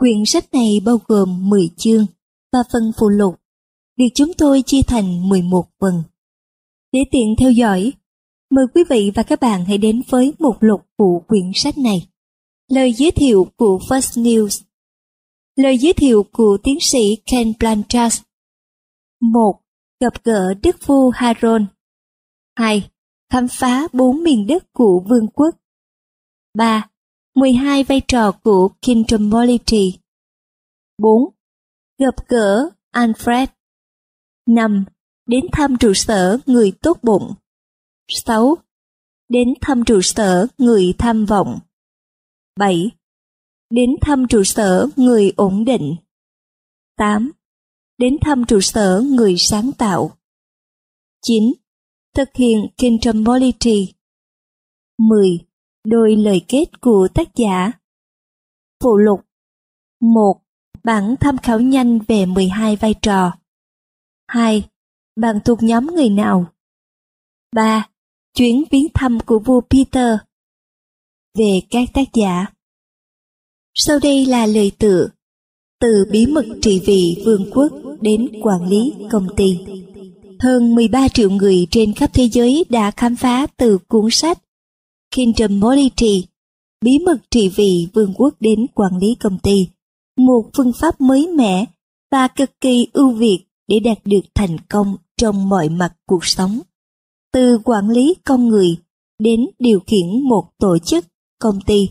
Quyển sách này bao gồm 10 chương và phần phụ lục, được chúng tôi chia thành 11 phần. Để tiện theo dõi, mời quý vị và các bạn hãy đến với mục lục của quyển sách này. Lời giới thiệu của First News Lời giới thiệu của tiến sĩ Ken Blanchard 1. Gặp gỡ Đức vua Haron 2. Khám phá bốn miền đất của vương quốc 3. 12 vai trò của Kingdom Polity 4. Gặp gỡ Alfred 5. Đến thăm trụ sở người tốt bụng 6. Đến thăm trụ sở người tham vọng 7. Đến thăm trụ sở người ổn định 8. Đến thăm trụ sở người sáng tạo 9. Thực hiện Kingdom Polity 10. Đôi lời kết của tác giả Phụ lục 1. Bản tham khảo nhanh về 12 vai trò 2. Bạn thuộc nhóm người nào? 3. Chuyến viếng thăm của vua Peter Về các tác giả Sau đây là lời tựa Từ bí mật trị vì vương quốc đến quản lý công ty Hơn 13 triệu người trên khắp thế giới đã khám phá từ cuốn sách Kingdom Polity Bí mật trị vì vương quốc đến quản lý công ty Một phương pháp mới mẻ và cực kỳ ưu việt để đạt được thành công trong mọi mặt cuộc sống. Từ quản lý con người đến điều khiển một tổ chức, công ty.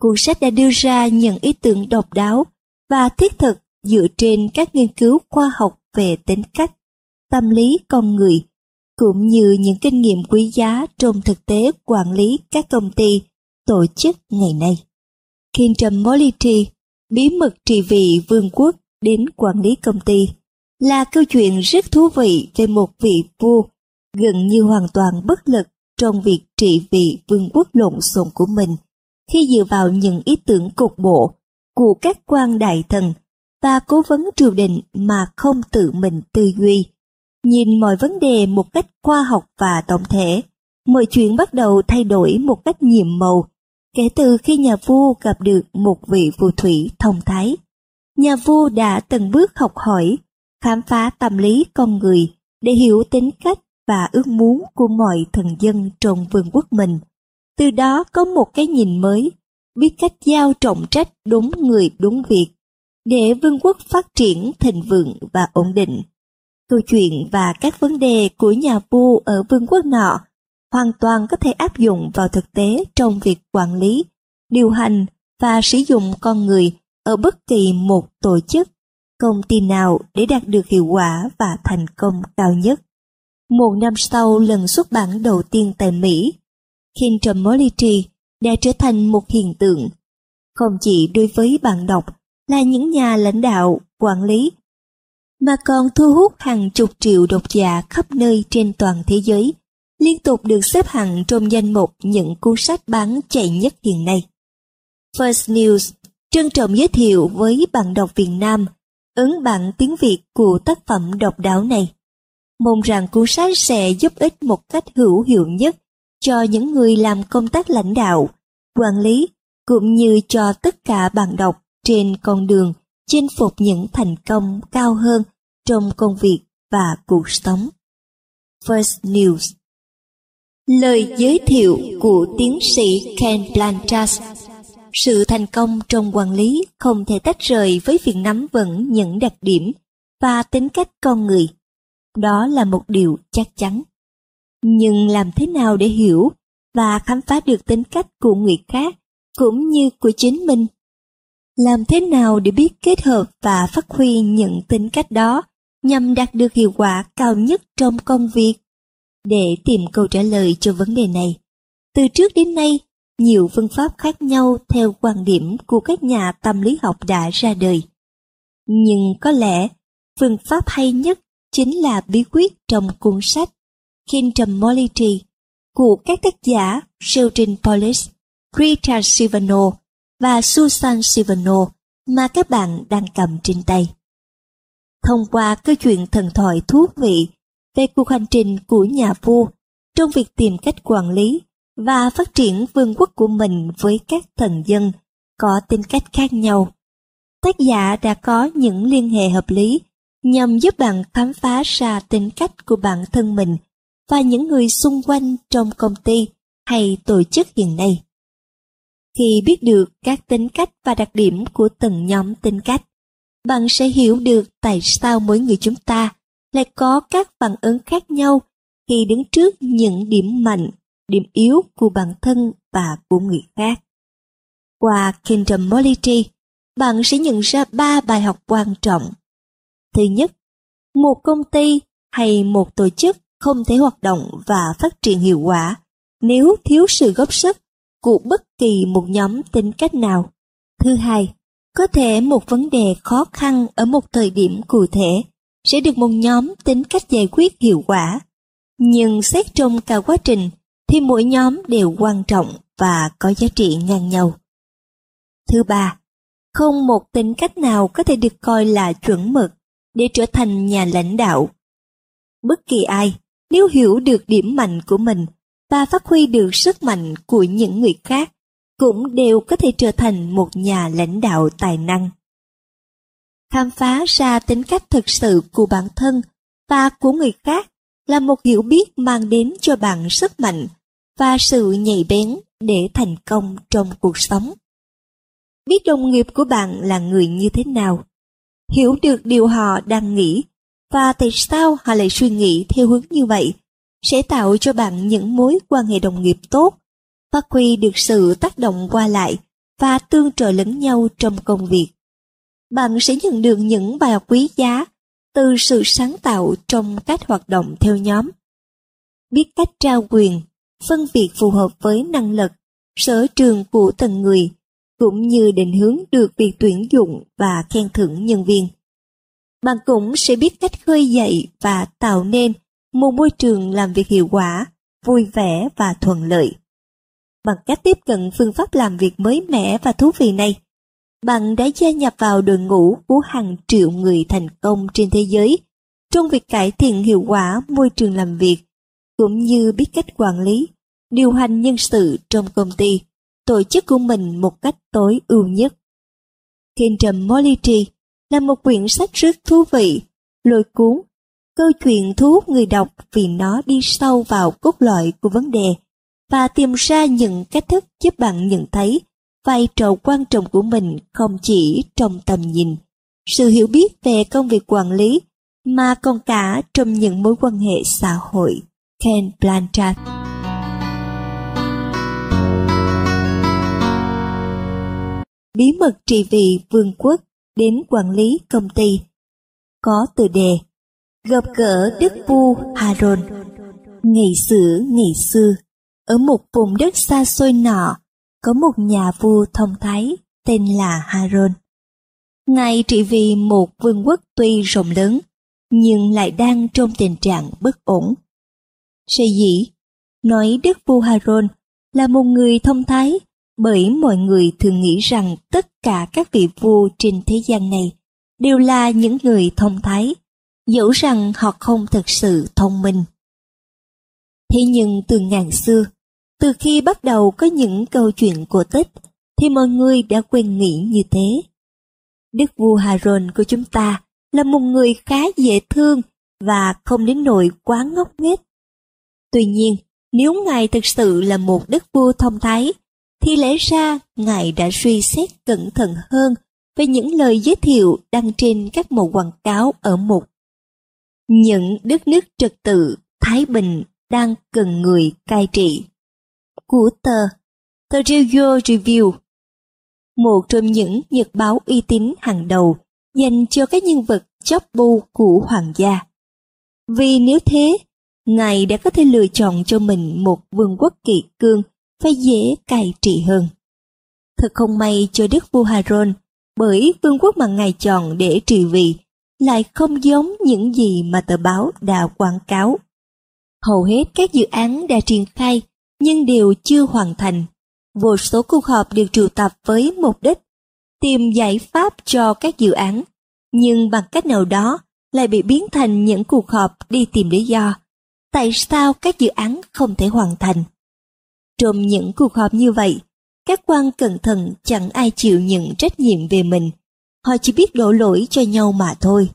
Cuốn sách đã đưa ra những ý tưởng độc đáo và thiết thực dựa trên các nghiên cứu khoa học về tính cách, tâm lý con người, cũng như những kinh nghiệm quý giá trong thực tế quản lý các công ty, tổ chức ngày nay. Kingdom Molity, bí mật trị vì vương quốc đến quản lý công ty là câu chuyện rất thú vị về một vị vua gần như hoàn toàn bất lực trong việc trị vì vương quốc lộn xộn của mình khi dựa vào những ý tưởng cục bộ của các quan đại thần và cố vấn triều đình mà không tự mình tư duy. Nhìn mọi vấn đề một cách khoa học và tổng thể, mọi chuyện bắt đầu thay đổi một cách nhiệm màu kể từ khi nhà vua gặp được một vị phù thủy thông thái. Nhà vua đã từng bước học hỏi khám phá tâm lý con người để hiểu tính cách và ước muốn của mọi thần dân trong vương quốc mình. Từ đó có một cái nhìn mới, biết cách giao trọng trách đúng người đúng việc, để vương quốc phát triển thịnh vượng và ổn định. Câu chuyện và các vấn đề của nhà vua ở vương quốc nọ hoàn toàn có thể áp dụng vào thực tế trong việc quản lý, điều hành và sử dụng con người ở bất kỳ một tổ chức công ty nào để đạt được hiệu quả và thành công cao nhất. Một năm sau lần xuất bản đầu tiên tại Mỹ, Kingdom Polity đã trở thành một hiện tượng, không chỉ đối với bạn đọc là những nhà lãnh đạo, quản lý, mà còn thu hút hàng chục triệu độc giả khắp nơi trên toàn thế giới, liên tục được xếp hạng trong danh mục những cuốn sách bán chạy nhất hiện nay. First News trân trọng giới thiệu với bạn đọc Việt Nam ấn bản tiếng Việt của tác phẩm độc đáo này. Mong rằng cuốn sách sẽ giúp ích một cách hữu hiệu nhất cho những người làm công tác lãnh đạo, quản lý cũng như cho tất cả bạn đọc trên con đường chinh phục những thành công cao hơn trong công việc và cuộc sống. First News Lời giới thiệu của tiến sĩ Ken Blanchard sự thành công trong quản lý không thể tách rời với việc nắm vững những đặc điểm và tính cách con người. Đó là một điều chắc chắn. Nhưng làm thế nào để hiểu và khám phá được tính cách của người khác cũng như của chính mình? Làm thế nào để biết kết hợp và phát huy những tính cách đó nhằm đạt được hiệu quả cao nhất trong công việc? Để tìm câu trả lời cho vấn đề này, từ trước đến nay nhiều phương pháp khác nhau theo quan điểm của các nhà tâm lý học đã ra đời. Nhưng có lẽ phương pháp hay nhất chính là bí quyết trong cuốn sách Kingdom Polity của các tác giả Sheldon polis Rita Sivano và Susan Sivano mà các bạn đang cầm trên tay. Thông qua câu chuyện thần thoại thú vị về cuộc hành trình của nhà vua trong việc tìm cách quản lý và phát triển vương quốc của mình với các thần dân có tính cách khác nhau. tác giả đã có những liên hệ hợp lý nhằm giúp bạn khám phá ra tính cách của bản thân mình và những người xung quanh trong công ty hay tổ chức hiện nay. Khi biết được các tính cách và đặc điểm của từng nhóm tính cách, bạn sẽ hiểu được tại sao mỗi người chúng ta lại có các phản ứng khác nhau khi đứng trước những điểm mạnh, điểm yếu của bản thân và của người khác. Qua Kingdom Morality, bạn sẽ nhận ra ba bài học quan trọng. Thứ nhất, một công ty hay một tổ chức không thể hoạt động và phát triển hiệu quả nếu thiếu sự góp sức của bất kỳ một nhóm tính cách nào. Thứ hai, có thể một vấn đề khó khăn ở một thời điểm cụ thể sẽ được một nhóm tính cách giải quyết hiệu quả. Nhưng xét trong cả quá trình thì mỗi nhóm đều quan trọng và có giá trị ngang nhau. Thứ ba, không một tính cách nào có thể được coi là chuẩn mực để trở thành nhà lãnh đạo. Bất kỳ ai, nếu hiểu được điểm mạnh của mình và phát huy được sức mạnh của những người khác, cũng đều có thể trở thành một nhà lãnh đạo tài năng. Khám phá ra tính cách thực sự của bản thân và của người khác là một hiểu biết mang đến cho bạn sức mạnh và sự nhạy bén để thành công trong cuộc sống. Biết đồng nghiệp của bạn là người như thế nào, hiểu được điều họ đang nghĩ và tại sao họ lại suy nghĩ theo hướng như vậy, sẽ tạo cho bạn những mối quan hệ đồng nghiệp tốt, phát huy được sự tác động qua lại và tương trợ lẫn nhau trong công việc. Bạn sẽ nhận được những bài học quý giá từ sự sáng tạo trong cách hoạt động theo nhóm. Biết cách trao quyền, phân việc phù hợp với năng lực, sở trường của từng người cũng như định hướng được việc tuyển dụng và khen thưởng nhân viên. Bạn cũng sẽ biết cách khơi dậy và tạo nên một môi trường làm việc hiệu quả, vui vẻ và thuận lợi. Bằng cách tiếp cận phương pháp làm việc mới mẻ và thú vị này, bạn đã gia nhập vào đội ngũ của hàng triệu người thành công trên thế giới trong việc cải thiện hiệu quả môi trường làm việc, cũng như biết cách quản lý, điều hành nhân sự trong công ty tổ chức của mình một cách tối ưu nhất. Kingdom Morality là một quyển sách rất thú vị, lôi cuốn. Câu chuyện thu hút người đọc vì nó đi sâu vào cốt lõi của vấn đề và tìm ra những cách thức giúp bạn nhận thấy vai trò quan trọng của mình không chỉ trong tầm nhìn, sự hiểu biết về công việc quản lý, mà còn cả trong những mối quan hệ xã hội. Ken Blanchard bí mật trị vì vương quốc đến quản lý công ty. Có từ đề Gặp gỡ Đức vua Haron Ngày xưa ngày xưa, ở một vùng đất xa xôi nọ, có một nhà vua thông thái tên là Haron. Ngài trị vì một vương quốc tuy rộng lớn, nhưng lại đang trong tình trạng bất ổn. Sẽ dĩ, nói Đức vua Haron là một người thông thái bởi mọi người thường nghĩ rằng tất cả các vị vua trên thế gian này đều là những người thông thái, dẫu rằng họ không thực sự thông minh. Thế nhưng từ ngàn xưa, từ khi bắt đầu có những câu chuyện cổ tích, thì mọi người đã quen nghĩ như thế. Đức vua Haron của chúng ta là một người khá dễ thương và không đến nỗi quá ngốc nghếch. Tuy nhiên, nếu ngài thực sự là một đức vua thông thái, thì lẽ ra ngài đã suy xét cẩn thận hơn về những lời giới thiệu đăng trên các mẫu quảng cáo ở một những đất nước trật tự, Thái Bình đang cần người cai trị. Của tờ The Rio Review Một trong những nhật báo uy tín hàng đầu dành cho các nhân vật chóp bu của hoàng gia. Vì nếu thế, Ngài đã có thể lựa chọn cho mình một vương quốc kỳ cương phải dễ cai trị hơn. Thật không may cho đức vua Haron, bởi vương quốc mà ngài chọn để trị vì lại không giống những gì mà tờ báo đã quảng cáo. Hầu hết các dự án đã triển khai nhưng đều chưa hoàn thành. Vô số cuộc họp được triệu tập với mục đích tìm giải pháp cho các dự án, nhưng bằng cách nào đó lại bị biến thành những cuộc họp đi tìm lý do. Tại sao các dự án không thể hoàn thành? Trong những cuộc họp như vậy, các quan cẩn thận chẳng ai chịu nhận trách nhiệm về mình, họ chỉ biết đổ lỗi cho nhau mà thôi.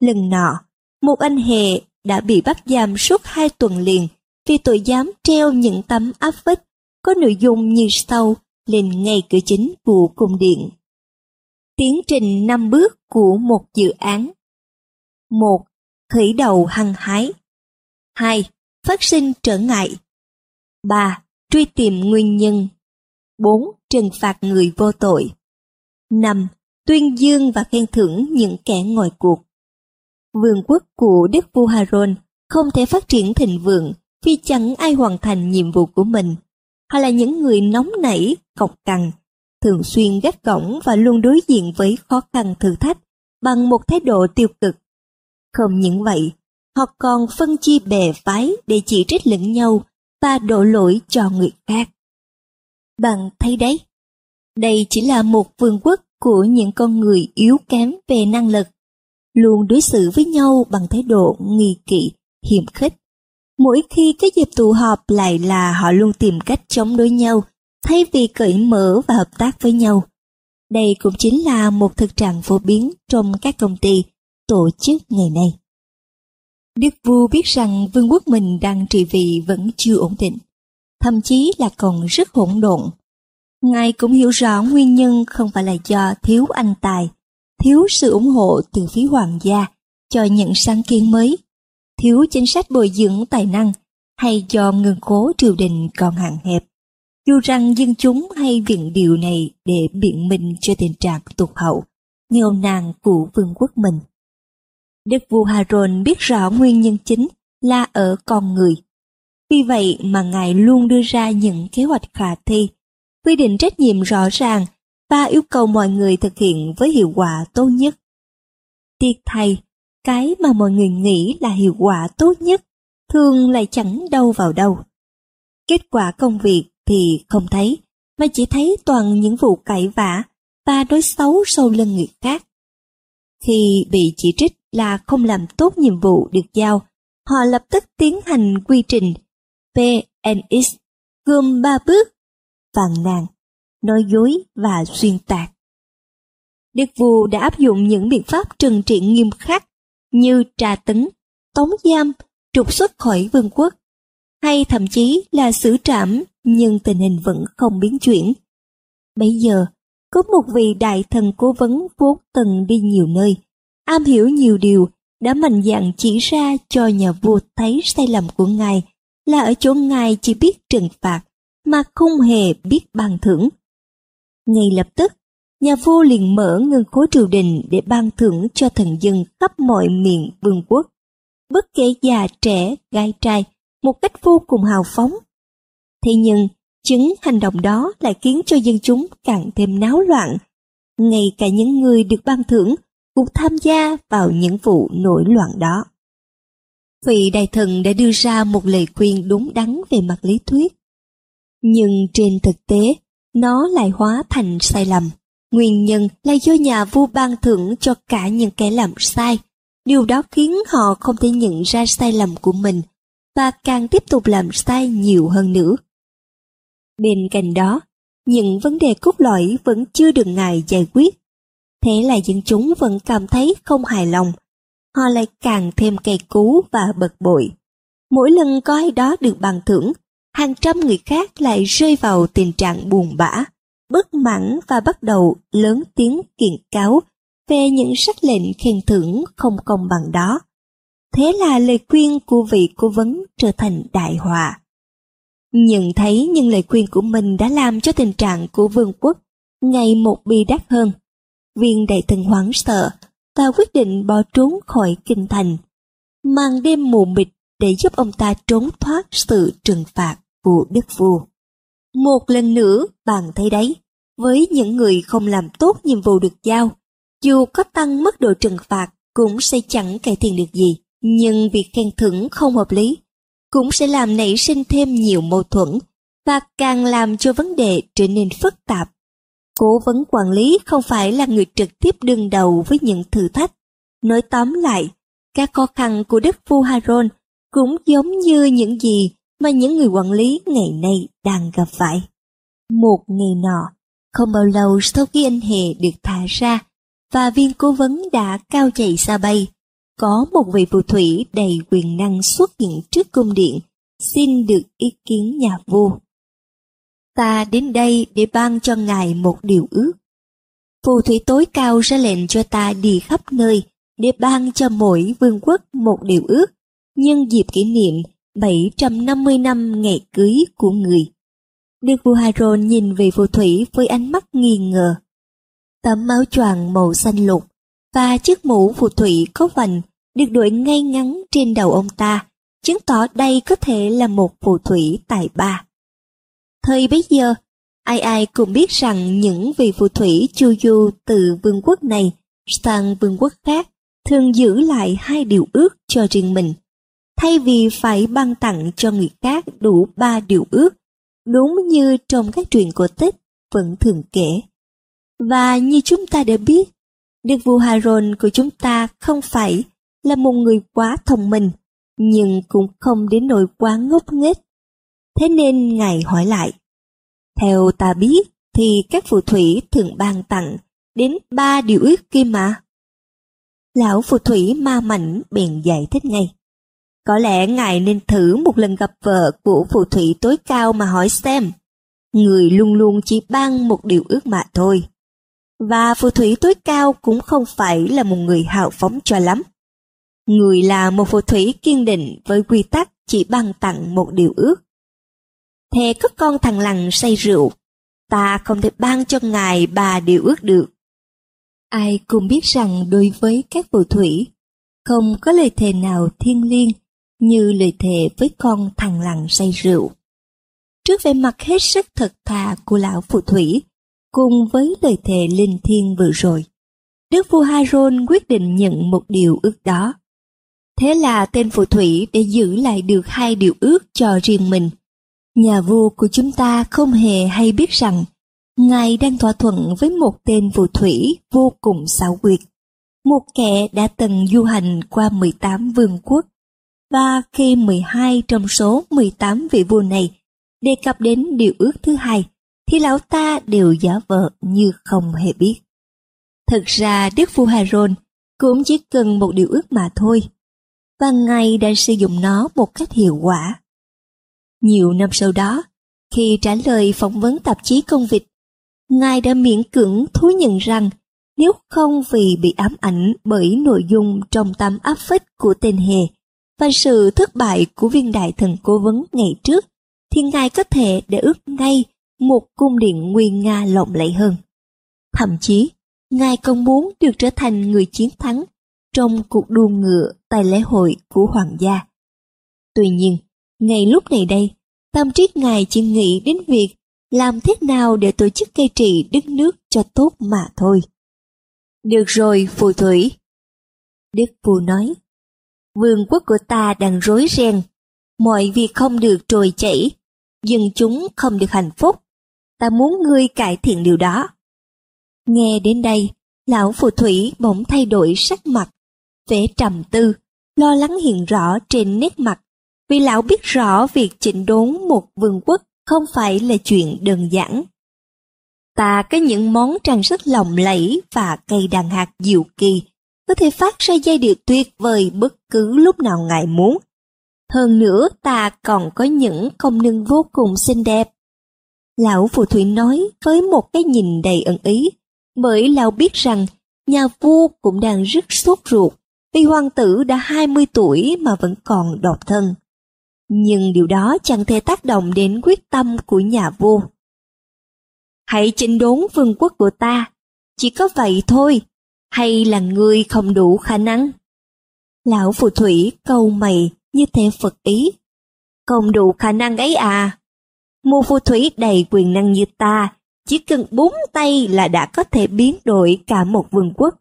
Lần nọ, một anh hề đã bị bắt giam suốt hai tuần liền vì tội dám treo những tấm áp phích có nội dung như sau lên ngay cửa chính của cung điện. Tiến trình năm bước của một dự án. một Khởi đầu hăng hái. 2. Phát sinh trở ngại. 3. Truy tìm nguyên nhân. 4. Trừng phạt người vô tội. 5. Tuyên dương và khen thưởng những kẻ ngoài cuộc. Vương quốc của Đức vua Haron không thể phát triển thịnh vượng vì chẳng ai hoàn thành nhiệm vụ của mình. Họ là những người nóng nảy, cọc cằn, thường xuyên gắt gỏng và luôn đối diện với khó khăn thử thách bằng một thái độ tiêu cực. Không những vậy, họ còn phân chia bè phái để chỉ trích lẫn nhau và đổ lỗi cho người khác. Bạn thấy đấy, đây chỉ là một vương quốc của những con người yếu kém về năng lực, luôn đối xử với nhau bằng thái độ nghi kỵ, hiểm khích. Mỗi khi cái dịp tụ họp lại là họ luôn tìm cách chống đối nhau, thay vì cởi mở và hợp tác với nhau. Đây cũng chính là một thực trạng phổ biến trong các công ty, tổ chức ngày nay. Đức vua biết rằng vương quốc mình đang trị vì vẫn chưa ổn định, thậm chí là còn rất hỗn độn. Ngài cũng hiểu rõ nguyên nhân không phải là do thiếu anh tài, thiếu sự ủng hộ từ phía hoàng gia cho những sáng kiến mới, thiếu chính sách bồi dưỡng tài năng hay do ngân cố triều đình còn hạn hẹp. Dù rằng dân chúng hay viện điều này để biện minh cho tình trạng tụt hậu, nhiều nàng của vương quốc mình. Đức vua Haron biết rõ nguyên nhân chính là ở con người. Vì vậy mà Ngài luôn đưa ra những kế hoạch khả thi, quy định trách nhiệm rõ ràng và yêu cầu mọi người thực hiện với hiệu quả tốt nhất. Tiếc thay, cái mà mọi người nghĩ là hiệu quả tốt nhất thường lại chẳng đâu vào đâu. Kết quả công việc thì không thấy, mà chỉ thấy toàn những vụ cãi vã và đối xấu sau lưng người khác. Khi bị chỉ trích là không làm tốt nhiệm vụ được giao, họ lập tức tiến hành quy trình PNX gồm 3 bước, phàn nàn, nói dối và xuyên tạc. Đức vua đã áp dụng những biện pháp trừng trị nghiêm khắc như trà tấn, tống giam, trục xuất khỏi vương quốc, hay thậm chí là xử trảm nhưng tình hình vẫn không biến chuyển. Bây giờ, có một vị đại thần cố vấn vốn từng đi nhiều nơi, am hiểu nhiều điều, đã mạnh dạn chỉ ra cho nhà vua thấy sai lầm của ngài là ở chỗ ngài chỉ biết trừng phạt mà không hề biết ban thưởng. Ngay lập tức, nhà vua liền mở ngân khối triều đình để ban thưởng cho thần dân khắp mọi miền vương quốc, bất kể già trẻ, gái trai, một cách vô cùng hào phóng. Thế nhưng, chính hành động đó lại khiến cho dân chúng càng thêm náo loạn. Ngay cả những người được ban thưởng cũng tham gia vào những vụ nổi loạn đó. Vị đại thần đã đưa ra một lời khuyên đúng đắn về mặt lý thuyết. Nhưng trên thực tế, nó lại hóa thành sai lầm. Nguyên nhân là do nhà vua ban thưởng cho cả những kẻ làm sai. Điều đó khiến họ không thể nhận ra sai lầm của mình và càng tiếp tục làm sai nhiều hơn nữa. Bên cạnh đó, những vấn đề cốt lõi vẫn chưa được ngài giải quyết. Thế là dân chúng vẫn cảm thấy không hài lòng. Họ lại càng thêm cay cú và bực bội. Mỗi lần có ai đó được bằng thưởng, hàng trăm người khác lại rơi vào tình trạng buồn bã, bất mãn và bắt đầu lớn tiếng kiện cáo về những sắc lệnh khen thưởng không công bằng đó. Thế là lời khuyên của vị cố vấn trở thành đại họa. Nhận thấy những lời khuyên của mình đã làm cho tình trạng của vương quốc ngày một bi đát hơn. Viên đại thần hoảng sợ và quyết định bỏ trốn khỏi kinh thành. Màn đêm mù mịt để giúp ông ta trốn thoát sự trừng phạt của đức vua. Một lần nữa bạn thấy đấy, với những người không làm tốt nhiệm vụ được giao, dù có tăng mức độ trừng phạt cũng sẽ chẳng cải thiện được gì. Nhưng việc khen thưởng không hợp lý cũng sẽ làm nảy sinh thêm nhiều mâu thuẫn và càng làm cho vấn đề trở nên phức tạp. Cố vấn quản lý không phải là người trực tiếp đương đầu với những thử thách. Nói tóm lại, các khó khăn của đức vua Haron cũng giống như những gì mà những người quản lý ngày nay đang gặp phải. Một ngày nọ, không bao lâu sau khi anh Hề được thả ra, và viên cố vấn đã cao chạy xa bay. Có một vị phù thủy đầy quyền năng xuất hiện trước cung điện, xin được ý kiến nhà vua. Ta đến đây để ban cho ngài một điều ước. Phù thủy tối cao ra lệnh cho ta đi khắp nơi để ban cho mỗi vương quốc một điều ước nhân dịp kỷ niệm 750 năm ngày cưới của người. Đức vua Haron nhìn về phù thủy với ánh mắt nghi ngờ. Tấm áo choàng màu xanh lục và chiếc mũ phù thủy có vành được đội ngay ngắn trên đầu ông ta, chứng tỏ đây có thể là một phù thủy tài ba. Thời bấy giờ, ai ai cũng biết rằng những vị phù thủy chu du từ vương quốc này sang vương quốc khác thường giữ lại hai điều ước cho riêng mình, thay vì phải ban tặng cho người khác đủ ba điều ước, đúng như trong các truyện cổ tích vẫn thường kể. Và như chúng ta đã biết, Đức vua Haron của chúng ta không phải là một người quá thông minh, nhưng cũng không đến nỗi quá ngốc nghếch. Thế nên Ngài hỏi lại, theo ta biết thì các phù thủy thường ban tặng đến ba điều ước kia mà. Lão phù thủy ma mảnh bèn giải thích ngay. Có lẽ ngài nên thử một lần gặp vợ của phù thủy tối cao mà hỏi xem. Người luôn luôn chỉ ban một điều ước mà thôi. Và phù thủy tối cao cũng không phải là một người hào phóng cho lắm. Người là một phù thủy kiên định với quy tắc chỉ ban tặng một điều ước. Thề có con thằng lằn say rượu, ta không thể ban cho ngài ba điều ước được. Ai cũng biết rằng đối với các phù thủy, không có lời thề nào thiêng liêng như lời thề với con thằng lằn say rượu. Trước vẻ mặt hết sức thật thà của lão phù thủy, cùng với lời thề linh thiêng vừa rồi, Đức vua Haron quyết định nhận một điều ước đó. Thế là tên phù thủy để giữ lại được hai điều ước cho riêng mình. Nhà vua của chúng ta không hề hay biết rằng Ngài đang thỏa thuận với một tên phù thủy vô cùng xảo quyệt, một kẻ đã từng du hành qua 18 vương quốc, và khi 12 trong số 18 vị vua này đề cập đến điều ước thứ hai, thì lão ta đều giả vờ như không hề biết. Thực ra Đức vua Haron cũng chỉ cần một điều ước mà thôi, và Ngài đã sử dụng nó một cách hiệu quả. Nhiều năm sau đó, khi trả lời phỏng vấn tạp chí Công Vịt Ngài đã miễn cưỡng thú nhận rằng nếu không vì bị ám ảnh bởi nội dung trong tâm áp phích của tên hề và sự thất bại của viên đại thần cố vấn ngày trước, thì Ngài có thể để ước ngay một cung điện nguy nga lộng lẫy hơn. Thậm chí, Ngài còn muốn được trở thành người chiến thắng trong cuộc đua ngựa tại lễ hội của hoàng gia. Tuy nhiên, ngay lúc này đây, tâm trí Ngài chỉ nghĩ đến việc làm thế nào để tổ chức cai trị đất nước cho tốt mà thôi. Được rồi, phù thủy. Đức phù nói, vương quốc của ta đang rối ren, mọi việc không được trôi chảy, dân chúng không được hạnh phúc. Ta muốn ngươi cải thiện điều đó. Nghe đến đây, lão phù thủy bỗng thay đổi sắc mặt, vẻ trầm tư, lo lắng hiện rõ trên nét mặt, vì lão biết rõ việc chỉnh đốn một vương quốc không phải là chuyện đơn giản. Ta có những món trang sức lộng lẫy và cây đàn hạt diệu kỳ, có thể phát ra giai điệu tuyệt vời bất cứ lúc nào ngài muốn. Hơn nữa ta còn có những công nương vô cùng xinh đẹp. Lão phù thủy nói với một cái nhìn đầy ẩn ý, bởi lão biết rằng nhà vua cũng đang rất sốt ruột vì hoàng tử đã 20 tuổi mà vẫn còn độc thân nhưng điều đó chẳng thể tác động đến quyết tâm của nhà vua. Hãy chỉnh đốn vương quốc của ta, chỉ có vậy thôi, hay là ngươi không đủ khả năng? Lão phù thủy câu mày như thế Phật ý. Không đủ khả năng ấy à? Mù phù thủy đầy quyền năng như ta, chỉ cần bốn tay là đã có thể biến đổi cả một vương quốc.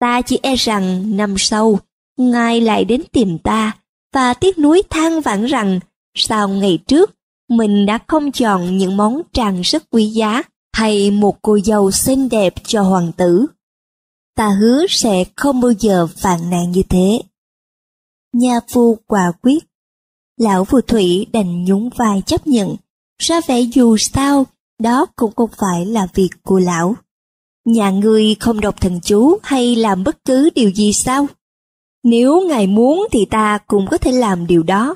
Ta chỉ e rằng năm sau, ngài lại đến tìm ta và tiếc nuối than vãn rằng sao ngày trước mình đã không chọn những món trang sức quý giá hay một cô dâu xinh đẹp cho hoàng tử. Ta hứa sẽ không bao giờ phàn nàn như thế. Nhà phu quả quyết, lão phù thủy đành nhún vai chấp nhận, ra vẻ dù sao đó cũng không phải là việc của lão. Nhà ngươi không đọc thần chú hay làm bất cứ điều gì sao? Nếu ngài muốn thì ta cũng có thể làm điều đó.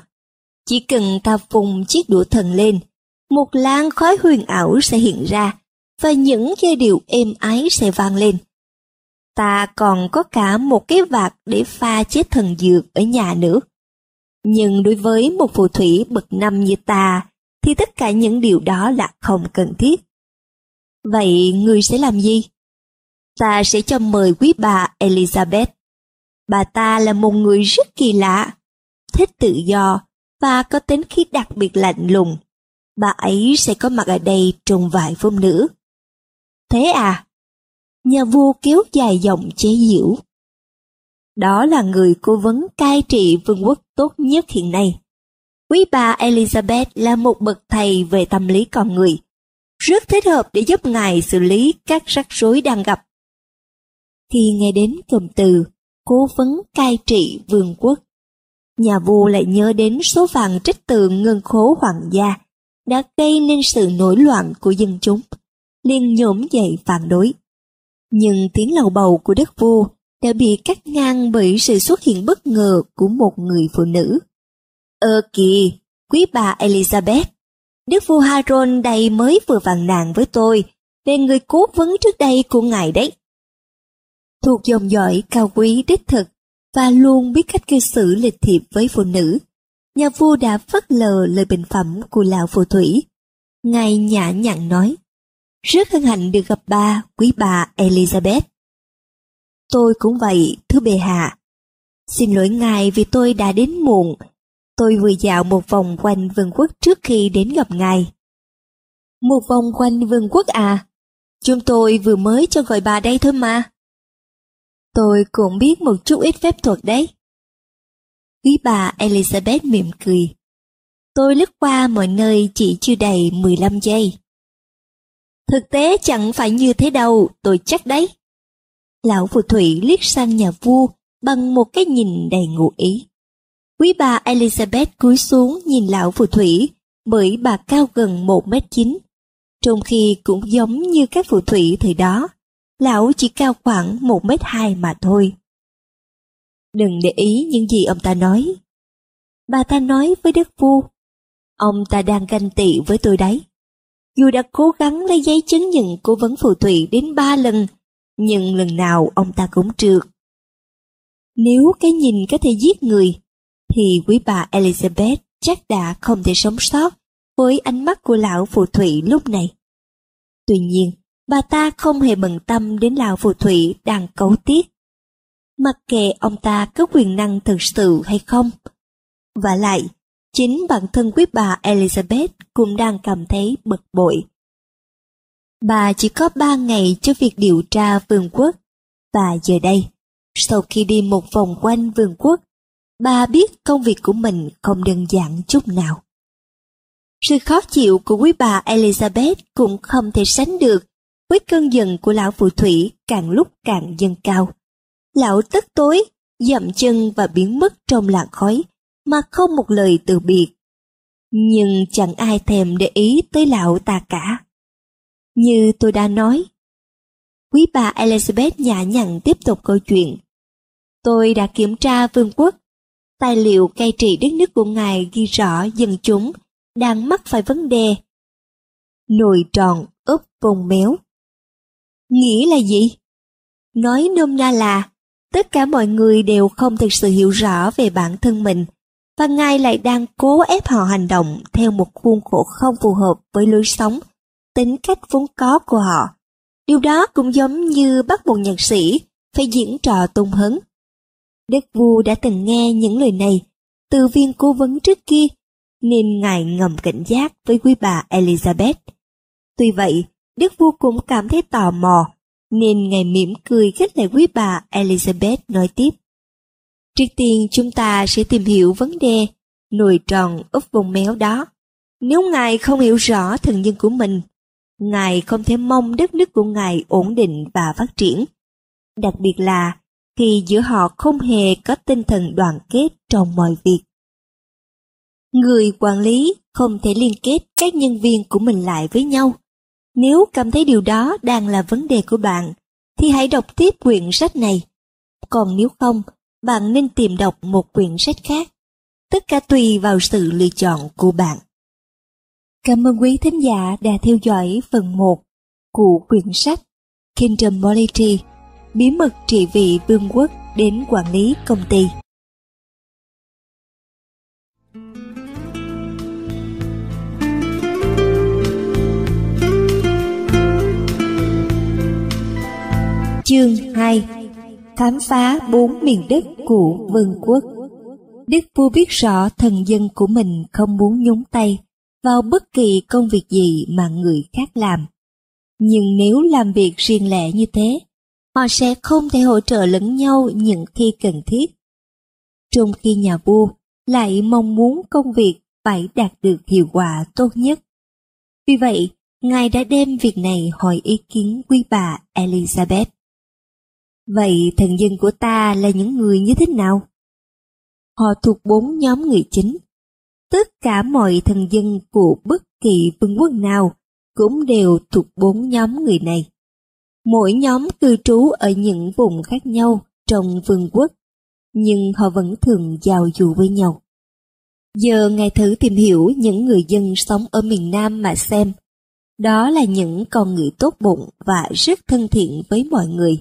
Chỉ cần ta phùng chiếc đũa thần lên, một làn khói huyền ảo sẽ hiện ra và những giai điệu êm ái sẽ vang lên. Ta còn có cả một cái vạt để pha chế thần dược ở nhà nữa. Nhưng đối với một phù thủy bậc năm như ta, thì tất cả những điều đó là không cần thiết. Vậy người sẽ làm gì? Ta sẽ cho mời quý bà Elizabeth. Bà ta là một người rất kỳ lạ, thích tự do và có tính khí đặc biệt lạnh lùng. Bà ấy sẽ có mặt ở đây trong vài phút nữa. Thế à? Nhà vua kéo dài giọng chế giễu. Đó là người cố vấn cai trị vương quốc tốt nhất hiện nay. Quý bà Elizabeth là một bậc thầy về tâm lý con người, rất thích hợp để giúp ngài xử lý các rắc rối đang gặp. Khi nghe đến cụm từ cố vấn cai trị vương quốc, nhà vua lại nhớ đến số vàng trích từ ngân khố hoàng gia đã gây nên sự nổi loạn của dân chúng, liền nhổm dậy phản đối. Nhưng tiếng lầu bầu của đức vua đã bị cắt ngang bởi sự xuất hiện bất ngờ của một người phụ nữ. Ờ Ơ kìa, quý bà Elizabeth, Đức vua Haron đây mới vừa vàng nạn với tôi về người cố vấn trước đây của ngài đấy. Thuộc dòng dõi cao quý đích thực và luôn biết cách cư xử lịch thiệp với phụ nữ, nhà vua đã phất lờ lời bình phẩm của lão phù thủy. Ngài nhã nhặn nói, rất hân hạnh được gặp bà, quý bà Elizabeth. Tôi cũng vậy, thưa bề hạ. Xin lỗi ngài vì tôi đã đến muộn. Tôi vừa dạo một vòng quanh vườn quốc trước khi đến gặp ngài. Một vòng quanh vườn quốc à? Chúng tôi vừa mới cho gọi bà đây thôi mà. Tôi cũng biết một chút ít phép thuật đấy. Quý bà Elizabeth mỉm cười. Tôi lướt qua mọi nơi chỉ chưa đầy 15 giây. Thực tế chẳng phải như thế đâu, tôi chắc đấy. Lão phù thủy liếc sang nhà vua bằng một cái nhìn đầy ngụ ý. Quý bà Elizabeth cúi xuống nhìn lão phù thủy bởi bà cao gần 1 mét 9 trong khi cũng giống như các phù thủy thời đó, lão chỉ cao khoảng 1 mét 2 mà thôi. Đừng để ý những gì ông ta nói. Bà ta nói với đức vua, ông ta đang ganh tị với tôi đấy. Dù đã cố gắng lấy giấy chứng nhận cố vấn phù thủy đến ba lần, nhưng lần nào ông ta cũng trượt. Nếu cái nhìn có thể giết người, thì quý bà Elizabeth chắc đã không thể sống sót với ánh mắt của lão phù thủy lúc này. Tuy nhiên, bà ta không hề bận tâm đến lão phù thủy đang cấu tiết. Mặc kệ ông ta có quyền năng thực sự hay không. Và lại, chính bản thân quý bà Elizabeth cũng đang cảm thấy bực bội. Bà chỉ có ba ngày cho việc điều tra vườn quốc, và giờ đây, sau khi đi một vòng quanh vườn quốc, bà biết công việc của mình không đơn giản chút nào. Sự khó chịu của quý bà Elizabeth cũng không thể sánh được với cơn giận của lão phù thủy càng lúc càng dâng cao. Lão tức tối, dậm chân và biến mất trong làn khói, mà không một lời từ biệt. Nhưng chẳng ai thèm để ý tới lão ta cả. Như tôi đã nói, quý bà Elizabeth nhã nhặn tiếp tục câu chuyện. Tôi đã kiểm tra vương quốc, tài liệu cai trị đất nước của ngài ghi rõ dân chúng đang mắc phải vấn đề. Nồi tròn úp vùng méo. Nghĩa là gì? Nói nôm na là tất cả mọi người đều không thực sự hiểu rõ về bản thân mình và ngài lại đang cố ép họ hành động theo một khuôn khổ không phù hợp với lối sống, tính cách vốn có của họ. Điều đó cũng giống như bắt một nhạc sĩ phải diễn trò tung hứng. Đức vua đã từng nghe những lời này từ viên cố vấn trước kia nên ngài ngầm cảnh giác với quý bà Elizabeth. Tuy vậy, đức vua cũng cảm thấy tò mò, nên ngài mỉm cười khích lệ quý bà Elizabeth nói tiếp. Trước tiên chúng ta sẽ tìm hiểu vấn đề nồi tròn úp vùng méo đó. Nếu ngài không hiểu rõ thần nhân của mình, ngài không thể mong đất nước của ngài ổn định và phát triển. Đặc biệt là khi giữa họ không hề có tinh thần đoàn kết trong mọi việc. Người quản lý không thể liên kết các nhân viên của mình lại với nhau. Nếu cảm thấy điều đó đang là vấn đề của bạn, thì hãy đọc tiếp quyển sách này. Còn nếu không, bạn nên tìm đọc một quyển sách khác. Tất cả tùy vào sự lựa chọn của bạn. Cảm ơn quý thính giả đã theo dõi phần 1 của quyển sách Kingdom Polity, bí mật trị vị vương quốc đến quản lý công ty. Chương 2 Khám phá bốn miền đất của vương quốc Đức vua biết rõ thần dân của mình không muốn nhúng tay vào bất kỳ công việc gì mà người khác làm. Nhưng nếu làm việc riêng lẻ như thế, họ sẽ không thể hỗ trợ lẫn nhau những khi cần thiết. Trong khi nhà vua lại mong muốn công việc phải đạt được hiệu quả tốt nhất. Vì vậy, Ngài đã đem việc này hỏi ý kiến quý bà Elizabeth. Vậy thần dân của ta là những người như thế nào? Họ thuộc bốn nhóm người chính. Tất cả mọi thần dân của bất kỳ vương quốc nào cũng đều thuộc bốn nhóm người này. Mỗi nhóm cư trú ở những vùng khác nhau trong vương quốc, nhưng họ vẫn thường giao du với nhau. Giờ ngài thử tìm hiểu những người dân sống ở miền Nam mà xem. Đó là những con người tốt bụng và rất thân thiện với mọi người.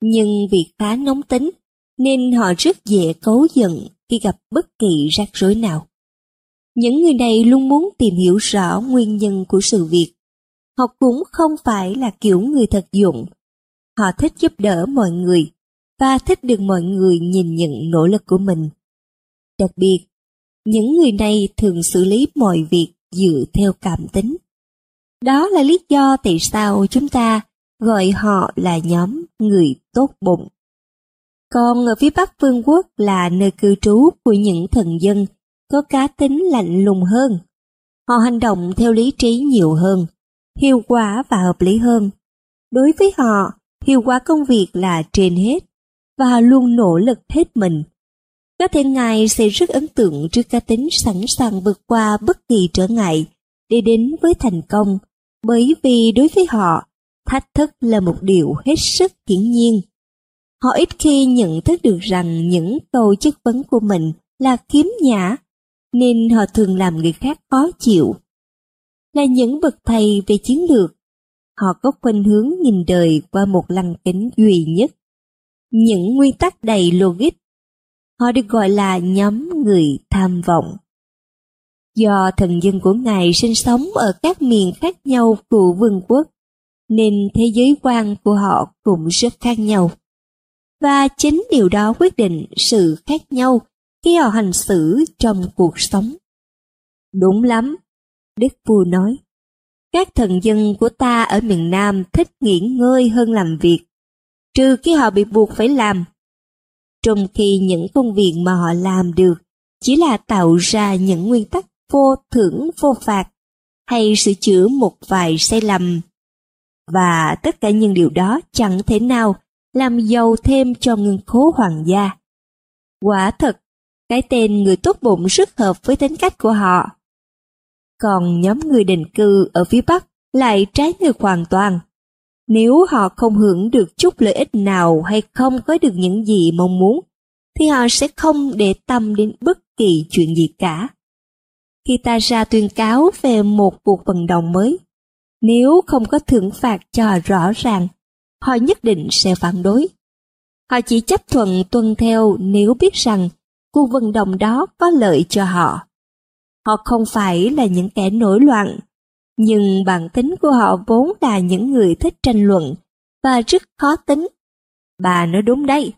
Nhưng vì khá nóng tính, nên họ rất dễ cấu giận khi gặp bất kỳ rắc rối nào. Những người này luôn muốn tìm hiểu rõ nguyên nhân của sự việc. Họ cũng không phải là kiểu người thật dụng. Họ thích giúp đỡ mọi người và thích được mọi người nhìn nhận nỗ lực của mình. Đặc biệt, những người này thường xử lý mọi việc dựa theo cảm tính. Đó là lý do tại sao chúng ta gọi họ là nhóm người tốt bụng. Còn ở phía Bắc Vương quốc là nơi cư trú của những thần dân có cá tính lạnh lùng hơn. Họ hành động theo lý trí nhiều hơn, hiệu quả và hợp lý hơn. Đối với họ, hiệu quả công việc là trên hết và luôn nỗ lực hết mình. Có thể Ngài sẽ rất ấn tượng trước cá tính sẵn sàng vượt qua bất kỳ trở ngại để đến với thành công, bởi vì đối với họ, thách thức là một điều hết sức hiển nhiên. Họ ít khi nhận thức được rằng những câu chất vấn của mình là kiếm nhã, nên họ thường làm người khác khó chịu. Là những bậc thầy về chiến lược, họ có khuynh hướng nhìn đời qua một lăng kính duy nhất. Những nguyên tắc đầy logic, họ được gọi là nhóm người tham vọng. Do thần dân của Ngài sinh sống ở các miền khác nhau của vương quốc, nên thế giới quan của họ cũng rất khác nhau. Và chính điều đó quyết định sự khác nhau khi họ hành xử trong cuộc sống. Đúng lắm, Đức vua nói. Các thần dân của ta ở miền Nam thích nghỉ ngơi hơn làm việc, trừ khi họ bị buộc phải làm. Trong khi những công việc mà họ làm được chỉ là tạo ra những nguyên tắc vô thưởng vô phạt hay sửa chữa một vài sai lầm và tất cả những điều đó chẳng thể nào làm giàu thêm cho ngân khố hoàng gia. Quả thật, cái tên người tốt bụng rất hợp với tính cách của họ. Còn nhóm người định cư ở phía Bắc lại trái ngược hoàn toàn. Nếu họ không hưởng được chút lợi ích nào hay không có được những gì mong muốn, thì họ sẽ không để tâm đến bất kỳ chuyện gì cả. Khi ta ra tuyên cáo về một cuộc vận động mới, nếu không có thưởng phạt cho rõ ràng, họ nhất định sẽ phản đối. Họ chỉ chấp thuận tuân theo nếu biết rằng cuộc vận động đó có lợi cho họ. Họ không phải là những kẻ nổi loạn, nhưng bản tính của họ vốn là những người thích tranh luận và rất khó tính. Bà nói đúng đấy,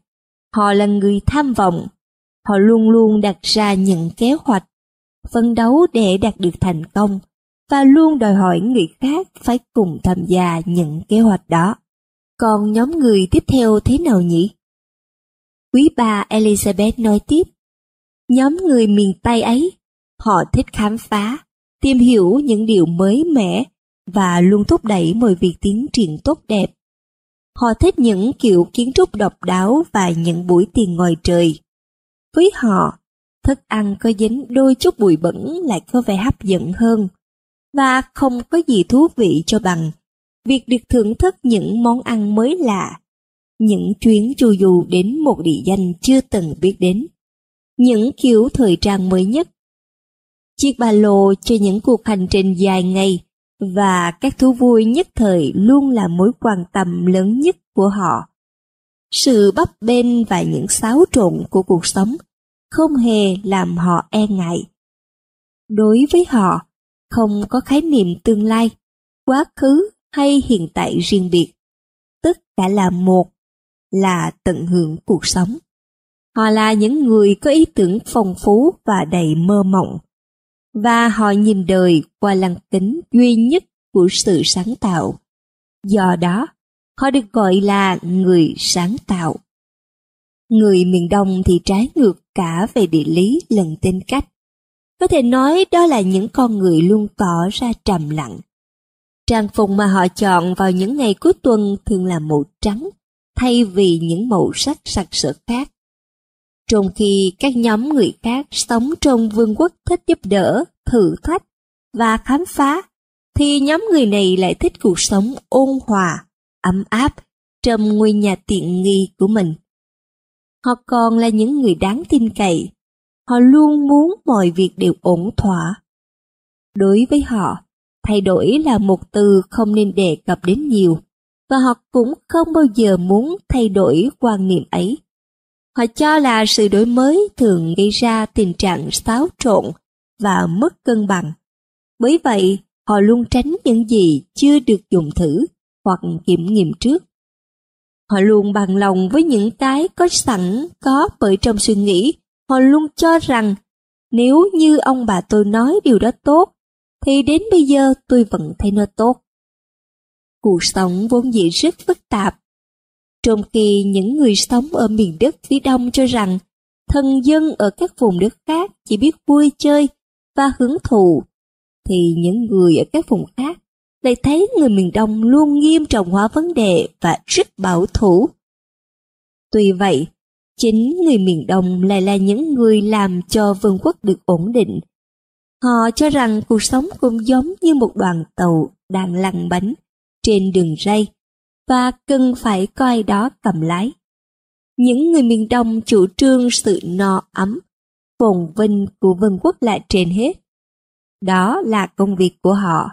họ là người tham vọng. Họ luôn luôn đặt ra những kế hoạch, phấn đấu để đạt được thành công và luôn đòi hỏi người khác phải cùng tham gia những kế hoạch đó. Còn nhóm người tiếp theo thế nào nhỉ? Quý bà Elizabeth nói tiếp, nhóm người miền Tây ấy, họ thích khám phá, tìm hiểu những điều mới mẻ và luôn thúc đẩy mọi việc tiến triển tốt đẹp. Họ thích những kiểu kiến trúc độc đáo và những buổi tiền ngoài trời. Với họ, thức ăn có dính đôi chút bụi bẩn lại có vẻ hấp dẫn hơn và không có gì thú vị cho bằng việc được thưởng thức những món ăn mới lạ những chuyến chu du đến một địa danh chưa từng biết đến, những kiểu thời trang mới nhất, chiếc ba lô cho những cuộc hành trình dài ngày và các thú vui nhất thời luôn là mối quan tâm lớn nhất của họ. Sự bấp bênh và những xáo trộn của cuộc sống không hề làm họ e ngại. Đối với họ, không có khái niệm tương lai, quá khứ hay hiện tại riêng biệt. Tất cả là một, là tận hưởng cuộc sống. Họ là những người có ý tưởng phong phú và đầy mơ mộng, và họ nhìn đời qua lăng kính duy nhất của sự sáng tạo. Do đó, họ được gọi là người sáng tạo. Người miền Đông thì trái ngược cả về địa lý lẫn tính cách. Có thể nói đó là những con người luôn tỏ ra trầm lặng. Trang phục mà họ chọn vào những ngày cuối tuần thường là màu trắng, thay vì những màu sắc sặc sỡ khác. Trong khi các nhóm người khác sống trong vương quốc thích giúp đỡ, thử thách và khám phá, thì nhóm người này lại thích cuộc sống ôn hòa, ấm áp trong ngôi nhà tiện nghi của mình. Họ còn là những người đáng tin cậy. Họ luôn muốn mọi việc đều ổn thỏa. Đối với họ, thay đổi là một từ không nên đề cập đến nhiều, và họ cũng không bao giờ muốn thay đổi quan niệm ấy. Họ cho là sự đổi mới thường gây ra tình trạng xáo trộn và mất cân bằng. Bởi vậy, họ luôn tránh những gì chưa được dùng thử hoặc kiểm nghiệm trước. Họ luôn bằng lòng với những cái có sẵn có bởi trong suy nghĩ. Họ luôn cho rằng nếu như ông bà tôi nói điều đó tốt, thì đến bây giờ tôi vẫn thấy nó tốt. Cuộc sống vốn dĩ rất phức tạp. Trong khi những người sống ở miền đất phía đông cho rằng thần dân ở các vùng đất khác chỉ biết vui chơi và hưởng thụ, thì những người ở các vùng khác lại thấy người miền Đông luôn nghiêm trọng hóa vấn đề và rất bảo thủ. Tuy vậy, chính người miền Đông lại là những người làm cho vương quốc được ổn định. Họ cho rằng cuộc sống cũng giống như một đoàn tàu đang lăn bánh trên đường ray và cần phải coi đó cầm lái. Những người miền Đông chủ trương sự no ấm, phồn vinh của vương quốc là trên hết. Đó là công việc của họ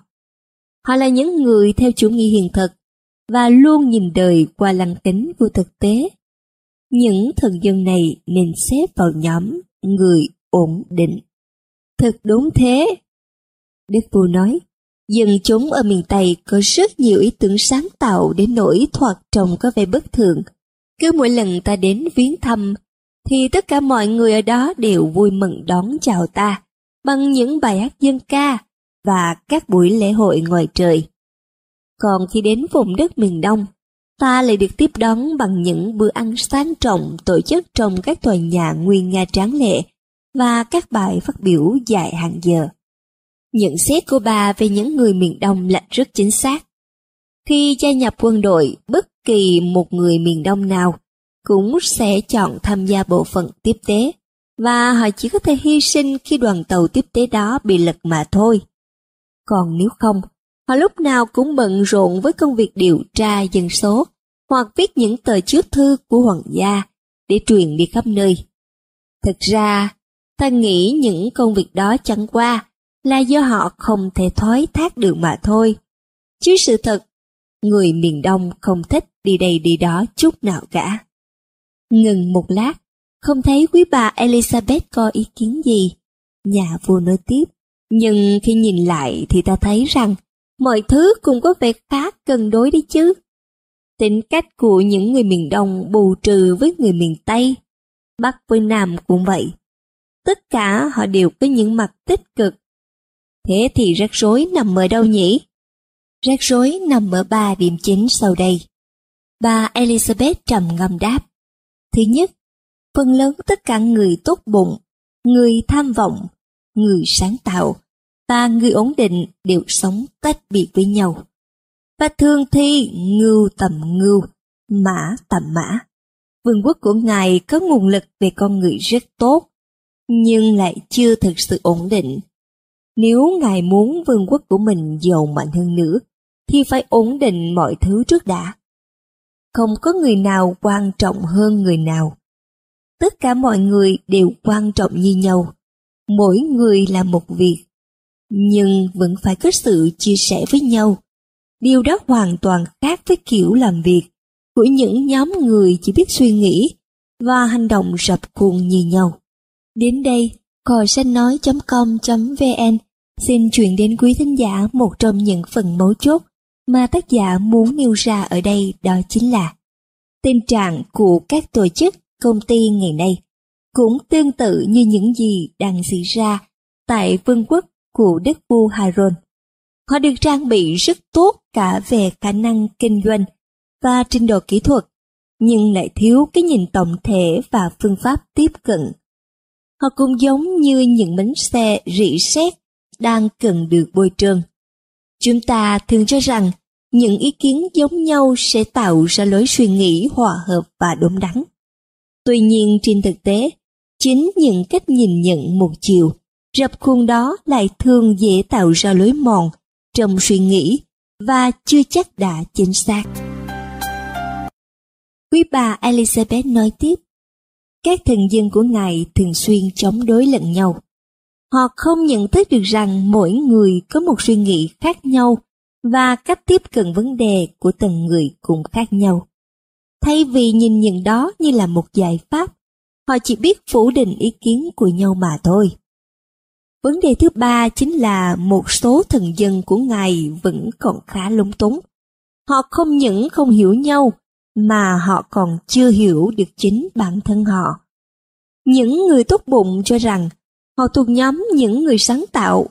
Họ là những người theo chủ nghĩa hiện thực và luôn nhìn đời qua lăng kính của thực tế. Những thường dân này nên xếp vào nhóm người ổn định. Thật đúng thế. Đức vua nói, dân chúng ở miền Tây có rất nhiều ý tưởng sáng tạo để nổi thoạt trông có vẻ bất thường. Cứ mỗi lần ta đến viếng thăm, thì tất cả mọi người ở đó đều vui mừng đón chào ta bằng những bài hát dân ca, và các buổi lễ hội ngoài trời. Còn khi đến vùng đất miền Đông, ta lại được tiếp đón bằng những bữa ăn sang trọng tổ chức trong các tòa nhà nguyên nga tráng lệ và các bài phát biểu dài hàng giờ. Nhận xét của bà về những người miền Đông là rất chính xác. Khi gia nhập quân đội, bất kỳ một người miền Đông nào cũng sẽ chọn tham gia bộ phận tiếp tế, và họ chỉ có thể hy sinh khi đoàn tàu tiếp tế đó bị lật mà thôi. Còn nếu không, họ lúc nào cũng bận rộn với công việc điều tra dân số hoặc viết những tờ chiếu thư của hoàng gia để truyền đi khắp nơi. Thực ra, ta nghĩ những công việc đó chẳng qua là do họ không thể thoái thác được mà thôi. Chứ sự thật, người miền Đông không thích đi đây đi đó chút nào cả. Ngừng một lát, không thấy quý bà Elizabeth có ý kiến gì. Nhà vua nói tiếp. Nhưng khi nhìn lại thì ta thấy rằng mọi thứ cũng có vẻ khá cân đối đấy chứ. Tính cách của những người miền Đông bù trừ với người miền Tây, Bắc với Nam cũng vậy. Tất cả họ đều có những mặt tích cực. Thế thì rắc rối nằm ở đâu nhỉ? Rắc rối nằm ở ba điểm chính sau đây. Bà Elizabeth trầm ngâm đáp. Thứ nhất, phần lớn tất cả người tốt bụng, người tham vọng, người sáng tạo và người ổn định đều sống tách biệt với nhau. Và thường thi ngưu tầm ngưu, mã tầm mã. Vương quốc của Ngài có nguồn lực về con người rất tốt, nhưng lại chưa thực sự ổn định. Nếu Ngài muốn vương quốc của mình giàu mạnh hơn nữa, thì phải ổn định mọi thứ trước đã. không có người nào quan trọng hơn người nào. Tất cả mọi người đều quan trọng như nhau, mỗi người là một việc, nhưng vẫn phải có sự chia sẻ với nhau. Điều đó hoàn toàn khác với kiểu làm việc của những nhóm người chỉ biết suy nghĩ và hành động rập khuôn như nhau. Đến đây, cò sách nói.com.vn xin chuyển đến quý thính giả một trong những phần mấu chốt mà tác giả muốn nêu ra ở đây đó chính là tình trạng của các tổ chức, công ty ngày nay cũng tương tự như những gì đang xảy ra tại vương quốc của đức vua Haron. Họ được trang bị rất tốt cả về khả năng kinh doanh và trình độ kỹ thuật, nhưng lại thiếu cái nhìn tổng thể và phương pháp tiếp cận. Họ cũng giống như những bánh xe rỉ sét đang cần được bôi trơn. Chúng ta thường cho rằng những ý kiến giống nhau sẽ tạo ra lối suy nghĩ hòa hợp và đúng đắn. Tuy nhiên trên thực tế, chính những cách nhìn nhận một chiều, rập khuôn đó lại thường dễ tạo ra lối mòn trong suy nghĩ và chưa chắc đã chính xác. Quý bà Elizabeth nói tiếp, các thần dân của ngài thường xuyên chống đối lẫn nhau. Họ không nhận thức được rằng mỗi người có một suy nghĩ khác nhau và cách tiếp cận vấn đề của từng người cũng khác nhau. Thay vì nhìn nhận đó như là một giải pháp, họ chỉ biết phủ định ý kiến của nhau mà thôi. Vấn đề thứ ba chính là một số thần dân của Ngài vẫn còn khá lúng túng. Họ không những không hiểu nhau, mà họ còn chưa hiểu được chính bản thân họ. Những người tốt bụng cho rằng họ thuộc nhóm những người sáng tạo.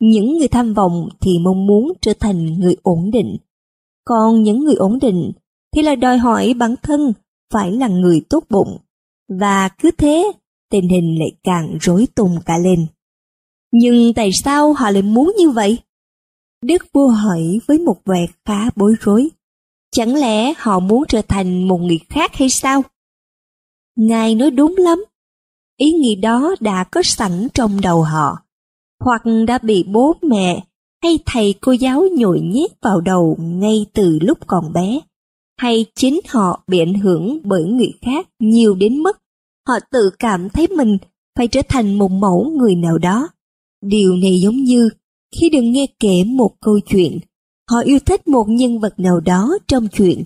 Những người tham vọng thì mong muốn trở thành người ổn định. Còn những người ổn định thì là đòi hỏi bản thân phải là người tốt bụng. Và cứ thế, tình hình lại càng rối tung cả lên. Nhưng tại sao họ lại muốn như vậy? Đức vua hỏi với một vẻ khá bối rối. Chẳng lẽ họ muốn trở thành một người khác hay sao? Ngài nói đúng lắm. Ý nghĩ đó đã có sẵn trong đầu họ, hoặc đã bị bố mẹ hay thầy cô giáo nhồi nhét vào đầu ngay từ lúc còn bé, hay chính họ bị ảnh hưởng bởi người khác nhiều đến mức họ tự cảm thấy mình phải trở thành một mẫu người nào đó. Điều này giống như khi đừng nghe kể một câu chuyện, họ yêu thích một nhân vật nào đó trong chuyện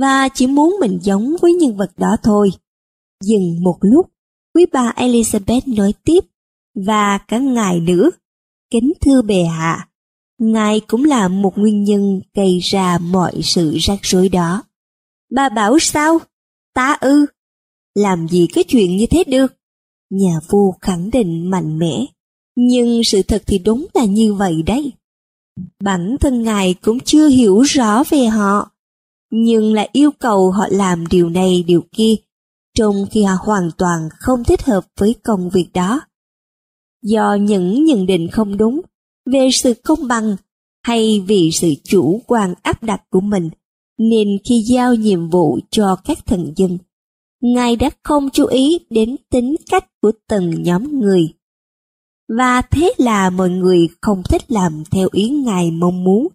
và chỉ muốn mình giống với nhân vật đó thôi. Dừng một lúc, quý bà Elizabeth nói tiếp và cả ngài nữa. Kính thưa bệ hạ, ngài cũng là một nguyên nhân gây ra mọi sự rắc rối đó. Bà bảo sao? Ta ư? Làm gì cái chuyện như thế được? Nhà vua khẳng định mạnh mẽ. Nhưng sự thật thì đúng là như vậy đấy. Bản thân ngài cũng chưa hiểu rõ về họ, nhưng lại yêu cầu họ làm điều này điều kia, trong khi họ hoàn toàn không thích hợp với công việc đó. Do những nhận định không đúng về sự công bằng hay vì sự chủ quan áp đặt của mình, nên khi giao nhiệm vụ cho các thần dân, Ngài đã không chú ý đến tính cách của từng nhóm người và thế là mọi người không thích làm theo ý Ngài mong muốn,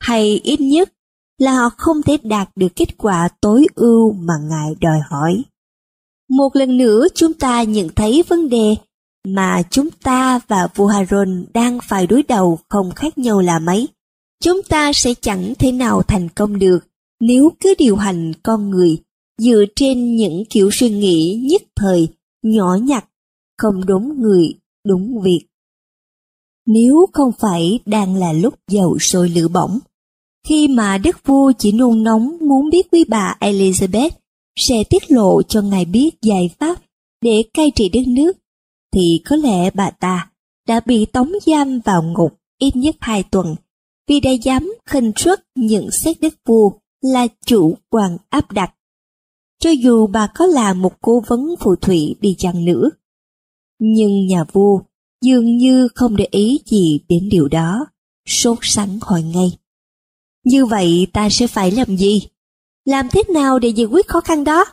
hay ít nhất là họ không thể đạt được kết quả tối ưu mà Ngài đòi hỏi. Một lần nữa chúng ta nhận thấy vấn đề mà chúng ta và vua Haron đang phải đối đầu không khác nhau là mấy. Chúng ta sẽ chẳng thể nào thành công được nếu cứ điều hành con người dựa trên những kiểu suy nghĩ nhất thời, nhỏ nhặt, không đúng người đúng việc. Nếu không phải đang là lúc dầu sôi lửa bỏng, khi mà đức vua chỉ nôn nóng muốn biết quý bà Elizabeth sẽ tiết lộ cho ngài biết giải pháp để cai trị đất nước, thì có lẽ bà ta đã bị tống giam vào ngục ít nhất hai tuần vì đã dám khinh suất nhận xét đức vua là chủ quan áp đặt. Cho dù bà có là một cố vấn phù thủy đi chăng nữa. Nhưng nhà vua dường như không để ý gì đến điều đó, sốt sắng hỏi ngay. Như vậy ta sẽ phải làm gì? Làm thế nào để giải quyết khó khăn đó?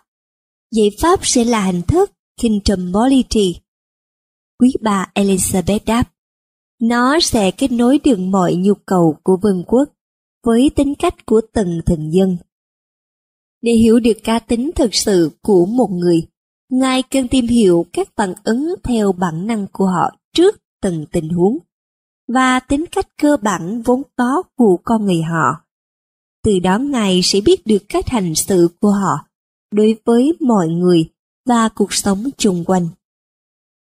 Giải pháp sẽ là hình thức Kingdom Polity. Quý bà Elizabeth đáp, nó sẽ kết nối được mọi nhu cầu của vương quốc với tính cách của từng thần dân. Để hiểu được cá tính thực sự của một người, Ngài cần tìm hiểu các phản ứng theo bản năng của họ trước từng tình huống và tính cách cơ bản vốn có của con người họ. Từ đó Ngài sẽ biết được cách hành xử của họ đối với mọi người và cuộc sống chung quanh.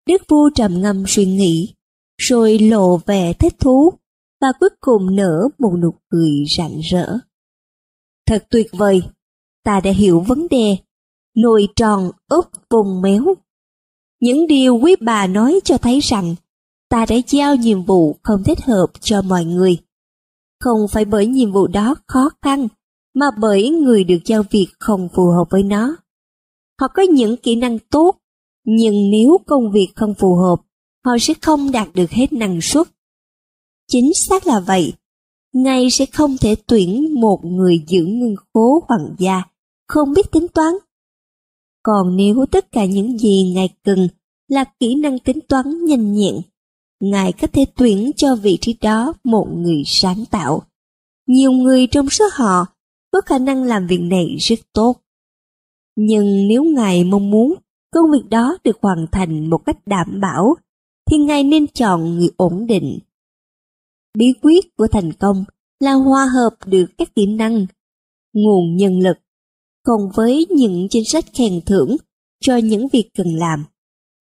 Đức vua trầm ngâm suy nghĩ, rồi lộ vẻ thích thú và cuối cùng nở một nụ cười rạng rỡ. Thật tuyệt vời, ta đã hiểu vấn đề, nồi tròn úp vùng méo. Những điều quý bà nói cho thấy rằng ta đã giao nhiệm vụ không thích hợp cho mọi người. Không phải bởi nhiệm vụ đó khó khăn, mà bởi người được giao việc không phù hợp với nó. Họ có những kỹ năng tốt, nhưng nếu công việc không phù hợp, họ sẽ không đạt được hết năng suất. Chính xác là vậy, Ngài sẽ không thể tuyển một người giữ ngân khố hoàng gia, không biết tính toán. Còn nếu tất cả những gì Ngài cần là kỹ năng tính toán nhanh nhẹn, Ngài có thể tuyển cho vị trí đó một người sáng tạo. Nhiều người trong số họ có khả năng làm việc này rất tốt. Nhưng nếu Ngài mong muốn công việc đó được hoàn thành một cách đảm bảo, thì Ngài nên chọn người ổn định. Bí quyết của thành công là hòa hợp được các kỹ năng, nguồn nhân lực, cùng với những chính sách khen thưởng cho những việc cần làm.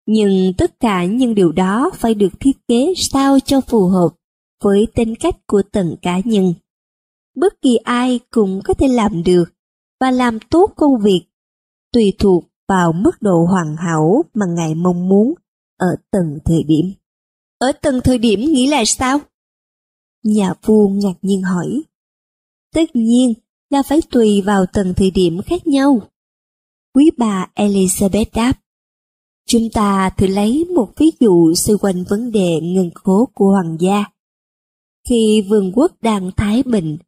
Nhưng tất cả những điều đó phải được thiết kế sao cho phù hợp với tính cách của từng cá nhân. Bất kỳ ai cũng có thể làm được và làm tốt công việc, tùy thuộc vào mức độ hoàn hảo mà ngài mong muốn ở từng thời điểm. Ở từng thời điểm nghĩ là sao? Nhà vua ngạc nhiên hỏi. Tất nhiên là phải tùy vào từng thời điểm khác nhau. Quý bà Elizabeth đáp. Chúng ta thử lấy một ví dụ xoay quanh vấn đề ngân khố của hoàng gia. Khi vương quốc đang thái bình,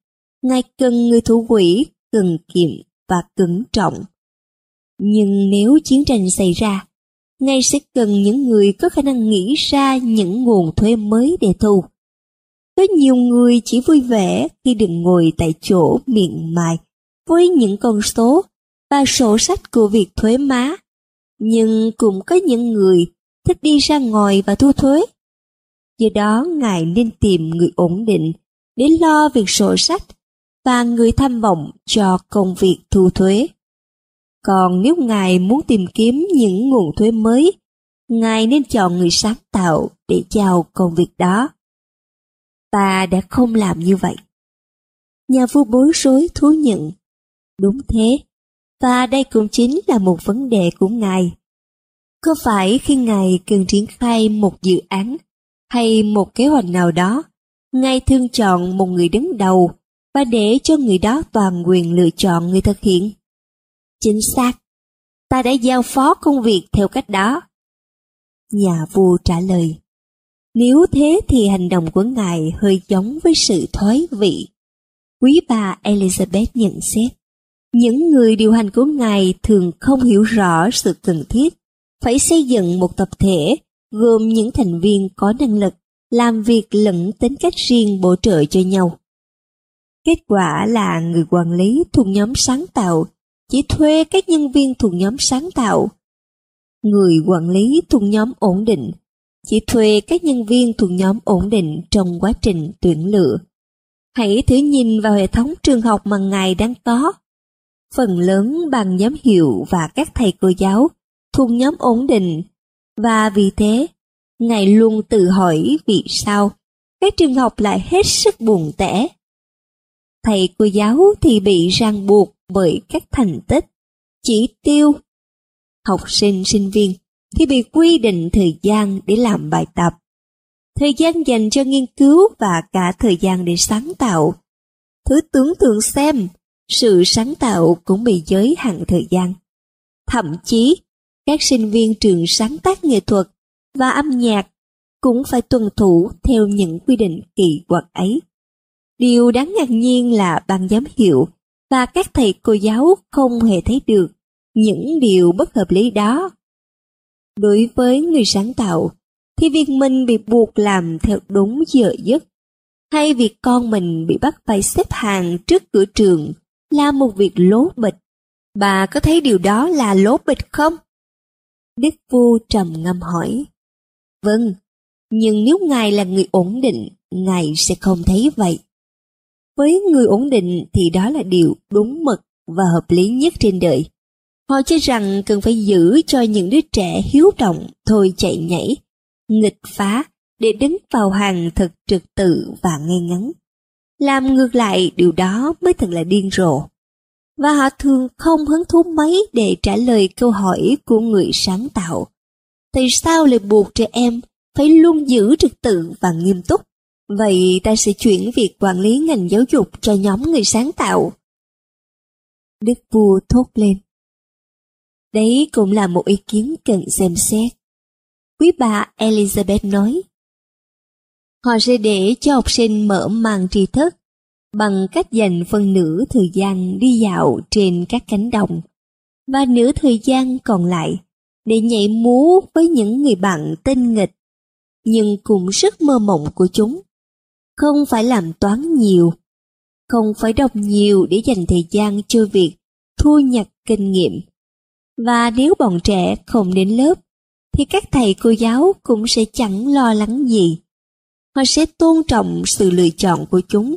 ngài cần người thủ quỹ, cần kiệm và cẩn trọng. Nhưng nếu chiến tranh xảy ra, ngài sẽ cần những người có khả năng nghĩ ra những nguồn thuế mới để thu. Có nhiều người chỉ vui vẻ khi đừng ngồi tại chỗ miệng mài với những con số và sổ sách của việc thuế má nhưng cũng có những người thích đi ra ngoài và thu thuế. Do đó Ngài nên tìm người ổn định để lo việc sổ sách và người tham vọng cho công việc thu thuế. Còn nếu Ngài muốn tìm kiếm những nguồn thuế mới, Ngài nên chọn người sáng tạo để giao công việc đó. Ta đã không làm như vậy. Nhà vua bối rối thú nhận. Đúng thế, và đây cũng chính là một vấn đề của Ngài. Có phải khi Ngài cần triển khai một dự án hay một kế hoạch nào đó, Ngài thường chọn một người đứng đầu và để cho người đó toàn quyền lựa chọn người thực hiện? Chính xác, ta đã giao phó công việc theo cách đó. Nhà vua trả lời, nếu thế thì hành động của Ngài hơi giống với sự thoái vị. Quý bà Elizabeth nhận xét, những người điều hành của Ngài thường không hiểu rõ sự cần thiết phải xây dựng một tập thể gồm những thành viên có năng lực làm việc lẫn tính cách riêng bổ trợ cho nhau. Kết quả là người quản lý thuộc nhóm sáng tạo chỉ thuê các nhân viên thuộc nhóm sáng tạo. Người quản lý thuộc nhóm ổn định chỉ thuê các nhân viên thuộc nhóm ổn định trong quá trình tuyển lựa. Hãy thử nhìn vào hệ thống trường học mà ngài đang có. Phần lớn bằng giám hiệu và các thầy cô giáo thuộc nhóm ổn định, và vì thế, Ngài luôn tự hỏi vì sao các trường học lại hết sức buồn tẻ. Thầy cô giáo thì bị ràng buộc bởi các thành tích, chỉ tiêu. Học sinh, sinh viên thì bị quy định thời gian để làm bài tập, thời gian dành cho nghiên cứu và cả thời gian để sáng tạo. Thứ tưởng tượng xem, sự sáng tạo cũng bị giới hạn thời gian. Thậm chí, các sinh viên trường sáng tác nghệ thuật và âm nhạc cũng phải tuân thủ theo những quy định kỳ quặc ấy. Điều đáng ngạc nhiên là ban giám hiệu và các thầy cô giáo không hề thấy được những điều bất hợp lý đó. Đối với người sáng tạo, thì việc mình bị buộc làm theo đúng giờ giấc, hay việc con mình bị bắt phải xếp hàng trước cửa trường là một việc lố bịch. Bà có thấy điều đó là lố bịch không? Đức vua trầm ngâm hỏi. Vâng, nhưng nếu ngài là người ổn định, ngài sẽ không thấy vậy. Với người ổn định thì đó là điều đúng mực và hợp lý nhất trên đời. Họ cho rằng cần phải giữ cho những đứa trẻ hiếu động thôi chạy nhảy, nghịch phá để đứng vào hàng thật trực tự và ngay ngắn. Làm ngược lại điều đó mới thật là điên rồ. Và họ thường không hứng thú mấy để trả lời câu hỏi của người sáng tạo. Tại sao lại buộc trẻ em phải luôn giữ trật tự và nghiêm túc? Vậy ta sẽ chuyển việc quản lý ngành giáo dục cho nhóm người sáng tạo. Đức vua thốt lên. Đấy cũng là một ý kiến cần xem xét. Quý bà Elizabeth nói. Họ sẽ để cho học sinh mở màn tri thức bằng cách dành phần nửa thời gian đi dạo trên các cánh đồng và nửa thời gian còn lại để nhảy múa với những người bạn tinh nghịch nhưng cũng rất mơ mộng của chúng. Không phải làm toán nhiều, không phải đọc nhiều để dành thời gian cho việc thu nhặt kinh nghiệm. Và nếu bọn trẻ không đến lớp, thì các thầy cô giáo cũng sẽ chẳng lo lắng gì. Họ sẽ tôn trọng sự lựa chọn của chúng,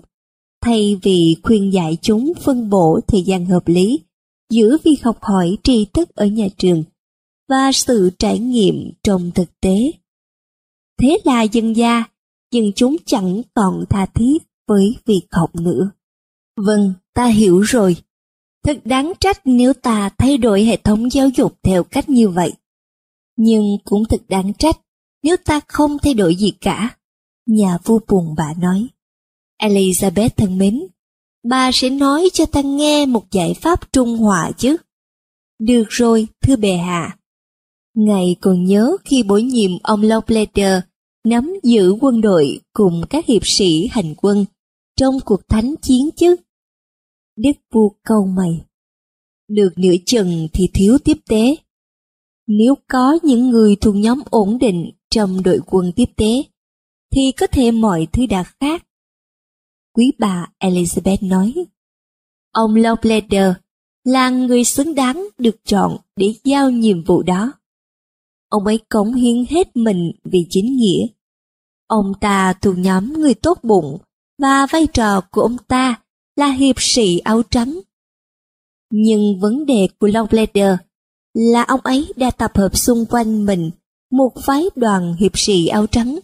thay vì khuyên dạy chúng phân bổ thời gian hợp lý giữa việc học hỏi tri thức ở nhà trường và sự trải nghiệm trong thực tế. Thế là dân gia, nhưng chúng chẳng còn tha thiết với việc học nữa. Vâng, ta hiểu rồi. Thật đáng trách nếu ta thay đổi hệ thống giáo dục theo cách như vậy. Nhưng cũng thật đáng trách nếu ta không thay đổi gì cả. Nhà vua buồn bã nói. Elizabeth thân mến, bà sẽ nói cho ta nghe một giải pháp trung hòa chứ. Được rồi, thưa bệ hạ. Ngài còn nhớ khi bổ nhiệm ông Loveleder nắm giữ quân đội cùng các hiệp sĩ hành quân trong cuộc thánh chiến chứ. Đức vua câu mày. Được nửa chừng thì thiếu tiếp tế. Nếu có những người thuộc nhóm ổn định trong đội quân tiếp tế, thì có thể mọi thứ đã khác. Quý bà Elizabeth nói, ông Loveleder là người xứng đáng được chọn để giao nhiệm vụ đó. Ông ấy cống hiến hết mình vì chính nghĩa. Ông ta thuộc nhóm người tốt bụng và vai trò của ông ta là hiệp sĩ áo trắng. Nhưng vấn đề của Loveleder là ông ấy đã tập hợp xung quanh mình một phái đoàn hiệp sĩ áo trắng.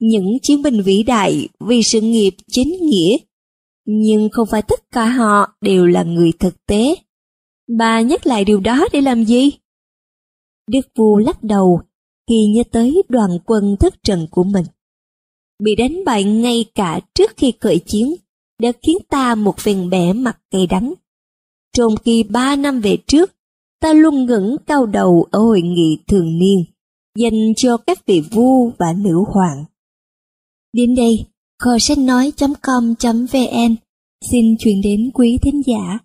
Những chiến binh vĩ đại vì sự nghiệp chính nghĩa, nhưng không phải tất cả họ đều là người thực tế. Bà nhắc lại điều đó để làm gì? Đức vua lắc đầu khi nhớ tới đoàn quân thất trận của mình. Bị đánh bại ngay cả trước khi khởi chiến đã khiến ta một phen bẻ mặt cay đắng. Trong khi ba năm về trước, ta luôn ngẩng cao đầu ở hội nghị thường niên dành cho các vị vua và nữ hoàng. Đến đây, kho sách nói.com.vn xin chuyển đến quý thính giả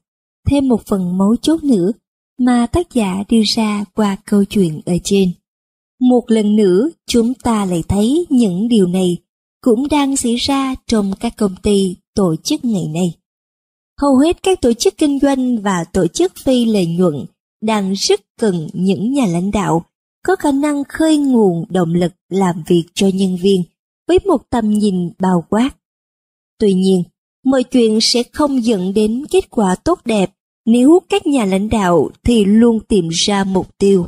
thêm một phần mấu chốt nữa mà tác giả đưa ra qua câu chuyện ở trên. Một lần nữa, chúng ta lại thấy những điều này cũng đang xảy ra trong các công ty tổ chức ngày nay. Hầu hết các tổ chức kinh doanh và tổ chức phi lợi nhuận đang rất cần những nhà lãnh đạo có khả năng khơi nguồn động lực làm việc cho nhân viên với một tầm nhìn bao quát. Tuy nhiên, mọi chuyện sẽ không dẫn đến kết quả tốt đẹp nếu các nhà lãnh đạo thì luôn tìm ra mục tiêu,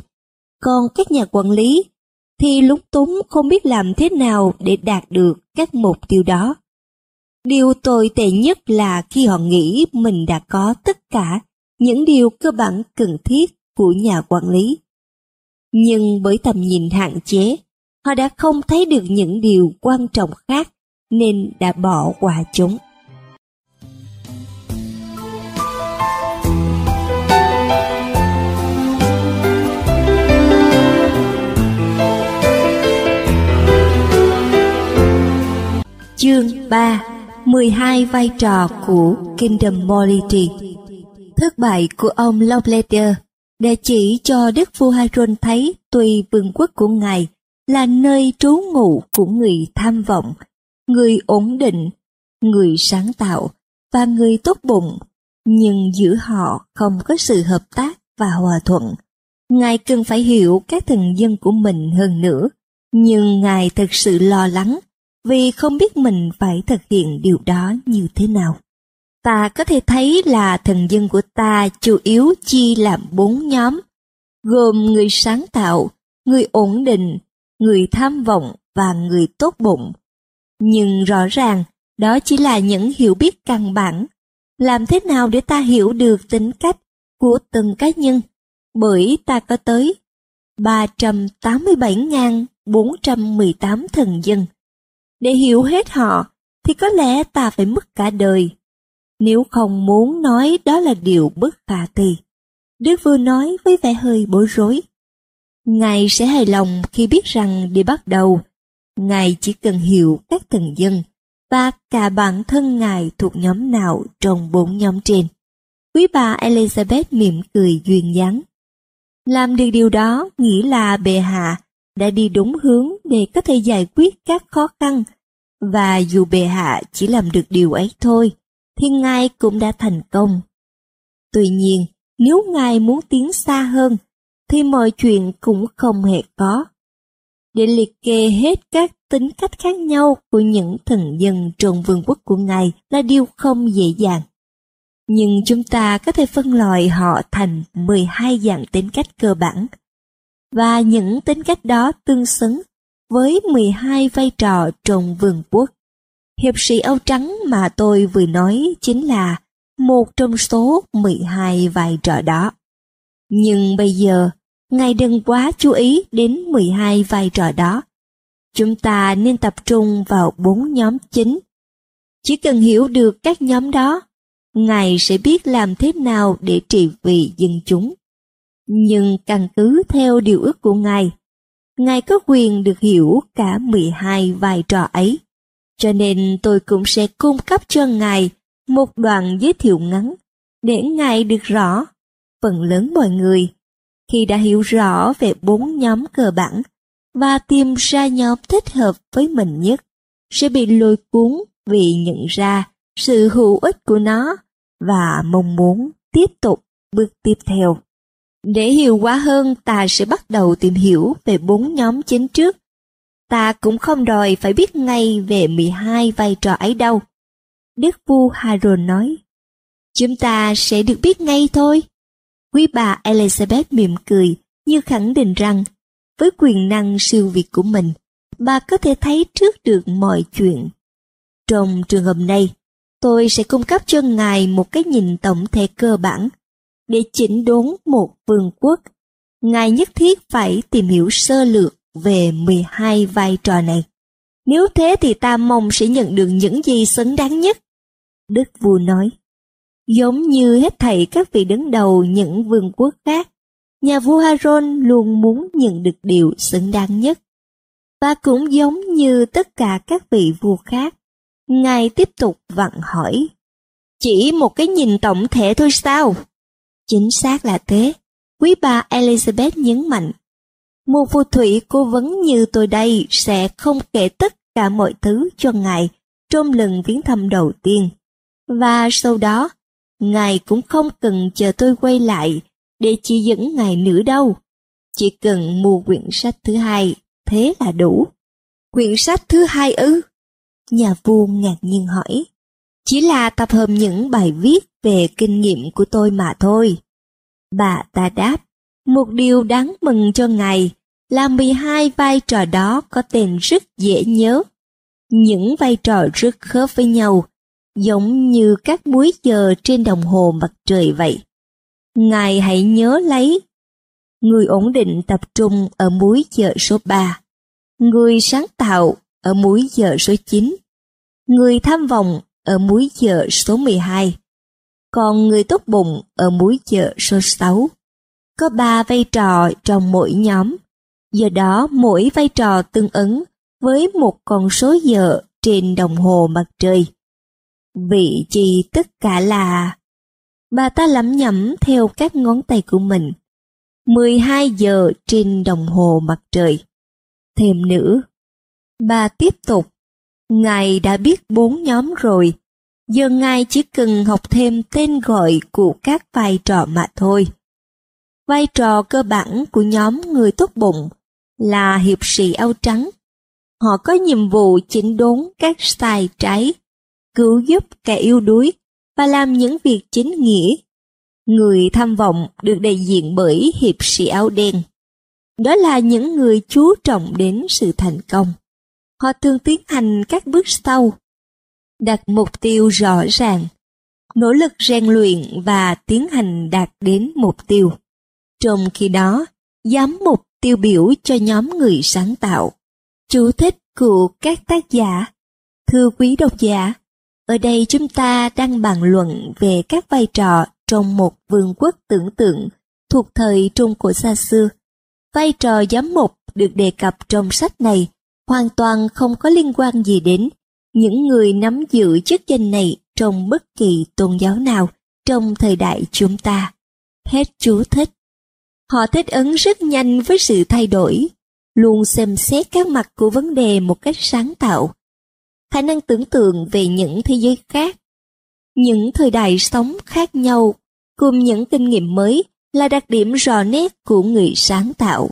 còn các nhà quản lý thì lúng túng không biết làm thế nào để đạt được các mục tiêu đó. Điều tồi tệ nhất là khi họ nghĩ mình đã có tất cả những điều cơ bản cần thiết của nhà quản lý. Nhưng bởi tầm nhìn hạn chế, họ đã không thấy được những điều quan trọng khác nên đã bỏ qua chúng. Chương 3 12 vai trò của Kingdom Morality Thất bại của ông Loveleder đã chỉ cho Đức vua Haron thấy tuy vương quốc của ngài là nơi trú ngụ của người tham vọng, người ổn định, người sáng tạo và người tốt bụng, nhưng giữa họ không có sự hợp tác và hòa thuận. Ngài cần phải hiểu các thần dân của mình hơn nữa, nhưng Ngài thật sự lo lắng vì không biết mình phải thực hiện điều đó như thế nào. Ta có thể thấy là thần dân của ta chủ yếu chia làm bốn nhóm, gồm người sáng tạo, người ổn định, người tham vọng và người tốt bụng. Nhưng rõ ràng, đó chỉ là những hiểu biết căn bản. Làm thế nào để ta hiểu được tính cách của từng cá nhân? Bởi ta có tới 387.418 thần dân. Để hiểu hết họ, thì có lẽ ta phải mất cả đời. Nếu không muốn nói đó là điều bất khả thi. Đức vua nói với vẻ hơi bối rối. Ngài sẽ hài lòng khi biết rằng để bắt đầu, Ngài chỉ cần hiểu các thần dân và cả bản thân Ngài thuộc nhóm nào trong bốn nhóm trên. Quý bà Elizabeth mỉm cười duyên dáng. Làm được điều đó nghĩa là bệ hạ đã đi đúng hướng để có thể giải quyết các khó khăn, và dù bệ hạ chỉ làm được điều ấy thôi, thì Ngài cũng đã thành công. Tuy nhiên, nếu Ngài muốn tiến xa hơn, thì mọi chuyện cũng không hề có. Để liệt kê hết các tính cách khác nhau của những thần dân trong vương quốc của Ngài là điều không dễ dàng. Nhưng chúng ta có thể phân loại họ thành 12 dạng tính cách cơ bản. Và những tính cách đó tương xứng với 12 vai trò trong vương quốc. Hiệp sĩ Âu Trắng mà tôi vừa nói chính là một trong số 12 vai trò đó. Nhưng bây giờ, Ngài đừng quá chú ý đến 12 vai trò đó. Chúng ta nên tập trung vào bốn nhóm chính. Chỉ cần hiểu được các nhóm đó, Ngài sẽ biết làm thế nào để trị vì dân chúng. Nhưng căn cứ theo điều ước của Ngài, Ngài có quyền được hiểu cả 12 vai trò ấy. Cho nên tôi cũng sẽ cung cấp cho Ngài một đoạn giới thiệu ngắn để Ngài được rõ. Phần lớn mọi người, khi đã hiểu rõ về bốn nhóm cơ bản và tìm ra nhóm thích hợp với mình nhất, sẽ bị lôi cuốn vì nhận ra sự hữu ích của nó và mong muốn tiếp tục bước tiếp theo. Để hiểu quá hơn, ta sẽ bắt đầu tìm hiểu về bốn nhóm chính trước. Ta cũng không đòi phải biết ngay về 12 vai trò ấy đâu. Đức vua Harold nói, chúng ta sẽ được biết ngay thôi. Quý bà Elizabeth mỉm cười như khẳng định rằng, với quyền năng siêu việt của mình, bà có thể thấy trước được mọi chuyện. Trong trường hợp này, tôi sẽ cung cấp cho ngài một cái nhìn tổng thể cơ bản để chỉnh đốn một vương quốc. Ngài nhất thiết phải tìm hiểu sơ lược về 12 vai trò này. Nếu thế thì ta mong sẽ nhận được những gì xứng đáng nhất. Đức vua nói, giống như hết thảy các vị đứng đầu những vương quốc khác, nhà vua Haron luôn muốn nhận được điều xứng đáng nhất. Và cũng giống như tất cả các vị vua khác, Ngài tiếp tục vặn hỏi, chỉ một cái nhìn tổng thể thôi sao? Chính xác là thế, quý bà Elizabeth nhấn mạnh. Một phù thủy cố vấn như tôi đây sẽ không kể tất cả mọi thứ cho ngài trong lần viếng thăm đầu tiên. Và sau đó, ngài cũng không cần chờ tôi quay lại để chỉ dẫn ngài nữa đâu. Chỉ cần mua quyển sách thứ hai, thế là đủ. Quyển sách thứ hai ư? Nhà vua ngạc nhiên hỏi. Chỉ là tập hợp những bài viết về kinh nghiệm của tôi mà thôi. Bà ta đáp, một điều đáng mừng cho ngài là 12 vai trò đó có tên rất dễ nhớ. Những vai trò rất khớp với nhau, giống như các múi giờ trên đồng hồ mặt trời vậy. Ngài hãy nhớ lấy, người ổn định tập trung ở múi giờ số 3, người sáng tạo ở múi giờ số 9, người tham vọng ở múi giờ số 12, còn người tốt bụng ở múi chợ số 6. Có ba vai trò trong mỗi nhóm, do đó mỗi vai trò tương ứng với một con số giờ trên đồng hồ mặt trời. Vị trí tất cả là... Bà ta lẩm nhẩm theo các ngón tay của mình. 12 giờ trên đồng hồ mặt trời. Thêm nữa, bà tiếp tục Ngài đã biết bốn nhóm rồi, Giờ ngài chỉ cần học thêm tên gọi của các vai trò mà thôi. Vai trò cơ bản của nhóm người tốt bụng là hiệp sĩ áo trắng. Họ có nhiệm vụ chỉnh đốn các sai trái, cứu giúp kẻ yếu đuối và làm những việc chính nghĩa. Người tham vọng được đại diện bởi hiệp sĩ áo đen. Đó là những người chú trọng đến sự thành công. Họ thường tiến hành các bước sau, đặt mục tiêu rõ ràng, nỗ lực rèn luyện và tiến hành đạt đến mục tiêu. Trong khi đó, giám mục tiêu biểu cho nhóm người sáng tạo. Chú thích của các tác giả Thưa quý độc giả, ở đây chúng ta đang bàn luận về các vai trò trong một vương quốc tưởng tượng thuộc thời Trung Cổ xa xưa. Vai trò giám mục được đề cập trong sách này hoàn toàn không có liên quan gì đến những người nắm giữ chức danh này trong bất kỳ tôn giáo nào trong thời đại chúng ta. Hết chú thích. Họ thích ứng rất nhanh với sự thay đổi, luôn xem xét các mặt của vấn đề một cách sáng tạo, khả năng tưởng tượng về những thế giới khác, những thời đại sống khác nhau, cùng những kinh nghiệm mới là đặc điểm rõ nét của người sáng tạo.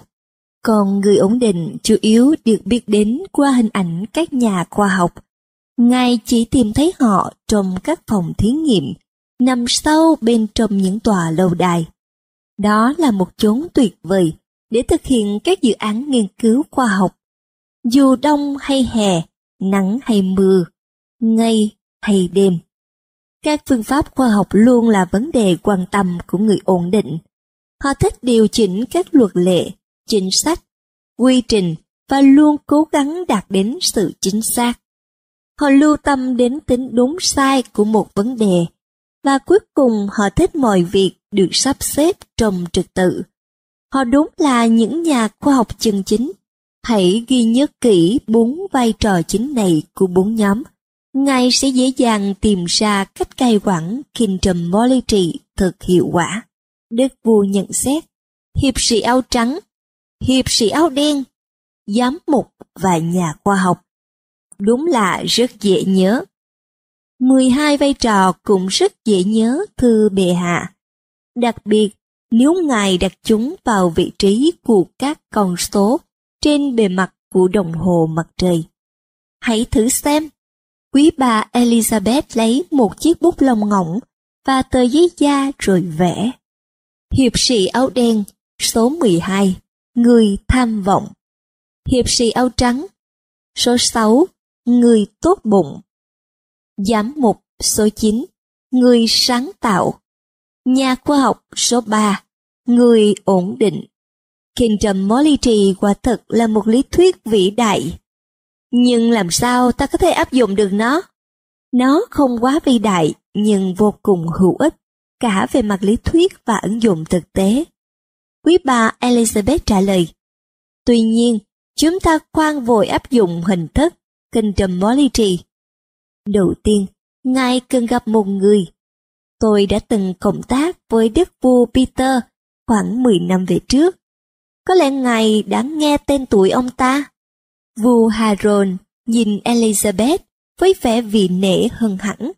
Còn người ổn định chủ yếu được biết đến qua hình ảnh các nhà khoa học. Ngài chỉ tìm thấy họ trong các phòng thí nghiệm, nằm sâu bên trong những tòa lâu đài. Đó là một chốn tuyệt vời để thực hiện các dự án nghiên cứu khoa học. Dù đông hay hè, nắng hay mưa, ngày hay đêm. Các phương pháp khoa học luôn là vấn đề quan tâm của người ổn định. Họ thích điều chỉnh các luật lệ, chính sách, quy trình và luôn cố gắng đạt đến sự chính xác. Họ lưu tâm đến tính đúng sai của một vấn đề và cuối cùng họ thích mọi việc được sắp xếp trong trật tự. Họ đúng là những nhà khoa học chân chính. Hãy ghi nhớ kỹ bốn vai trò chính này của bốn nhóm. Ngài sẽ dễ dàng tìm ra cách cai quản kinh trầm Kingdom trị thật hiệu quả. Đức vua nhận xét, hiệp sĩ áo trắng, hiệp sĩ áo đen, giám mục và nhà khoa học. Đúng là rất dễ nhớ. 12 vai trò cũng rất dễ nhớ thưa bệ hạ. Đặc biệt, nếu ngài đặt chúng vào vị trí của các con số trên bề mặt của đồng hồ mặt trời. Hãy thử xem. Quý bà Elizabeth lấy một chiếc bút lông ngỗng và tờ giấy da rồi vẽ. Hiệp sĩ áo đen, số 12, người tham vọng. Hiệp sĩ áo trắng, số 6, người tốt bụng. Giám mục số 9, người sáng tạo. Nhà khoa học số 3, người ổn định. Kingdom Polity quả thật là một lý thuyết vĩ đại. Nhưng làm sao ta có thể áp dụng được nó? Nó không quá vĩ đại nhưng vô cùng hữu ích, cả về mặt lý thuyết và ứng dụng thực tế. Quý bà Elizabeth trả lời, Tuy nhiên, chúng ta khoan vội áp dụng hình thức Kingdom Polity. Đầu tiên, Ngài cần gặp một người. Tôi đã từng cộng tác với đức vua Peter khoảng 10 năm về trước. Có lẽ Ngài đã nghe tên tuổi ông ta. Vua Harold nhìn Elizabeth với vẻ vị nể hơn hẳn.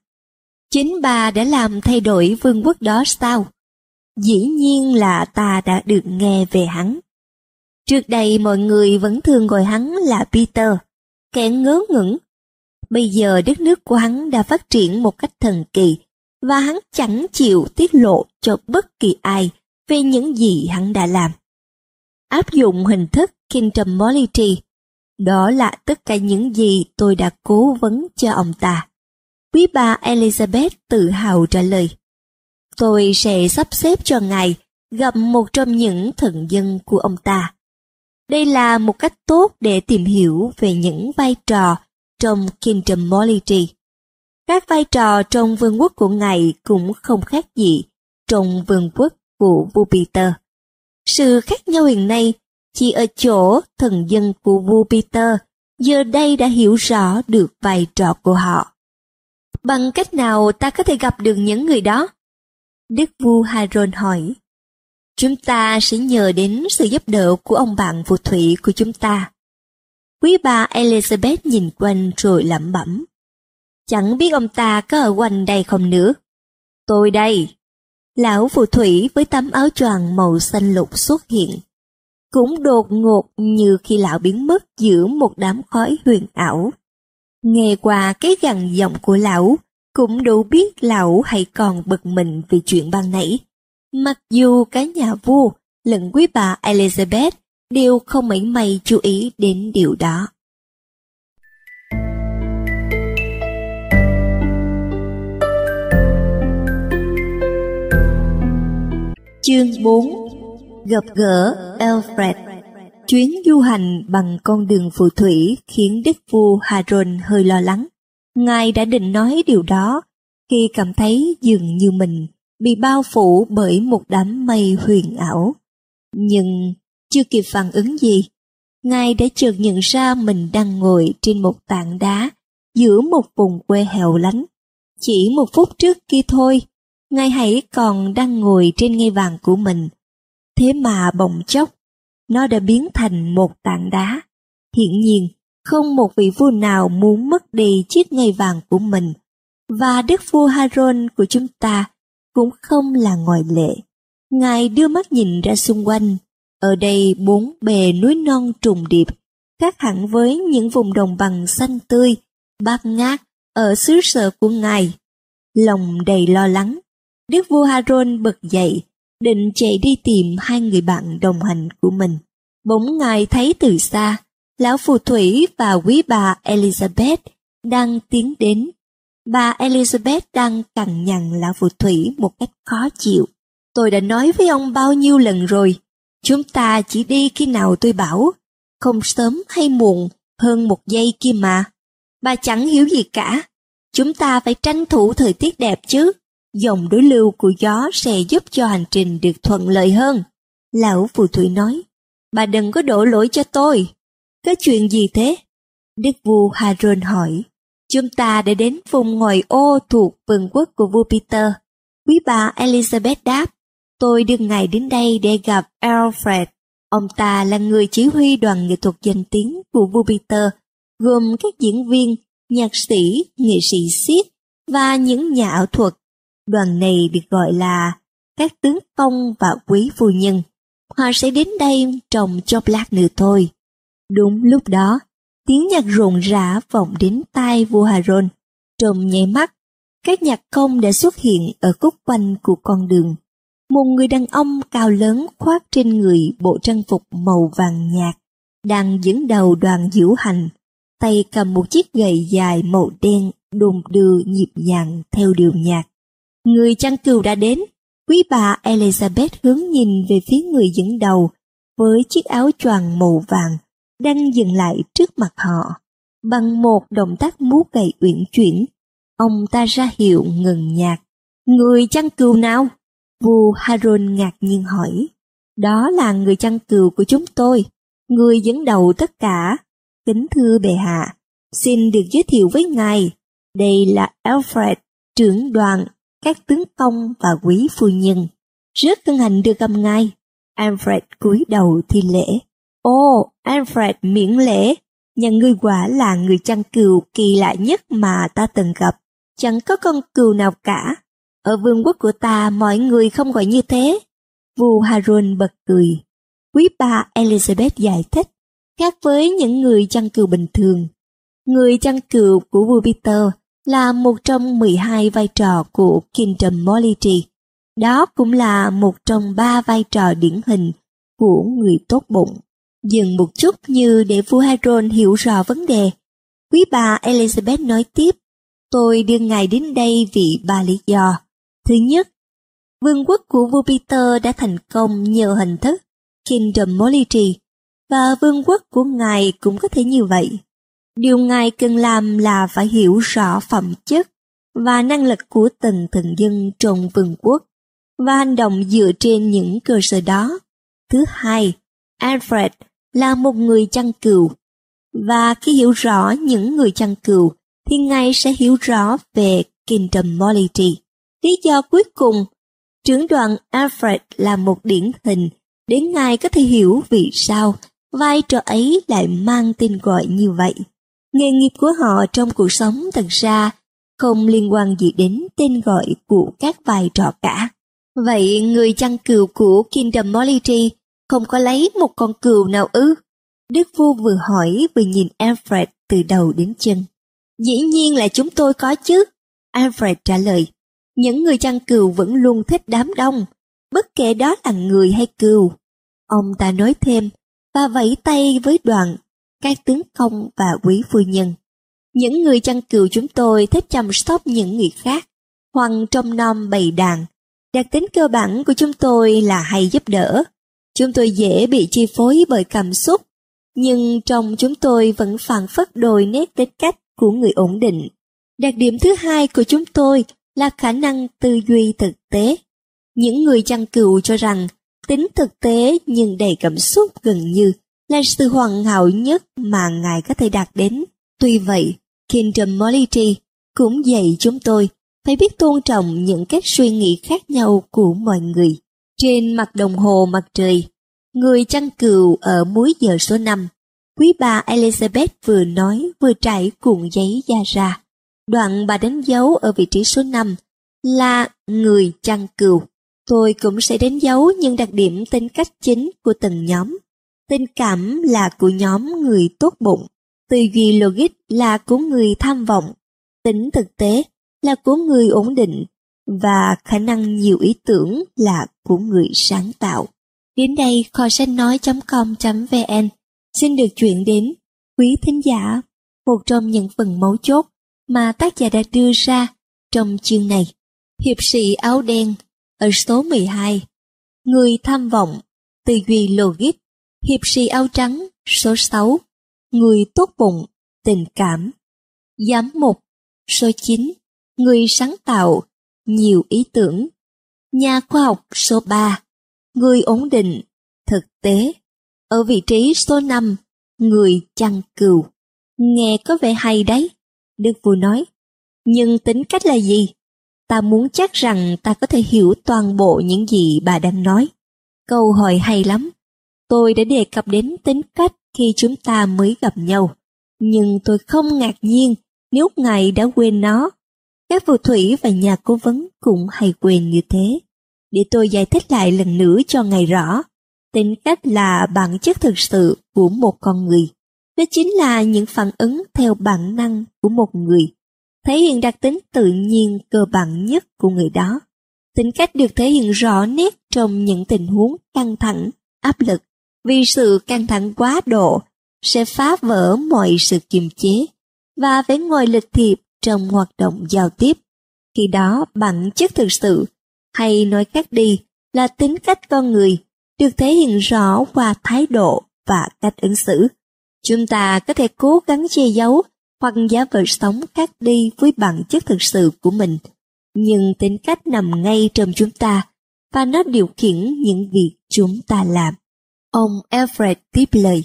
Chính bà đã làm thay đổi vương quốc đó sao? Dĩ nhiên là ta đã được nghe về hắn. Trước đây mọi người vẫn thường gọi hắn là Peter, kẻ ngớ ngẩn. Bây giờ đất nước của hắn đã phát triển một cách thần kỳ, và hắn chẳng chịu tiết lộ cho bất kỳ ai về những gì hắn đã làm. Áp dụng hình thức Kingdom Polity, đó là tất cả những gì tôi đã cố vấn cho ông ta. Quý bà Elizabeth tự hào trả lời. Tôi sẽ sắp xếp cho ngài gặp một trong những thần dân của ông ta. Đây là một cách tốt để tìm hiểu về những vai trò trong Kingdom Polity. Các vai trò trong vương quốc của ngài cũng không khác gì trong vương quốc của vua Peter. Sự khác nhau hiện nay chỉ ở chỗ thần dân của vua Peter giờ đây đã hiểu rõ được vai trò của họ. Bằng cách nào ta có thể gặp được những người đó? Đức vua Haron hỏi. Chúng ta sẽ nhờ đến sự giúp đỡ của ông bạn phù thủy của chúng ta. Quý bà Elizabeth nhìn quanh rồi lẩm bẩm. Chẳng biết ông ta có ở quanh đây không nữa. Tôi đây. Lão phù thủy với tấm áo choàng màu xanh lục xuất hiện. Cũng đột ngột như khi lão biến mất giữa một đám khói huyền ảo. Nghe qua cái gằn giọng của lão, cũng đủ biết lão hay còn bực mình vì chuyện ban nãy. Mặc dù cả nhà vua lẫn quý bà Elizabeth đều không mấy may chú ý đến điều đó. Chương 4 Gặp gỡ Alfred Chuyến du hành bằng con đường phù thủy khiến đức vua Harold hơi lo lắng. Ngài đã định nói điều đó khi cảm thấy dường như mình bị bao phủ bởi một đám mây huyền ảo. Nhưng chưa kịp phản ứng gì, Ngài đã chợt nhận ra mình đang ngồi trên một tảng đá giữa một vùng quê hẻo lánh. Chỉ một phút trước kia thôi, Ngài hãy còn đang ngồi trên ngai vàng của mình. Thế mà bỗng chốc, nó đã biến thành một tảng đá. Hiển nhiên, không một vị vua nào muốn mất đi chiếc ngai vàng của mình. Và đức vua Haron của chúng ta cũng không là ngoại lệ. Ngài đưa mắt nhìn ra xung quanh. Ở đây bốn bề núi non trùng điệp, khác hẳn với những vùng đồng bằng xanh tươi, bát ngát ở xứ sở của Ngài. Lòng đầy lo lắng, Đức vua Haron bật dậy, định chạy đi tìm hai người bạn đồng hành của mình. Bỗng ngài thấy từ xa, lão phù thủy và quý bà Elizabeth đang tiến đến. Bà Elizabeth đang cằn nhằn lão phù thủy một cách khó chịu. Tôi đã nói với ông bao nhiêu lần rồi, chúng ta chỉ đi khi nào tôi bảo, không sớm hay muộn hơn một giây kia mà. Bà chẳng hiểu gì cả, chúng ta phải tranh thủ thời tiết đẹp chứ dòng đối lưu của gió sẽ giúp cho hành trình được thuận lợi hơn. Lão phù thủy nói, bà đừng có đổ lỗi cho tôi. Cái chuyện gì thế? Đức vua Haron hỏi, chúng ta đã đến vùng ngoại ô thuộc vườn quốc của vua Peter. Quý bà Elizabeth đáp, tôi đưa ngài đến đây để gặp Alfred. Ông ta là người chỉ huy đoàn nghệ thuật danh tiếng của vua Peter, gồm các diễn viên, nhạc sĩ, nghệ sĩ siết và những nhà ảo thuật Đoàn này được gọi là các tướng công và quý phu nhân. Họ sẽ đến đây trong chốc lát nữa thôi. Đúng lúc đó, tiếng nhạc rộn rã vọng đến tai vua Haron. Trong nháy mắt, các nhạc công đã xuất hiện ở khúc quanh của con đường. Một người đàn ông cao lớn khoác trên người bộ trang phục màu vàng nhạt, đang dẫn đầu đoàn diễu hành, tay cầm một chiếc gậy dài màu đen đùng đưa nhịp nhàng theo điệu nhạc. Người chăn cừu đã đến, quý bà Elizabeth hướng nhìn về phía người dẫn đầu với chiếc áo choàng màu vàng đang dừng lại trước mặt họ. Bằng một động tác múa gậy uyển chuyển, ông ta ra hiệu ngừng nhạc. Người chăn cừu nào? Vua Haron ngạc nhiên hỏi. Đó là người chăn cừu của chúng tôi, người dẫn đầu tất cả. Kính thưa bệ hạ, xin được giới thiệu với ngài. Đây là Alfred, trưởng đoàn các tướng công và quý phu nhân. Rất hân hạnh được gặp ngài. Alfred cúi đầu thi lễ. Oh, Alfred miễn lễ, nhà ngươi quả là người chăn cừu kỳ lạ nhất mà ta từng gặp. Chẳng có con cừu nào cả. Ở vương quốc của ta mọi người không gọi như thế. Vua Harun bật cười. Quý bà Elizabeth giải thích, khác với những người chăn cừu bình thường. Người chăn cừu của vua Peter là một trong 12 vai trò của Kingdom Morality. Đó cũng là một trong ba vai trò điển hình của người tốt bụng. Dừng một chút như để vua Harold hiểu rõ vấn đề. Quý bà Elizabeth nói tiếp, tôi đưa ngài đến đây vì ba lý do. Thứ nhất, vương quốc của vua Peter đã thành công nhờ hình thức Kingdom military và vương quốc của ngài cũng có thể như vậy. Điều ngài cần làm là phải hiểu rõ phẩm chất và năng lực của từng thần dân trong vương quốc và hành động dựa trên những cơ sở đó. Thứ hai, Alfred là một người chăn cừu và khi hiểu rõ những người chăn cừu thì ngài sẽ hiểu rõ về Kingdom Morality. Lý do cuối cùng, trưởng đoàn Alfred là một điển hình để ngài có thể hiểu vì sao vai trò ấy lại mang tên gọi như vậy. Nghề nghiệp của họ trong cuộc sống thật ra không liên quan gì đến tên gọi của các vai trò cả. Vậy người chăn cừu của Kingdom Molity không có lấy một con cừu nào ư? Đức vua vừa hỏi vừa nhìn Alfred từ đầu đến chân. Dĩ nhiên là chúng tôi có chứ. Alfred trả lời. Những người chăn cừu vẫn luôn thích đám đông, bất kể đó là người hay cừu. Ông ta nói thêm, và vẫy tay với đoàn, các tướng công và quý phu nhân. Những người chăn cừu chúng tôi thích chăm sóc những người khác, hoặc trong nom bầy đàn. Đặc tính cơ bản của chúng tôi là hay giúp đỡ. Chúng tôi dễ bị chi phối bởi cảm xúc, nhưng trong chúng tôi vẫn phản phất đôi nét tính cách của người ổn định. Đặc điểm thứ hai của chúng tôi là khả năng tư duy thực tế. Những người chăn cừu cho rằng tính thực tế nhưng đầy cảm xúc gần như là sự hoàn hảo nhất mà ngài có thể đạt đến. Tuy vậy, Kingdom Morality cũng dạy chúng tôi phải biết tôn trọng những cách suy nghĩ khác nhau của mọi người. Trên mặt đồng hồ mặt trời, người chăn cừu ở múi giờ số 5, quý bà Elizabeth vừa nói vừa trải cuộn giấy da ra. Đoạn bà đánh dấu ở vị trí số 5 là người chăn cừu. Tôi cũng sẽ đánh dấu những đặc điểm tính cách chính của từng nhóm. Tình cảm là của nhóm người tốt bụng, tư duy logic là của người tham vọng, tính thực tế là của người ổn định và khả năng nhiều ý tưởng là của người sáng tạo. Đến đây kho sách nói.com.vn xin được chuyển đến quý thính giả một trong những phần mấu chốt mà tác giả đã đưa ra trong chương này. Hiệp sĩ áo đen ở số 12, người tham vọng, tư duy logic, hiệp sĩ áo trắng số 6, người tốt bụng, tình cảm, giám mục số 9, người sáng tạo, nhiều ý tưởng, nhà khoa học số 3, người ổn định, thực tế, ở vị trí số 5, người chăn cừu. Nghe có vẻ hay đấy, Đức vua nói. Nhưng tính cách là gì? Ta muốn chắc rằng ta có thể hiểu toàn bộ những gì bà đang nói. Câu hỏi hay lắm. Tôi đã đề cập đến tính cách khi chúng ta mới gặp nhau. Nhưng tôi không ngạc nhiên nếu ngài đã quên nó. Các phù thủy và nhà cố vấn cũng hay quên như thế. Để tôi giải thích lại lần nữa cho ngài rõ. Tính cách là bản chất thực sự của một con người. Đó chính là những phản ứng theo bản năng của một người, thể hiện đặc tính tự nhiên cơ bản nhất của người đó. Tính cách được thể hiện rõ nét trong những tình huống căng thẳng, áp lực, vì sự căng thẳng quá độ sẽ phá vỡ mọi sự kiềm chế và phải ngoài lịch thiệp trong hoạt động giao tiếp. Khi đó bản chất thực sự, hay nói khác đi là tính cách con người, được thể hiện rõ qua thái độ và cách ứng xử. Chúng ta có thể cố gắng che giấu hoặc giả vờ sống khác đi với bản chất thực sự của mình, nhưng tính cách nằm ngay trong chúng ta và nó điều khiển những việc chúng ta làm. Ông Alfred tiếp lời.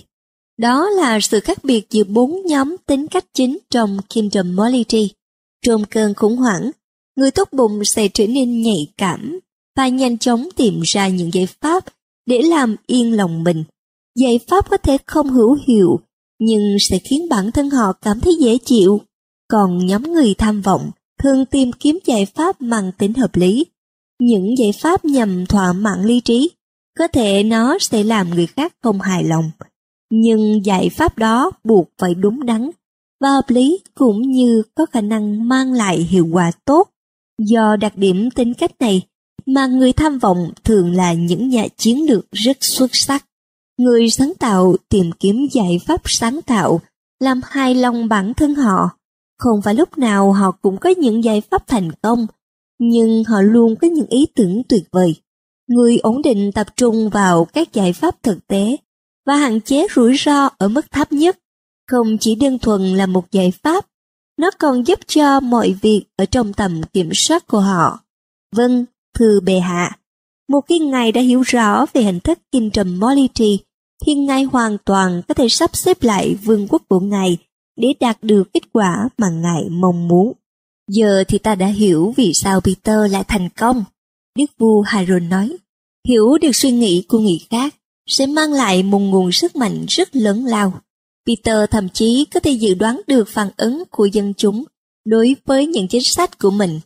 Đó là sự khác biệt giữa bốn nhóm tính cách chính trong Kingdom Morality. Trong cơn khủng hoảng, người tốt bụng sẽ trở nên nhạy cảm và nhanh chóng tìm ra những giải pháp để làm yên lòng mình. Giải pháp có thể không hữu hiệu, nhưng sẽ khiến bản thân họ cảm thấy dễ chịu. Còn nhóm người tham vọng thường tìm kiếm giải pháp mang tính hợp lý. Những giải pháp nhằm thỏa mãn lý trí, có thể nó sẽ làm người khác không hài lòng. Nhưng giải pháp đó buộc phải đúng đắn và hợp lý cũng như có khả năng mang lại hiệu quả tốt. Do đặc điểm tính cách này mà người tham vọng thường là những nhà chiến lược rất xuất sắc. Người sáng tạo tìm kiếm giải pháp sáng tạo, làm hài lòng bản thân họ. Không phải lúc nào họ cũng có những giải pháp thành công, nhưng họ luôn có những ý tưởng tuyệt vời. Người ổn định tập trung vào các giải pháp thực tế và hạn chế rủi ro ở mức thấp nhất. Không chỉ đơn thuần là một giải pháp, nó còn giúp cho mọi việc ở trong tầm kiểm soát của họ. Vâng, thưa bệ hạ, một khi ngài đã hiểu rõ về hình thức kinh trầm Molity, thì ngài hoàn toàn có thể sắp xếp lại vương quốc của ngài để đạt được kết quả mà ngài mong muốn. Giờ thì ta đã hiểu vì sao Peter lại thành công. Đức vua Harold nói, hiểu được suy nghĩ của người khác sẽ mang lại một nguồn sức mạnh rất lớn lao. Peter thậm chí có thể dự đoán được phản ứng của dân chúng đối với những chính sách của mình.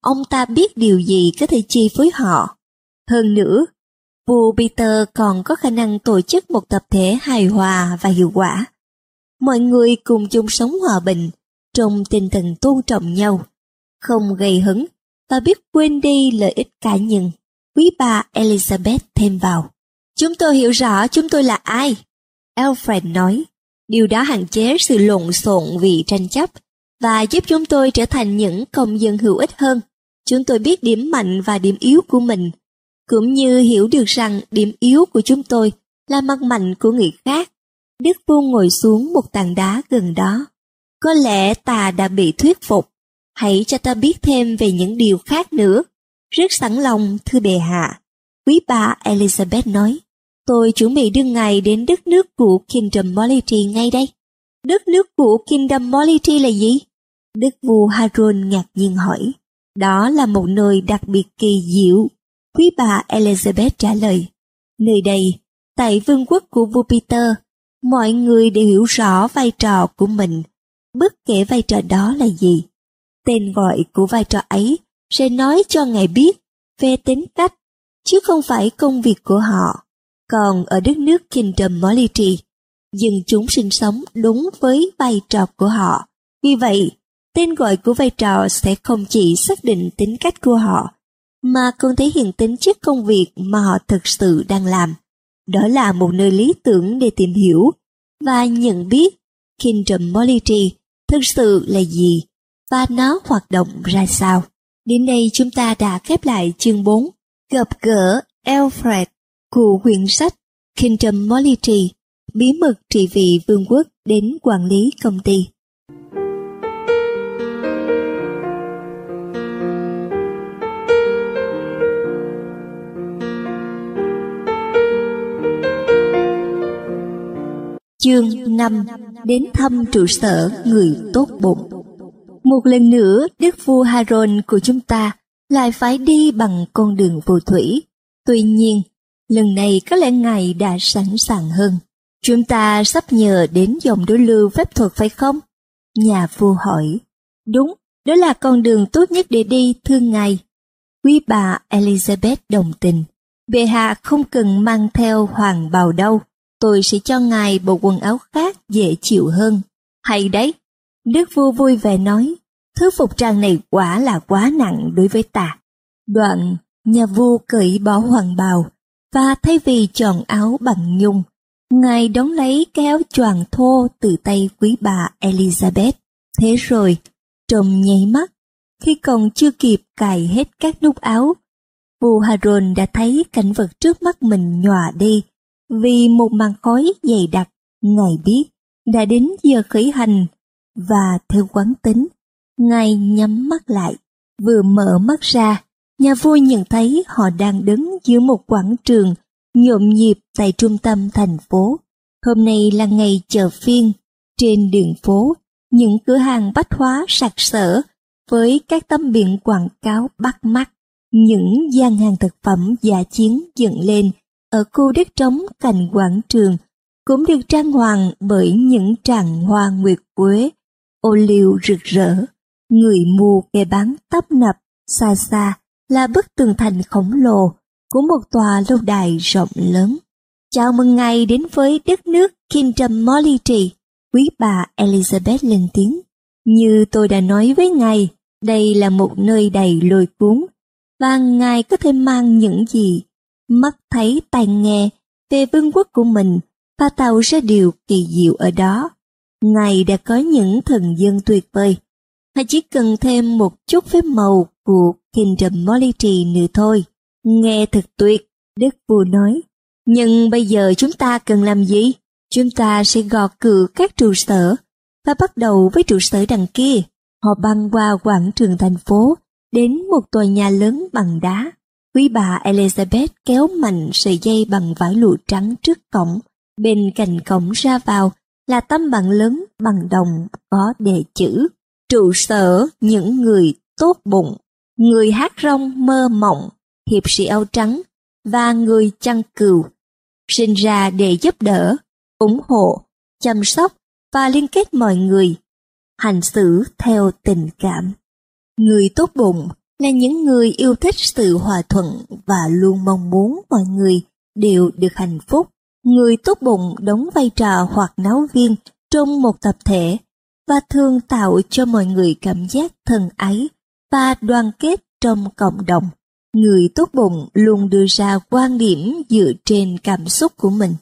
Ông ta biết điều gì có thể chi phối họ. Hơn nữa, vua Peter còn có khả năng tổ chức một tập thể hài hòa và hiệu quả. Mọi người cùng chung sống hòa bình, trong tinh thần tôn trọng nhau, không gây hứng và biết quên đi lợi ích cá nhân. Quý bà Elizabeth thêm vào. Chúng tôi hiểu rõ chúng tôi là ai. Alfred nói, điều đó hạn chế sự lộn xộn vì tranh chấp và giúp chúng tôi trở thành những công dân hữu ích hơn. Chúng tôi biết điểm mạnh và điểm yếu của mình, cũng như hiểu được rằng điểm yếu của chúng tôi là mặt mạnh của người khác. Đức vua ngồi xuống một tảng đá gần đó. Có lẽ ta đã bị thuyết phục. Hãy cho ta biết thêm về những điều khác nữa. Rất sẵn lòng, thưa bệ hạ. Quý bà Elizabeth nói, tôi chuẩn bị đưa ngài đến đất nước của Kingdom Molity ngay đây. Đất nước của Kingdom Molity là gì? Đức vua Harold ngạc nhiên hỏi. Đó là một nơi đặc biệt kỳ diệu. Quý bà Elizabeth trả lời. Nơi đây, tại vương quốc của vua Peter, mọi người đều hiểu rõ vai trò của mình, bất kể vai trò đó là gì. Tên gọi của vai trò ấy sẽ nói cho ngài biết về tính cách, chứ không phải công việc của họ. Còn ở đất nước Kingdom molitri, dân chúng sinh sống đúng với vai trò của họ. Vì vậy, tên gọi của vai trò sẽ không chỉ xác định tính cách của họ, mà còn thể hiện tính chất công việc mà họ thực sự đang làm. Đó là một nơi lý tưởng để tìm hiểu và nhận biết Kingdom molitri thực sự là gì và nó hoạt động ra sao. Đến đây chúng ta đã khép lại chương 4 gặp gỡ Alfred của quyển sách Kingdom trì bí mật trị vì vương quốc đến quản lý công ty. Chương 5 Đến thăm trụ sở người tốt bụng Một lần nữa, Đức vua haron của chúng ta lại phải đi bằng con đường phù thủy. Tuy nhiên, lần này có lẽ ngài đã sẵn sàng hơn. Chúng ta sắp nhờ đến dòng đối lưu phép thuật phải không? Nhà vua hỏi. Đúng, đó là con đường tốt nhất để đi, thưa ngài. Quý bà Elizabeth đồng tình. Bệ hạ không cần mang theo hoàng bào đâu tôi sẽ cho ngài bộ quần áo khác dễ chịu hơn. Hay đấy, Đức vua vui vẻ nói, thứ phục trang này quả là quá nặng đối với ta. Đoạn, nhà vua cởi bỏ hoàng bào, và thay vì chọn áo bằng nhung, ngài đón lấy cái áo choàng thô từ tay quý bà Elizabeth. Thế rồi, trong nháy mắt, khi còn chưa kịp cài hết các nút áo, vua Haron đã thấy cảnh vật trước mắt mình nhòa đi vì một màn khói dày đặc, Ngài biết đã đến giờ khởi hành và theo quán tính, Ngài nhắm mắt lại, vừa mở mắt ra, nhà vua nhận thấy họ đang đứng giữa một quảng trường nhộn nhịp tại trung tâm thành phố. Hôm nay là ngày chợ phiên, trên đường phố, những cửa hàng bách hóa sặc sỡ với các tấm biển quảng cáo bắt mắt, những gian hàng thực phẩm giả chiến dựng lên ở khu đất trống cạnh quảng trường cũng được trang hoàng bởi những tràng hoa nguyệt quế, ô liu rực rỡ. Người mua kẻ bán tấp nập, xa xa là bức tường thành khổng lồ của một tòa lâu đài rộng lớn. Chào mừng ngài đến với đất nước Kingdom Molity, quý bà Elizabeth lên tiếng. Như tôi đã nói với ngài, đây là một nơi đầy lôi cuốn, và ngài có thể mang những gì mắt thấy tai nghe về vương quốc của mình và tạo ra điều kỳ diệu ở đó. Ngài đã có những thần dân tuyệt vời, hay chỉ cần thêm một chút phép màu của Kingdom Molity nữa thôi. Nghe thật tuyệt, Đức vua nói. Nhưng bây giờ chúng ta cần làm gì? Chúng ta sẽ gọt cửa các trụ sở và bắt đầu với trụ sở đằng kia. Họ băng qua quảng trường thành phố đến một tòa nhà lớn bằng đá. Quý bà Elizabeth kéo mạnh sợi dây bằng vải lụa trắng trước cổng. Bên cạnh cổng ra vào là tấm bảng lớn bằng đồng có đề chữ trụ sở những người tốt bụng, người hát rong mơ mộng, hiệp sĩ áo trắng và người chăn cừu, sinh ra để giúp đỡ, ủng hộ, chăm sóc và liên kết mọi người. hành xử theo tình cảm. Người tốt bụng là những người yêu thích sự hòa thuận và luôn mong muốn mọi người đều được hạnh phúc. Người tốt bụng đóng vai trò hoặc náo viên trong một tập thể và thường tạo cho mọi người cảm giác thân ái và đoàn kết trong cộng đồng. Người tốt bụng luôn đưa ra quan điểm dựa trên cảm xúc của mình.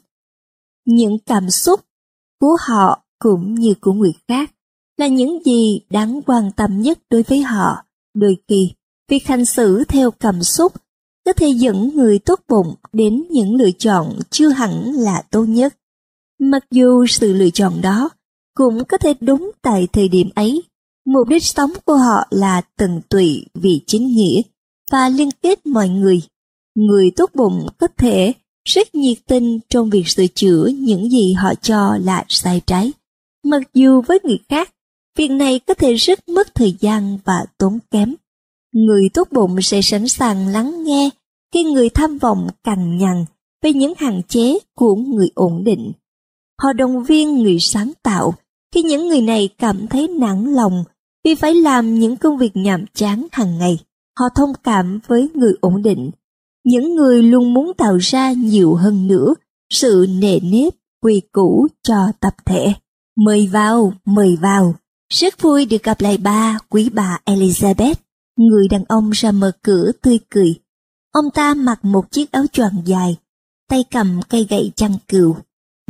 Những cảm xúc của họ cũng như của người khác là những gì đáng quan tâm nhất đối với họ. Đôi khi, việc hành xử theo cảm xúc có thể dẫn người tốt bụng đến những lựa chọn chưa hẳn là tốt nhất. Mặc dù sự lựa chọn đó cũng có thể đúng tại thời điểm ấy, mục đích sống của họ là tận tụy vì chính nghĩa và liên kết mọi người. Người tốt bụng có thể rất nhiệt tình trong việc sửa chữa những gì họ cho là sai trái. Mặc dù với người khác, việc này có thể rất mất thời gian và tốn kém. Người tốt bụng sẽ sẵn sàng lắng nghe khi người tham vọng cằn nhằn về những hạn chế của người ổn định. Họ động viên người sáng tạo khi những người này cảm thấy nản lòng vì phải làm những công việc nhàm chán hàng ngày. Họ thông cảm với người ổn định. Những người luôn muốn tạo ra nhiều hơn nữa sự nề nếp, quy củ cho tập thể. Mời vào, mời vào. Rất vui được gặp lại ba, quý bà Elizabeth. Người đàn ông ra mở cửa tươi cười. Ông ta mặc một chiếc áo choàng dài, tay cầm cây gậy chăn cừu.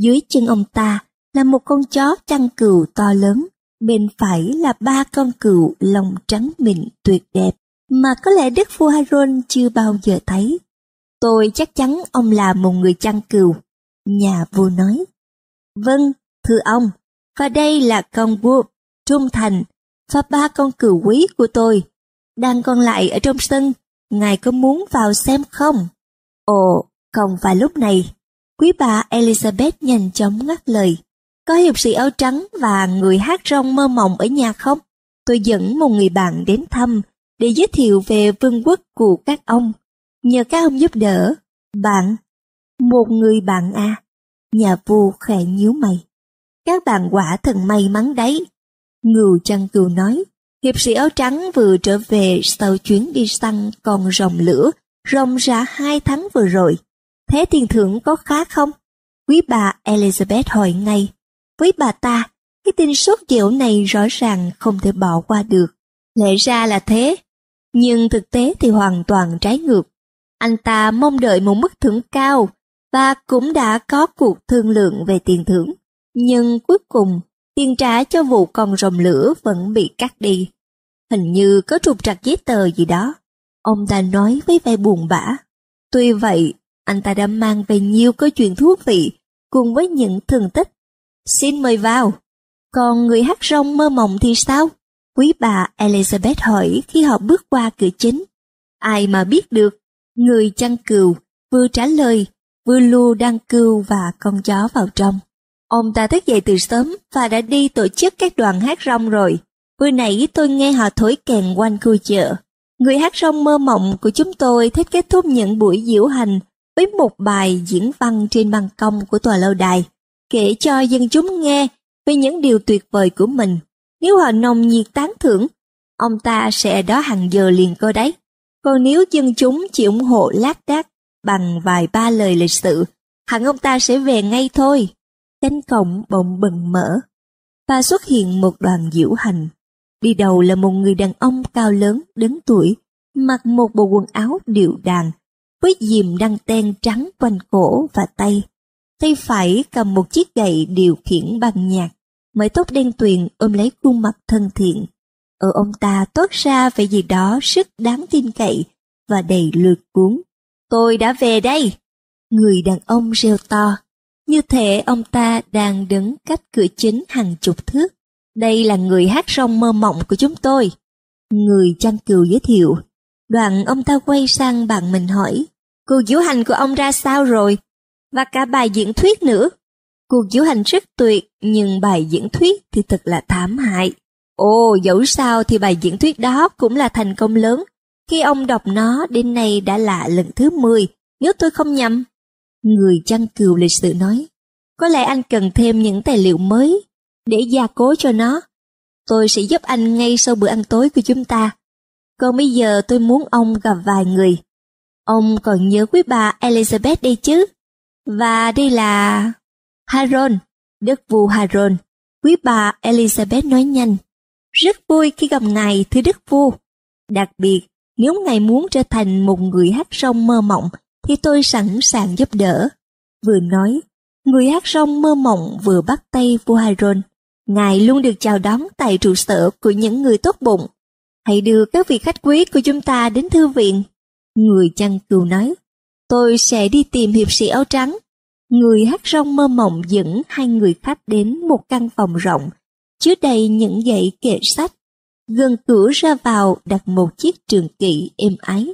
Dưới chân ông ta là một con chó chăn cừu to lớn, bên phải là ba con cừu lông trắng mịn tuyệt đẹp mà có lẽ Đức vua Haron chưa bao giờ thấy. Tôi chắc chắn ông là một người chăn cừu. Nhà vua nói. Vâng, thưa ông, và đây là con vua, trung thành, và ba con cừu quý của tôi. Đang còn lại ở trong sân, ngài có muốn vào xem không? Ồ, không phải lúc này. Quý bà Elizabeth nhanh chóng ngắt lời. Có hiệp sĩ áo trắng và người hát rong mơ mộng ở nhà không? Tôi dẫn một người bạn đến thăm để giới thiệu về vương quốc của các ông. Nhờ các ông giúp đỡ, bạn, một người bạn à, nhà vua khẽ nhíu mày. Các bạn quả thần may mắn đấy. Ngưu chăn cừu nói, hiệp sĩ áo trắng vừa trở về sau chuyến đi săn còn rồng lửa, rồng ra hai tháng vừa rồi. Thế tiền thưởng có khá không? Quý bà Elizabeth hỏi ngay. Với bà ta, cái tin sốt dẻo này rõ ràng không thể bỏ qua được. Lẽ ra là thế, nhưng thực tế thì hoàn toàn trái ngược. Anh ta mong đợi một mức thưởng cao và cũng đã có cuộc thương lượng về tiền thưởng. Nhưng cuối cùng, tiền trả cho vụ con rồng lửa vẫn bị cắt đi. Hình như có trục trặc giấy tờ gì đó. Ông ta nói với vẻ buồn bã. Tuy vậy, anh ta đã mang về nhiều câu chuyện thú vị cùng với những thương tích. Xin mời vào. Còn người hát rong mơ mộng thì sao? Quý bà Elizabeth hỏi khi họ bước qua cửa chính. Ai mà biết được, người chăn cừu vừa trả lời, vừa lù đăng cừu và con chó vào trong. Ông ta thức dậy từ sớm và đã đi tổ chức các đoàn hát rong rồi. Vừa nãy tôi nghe họ thổi kèn quanh khu chợ. Người hát rong mơ mộng của chúng tôi thích kết thúc những buổi diễu hành với một bài diễn văn trên ban công của tòa lâu đài, kể cho dân chúng nghe về những điều tuyệt vời của mình nếu họ nồng nhiệt tán thưởng, ông ta sẽ đó hàng giờ liền cơ đấy. Còn nếu dân chúng chỉ ủng hộ lác đác bằng vài ba lời lịch sự, hẳn ông ta sẽ về ngay thôi. Cánh cổng bỗng bừng mở, và xuất hiện một đoàn diễu hành. Đi đầu là một người đàn ông cao lớn, đứng tuổi, mặc một bộ quần áo điệu đàn, với diềm đăng ten trắng quanh cổ và tay. Tay phải cầm một chiếc gậy điều khiển bằng nhạc mái tóc đen tuyền ôm lấy khuôn mặt thân thiện. Ở ông ta toát ra vẻ gì đó rất đáng tin cậy và đầy lượt cuốn. Tôi đã về đây! Người đàn ông reo to. Như thể ông ta đang đứng cách cửa chính hàng chục thước. Đây là người hát rong mơ mộng của chúng tôi. Người chăn cừu giới thiệu. Đoạn ông ta quay sang bạn mình hỏi. Cuộc diễu hành của ông ra sao rồi? Và cả bài diễn thuyết nữa. Cuộc diễu hành rất tuyệt, nhưng bài diễn thuyết thì thật là thảm hại. Ồ, dẫu sao thì bài diễn thuyết đó cũng là thành công lớn. Khi ông đọc nó đến nay đã là lần thứ 10, nếu tôi không nhầm. Người chăn cừu lịch sự nói, có lẽ anh cần thêm những tài liệu mới để gia cố cho nó. Tôi sẽ giúp anh ngay sau bữa ăn tối của chúng ta. Còn bây giờ tôi muốn ông gặp vài người. Ông còn nhớ quý bà Elizabeth đây chứ? Và đây là... Haron, đức vua Haron. Quý bà Elizabeth nói nhanh. Rất vui khi gặp ngài thưa đức vua. Đặc biệt, nếu ngài muốn trở thành một người hát sông mơ mộng, thì tôi sẵn sàng giúp đỡ. Vừa nói, người hát sông mơ mộng vừa bắt tay vua Haron. Ngài luôn được chào đón tại trụ sở của những người tốt bụng. Hãy đưa các vị khách quý của chúng ta đến thư viện. Người chăn cừu nói, tôi sẽ đi tìm hiệp sĩ áo trắng. Người hát rong mơ mộng dẫn hai người khách đến một căn phòng rộng, chứa đầy những dãy kệ sách. Gần cửa ra vào đặt một chiếc trường kỵ êm ái.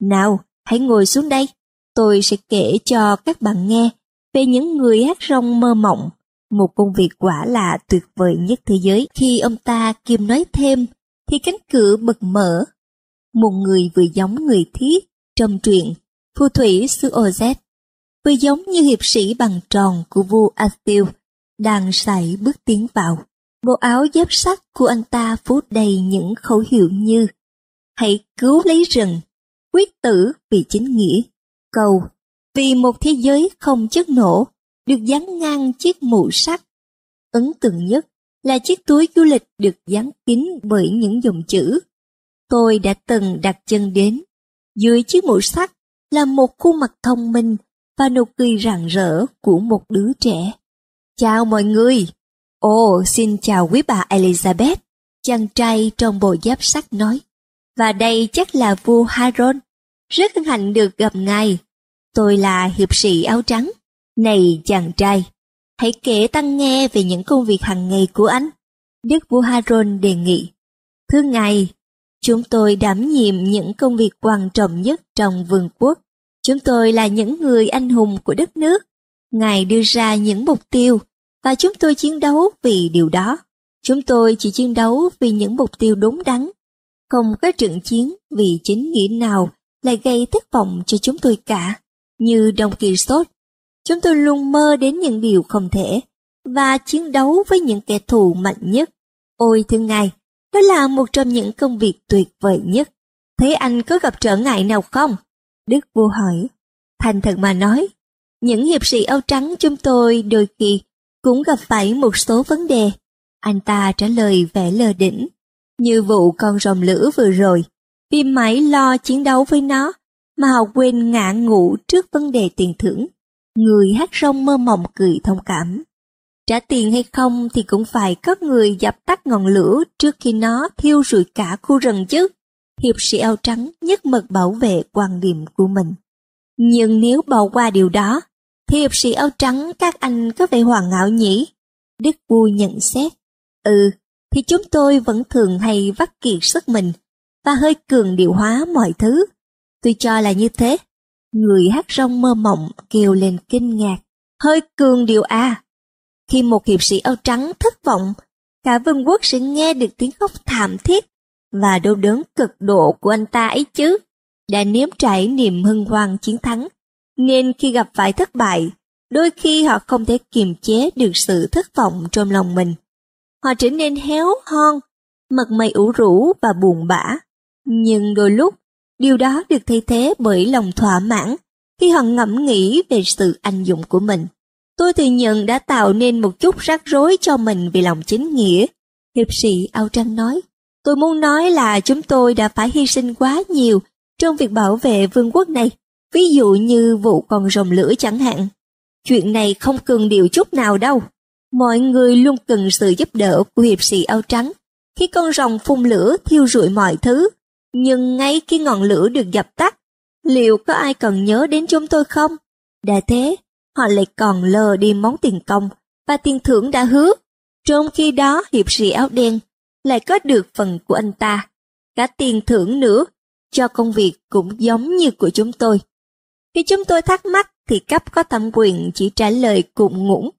Nào, hãy ngồi xuống đây. Tôi sẽ kể cho các bạn nghe về những người hát rong mơ mộng một công việc quả là tuyệt vời nhất thế giới. Khi ông ta kiềm nói thêm, thì cánh cửa bật mở. Một người vừa giống người thiết trong truyện Phù thủy xứ Oz, vừa giống như hiệp sĩ bằng tròn của vua Astil, đang sải bước tiến vào. Bộ áo giáp sắt của anh ta phủ đầy những khẩu hiệu như Hãy cứu lấy rừng, quyết tử vì chính nghĩa, cầu vì một thế giới không chất nổ, được dán ngang chiếc mũ sắt. Ấn tượng nhất là chiếc túi du lịch được dán kín bởi những dòng chữ. Tôi đã từng đặt chân đến. Dưới chiếc mũ sắt là một khuôn mặt thông minh và nụ cười rạng rỡ của một đứa trẻ. Chào mọi người! Ồ, xin chào quý bà Elizabeth, chàng trai trong bộ giáp sắt nói. Và đây chắc là vua Haron. Rất hân hạnh được gặp ngài. Tôi là hiệp sĩ áo trắng. Này chàng trai, hãy kể tăng nghe về những công việc hàng ngày của anh. Đức vua Haron đề nghị. Thưa ngài, chúng tôi đảm nhiệm những công việc quan trọng nhất trong vương quốc. Chúng tôi là những người anh hùng của đất nước. Ngài đưa ra những mục tiêu và chúng tôi chiến đấu vì điều đó. Chúng tôi chỉ chiến đấu vì những mục tiêu đúng đắn. Không có trận chiến vì chính nghĩa nào lại gây thất vọng cho chúng tôi cả. Như đồng kỳ sốt. Chúng tôi luôn mơ đến những điều không thể và chiến đấu với những kẻ thù mạnh nhất. Ôi thưa ngài, đó là một trong những công việc tuyệt vời nhất. Thế anh có gặp trở ngại nào không? Đức vua hỏi. Thành thật mà nói, những hiệp sĩ áo trắng chúng tôi đôi khi cũng gặp phải một số vấn đề. Anh ta trả lời vẻ lờ đỉnh, như vụ con rồng lửa vừa rồi, vì mãi lo chiến đấu với nó mà họ quên ngã ngủ trước vấn đề tiền thưởng. Người hát rong mơ mộng cười thông cảm. Trả tiền hay không thì cũng phải có người dập tắt ngọn lửa trước khi nó thiêu rụi cả khu rừng chứ. Hiệp sĩ áo trắng nhất mực bảo vệ quan điểm của mình. Nhưng nếu bỏ qua điều đó, thì hiệp sĩ áo trắng các anh có vẻ hoàn ngạo nhỉ? Đức vua nhận xét. Ừ, thì chúng tôi vẫn thường hay vắt kiệt sức mình và hơi cường điệu hóa mọi thứ. Tôi cho là như thế. Người hát rong mơ mộng kêu lên kinh ngạc, hơi cường điệu à. Khi một hiệp sĩ áo trắng thất vọng, cả vương quốc sẽ nghe được tiếng khóc thảm thiết và đau đớn cực độ của anh ta ấy chứ. Đã nếm trải niềm hân hoan chiến thắng, nên khi gặp phải thất bại, đôi khi họ không thể kiềm chế được sự thất vọng trong lòng mình. Họ trở nên héo hon, mặt mày ủ rũ và buồn bã. Nhưng đôi lúc, Điều đó được thay thế bởi lòng thỏa mãn khi họ ngẫm nghĩ về sự anh dũng của mình. Tôi thừa nhận đã tạo nên một chút rắc rối cho mình vì lòng chính nghĩa. Hiệp sĩ ao Trăng nói, tôi muốn nói là chúng tôi đã phải hy sinh quá nhiều trong việc bảo vệ vương quốc này, ví dụ như vụ con rồng lửa chẳng hạn. Chuyện này không cần điều chút nào đâu. Mọi người luôn cần sự giúp đỡ của hiệp sĩ áo trắng. Khi con rồng phun lửa thiêu rụi mọi thứ, nhưng ngay khi ngọn lửa được dập tắt, liệu có ai còn nhớ đến chúng tôi không? Đã thế, họ lại còn lờ đi món tiền công và tiền thưởng đã hứa. Trong khi đó hiệp sĩ áo đen lại có được phần của anh ta, cả tiền thưởng nữa, cho công việc cũng giống như của chúng tôi. Khi chúng tôi thắc mắc thì cấp có thẩm quyền chỉ trả lời cùng ngủng.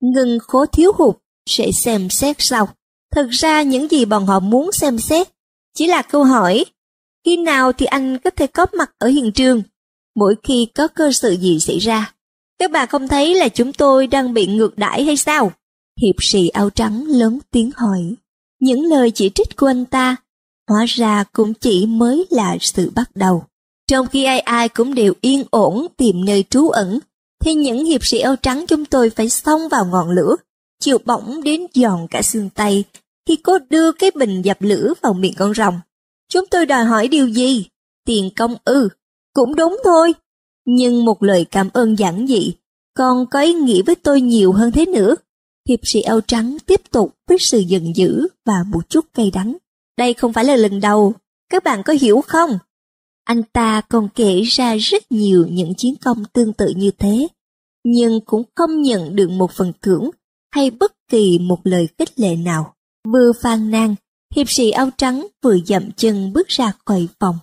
Ngừng khố thiếu hụt sẽ xem xét sau. Thực ra những gì bọn họ muốn xem xét chỉ là câu hỏi, khi nào thì anh có thể có mặt ở hiện trường, mỗi khi có cơ sự gì xảy ra. Các bạn không thấy là chúng tôi đang bị ngược đãi hay sao? Hiệp sĩ áo trắng lớn tiếng hỏi những lời chỉ trích của anh ta, hóa ra cũng chỉ mới là sự bắt đầu. Trong khi ai ai cũng đều yên ổn tìm nơi trú ẩn, thì những hiệp sĩ áo trắng chúng tôi phải xông vào ngọn lửa, chịu bỏng đến giòn cả xương tay, khi cô đưa cái bình dập lửa vào miệng con rồng. Chúng tôi đòi hỏi điều gì? Tiền công ư? Cũng đúng thôi. Nhưng một lời cảm ơn giản dị, còn có ý nghĩa với tôi nhiều hơn thế nữa. Hiệp sĩ áo trắng tiếp tục với sự giận dữ và một chút cay đắng. Đây không phải là lần đầu, các bạn có hiểu không? Anh ta còn kể ra rất nhiều những chiến công tương tự như thế, nhưng cũng không nhận được một phần thưởng hay bất kỳ một lời khích lệ nào. Vừa phàn nàn, hiệp sĩ áo trắng vừa dậm chân bước ra khỏi phòng.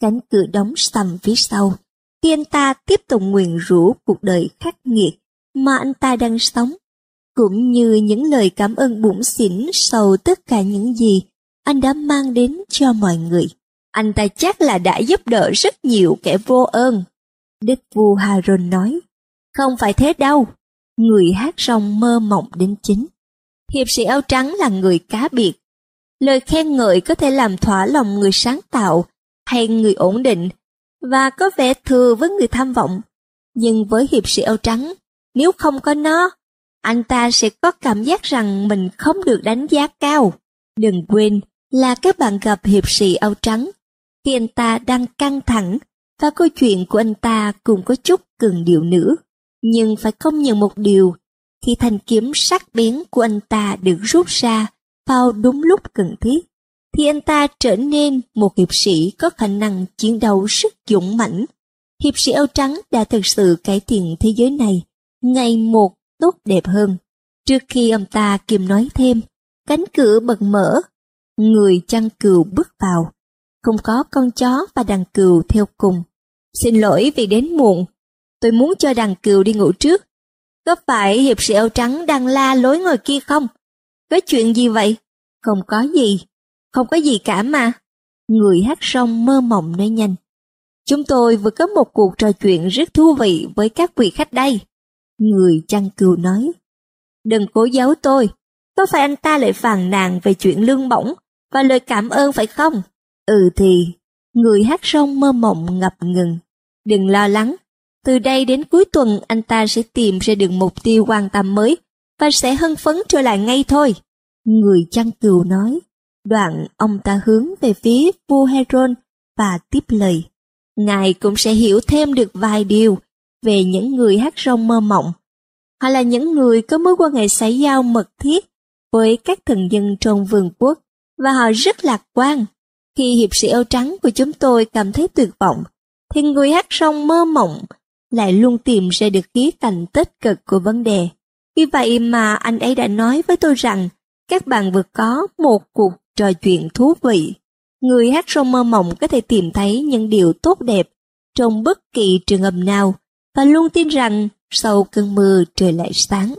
Cánh cửa đóng sầm phía sau, khi anh ta tiếp tục nguyền rủa cuộc đời khắc nghiệt mà anh ta đang sống, cũng như những lời cảm ơn bủn xỉn sau tất cả những gì anh đã mang đến cho mọi người. Anh ta chắc là đã giúp đỡ rất nhiều kẻ vô ơn. Đức vua Haron nói, không phải thế đâu, người hát rong mơ mộng đến chính. Hiệp sĩ áo trắng là người cá biệt. Lời khen ngợi có thể làm thỏa lòng người sáng tạo hay người ổn định và có vẻ thừa với người tham vọng. Nhưng với hiệp sĩ áo trắng, nếu không có nó, anh ta sẽ có cảm giác rằng mình không được đánh giá cao. Đừng quên là các bạn gặp hiệp sĩ áo trắng khi anh ta đang căng thẳng và câu chuyện của anh ta cũng có chút cường điệu nữa. Nhưng phải không nhận một điều, khi thanh kiếm sắc bén của anh ta được rút ra vào đúng lúc cần thiết, thì anh ta trở nên một hiệp sĩ có khả năng chiến đấu rất dũng mãnh. Hiệp sĩ áo trắng đã thực sự cải thiện thế giới này ngày một tốt đẹp hơn. Trước khi ông ta kìm nói thêm, cánh cửa bật mở, người chăn cừu bước vào, không có con chó và đàn cừu theo cùng. Xin lỗi vì đến muộn, tôi muốn cho đàn cừu đi ngủ trước. Có phải hiệp sĩ áo trắng đang la lối ngồi kia không? Có chuyện gì vậy? Không có gì, không có gì cả mà. Người hát xong mơ mộng nói nhanh. Chúng tôi vừa có một cuộc trò chuyện rất thú vị với các vị khách đây. Người chăn cừu nói. Đừng cố giấu tôi, có phải anh ta lại phàn nàn về chuyện lương bổng và lời cảm ơn phải không? Ừ thì, người hát sông mơ mộng ngập ngừng. Đừng lo lắng, từ đây đến cuối tuần anh ta sẽ tìm ra được mục tiêu quan tâm mới và sẽ hân phấn trở lại ngay thôi. Người chăn cừu nói. Đoạn ông ta hướng về phía vua Heron và tiếp lời. Ngài cũng sẽ hiểu thêm được vài điều về những người hát rong mơ mộng, hoặc là những người có mối quan hệ xã giao mật thiết với các thần dân trong vườn quốc, và họ rất lạc quan. Khi hiệp sĩ áo trắng của chúng tôi cảm thấy tuyệt vọng, thì người hát rong mơ mộng lại luôn tìm ra được khía cạnh tích cực của vấn đề. Vì vậy mà anh ấy đã nói với tôi rằng các bạn vừa có một cuộc trò chuyện thú vị. Người hát rong mơ mộng có thể tìm thấy những điều tốt đẹp trong bất kỳ trường hợp nào và luôn tin rằng sau cơn mưa trời lại sáng.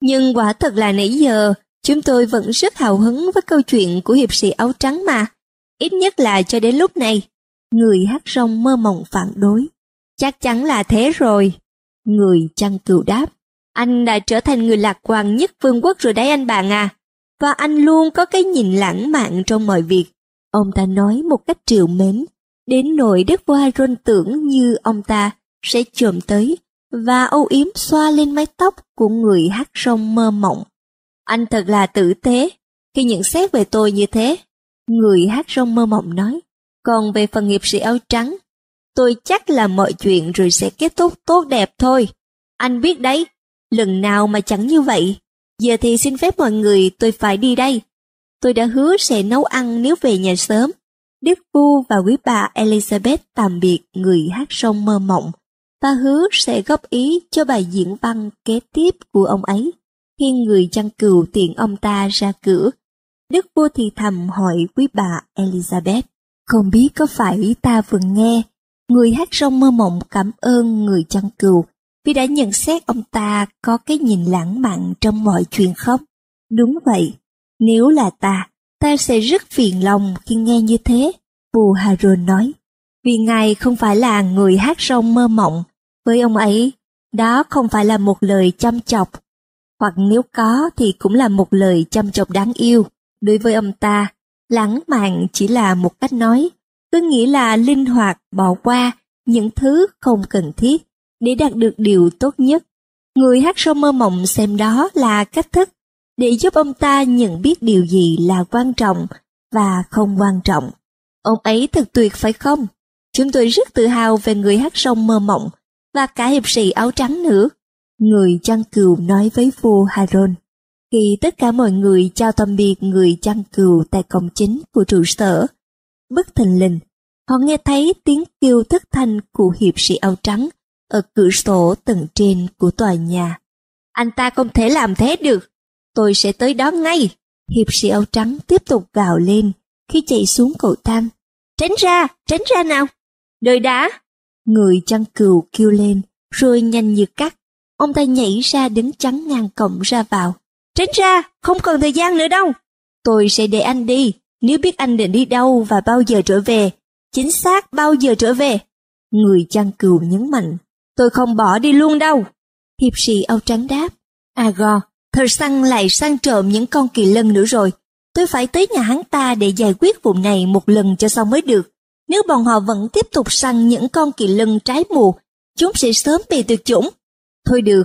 Nhưng quả thật là nãy giờ, chúng tôi vẫn rất hào hứng với câu chuyện của hiệp sĩ áo trắng mà. Ít nhất là cho đến lúc này, người hát rong mơ mộng phản đối. Chắc chắn là thế rồi. Người chăn cừu đáp. Anh đã trở thành người lạc quan nhất vương quốc rồi đấy anh bạn à. Và anh luôn có cái nhìn lãng mạn trong mọi việc. Ông ta nói một cách triều mến. Đến nỗi Đức vua Haron tưởng như ông ta sẽ chồm tới và âu yếm xoa lên mái tóc của người hát rong mơ mộng. Anh thật là tử tế khi nhận xét về tôi như thế. Người hát rong mơ mộng nói. Còn về phần nghiệp sĩ áo trắng, tôi chắc là mọi chuyện rồi sẽ kết thúc tốt đẹp thôi. Anh biết đấy, lần nào mà chẳng như vậy. Giờ thì xin phép mọi người tôi phải đi đây. Tôi đã hứa sẽ nấu ăn nếu về nhà sớm. Đức vua và quý bà Elizabeth tạm biệt người hát sông mơ mộng ta hứa sẽ góp ý cho bài diễn văn kế tiếp của ông ấy. Khi người chăn cừu tiện ông ta ra cửa, Đức vua thì thầm hỏi quý bà Elizabeth, không biết có phải ta vừa nghe người hát rong mơ mộng cảm ơn người chăn cừu vì đã nhận xét ông ta có cái nhìn lãng mạn trong mọi chuyện không? Đúng vậy, nếu là ta, ta sẽ rất phiền lòng khi nghe như thế, vua harold nói. Vì ngài không phải là người hát rong mơ mộng, với ông ấy, đó không phải là một lời chăm chọc, hoặc nếu có thì cũng là một lời chăm chọc đáng yêu. Đối với ông ta, lãng mạn chỉ là một cách nói, cứ nghĩa là linh hoạt bỏ qua những thứ không cần thiết để đạt được điều tốt nhất. Người hát sâu mơ mộng xem đó là cách thức để giúp ông ta nhận biết điều gì là quan trọng và không quan trọng. Ông ấy thật tuyệt phải không? Chúng tôi rất tự hào về người hát sông mơ mộng và cả hiệp sĩ áo trắng nữa. Người chăn cừu nói với vua Haron. Khi tất cả mọi người chào tạm biệt người chăn cừu tại cổng chính của trụ sở, bất thình lình, họ nghe thấy tiếng kêu thất thanh của hiệp sĩ áo trắng ở cửa sổ tầng trên của tòa nhà. Anh ta không thể làm thế được, tôi sẽ tới đó ngay. Hiệp sĩ áo trắng tiếp tục gào lên khi chạy xuống cầu thang. Tránh ra, tránh ra nào. Đợi đã. Người chăn cừu kêu lên, rồi nhanh như cắt. Ông ta nhảy ra đứng chắn ngang cổng ra vào. Tránh ra, không còn thời gian nữa đâu. Tôi sẽ để anh đi, nếu biết anh định đi đâu và bao giờ trở về. Chính xác bao giờ trở về. Người chăn cừu nhấn mạnh, tôi không bỏ đi luôn đâu. Hiệp sĩ áo trắng đáp, à gò, thợ săn lại săn trộm những con kỳ lân nữa rồi. Tôi phải tới nhà hắn ta để giải quyết vụ này một lần cho xong mới được. Nếu bọn họ vẫn tiếp tục săn những con kỳ lân trái mùa, chúng sẽ sớm bị tuyệt chủng. Thôi được,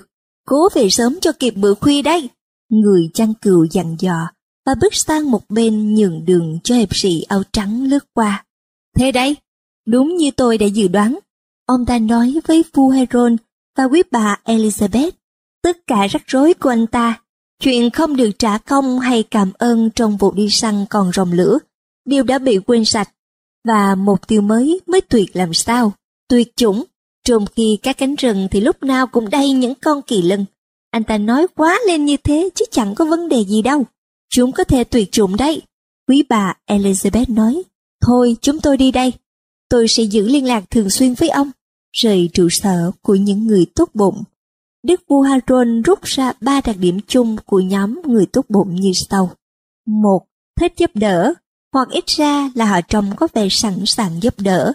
cố về sớm cho kịp bữa khuya đây. Người chăn cừu dặn dò và bước sang một bên nhường đường cho hiệp sĩ áo trắng lướt qua. Thế đấy, đúng như tôi đã dự đoán, ông ta nói với vua Heron và quý bà Elizabeth, tất cả rắc rối của anh ta, chuyện không được trả công hay cảm ơn trong vụ đi săn còn rồng lửa, đều đã bị quên sạch, và mục tiêu mới mới tuyệt làm sao, tuyệt chủng, trong khi các cánh rừng thì lúc nào cũng đầy những con kỳ lân. Anh ta nói quá lên như thế chứ chẳng có vấn đề gì đâu. Chúng có thể tuyệt chủng đấy. Quý bà Elizabeth nói, thôi chúng tôi đi đây. Tôi sẽ giữ liên lạc thường xuyên với ông. Rời trụ sở của những người tốt bụng. Đức vua Haron rút ra ba đặc điểm chung của nhóm người tốt bụng như sau. Một, thích giúp đỡ, hoặc ít ra là họ trông có vẻ sẵn sàng giúp đỡ.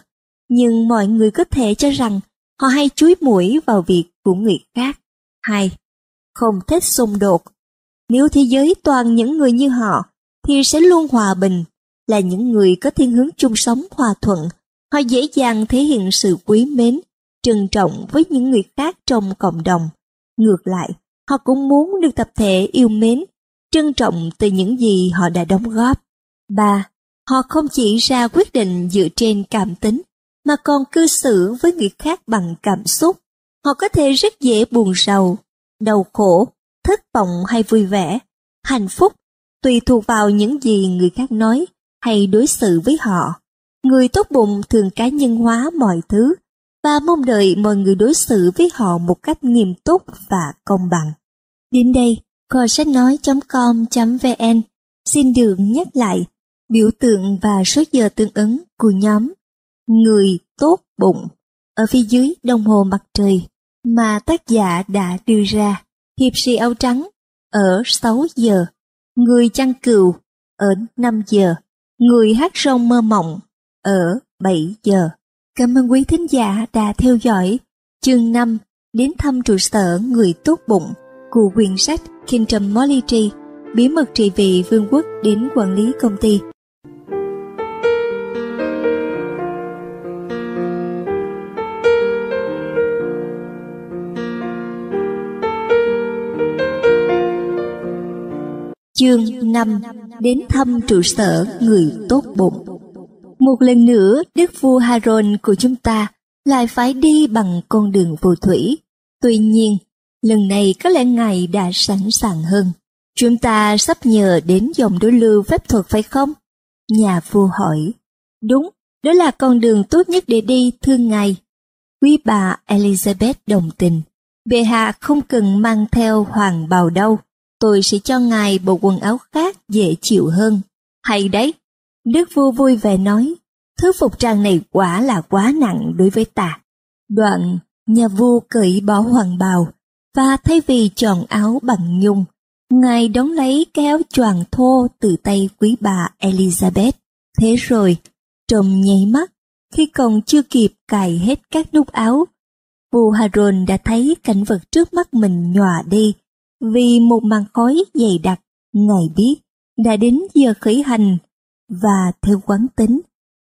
Nhưng mọi người có thể cho rằng họ hay chúi mũi vào việc của người khác. Hai, không thích xung đột. Nếu thế giới toàn những người như họ, thì sẽ luôn hòa bình, là những người có thiên hướng chung sống hòa thuận. Họ dễ dàng thể hiện sự quý mến, trân trọng với những người khác trong cộng đồng. Ngược lại, họ cũng muốn được tập thể yêu mến, trân trọng từ những gì họ đã đóng góp. 3. Họ không chỉ ra quyết định dựa trên cảm tính, mà còn cư xử với người khác bằng cảm xúc. Họ có thể rất dễ buồn rầu, đau khổ, thất vọng hay vui vẻ, hạnh phúc, tùy thuộc vào những gì người khác nói hay đối xử với họ. Người tốt bụng thường cá nhân hóa mọi thứ và mong đợi mọi người đối xử với họ một cách nghiêm túc và công bằng. Đến đây, kho sách nói.com.vn xin được nhắc lại biểu tượng và số giờ tương ứng của nhóm Người tốt bụng ở phía dưới đồng hồ mặt trời mà tác giả đã đưa ra. Hiệp sĩ áo trắng ở 6 giờ, người chăn cừu ở 5 giờ, người hát rong mơ mộng ở 7 giờ. Cảm ơn quý thính giả đã theo dõi chương 5 đến thăm trụ sở người tốt bụng của quyển sách Kingdom Molly Tree, bí mật trị vì vương quốc đến quản lý công ty. Chương 5 Đến thăm trụ sở người tốt bụng Một lần nữa, Đức vua Haron của chúng ta lại phải đi bằng con đường phù thủy. Tuy nhiên, lần này có lẽ ngài đã sẵn sàng hơn. Chúng ta sắp nhờ đến dòng đối lưu phép thuật phải không? Nhà vua hỏi. Đúng, đó là con đường tốt nhất để đi, thưa ngài. Quý bà Elizabeth đồng tình. Bệ hạ không cần mang theo hoàng bào đâu tôi sẽ cho ngài bộ quần áo khác dễ chịu hơn. Hay đấy, Đức vua vui vẻ nói, thứ phục trang này quả là quá nặng đối với ta. Đoạn, nhà vua cởi bỏ hoàng bào, và thay vì chọn áo bằng nhung, ngài đón lấy cái áo choàng thô từ tay quý bà Elizabeth. Thế rồi, trộm nháy mắt, khi còn chưa kịp cài hết các nút áo, vua Haron đã thấy cảnh vật trước mắt mình nhòa đi vì một màn khói dày đặc, ngài biết đã đến giờ khởi hành và theo quán tính,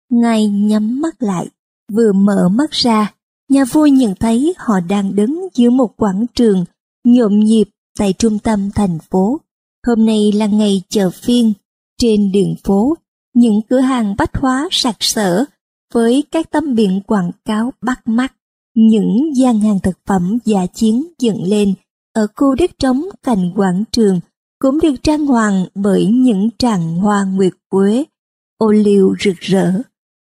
ngài nhắm mắt lại, vừa mở mắt ra, nhà vua nhận thấy họ đang đứng giữa một quảng trường nhộn nhịp tại trung tâm thành phố. Hôm nay là ngày chợ phiên, trên đường phố, những cửa hàng bách hóa sặc sỡ với các tấm biển quảng cáo bắt mắt. Những gian hàng thực phẩm giả chiến dựng lên ở khu đất trống cạnh quảng trường cũng được trang hoàng bởi những tràng hoa nguyệt quế, ô liu rực rỡ.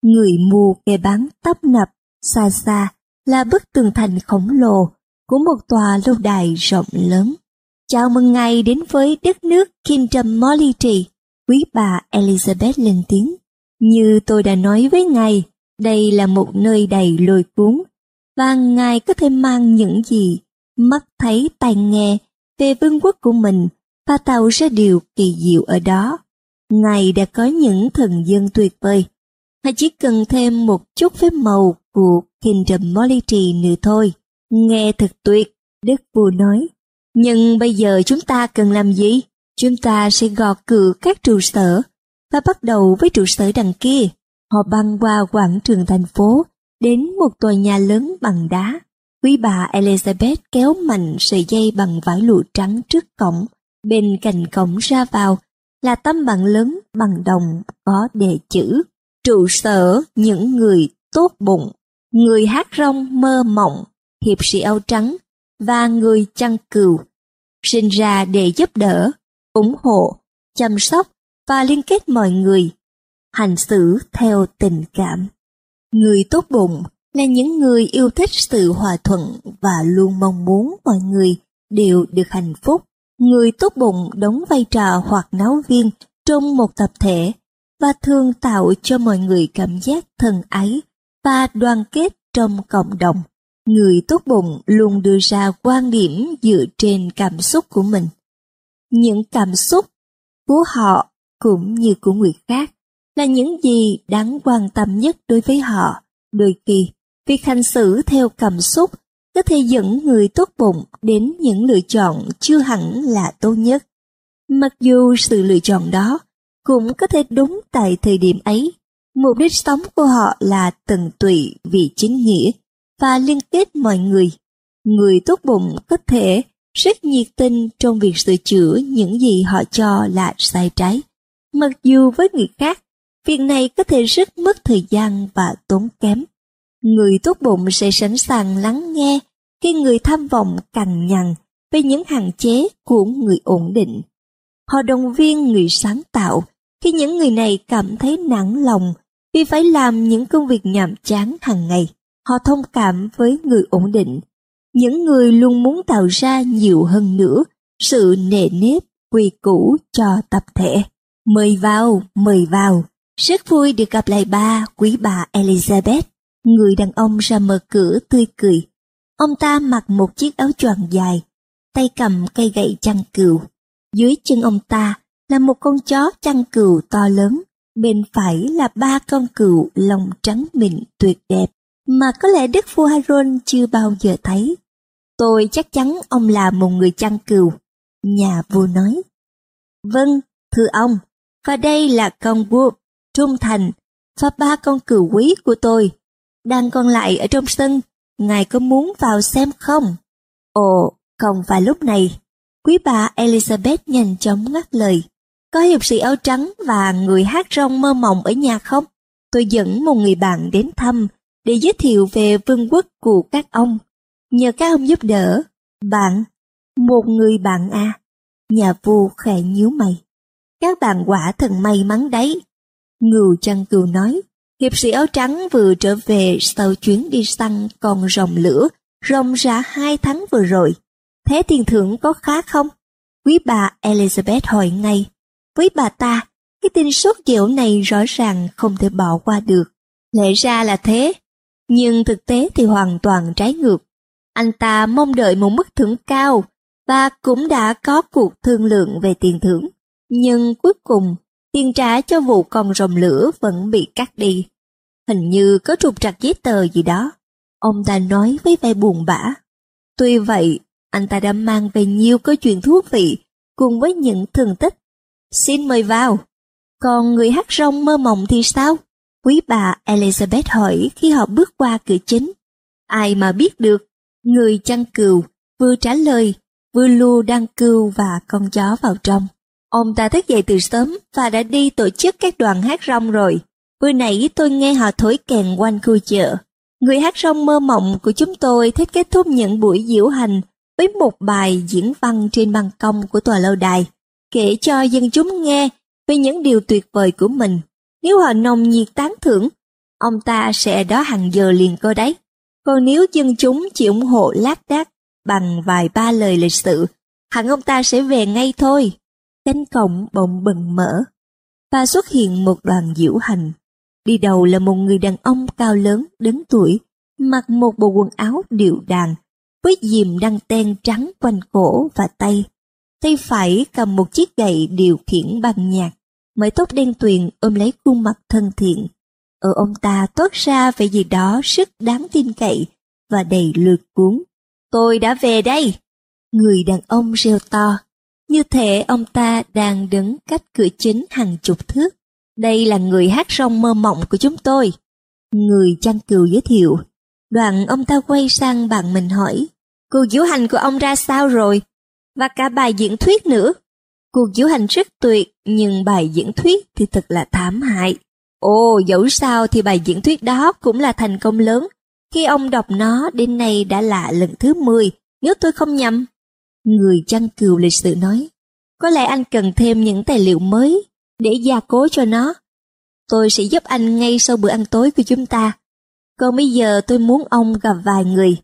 Người mua kẻ bán tấp nập, xa xa là bức tường thành khổng lồ của một tòa lâu đài rộng lớn. Chào mừng ngài đến với đất nước Kingdom Molity, quý bà Elizabeth lên tiếng. Như tôi đã nói với ngài, đây là một nơi đầy lôi cuốn, và ngài có thể mang những gì mắt thấy tai nghe về vương quốc của mình và tạo ra điều kỳ diệu ở đó. Ngài đã có những thần dân tuyệt vời, Hãy chỉ cần thêm một chút phép màu của Kingdom Molity nữa thôi. Nghe thật tuyệt, Đức vua nói. Nhưng bây giờ chúng ta cần làm gì? Chúng ta sẽ gọt cửa các trụ sở và bắt đầu với trụ sở đằng kia. Họ băng qua quảng trường thành phố đến một tòa nhà lớn bằng đá. Quý bà Elizabeth kéo mạnh sợi dây bằng vải lụa trắng trước cổng. Bên cạnh cổng ra vào là tấm bảng lớn bằng đồng có đề chữ trụ sở những người tốt bụng, người hát rong mơ mộng, hiệp sĩ áo trắng và người chăn cừu, sinh ra để giúp đỡ, ủng hộ, chăm sóc và liên kết mọi người, hành xử theo tình cảm. Người tốt bụng là những người yêu thích sự hòa thuận và luôn mong muốn mọi người đều được hạnh phúc. Người tốt bụng đóng vai trò hoạt náo viên trong một tập thể và thường tạo cho mọi người cảm giác thân ái và đoàn kết trong cộng đồng. Người tốt bụng luôn đưa ra quan điểm dựa trên cảm xúc của mình. Những cảm xúc của họ cũng như của người khác là những gì đáng quan tâm nhất đối với họ. Đôi khi, việc hành xử theo cảm xúc có thể dẫn người tốt bụng đến những lựa chọn chưa hẳn là tốt nhất. Mặc dù sự lựa chọn đó cũng có thể đúng tại thời điểm ấy, mục đích sống của họ là tận tụy vì chính nghĩa và liên kết mọi người. Người tốt bụng có thể rất nhiệt tình trong việc sửa chữa những gì họ cho là sai trái. Mặc dù với người khác, việc này có thể rất mất thời gian và tốn kém. Người tốt bụng sẽ sẵn sàng lắng nghe khi người tham vọng cằn nhằn về những hạn chế của người ổn định. Họ động viên người sáng tạo khi những người này cảm thấy nản lòng vì phải làm những công việc nhàm chán hàng ngày. Họ thông cảm với người ổn định, những người luôn muốn tạo ra nhiều hơn nữa sự nề nếp, quy củ cho tập thể. Mời vào, mời vào. Rất vui được gặp lại ba, quý bà Elizabeth. Người đàn ông ra mở cửa tươi cười. Ông ta mặc một chiếc áo choàng dài, tay cầm cây gậy chăn cừu. Dưới chân ông ta là một con chó chăn cừu to lớn, bên phải là ba con cừu lông trắng mịn tuyệt đẹp mà có lẽ đức vua Haron chưa bao giờ thấy. Tôi chắc chắn ông là một người chăn cừu, nhà vua nói. Vâng, thưa ông, và đây là con vua, trung thành, và ba con cừu quý của tôi, đang còn lại ở trong sân, ngài có muốn vào xem không? Ồ, không phải lúc này. Quý bà Elizabeth nhanh chóng ngắt lời. Có hiệp sĩ áo trắng và người hát rong mơ mộng ở nhà không? Tôi dẫn một người bạn đến thăm để giới thiệu về vương quốc của các ông. Nhờ các ông giúp đỡ, bạn, một người bạn à, nhà vua khẽ nhíu mày. Các bạn quả thần may mắn đấy. Ngưu chăn cừu nói, hiệp sĩ áo trắng vừa trở về sau chuyến đi săn còn rồng lửa, rồng ra hai tháng vừa rồi. Thế tiền thưởng có khá không? Quý bà Elizabeth hỏi ngay. Với bà ta, cái tin sốt dẻo này rõ ràng không thể bỏ qua được. Lẽ ra là thế, nhưng thực tế thì hoàn toàn trái ngược. Anh ta mong đợi một mức thưởng cao và cũng đã có cuộc thương lượng về tiền thưởng. Nhưng cuối cùng, tiền trả cho vụ con rồng lửa vẫn bị cắt đi. Hình như có trục trặc giấy tờ gì đó. Ông ta nói với vẻ buồn bã. Tuy vậy, anh ta đã mang về nhiều câu chuyện thú vị cùng với những thương tích. Xin mời vào. Còn người hát rong mơ mộng thì sao? Quý bà Elizabeth hỏi khi họ bước qua cửa chính. Ai mà biết được, người chăn cừu vừa trả lời, vừa lù đang cừu và con chó vào trong. Ông ta thức dậy từ sớm và đã đi tổ chức các đoàn hát rong rồi. Bữa nãy tôi nghe họ thổi kèn quanh khu chợ. Người hát rong mơ mộng của chúng tôi thích kết thúc những buổi diễu hành với một bài diễn văn trên ban công của tòa lâu đài, kể cho dân chúng nghe về những điều tuyệt vời của mình. Nếu họ nồng nhiệt tán thưởng, ông ta sẽ đó hàng giờ liền cơ đấy. Còn nếu dân chúng chỉ ủng hộ lác đác bằng vài ba lời lịch sự, hẳn ông ta sẽ về ngay thôi. Cánh cổng bỗng bừng mở, và xuất hiện một đoàn diễu hành. Đi đầu là một người đàn ông cao lớn, đứng tuổi, mặc một bộ quần áo điệu đàn, với diềm đăng ten trắng quanh cổ và tay. Tay phải cầm một chiếc gậy điều khiển bằng nhạc, mái tóc đen tuyền ôm lấy khuôn mặt thân thiện. Ở ông ta toát ra vẻ gì đó rất đáng tin cậy và đầy lượt cuốn. Tôi đã về đây! Người đàn ông reo to. Như thể ông ta đang đứng cách cửa chính hàng chục thước. Đây là người hát rong mơ mộng của chúng tôi. Người chăn cừu giới thiệu. Đoạn ông ta quay sang bạn mình hỏi. Cuộc diễu hành của ông ra sao rồi? Và cả bài diễn thuyết nữa. Cuộc diễu hành rất tuyệt, nhưng bài diễn thuyết thì thật là thảm hại. Ồ, dẫu sao thì bài diễn thuyết đó cũng là thành công lớn. Khi ông đọc nó đến nay đã là lần thứ 10, nếu tôi không nhầm. Người chăn cừu lịch sự nói, có lẽ anh cần thêm những tài liệu mới để gia cố cho nó. Tôi sẽ giúp anh ngay sau bữa ăn tối của chúng ta. Còn bây giờ tôi muốn ông gặp vài người.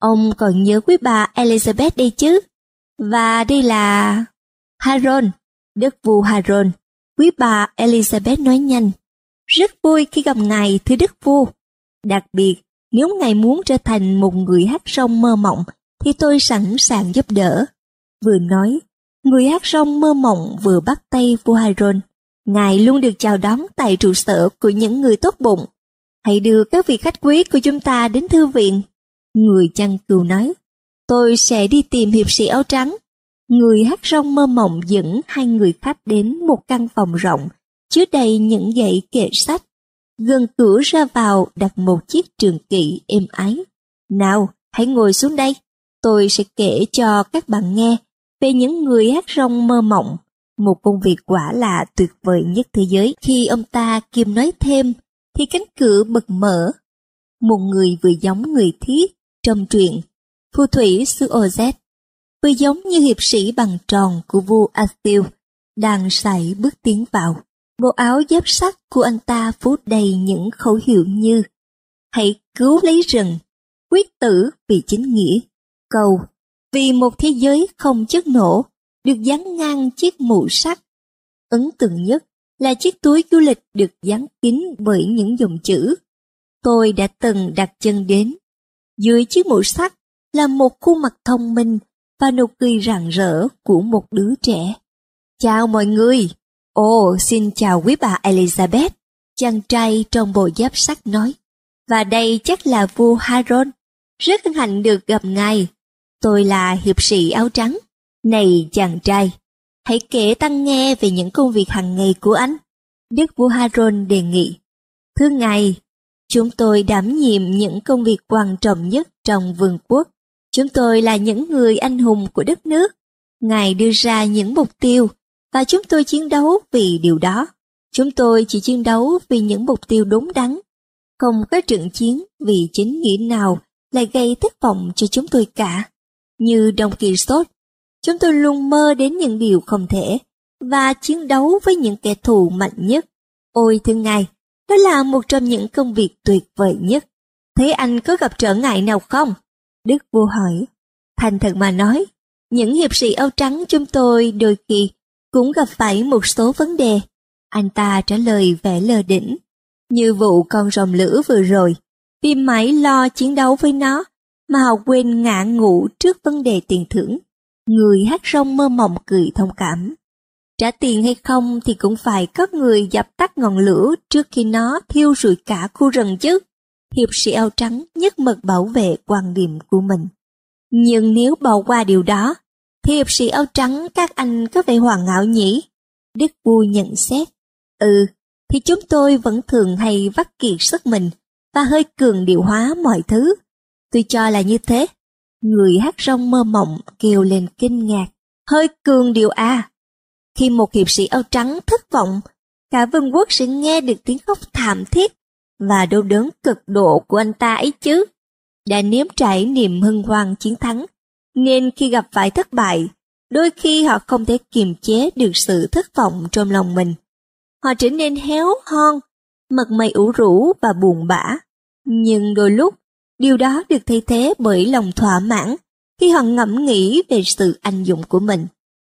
Ông còn nhớ quý bà Elizabeth đây chứ? Và đây là... Haron, đức vua Haron. Quý bà Elizabeth nói nhanh. Rất vui khi gặp ngài thưa đức vua. Đặc biệt, nếu ngài muốn trở thành một người hát sông mơ mộng, thì tôi sẵn sàng giúp đỡ. Vừa nói, người hát rong mơ mộng vừa bắt tay vua Haron. Ngài luôn được chào đón tại trụ sở của những người tốt bụng. Hãy đưa các vị khách quý của chúng ta đến thư viện. Người chăn cừu nói, tôi sẽ đi tìm hiệp sĩ áo trắng. Người hát rong mơ mộng dẫn hai người khách đến một căn phòng rộng, chứa đầy những dãy kệ sách. Gần cửa ra vào đặt một chiếc trường kỷ êm ái. Nào, hãy ngồi xuống đây. Tôi sẽ kể cho các bạn nghe về những người hát rong mơ mộng, một công việc quả là tuyệt vời nhất thế giới. Khi ông ta kiêm nói thêm, thì cánh cửa bật mở. Một người vừa giống người thiết trong truyện, phù thủy xứ Oz, vừa giống như hiệp sĩ bằng tròn của vua Astil, đang sải bước tiến vào. Bộ áo giáp sắt của anh ta phủ đầy những khẩu hiệu như Hãy cứu lấy rừng, quyết tử vì chính nghĩa, cầu vì một thế giới không chất nổ, được dán ngang chiếc mũ sắt. Ấn tượng nhất là chiếc túi du lịch được dán kín bởi những dòng chữ. Tôi đã từng đặt chân đến. Dưới chiếc mũ sắt là một khuôn mặt thông minh và nụ cười rạng rỡ của một đứa trẻ. Chào mọi người! Ồ, xin chào quý bà Elizabeth, chàng trai trong bộ giáp sắt nói. Và đây chắc là vua Haron. Rất hân hạnh được gặp ngài. Tôi là hiệp sĩ áo trắng. Này chàng trai, hãy kể tăng nghe về những công việc hàng ngày của anh. Đức vua Haron đề nghị. Thưa ngài, chúng tôi đảm nhiệm những công việc quan trọng nhất trong vương quốc. Chúng tôi là những người anh hùng của đất nước. Ngài đưa ra những mục tiêu và chúng tôi chiến đấu vì điều đó. Chúng tôi chỉ chiến đấu vì những mục tiêu đúng đắn. Không có trận chiến vì chính nghĩa nào lại gây thất vọng cho chúng tôi cả. Như đồng kỳ sốt chúng tôi luôn mơ đến những điều không thể và chiến đấu với những kẻ thù mạnh nhất. Ôi thưa ngài, đó là một trong những công việc tuyệt vời nhất. Thế anh có gặp trở ngại nào không? Đức vua hỏi. Thành thật mà nói, những hiệp sĩ áo trắng chúng tôi đôi khi cũng gặp phải một số vấn đề. Anh ta trả lời vẻ lờ đỉnh, như vụ con rồng lửa vừa rồi, vì mãi lo chiến đấu với nó mà họ quên ngã ngủ trước vấn đề tiền thưởng. Người hát rong mơ mộng cười thông cảm. Trả tiền hay không thì cũng phải có người dập tắt ngọn lửa trước khi nó thiêu rụi cả khu rừng chứ. Hiệp sĩ áo trắng nhất mực bảo vệ quan điểm của mình. Nhưng nếu bỏ qua điều đó, thì hiệp sĩ áo trắng các anh có vẻ hoàn hảo nhỉ? Đức vua nhận xét, ừ, thì chúng tôi vẫn thường hay vắt kiệt sức mình và hơi cường điệu hóa mọi thứ. Tôi cho là như thế. Người hát rong mơ mộng kêu lên kinh ngạc. Hơi cường điệu à. Khi một hiệp sĩ áo trắng thất vọng, cả vương quốc sẽ nghe được tiếng khóc thảm thiết và đau đớn cực độ của anh ta ấy chứ. Đã nếm trải niềm hân hoan chiến thắng, nên khi gặp phải thất bại, đôi khi họ không thể kiềm chế được sự thất vọng trong lòng mình. Họ trở nên héo hon, mặt mày ủ rũ và buồn bã. Nhưng đôi lúc, điều đó được thay thế bởi lòng thỏa mãn khi họ ngẫm nghĩ về sự anh dũng của mình.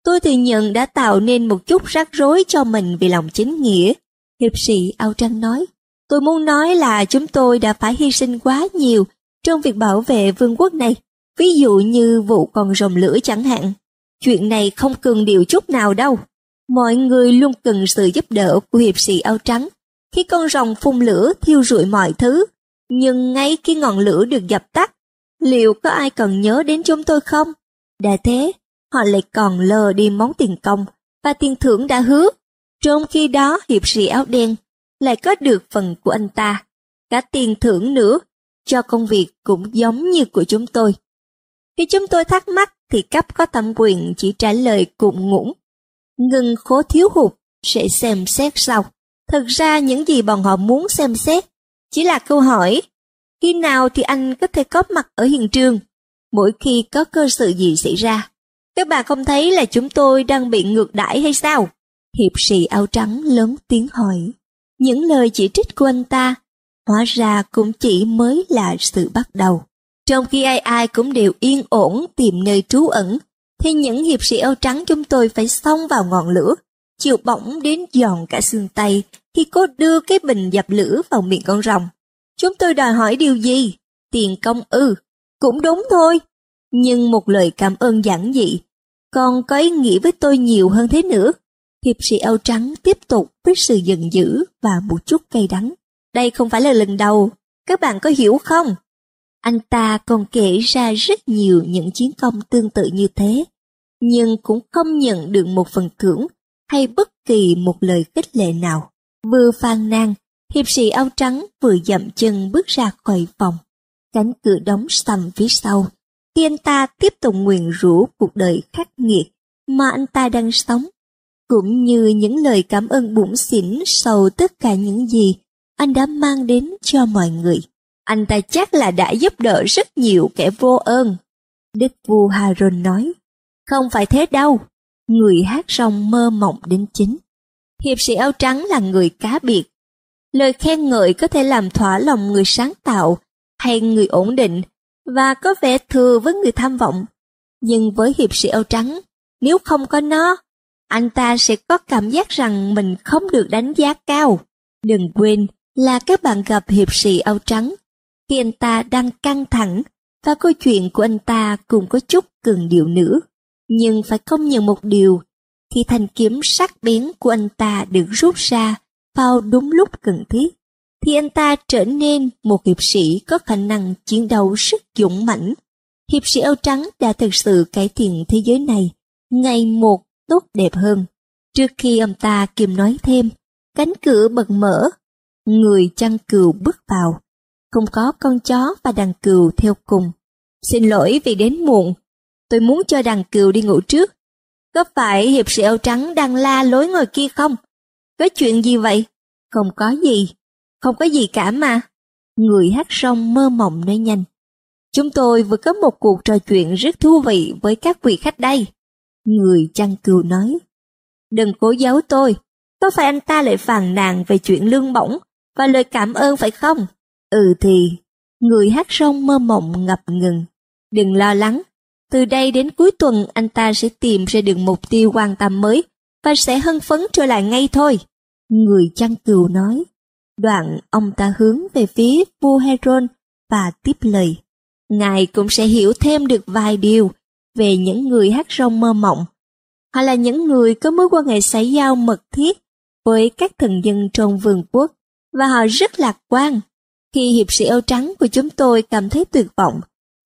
Tôi thừa nhận đã tạo nên một chút rắc rối cho mình vì lòng chính nghĩa. Hiệp sĩ Áo Trăng nói, tôi muốn nói là chúng tôi đã phải hy sinh quá nhiều trong việc bảo vệ vương quốc này. Ví dụ như vụ con rồng lửa chẳng hạn. Chuyện này không cần điều chút nào đâu. Mọi người luôn cần sự giúp đỡ của hiệp sĩ áo trắng. Khi con rồng phun lửa thiêu rụi mọi thứ, nhưng ngay khi ngọn lửa được dập tắt, liệu có ai còn nhớ đến chúng tôi không? Đã thế, họ lại còn lờ đi món tiền công và tiền thưởng đã hứa. Trong khi đó hiệp sĩ áo đen lại có được phần của anh ta, cả tiền thưởng nữa, cho công việc cũng giống như của chúng tôi. Khi chúng tôi thắc mắc thì cấp có thẩm quyền chỉ trả lời cụm ngủng. Ngừng khố thiếu hụt sẽ xem xét sau. Thực ra những gì bọn họ muốn xem xét chỉ là câu hỏi khi nào thì anh có thể có mặt ở hiện trường mỗi khi có cơ sự gì xảy ra. Các bạn không thấy là chúng tôi đang bị ngược đãi hay sao? Hiệp sĩ áo trắng lớn tiếng hỏi. Những lời chỉ trích của anh ta hóa ra cũng chỉ mới là sự bắt đầu. Trong khi ai ai cũng đều yên ổn tìm nơi trú ẩn, thì những hiệp sĩ áo trắng chúng tôi phải xông vào ngọn lửa, chịu bỏng đến giòn cả xương tay khi cô đưa cái bình dập lửa vào miệng con rồng. Chúng tôi đòi hỏi điều gì? Tiền công ư? cũng đúng thôi. Nhưng một lời cảm ơn giản dị, còn có ý nghĩa với tôi nhiều hơn thế nữa. Hiệp sĩ áo trắng tiếp tục với sự giận dữ và một chút cay đắng. Đây không phải là lần đầu, các bạn có hiểu không? Anh ta còn kể ra rất nhiều những chiến công tương tự như thế, nhưng cũng không nhận được một phần thưởng hay bất kỳ một lời khích lệ nào. Vừa phàn nàn, hiệp sĩ áo trắng vừa dậm chân bước ra khỏi phòng. Cánh cửa đóng sầm phía sau, khi anh ta tiếp tục nguyền rủa cuộc đời khắc nghiệt mà anh ta đang sống, cũng như những lời cảm ơn bụng xỉn sau tất cả những gì anh đã mang đến cho mọi người. Anh ta chắc là đã giúp đỡ rất nhiều kẻ vô ơn. Đức vua Haron nói, không phải thế đâu, người hát rong mơ mộng đến chính. Hiệp sĩ áo trắng là người cá biệt. Lời khen ngợi có thể làm thỏa lòng người sáng tạo hay người ổn định và có vẻ thừa với người tham vọng. Nhưng với hiệp sĩ áo trắng, nếu không có nó, anh ta sẽ có cảm giác rằng mình không được đánh giá cao. Đừng quên là các bạn gặp hiệp sĩ áo trắng khi anh ta đang căng thẳng và câu chuyện của anh ta cũng có chút cường điệu nữa. Nhưng phải công nhận một điều, khi thanh kiếm sắc bén của anh ta được rút ra vào đúng lúc cần thiết, thì anh ta trở nên một hiệp sĩ có khả năng chiến đấu rất dũng mãnh. Hiệp sĩ áo trắng đã thực sự cải thiện thế giới này ngày một tốt đẹp hơn. Trước khi ông ta kìm nói thêm, cánh cửa bật mở, người chăn cừu bước vào không có con chó và đàn cừu theo cùng. Xin lỗi vì đến muộn, tôi muốn cho đàn cừu đi ngủ trước. Có phải hiệp sĩ áo trắng đang la lối ngồi kia không? Có chuyện gì vậy? Không có gì, không có gì cả mà. Người hát sông mơ mộng nói nhanh. Chúng tôi vừa có một cuộc trò chuyện rất thú vị với các vị khách đây. Người chăn cừu nói. Đừng cố giấu tôi, có phải anh ta lại phàn nàn về chuyện lương bổng và lời cảm ơn phải không? Ừ thì, người hát sông mơ mộng ngập ngừng. Đừng lo lắng, từ đây đến cuối tuần anh ta sẽ tìm ra được mục tiêu quan tâm mới và sẽ hân phấn trở lại ngay thôi. Người chăn cừu nói. Đoạn ông ta hướng về phía vua Heron và tiếp lời. Ngài cũng sẽ hiểu thêm được vài điều về những người hát rong mơ mộng. Họ là những người có mối quan hệ xã giao mật thiết với các thần dân trong vườn quốc và họ rất lạc quan khi hiệp sĩ áo trắng của chúng tôi cảm thấy tuyệt vọng,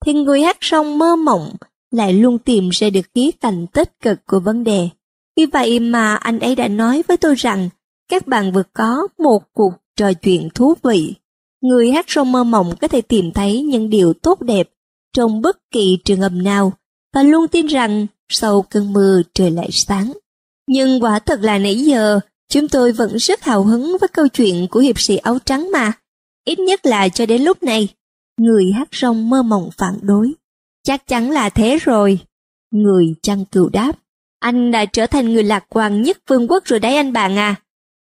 thì người hát rong mơ mộng lại luôn tìm ra được khía cạnh tích cực của vấn đề. Vì vậy mà anh ấy đã nói với tôi rằng, các bạn vừa có một cuộc trò chuyện thú vị. Người hát sông mơ mộng có thể tìm thấy những điều tốt đẹp trong bất kỳ trường hợp nào và luôn tin rằng sau cơn mưa trời lại sáng. Nhưng quả thật là nãy giờ, chúng tôi vẫn rất hào hứng với câu chuyện của hiệp sĩ áo trắng mà. Ít nhất là cho đến lúc này. Người hát rong mơ mộng phản đối. Chắc chắn là thế rồi. Người chăn cừu đáp. Anh đã trở thành người lạc quan nhất vương quốc rồi đấy anh bạn à.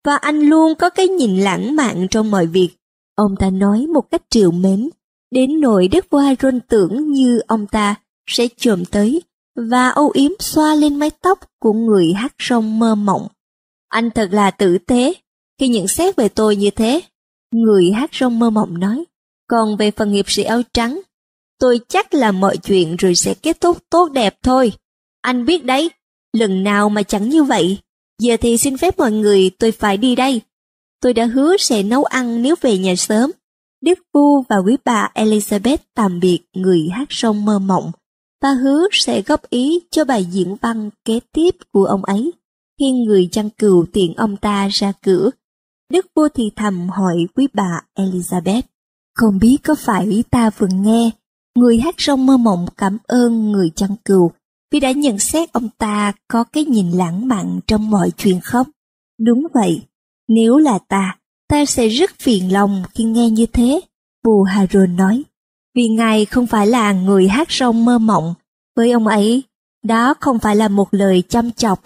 Và anh luôn có cái nhìn lãng mạn trong mọi việc. Ông ta nói một cách triệu mến. Đến nỗi Đức vua aron tưởng như ông ta sẽ trộm tới và âu yếm xoa lên mái tóc của người hát rong mơ mộng. Anh thật là tử tế khi nhận xét về tôi như thế. Người hát rong mơ mộng nói. Còn về phần hiệp sĩ áo trắng, tôi chắc là mọi chuyện rồi sẽ kết thúc tốt đẹp thôi. Anh biết đấy, lần nào mà chẳng như vậy. Giờ thì xin phép mọi người tôi phải đi đây. Tôi đã hứa sẽ nấu ăn nếu về nhà sớm. Đức vua và quý bà Elizabeth tạm biệt người hát sông mơ mộng và hứa sẽ góp ý cho bài diễn văn kế tiếp của ông ấy. Khi người chăn cừu tiện ông ta ra cửa, Đức vua thì thầm hỏi quý bà Elizabeth, không biết có phải ta vừa nghe người hát rong mơ mộng cảm ơn người chăn cừu vì đã nhận xét ông ta có cái nhìn lãng mạn trong mọi chuyện không? Đúng vậy, nếu là ta, ta sẽ rất phiền lòng khi nghe như thế, Bù Haron nói. Vì ngài không phải là người hát rong mơ mộng, với ông ấy, đó không phải là một lời chăm chọc,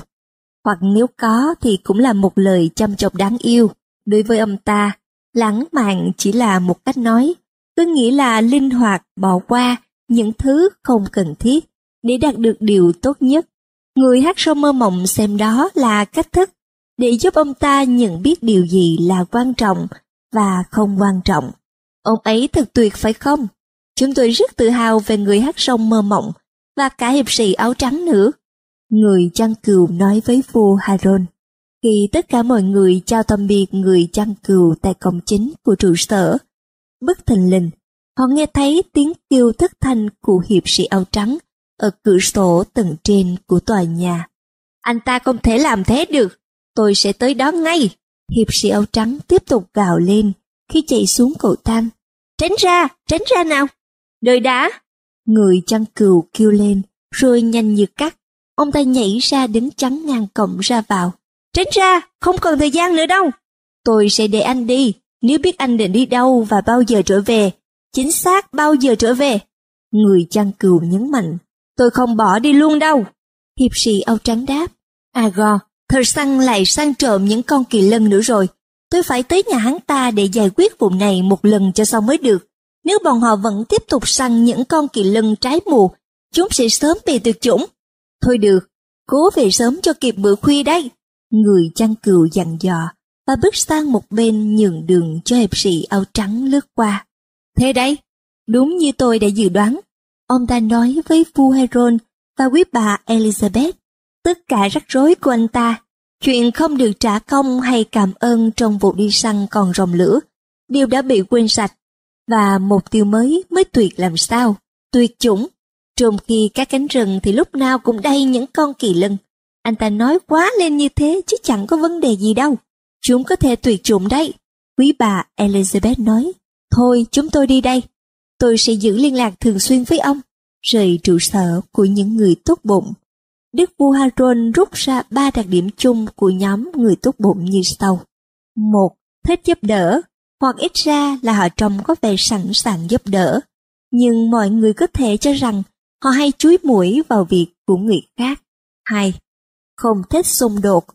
hoặc nếu có thì cũng là một lời chăm chọc đáng yêu. Đối với ông ta, lãng mạn chỉ là một cách nói, có nghĩa là linh hoạt bỏ qua những thứ không cần thiết để đạt được điều tốt nhất. Người hát sông mơ mộng xem đó là cách thức để giúp ông ta nhận biết điều gì là quan trọng và không quan trọng. Ông ấy thật tuyệt phải không? Chúng tôi rất tự hào về người hát sông mơ mộng và cả hiệp sĩ áo trắng nữa. Người chăn cừu nói với vua Haron. Khi tất cả mọi người chào tạm biệt người chăn cừu tại cổng chính của trụ sở, bất thình lình, họ nghe thấy tiếng kêu thất thanh của hiệp sĩ áo trắng ở cửa sổ tầng trên của tòa nhà. Anh ta không thể làm thế được, tôi sẽ tới đó ngay. Hiệp sĩ áo trắng tiếp tục gào lên khi chạy xuống cầu thang. Tránh ra, tránh ra nào. Đợi đã. Người chăn cừu kêu lên, rồi nhanh như cắt. Ông ta nhảy ra đứng chắn ngang cổng ra vào. Tránh ra, không còn thời gian nữa đâu. Tôi sẽ để anh đi, nếu biết anh định đi đâu và bao giờ trở về. Chính xác bao giờ trở về. Người chăn cừu nhấn mạnh, tôi không bỏ đi luôn đâu. Hiệp sĩ Âu Trắng đáp, à gò, thời săn lại săn trộm những con kỳ lân nữa rồi. Tôi phải tới nhà hắn ta để giải quyết vụ này một lần cho xong mới được. Nếu bọn họ vẫn tiếp tục săn những con kỳ lân trái mùa, chúng sẽ sớm bị tuyệt chủng. Thôi được, cố về sớm cho kịp bữa khuya đấy. Người chăn cừu dặn dò và bước sang một bên nhường đường cho hiệp sĩ áo trắng lướt qua. Thế đấy, đúng như tôi đã dự đoán, ông ta nói với vua Heron và quý bà Elizabeth. Tất cả rắc rối của anh ta, chuyện không được trả công hay cảm ơn trong vụ đi săn còn rồng lửa, đều đã bị quên sạch, và mục tiêu mới mới tuyệt làm sao, tuyệt chủng. Trong khi các cánh rừng thì lúc nào cũng đầy những con kỳ lân. Anh ta nói quá lên như thế chứ chẳng có vấn đề gì đâu. Chúng có thể tuyệt chủng đấy. Quý bà Elizabeth nói, thôi chúng tôi đi đây. Tôi sẽ giữ liên lạc thường xuyên với ông. Rời trụ sở của những người tốt bụng. Đức vua Haron rút ra ba đặc điểm chung của nhóm người tốt bụng như sau. Một, thích giúp đỡ, hoặc ít ra là họ trông có vẻ sẵn sàng giúp đỡ. Nhưng mọi người có thể cho rằng họ hay chúi mũi vào việc của người khác. Hai, không thích xung đột.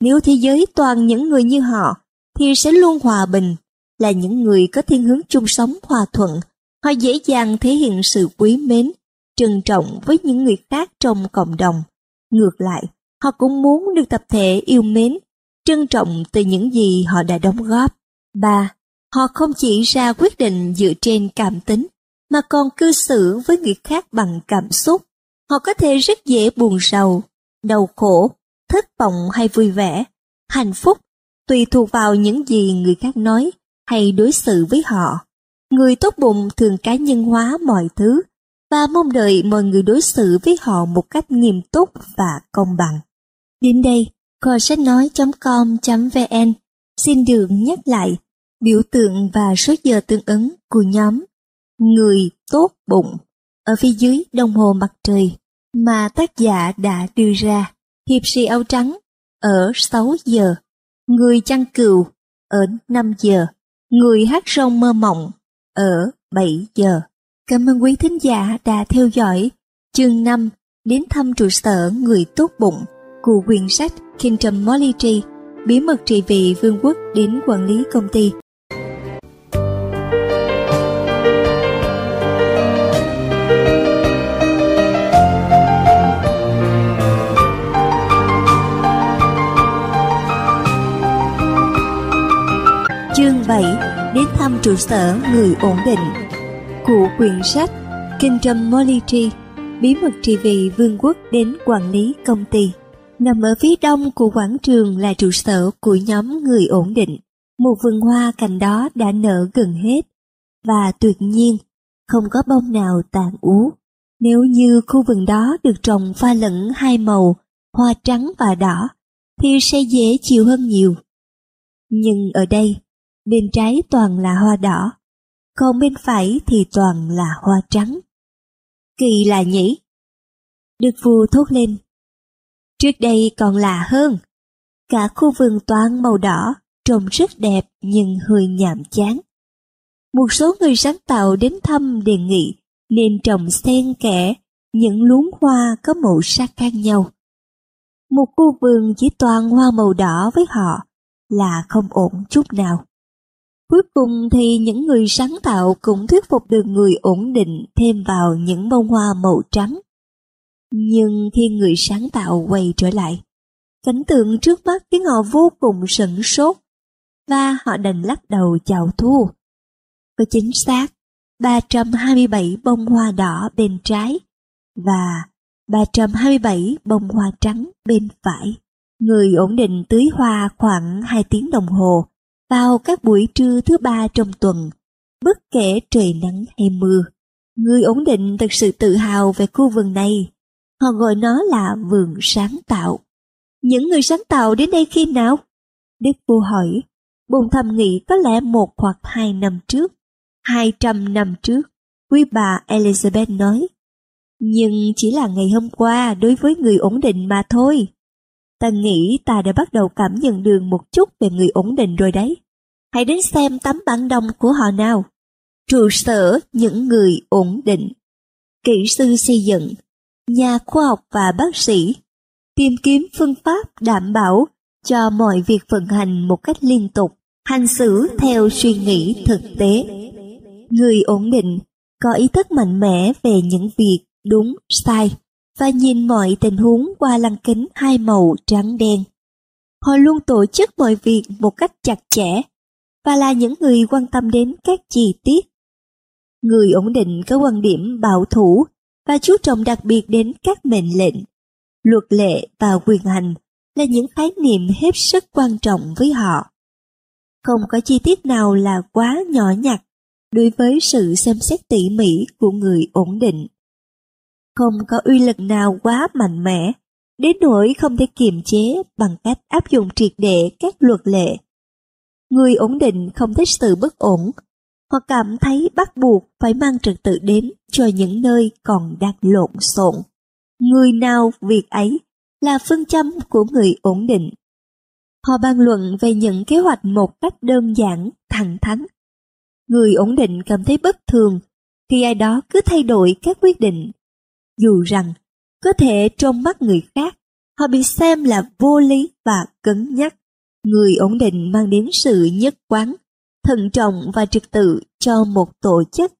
Nếu thế giới toàn những người như họ, thì sẽ luôn hòa bình, là những người có thiên hướng chung sống hòa thuận. Họ dễ dàng thể hiện sự quý mến, trân trọng với những người khác trong cộng đồng. Ngược lại, họ cũng muốn được tập thể yêu mến, trân trọng từ những gì họ đã đóng góp. ba Họ không chỉ ra quyết định dựa trên cảm tính, mà còn cư xử với người khác bằng cảm xúc. Họ có thể rất dễ buồn rầu, đau khổ, thất vọng hay vui vẻ, hạnh phúc, tùy thuộc vào những gì người khác nói hay đối xử với họ. Người tốt bụng thường cá nhân hóa mọi thứ và mong đợi mọi người đối xử với họ một cách nghiêm túc và công bằng. Đến đây, kho sách nói.com.vn xin được nhắc lại biểu tượng và số giờ tương ứng của nhóm Người tốt bụng ở phía dưới đồng hồ mặt trời mà tác giả đã đưa ra. Hiệp sĩ áo trắng ở 6 giờ, người chăn cừu ở 5 giờ, người hát rong mơ mộng ở 7 giờ. Cảm ơn quý thính giả đã theo dõi chương 5 đến thăm trụ sở người tốt bụng của quyển sách Kingdom Molly Tree, bí mật trị vì vương quốc đến quản lý công ty. Chương 7 Đến thăm trụ sở người ổn định Của quyển sách Kingdom Molly Bí mật trị vì vương quốc đến quản lý công ty Nằm ở phía đông của quảng trường là trụ sở của nhóm người ổn định. Một vườn hoa cạnh đó đã nở gần hết. Và tuyệt nhiên, không có bông nào tàn ú. Nếu như khu vườn đó được trồng pha lẫn hai màu, hoa trắng và đỏ, thì sẽ dễ chịu hơn nhiều. Nhưng ở đây, bên trái toàn là hoa đỏ, còn bên phải thì toàn là hoa trắng. Kỳ là nhỉ? Đức vua thốt lên Trước đây còn lạ hơn. Cả khu vườn toàn màu đỏ, trông rất đẹp nhưng hơi nhàm chán. Một số người sáng tạo đến thăm đề nghị nên trồng xen kẽ những luống hoa có màu sắc khác nhau. Một khu vườn chỉ toàn hoa màu đỏ với họ là không ổn chút nào. Cuối cùng thì những người sáng tạo cũng thuyết phục được người ổn định thêm vào những bông hoa màu trắng. Nhưng khi người sáng tạo quay trở lại, cảnh tượng trước mắt khiến họ vô cùng sửng sốt và họ đành lắc đầu chào thua. Có chính xác, 327 bông hoa đỏ bên trái và 327 bông hoa trắng bên phải. Người ổn định tưới hoa khoảng 2 tiếng đồng hồ vào các buổi trưa thứ ba trong tuần, bất kể trời nắng hay mưa. Người ổn định thực sự tự hào về khu vườn này Họ gọi nó là vườn sáng tạo. Những người sáng tạo đến đây khi nào? Đức vua hỏi. Bồn thầm nghĩ có lẽ một hoặc hai năm trước. Hai trăm năm trước, quý bà Elizabeth nói. Nhưng chỉ là ngày hôm qua đối với người ổn định mà thôi. Ta nghĩ ta đã bắt đầu cảm nhận được một chút về người ổn định rồi đấy. Hãy đến xem tấm bản đồng của họ nào. Trụ sở những người ổn định. Kỹ sư xây dựng nhà khoa học và bác sĩ tìm kiếm phương pháp đảm bảo cho mọi việc vận hành một cách liên tục, hành xử theo suy nghĩ thực tế. Người ổn định có ý thức mạnh mẽ về những việc đúng, sai và nhìn mọi tình huống qua lăng kính hai màu trắng đen. Họ luôn tổ chức mọi việc một cách chặt chẽ và là những người quan tâm đến các chi tiết. Người ổn định có quan điểm bảo thủ và chú trọng đặc biệt đến các mệnh lệnh. Luật lệ và quyền hành là những khái niệm hết sức quan trọng với họ. Không có chi tiết nào là quá nhỏ nhặt đối với sự xem xét tỉ mỉ của người ổn định. Không có uy lực nào quá mạnh mẽ, đến nỗi không thể kiềm chế bằng cách áp dụng triệt để các luật lệ. Người ổn định không thích sự bất ổn hoặc cảm thấy bắt buộc phải mang trật tự đến cho những nơi còn đang lộn xộn. Người nào việc ấy là phương châm của người ổn định. Họ bàn luận về những kế hoạch một cách đơn giản, thẳng thắn. Người ổn định cảm thấy bất thường khi ai đó cứ thay đổi các quyết định. Dù rằng, có thể trong mắt người khác, họ bị xem là vô lý và cứng nhắc. Người ổn định mang đến sự nhất quán thận trọng và trật tự cho một tổ chức.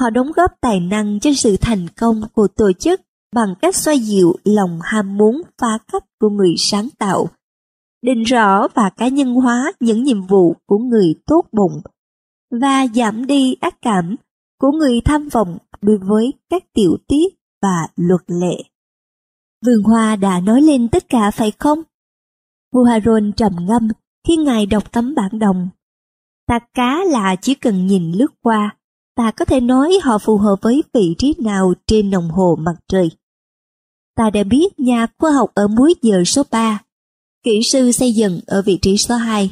Họ đóng góp tài năng cho sự thành công của tổ chức bằng cách xoa dịu lòng ham muốn phá cách của người sáng tạo, định rõ và cá nhân hóa những nhiệm vụ của người tốt bụng và giảm đi ác cảm của người tham vọng đối với các tiểu tiết và luật lệ. Vườn hoa đã nói lên tất cả phải không? Buharon trầm ngâm khi ngài đọc tấm bản đồng Ta cá là chỉ cần nhìn lướt qua, ta có thể nói họ phù hợp với vị trí nào trên đồng hồ mặt trời. ta đã biết nhà khoa học ở múi giờ số 3, kỹ sư xây dựng ở vị trí số 2,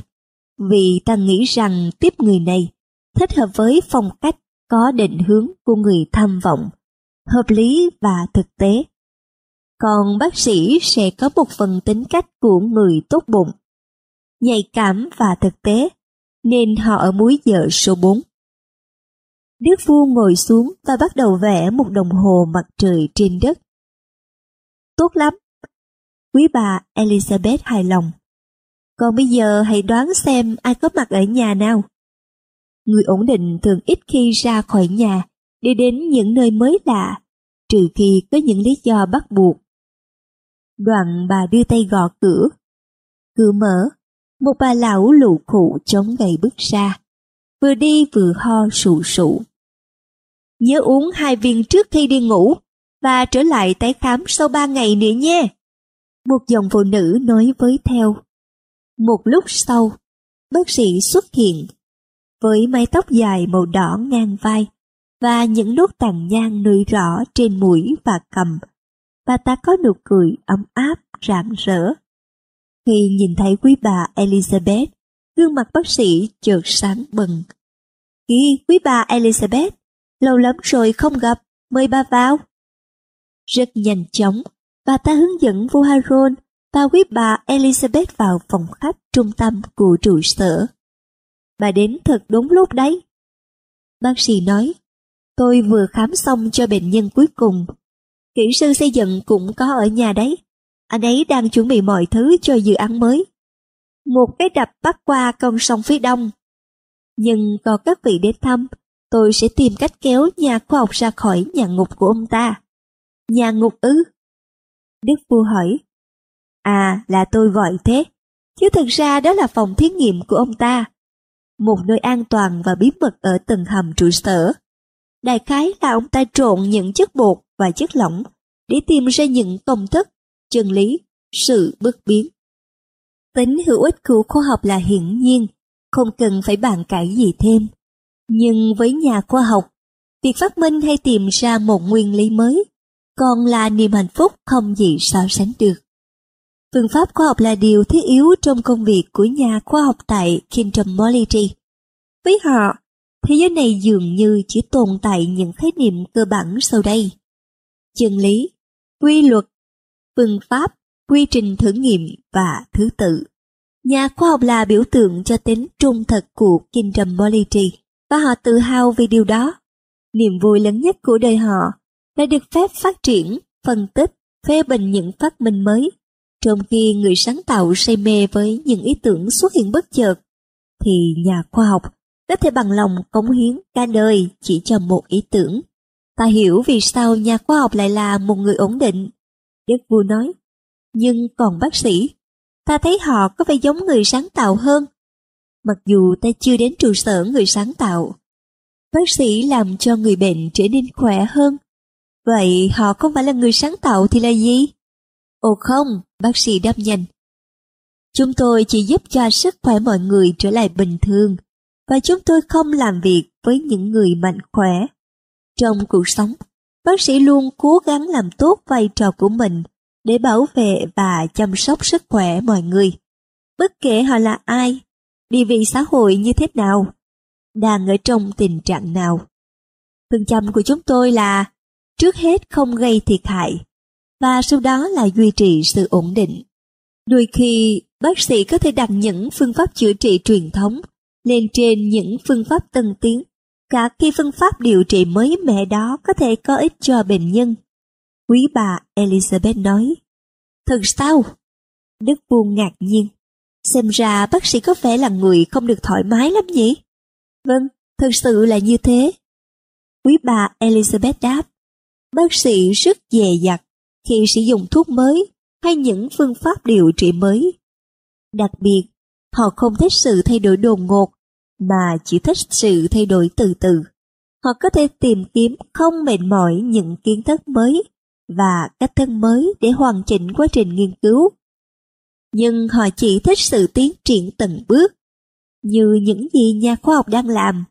vì ta nghĩ rằng tiếp người này thích hợp với phong cách có định hướng của người tham vọng, hợp lý và thực tế. Còn bác sĩ sẽ có một phần tính cách của người tốt bụng, nhạy cảm và thực tế, nên họ ở múi giờ số 4. Đức vua ngồi xuống và bắt đầu vẽ một đồng hồ mặt trời trên đất. Tốt lắm. Quý bà Elizabeth hài lòng. Còn bây giờ hãy đoán xem ai có mặt ở nhà nào. Người ổn định thường ít khi ra khỏi nhà đi đến những nơi mới lạ, trừ khi có những lý do bắt buộc. Đoạn bà đưa tay gõ cửa. Cửa mở, một bà lão lụ khụ chống gậy bước ra, vừa đi vừa ho sụ sụ. Nhớ uống hai viên trước khi đi ngủ và trở lại tái khám sau ba ngày nữa nhé. Một dòng phụ nữ nói với theo. Một lúc sau, bác sĩ xuất hiện với mái tóc dài màu đỏ ngang vai và những nốt tàn nhang nổi rõ trên mũi và cầm. Bà ta có nụ cười ấm áp, rạng rỡ. Khi nhìn thấy quý bà Elizabeth, gương mặt bác sĩ chợt sáng bừng. Ghi quý bà Elizabeth, lâu lắm rồi không gặp, mời bà vào. Rất nhanh chóng, bà ta hướng dẫn vua Harold và quý bà Elizabeth vào phòng khách trung tâm của trụ sở. Bà đến thật đúng lúc đấy. Bác sĩ nói, tôi vừa khám xong cho bệnh nhân cuối cùng. Kỹ sư xây dựng cũng có ở nhà đấy. Anh ấy đang chuẩn bị mọi thứ cho dự án mới. Một cái đập bắc qua con sông phía đông. Nhưng có các vị đến thăm, tôi sẽ tìm cách kéo nhà khoa học ra khỏi nhà ngục của ông ta. Nhà ngục ư? Đức vua hỏi. À, là tôi gọi thế, chứ thực ra đó là phòng thí nghiệm của ông ta. Một nơi an toàn và bí mật ở tầng hầm trụ sở. Đại khái là ông ta trộn những chất bột và chất lỏng để tìm ra những công thức, chân lý, sự bất biến. Tính hữu ích của khoa học là hiển nhiên, không cần phải bàn cãi gì thêm. Nhưng với nhà khoa học, việc phát minh hay tìm ra một nguyên lý mới còn là niềm hạnh phúc không gì so sánh được. Phương pháp khoa học là điều thiết yếu trong công việc của nhà khoa học tại Kingdom Morality. Với họ, thế giới này dường như chỉ tồn tại những khái niệm cơ bản sau đây. Chân lý, quy luật, phương pháp, quy trình thử nghiệm và thứ tự. Nhà khoa học là biểu tượng cho tính trung thực của Kingdom Morality và họ tự hào về điều đó. Niềm vui lớn nhất của đời họ là được phép phát triển, phân tích, phê bình những phát minh mới, trong khi người sáng tạo say mê với những ý tưởng xuất hiện bất chợt, thì nhà khoa học có thể bằng lòng cống hiến cả đời chỉ cho một ý tưởng. Ta hiểu vì sao nhà khoa học lại là một người ổn định. Đức vua nói, nhưng còn bác sĩ, ta thấy họ có vẻ giống người sáng tạo hơn. Mặc dù ta chưa đến trụ sở người sáng tạo, bác sĩ làm cho người bệnh trở nên khỏe hơn, Vậy họ không phải là người sáng tạo thì là gì? Ồ không, bác sĩ đáp nhanh. Chúng tôi chỉ giúp cho sức khỏe mọi người trở lại bình thường, và chúng tôi không làm việc với những người mạnh khỏe. Trong cuộc sống, bác sĩ luôn cố gắng làm tốt vai trò của mình để bảo vệ và chăm sóc sức khỏe mọi người. Bất kể họ là ai, địa vị xã hội như thế nào, đang ở trong tình trạng nào. Phương châm của chúng tôi là trước hết không gây thiệt hại, và sau đó là duy trì sự ổn định. Đôi khi, bác sĩ có thể đặt những phương pháp chữa trị truyền thống lên trên những phương pháp tân tiến, cả khi phương pháp điều trị mới mẻ đó có thể có ích cho bệnh nhân. Quý bà Elizabeth nói, Thật sao? Đức buông ngạc nhiên. Xem ra bác sĩ có vẻ là người không được thoải mái lắm nhỉ? Vâng, thật sự là như thế. Quý bà Elizabeth đáp, bác sĩ rất dè dặt khi sử dụng thuốc mới hay những phương pháp điều trị mới. Đặc biệt, họ không thích sự thay đổi đột ngột, mà chỉ thích sự thay đổi từ từ. Họ có thể tìm kiếm không mệt mỏi những kiến thức mới và cách thức mới để hoàn chỉnh quá trình nghiên cứu. Nhưng họ chỉ thích sự tiến triển từng bước, như những gì nhà khoa học đang làm.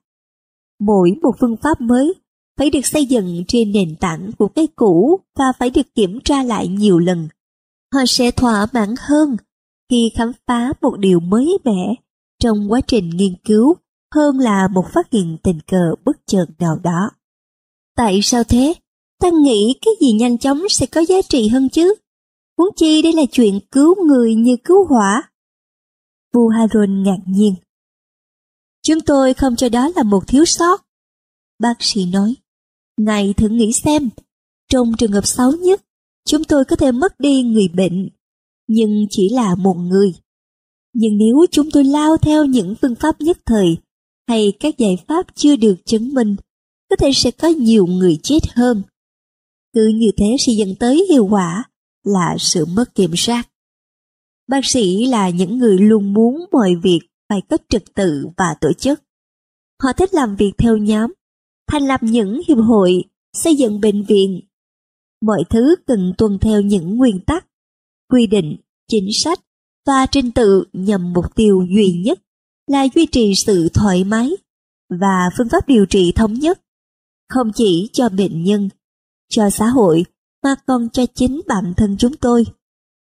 Mỗi một phương pháp mới phải được xây dựng trên nền tảng của cái cũ và phải được kiểm tra lại nhiều lần. Họ sẽ thỏa mãn hơn khi khám phá một điều mới mẻ trong quá trình nghiên cứu hơn là một phát hiện tình cờ bất chợt nào đó. Tại sao thế? Ta nghĩ cái gì nhanh chóng sẽ có giá trị hơn chứ? Huống chi đây là chuyện cứu người như cứu hỏa. Vua Haron ngạc nhiên. Chúng tôi không cho đó là một thiếu sót. Bác sĩ nói, Ngài thử nghĩ xem, trong trường hợp xấu nhất, chúng tôi có thể mất đi người bệnh, nhưng chỉ là một người. Nhưng nếu chúng tôi lao theo những phương pháp nhất thời, hay các giải pháp chưa được chứng minh, có thể sẽ có nhiều người chết hơn. Cứ như thế sẽ dẫn tới hiệu quả là sự mất kiểm soát. Bác sĩ là những người luôn muốn mọi việc phải có trật tự và tổ chức. Họ thích làm việc theo nhóm, thành lập những hiệp hội, xây dựng bệnh viện. Mọi thứ cần tuân theo những nguyên tắc, quy định, chính sách và trình tự nhằm mục tiêu duy nhất là duy trì sự thoải mái và phương pháp điều trị thống nhất, không chỉ cho bệnh nhân, cho xã hội mà còn cho chính bản thân chúng tôi.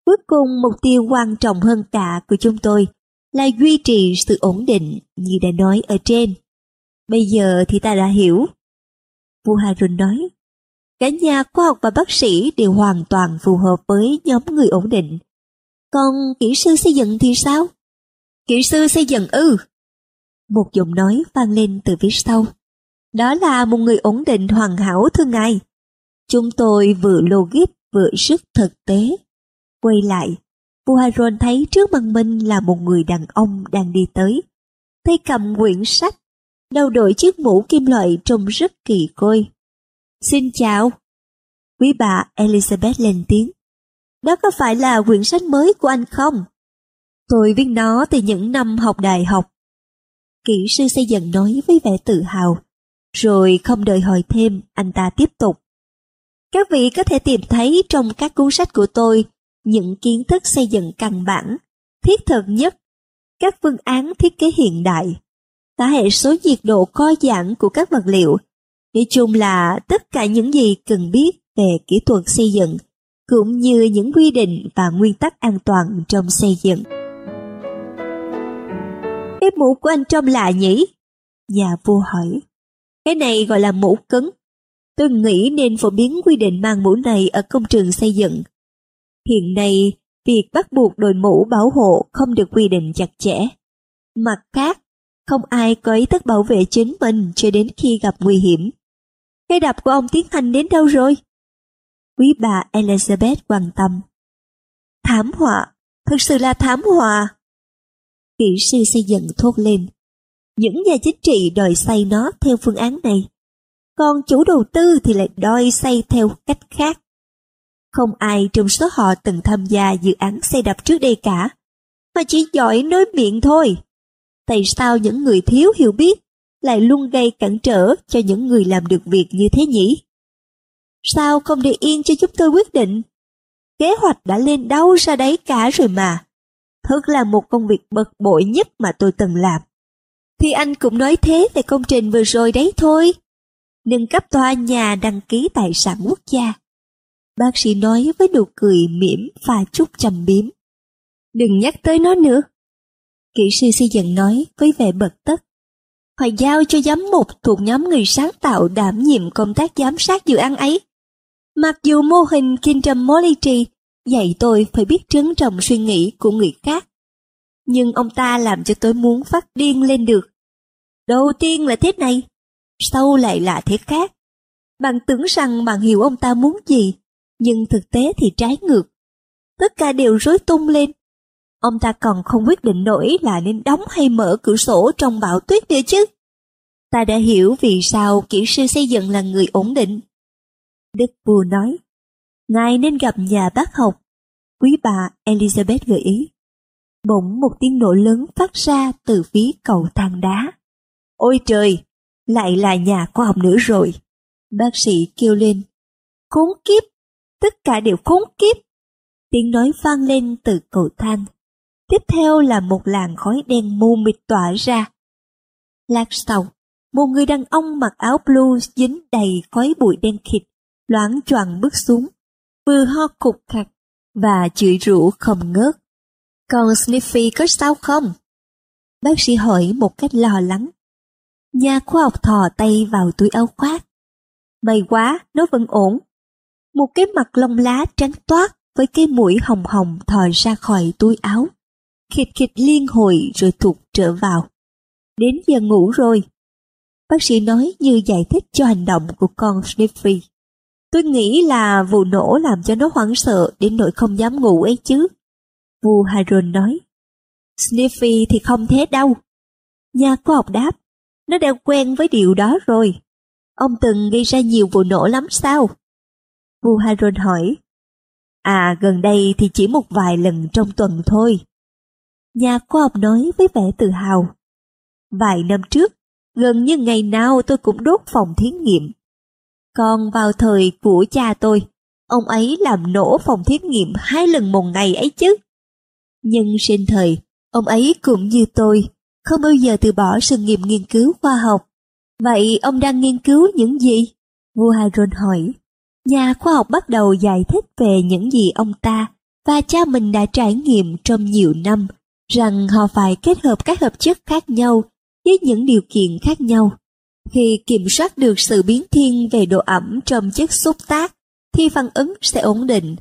Cuối cùng mục tiêu quan trọng hơn cả của chúng tôi là duy trì sự ổn định như đã nói ở trên. Bây giờ thì ta đã hiểu. Vua Harun nói, cả nhà khoa học và bác sĩ đều hoàn toàn phù hợp với nhóm người ổn định. Còn kỹ sư xây dựng thì sao? Kỹ sư xây dựng ư? Một giọng nói vang lên từ phía sau. Đó là một người ổn định hoàn hảo thưa ngài. Chúng tôi vừa logic vừa sức thực tế. Quay lại, Buharon thấy trước mặt mình là một người đàn ông đang đi tới. Tay cầm quyển sách, đầu đội chiếc mũ kim loại trông rất kỳ côi. Xin chào. Quý bà Elizabeth lên tiếng. Đó có phải là quyển sách mới của anh không? Tôi viết nó từ những năm học đại học. Kỹ sư xây dựng nói với vẻ tự hào. Rồi không đợi hỏi thêm, anh ta tiếp tục. Các vị có thể tìm thấy trong các cuốn sách của tôi những kiến thức xây dựng căn bản, thiết thực nhất, các phương án thiết kế hiện đại, cả hệ số nhiệt độ co giãn của các vật liệu. Nói chung là tất cả những gì cần biết về kỹ thuật xây dựng, cũng như những quy định và nguyên tắc an toàn trong xây dựng. Cái mũ của anh trông lạ nhỉ? Nhà vua hỏi. Cái này gọi là mũ cứng. Tôi nghĩ nên phổ biến quy định mang mũ này ở công trường xây dựng. Hiện nay, việc bắt buộc đội mũ bảo hộ không được quy định chặt chẽ. Mặt khác, không ai có ý thức bảo vệ chính mình cho đến khi gặp nguy hiểm. Cái đập của ông tiến hành đến đâu rồi? Quý bà Elizabeth quan tâm. Thảm họa, thực sự là thảm họa. Kỹ sư xây dựng thốt lên. Những nhà chính trị đòi xây nó theo phương án này còn chủ đầu tư thì lại đòi xây theo cách khác. Không ai trong số họ từng tham gia dự án xây đập trước đây cả, mà chỉ giỏi nói miệng thôi. Tại sao những người thiếu hiểu biết lại luôn gây cản trở cho những người làm được việc như thế nhỉ? Sao không để yên cho chúng tôi quyết định? Kế hoạch đã lên đâu ra đấy cả rồi mà. Thật là một công việc bực bội nhất mà tôi từng làm. Thì anh cũng nói thế về công trình vừa rồi đấy thôi nâng cấp tòa nhà đăng ký tài sản quốc gia. Bác sĩ nói với nụ cười mỉm và chút trầm biếm. Đừng nhắc tới nó nữa. Kỹ sư xây dựng nói với vẻ bật tức. phải giao cho giám mục thuộc nhóm người sáng tạo đảm nhiệm công tác giám sát dự án ấy. Mặc dù mô hình Kingdom Morality dạy tôi phải biết trấn trọng suy nghĩ của người khác, nhưng ông ta làm cho tôi muốn phát điên lên được. Đầu tiên là thế này, sau lại là thế khác. Bạn tưởng rằng bạn hiểu ông ta muốn gì, nhưng thực tế thì trái ngược. Tất cả đều rối tung lên. Ông ta còn không quyết định nổi là nên đóng hay mở cửa sổ trong bão tuyết nữa chứ. Ta đã hiểu vì sao kỹ sư xây dựng là người ổn định. Đức vua nói, Ngài nên gặp nhà bác học. Quý bà Elizabeth gợi ý. Bỗng một tiếng nổ lớn phát ra từ phía cầu thang đá. Ôi trời, lại là nhà khoa học nữa rồi. Bác sĩ kêu lên, khốn kiếp, tất cả đều khốn kiếp. Tiếng nói vang lên từ cầu thang. Tiếp theo là một làn khói đen mù mịt tỏa ra. Lát sau, một người đàn ông mặc áo blue dính đầy khói bụi đen kịt, loáng choàng bước xuống, vừa ho cục khặt và chửi rủa không ngớt. Còn Sniffy có sao không? Bác sĩ hỏi một cách lo lắng. Nhà khoa học thò tay vào túi áo khoác. May quá, nó vẫn ổn. Một cái mặt lông lá trắng toát với cái mũi hồng hồng thò ra khỏi túi áo. Khịt khịt liên hồi rồi thụt trở vào. Đến giờ ngủ rồi. Bác sĩ nói như giải thích cho hành động của con Sniffy. Tôi nghĩ là vụ nổ làm cho nó hoảng sợ đến nỗi không dám ngủ ấy chứ. Vua Haron nói. Sniffy thì không thế đâu. Nhà khoa học đáp, nó đã quen với điều đó rồi. Ông từng gây ra nhiều vụ nổ lắm sao? Vua Haron hỏi. À gần đây thì chỉ một vài lần trong tuần thôi. Nhà khoa học nói với vẻ tự hào. Vài năm trước, gần như ngày nào tôi cũng đốt phòng thí nghiệm. Còn vào thời của cha tôi, ông ấy làm nổ phòng thí nghiệm hai lần một ngày ấy chứ. Nhưng sinh thời, ông ấy cũng như tôi, không bao giờ từ bỏ sự nghiệp nghiên cứu khoa học. Vậy ông đang nghiên cứu những gì? Vua Haron hỏi. Nhà khoa học bắt đầu giải thích về những gì ông ta và cha mình đã trải nghiệm trong nhiều năm, rằng họ phải kết hợp các hợp chất khác nhau với những điều kiện khác nhau. Khi kiểm soát được sự biến thiên về độ ẩm trong chất xúc tác, thì phản ứng sẽ ổn định,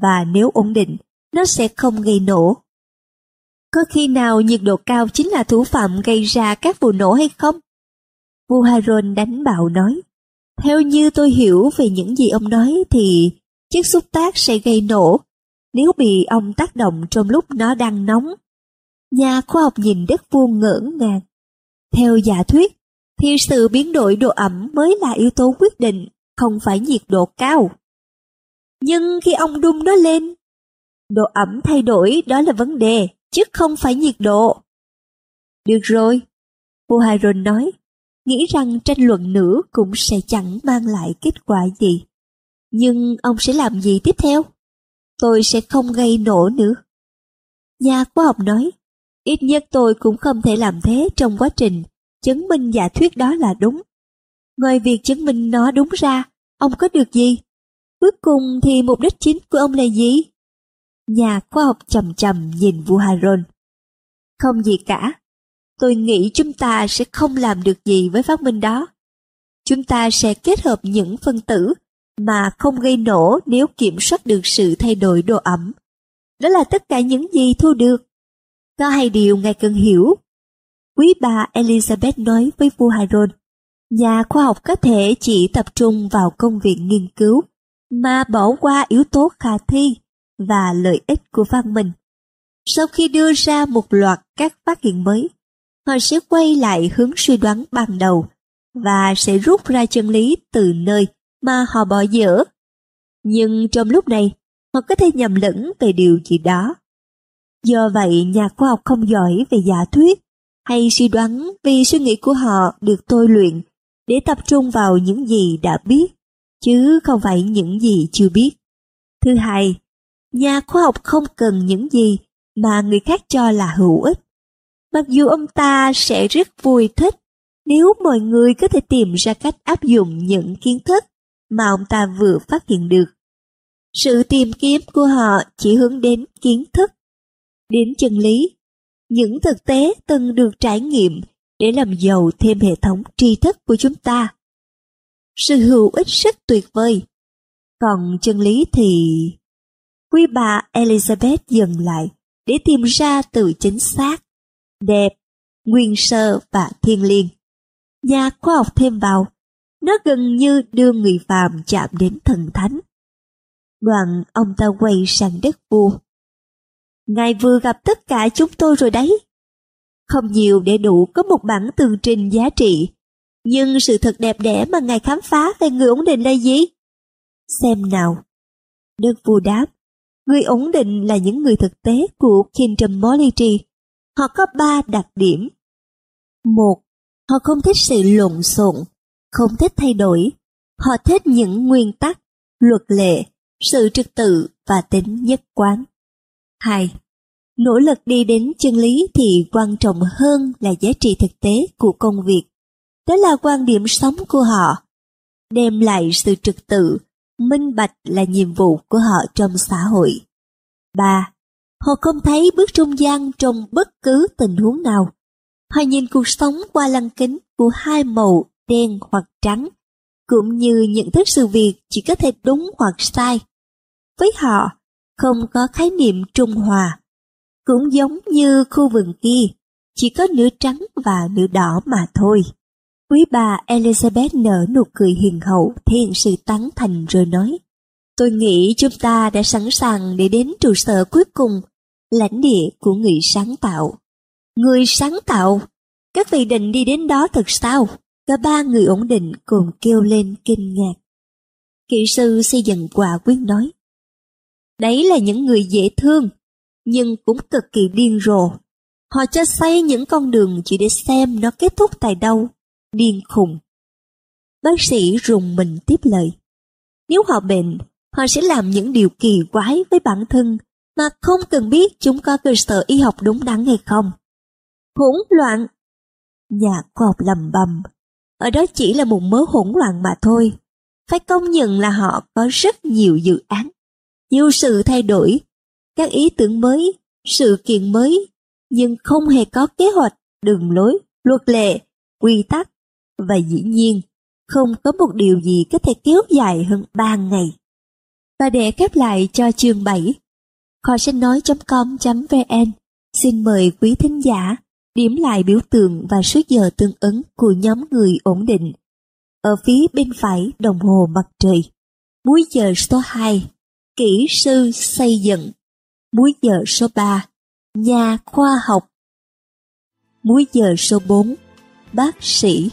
và nếu ổn định, nó sẽ không gây nổ. Có khi nào nhiệt độ cao chính là thủ phạm gây ra các vụ nổ hay không? Vua Haron đánh bạo nói, theo như tôi hiểu về những gì ông nói thì chất xúc tác sẽ gây nổ nếu bị ông tác động trong lúc nó đang nóng. Nhà khoa học nhìn đất vuông ngỡ ngàng. Theo giả thuyết, thì sự biến đổi độ ẩm mới là yếu tố quyết định, không phải nhiệt độ cao. Nhưng khi ông đun nó lên, độ ẩm thay đổi đó là vấn đề, chứ không phải nhiệt độ. Được rồi, vua nói, nghĩ rằng tranh luận nữa cũng sẽ chẳng mang lại kết quả gì. Nhưng ông sẽ làm gì tiếp theo? Tôi sẽ không gây nổ nữa. Nhà khoa học nói, ít nhất tôi cũng không thể làm thế trong quá trình chứng minh giả thuyết đó là đúng. Ngoài việc chứng minh nó đúng ra, ông có được gì? Cuối cùng thì mục đích chính của ông là gì? Nhà khoa học chầm chầm nhìn vua Haron. Không gì cả. Tôi nghĩ chúng ta sẽ không làm được gì với phát minh đó. Chúng ta sẽ kết hợp những phân tử mà không gây nổ nếu kiểm soát được sự thay đổi độ ẩm. Đó là tất cả những gì thu được. Có hai điều ngài cần hiểu. Quý bà Elizabeth nói với vua Harold, nhà khoa học có thể chỉ tập trung vào công việc nghiên cứu, mà bỏ qua yếu tố khả thi và lợi ích của văn minh. Sau khi đưa ra một loạt các phát hiện mới, họ sẽ quay lại hướng suy đoán ban đầu và sẽ rút ra chân lý từ nơi mà họ bỏ dở. Nhưng trong lúc này, họ có thể nhầm lẫn về điều gì đó. Do vậy, nhà khoa học không giỏi về giả thuyết hay suy đoán vì suy nghĩ của họ được tôi luyện để tập trung vào những gì đã biết, chứ không phải những gì chưa biết. Thứ hai, nhà khoa học không cần những gì mà người khác cho là hữu ích. Mặc dù ông ta sẽ rất vui thích nếu mọi người có thể tìm ra cách áp dụng những kiến thức mà ông ta vừa phát hiện được. Sự tìm kiếm của họ chỉ hướng đến kiến thức, đến chân lý, những thực tế từng được trải nghiệm để làm giàu thêm hệ thống tri thức của chúng ta. Sự hữu ích rất tuyệt vời. Còn chân lý thì... Quý bà Elizabeth dừng lại để tìm ra từ chính xác, đẹp, nguyên sơ và thiên liêng. Nhà khoa học thêm vào, nó gần như đưa người phàm chạm đến thần thánh. Đoàn ông ta quay sang đất vua. Ngài vừa gặp tất cả chúng tôi rồi đấy. Không nhiều để đủ có một bản tường trình giá trị, nhưng sự thật đẹp đẽ mà Ngài khám phá về người ổn định là gì? Xem nào. Đức vua đáp, người ổn định là những người thực tế của Kingdom Morality. Họ có ba đặc điểm. Một, họ không thích sự lộn xộn, không thích thay đổi. Họ thích những nguyên tắc, luật lệ, sự trật tự và tính nhất quán. 2. Nỗ lực đi đến chân lý thì quan trọng hơn là giá trị thực tế của công việc. Đó là quan điểm sống của họ. Đem lại sự trật tự, minh bạch là nhiệm vụ của họ trong xã hội. 3. Họ không thấy bước trung gian trong bất cứ tình huống nào. Họ nhìn cuộc sống qua lăng kính của hai màu đen hoặc trắng, cũng như nhận thức sự việc chỉ có thể đúng hoặc sai. Với họ, không có khái niệm trung hòa. Cũng giống như khu vườn kia, chỉ có nửa trắng và nửa đỏ mà thôi. Quý bà Elizabeth nở nụ cười hiền hậu thiện sự tán thành rồi nói. Tôi nghĩ chúng ta đã sẵn sàng để đến trụ sở cuối cùng, lãnh địa của người sáng tạo. Người sáng tạo? Các vị định đi đến đó thật sao? Cả ba người ổn định cùng kêu lên kinh ngạc. Kỹ sư xây dựng quả quyết nói. Đấy là những người dễ thương, nhưng cũng cực kỳ điên rồ. Họ cho xây những con đường chỉ để xem nó kết thúc tại đâu. Điên khùng. Bác sĩ rùng mình tiếp lời. Nếu họ bệnh, họ sẽ làm những điều kỳ quái với bản thân mà không cần biết chúng có cơ sở y học đúng đắn hay không. Hỗn loạn! Nhà khoa học lầm bầm. Ở đó chỉ là một mớ hỗn loạn mà thôi. Phải công nhận là họ có rất nhiều dự án, nhiều sự thay đổi, các ý tưởng mới, sự kiện mới, nhưng không hề có kế hoạch, đường lối, luật lệ, quy tắc, và dĩ nhiên, không có một điều gì có thể kéo dài hơn 3 ngày. Và để khép lại cho chương 7, kho sách nói.com.vn xin mời quý thính giả điểm lại biểu tượng và số giờ tương ứng của nhóm người ổn định. Ở phía bên phải đồng hồ mặt trời, múi giờ số 2, kỹ sư xây dựng, múi giờ số 3, nhà khoa học, múi giờ số 4, bác sĩ.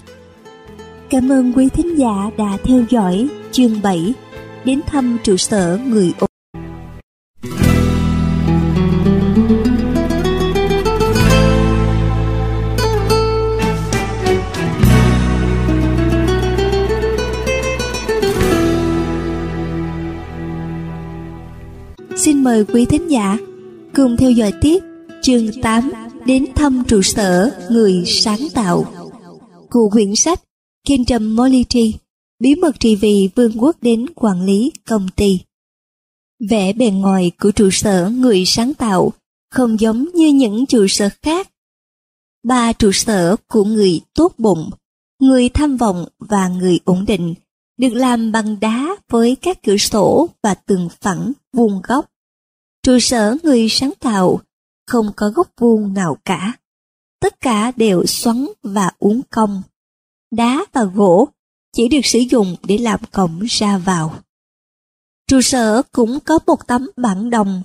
Cảm ơn quý thính giả đã theo dõi chương 7 đến thăm trụ sở người ổn mời quý thính giả cùng theo dõi tiếp chương 8 đến thăm trụ sở người sáng tạo của quyển sách Kingdom Molity bí mật trị vì vương quốc đến quản lý công ty. Vẻ bề ngoài của trụ sở người sáng tạo không giống như những trụ sở khác. Ba trụ sở của người tốt bụng, người tham vọng và người ổn định được làm bằng đá với các cửa sổ và tường phẳng vuông góc. Trụ sở người sáng tạo không có góc vuông nào cả. Tất cả đều xoắn và uốn cong. Đá và gỗ chỉ được sử dụng để làm cổng ra vào. Trụ sở cũng có một tấm bản đồng,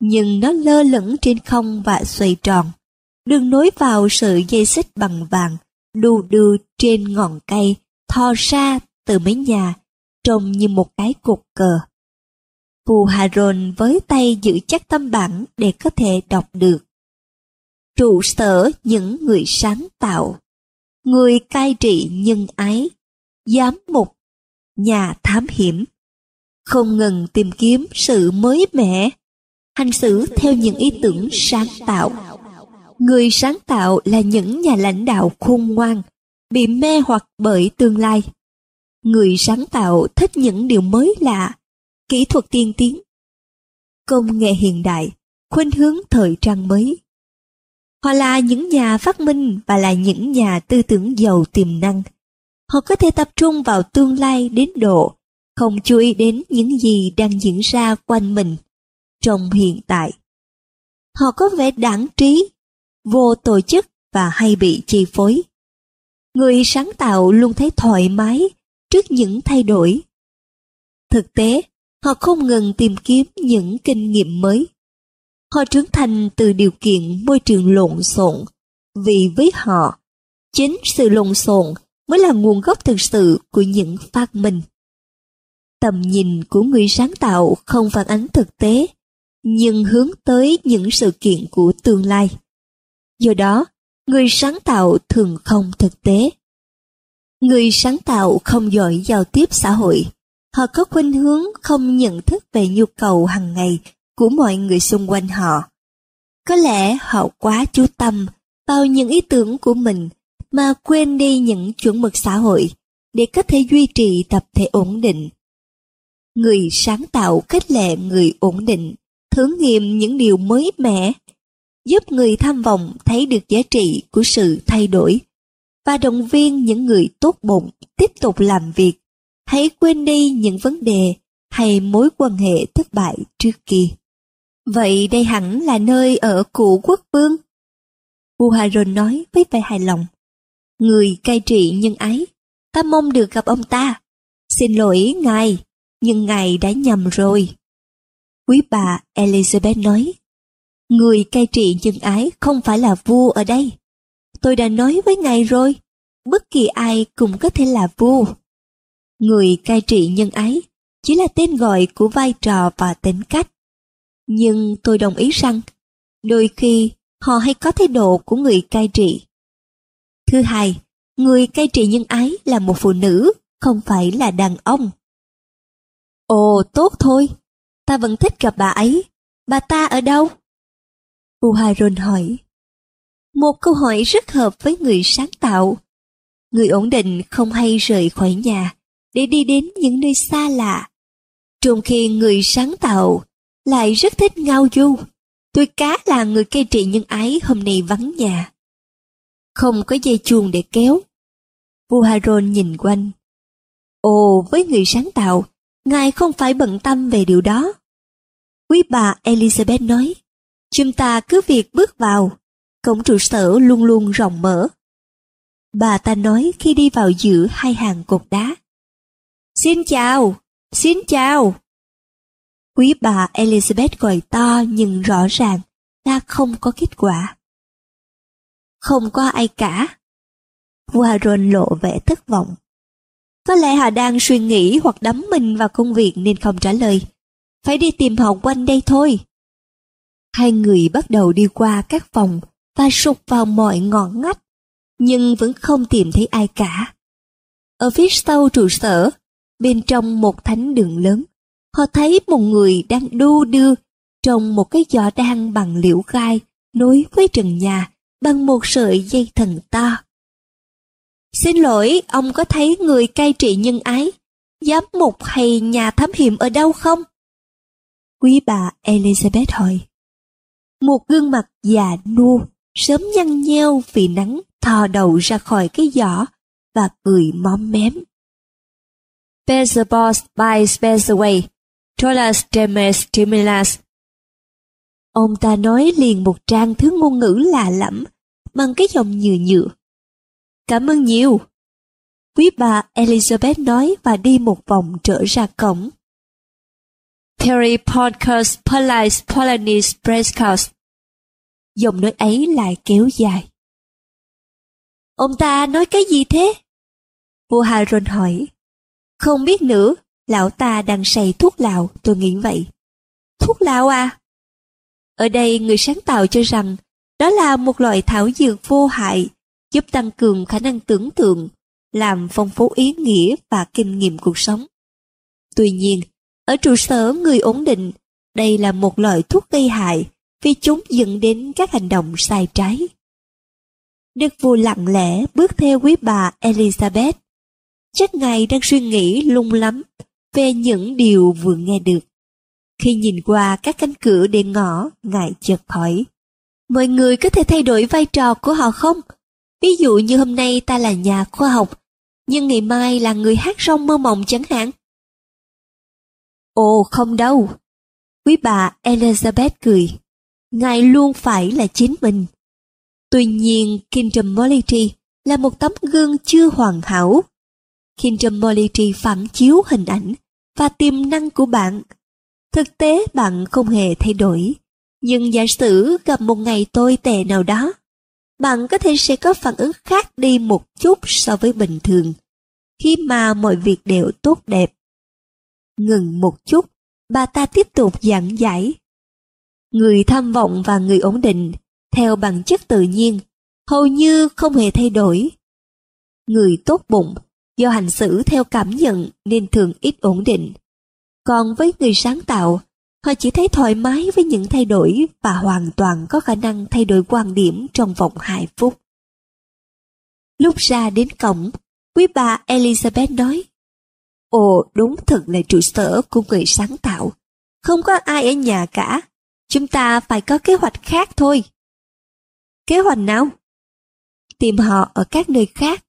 nhưng nó lơ lửng trên không và xoay tròn. Đường nối vào sợi dây xích bằng vàng, đu đưa trên ngọn cây, thò ra từ mấy nhà, trông như một cái cột cờ. Phù Haron với tay giữ chắc tâm bản để có thể đọc được. Trụ sở những người sáng tạo, người cai trị nhân ái, giám mục, nhà thám hiểm, không ngừng tìm kiếm sự mới mẻ, hành xử theo những ý tưởng sáng tạo. Người sáng tạo là những nhà lãnh đạo khôn ngoan, bị mê hoặc bởi tương lai. Người sáng tạo thích những điều mới lạ, kỹ thuật tiên tiến, công nghệ hiện đại, khuynh hướng thời trang mới. Họ là những nhà phát minh và là những nhà tư tưởng giàu tiềm năng. Họ có thể tập trung vào tương lai đến độ không chú ý đến những gì đang diễn ra quanh mình trong hiện tại. Họ có vẻ đảng trí, vô tổ chức và hay bị chi phối. Người sáng tạo luôn thấy thoải mái trước những thay đổi. Thực tế, họ không ngừng tìm kiếm những kinh nghiệm mới. Họ trưởng thành từ điều kiện môi trường lộn xộn, vì với họ, chính sự lộn xộn mới là nguồn gốc thực sự của những phát minh. Tầm nhìn của người sáng tạo không phản ánh thực tế, nhưng hướng tới những sự kiện của tương lai. Do đó, người sáng tạo thường không thực tế. Người sáng tạo không giỏi giao tiếp xã hội, họ có khuynh hướng không nhận thức về nhu cầu hàng ngày của mọi người xung quanh họ. Có lẽ họ quá chú tâm vào những ý tưởng của mình mà quên đi những chuẩn mực xã hội để có thể duy trì tập thể ổn định. Người sáng tạo cách lệ người ổn định, thử nghiệm những điều mới mẻ, giúp người tham vọng thấy được giá trị của sự thay đổi và động viên những người tốt bụng tiếp tục làm việc, hãy quên đi những vấn đề hay mối quan hệ thất bại trước kia. Vậy đây hẳn là nơi ở của quốc vương. Buharon nói với vẻ hài lòng. Người cai trị nhân ái, ta mong được gặp ông ta. Xin lỗi ngài, nhưng ngài đã nhầm rồi. Quý bà Elizabeth nói, người cai trị nhân ái không phải là vua ở đây. Tôi đã nói với ngài rồi, bất kỳ ai cũng có thể là vua. Người cai trị nhân ái chỉ là tên gọi của vai trò và tính cách. Nhưng tôi đồng ý rằng, đôi khi họ hay có thái độ của người cai trị. Thứ hai, người cai trị nhân ái là một phụ nữ, không phải là đàn ông. Ồ, tốt thôi, ta vẫn thích gặp bà ấy. Bà ta ở đâu? Uharon hỏi. Một câu hỏi rất hợp với người sáng tạo. Người ổn định không hay rời khỏi nhà để đi đến những nơi xa lạ. Trong khi người sáng tạo lại rất thích ngao du. Tôi cá là người cai trị nhân ái hôm nay vắng nhà. Không có dây chuông để kéo. Vua Haron nhìn quanh. Ồ, với người sáng tạo, ngài không phải bận tâm về điều đó. Quý bà Elizabeth nói, chúng ta cứ việc bước vào, cổng trụ sở luôn luôn rộng mở. Bà ta nói khi đi vào giữa hai hàng cột đá. Xin chào, xin chào. Quý bà Elizabeth gọi to nhưng rõ ràng là không có kết quả. Không có ai cả. Warren lộ vẻ thất vọng. Có lẽ họ đang suy nghĩ hoặc đắm mình vào công việc nên không trả lời. Phải đi tìm họ quanh đây thôi. Hai người bắt đầu đi qua các phòng và sụt vào mọi ngõ ngách, nhưng vẫn không tìm thấy ai cả. Ở phía sau trụ sở, bên trong một thánh đường lớn, họ thấy một người đang đu đưa trong một cái giỏ đan bằng liễu gai nối với trần nhà bằng một sợi dây thần to. Xin lỗi, ông có thấy người cai trị nhân ái, giám mục hay nhà thám hiểm ở đâu không? Quý bà Elizabeth hỏi. Một gương mặt già nua, sớm nhăn nheo vì nắng thò đầu ra khỏi cái giỏ và cười móm mém. Beelzebub by pesaway, Tolas Demes Timilas. Ông ta nói liền một trang thứ ngôn ngữ lạ lẫm bằng cái giọng nhựa nhựa. Cảm ơn nhiều. Quý bà Elizabeth nói và đi một vòng trở ra cổng. Terry Podcast Police Polonis Prescott. Dòng nói ấy lại kéo dài. Ông ta nói cái gì thế? Vua Haron hỏi. Không biết nữa, lão ta đang say thuốc lào, tôi nghĩ vậy. Thuốc lào à? Ở đây người sáng tạo cho rằng đó là một loại thảo dược vô hại, giúp tăng cường khả năng tưởng tượng, làm phong phú ý nghĩa và kinh nghiệm cuộc sống. Tuy nhiên, ở trụ sở người ổn định, đây là một loại thuốc gây hại vì chúng dẫn đến các hành động sai trái. Đức vua lặng lẽ bước theo quý bà Elizabeth. Chắc ngài đang suy nghĩ lung lắm về những điều vừa nghe được. Khi nhìn qua các cánh cửa đèn ngõ, ngài chợt hỏi. Mọi người có thể thay đổi vai trò của họ không? Ví dụ như hôm nay ta là nhà khoa học, nhưng ngày mai là người hát rong mơ mộng chẳng hạn. Ồ không đâu. Quý bà Elizabeth cười. Ngài luôn phải là chính mình. Tuy nhiên, Kingdom Molity là một tấm gương chưa hoàn hảo. Kingdom Molity phản chiếu hình ảnh và tiềm năng của bạn. Thực tế bạn không hề thay đổi. Nhưng giả sử gặp một ngày tồi tệ nào đó, bạn có thể sẽ có phản ứng khác đi một chút so với bình thường, khi mà mọi việc đều tốt đẹp. Ngừng một chút, bà ta tiếp tục giảng giải. Người tham vọng và người ổn định, theo bản chất tự nhiên, hầu như không hề thay đổi. Người tốt bụng, do hành xử theo cảm nhận nên thường ít ổn định. Còn với người sáng tạo, họ chỉ thấy thoải mái với những thay đổi và hoàn toàn có khả năng thay đổi quan điểm trong vòng 2 phút. Lúc ra đến cổng, quý bà Elizabeth nói, Ồ, đúng thật là trụ sở của người sáng tạo. Không có ai ở nhà cả. Chúng ta phải có kế hoạch khác thôi. Kế hoạch nào? Tìm họ ở các nơi khác.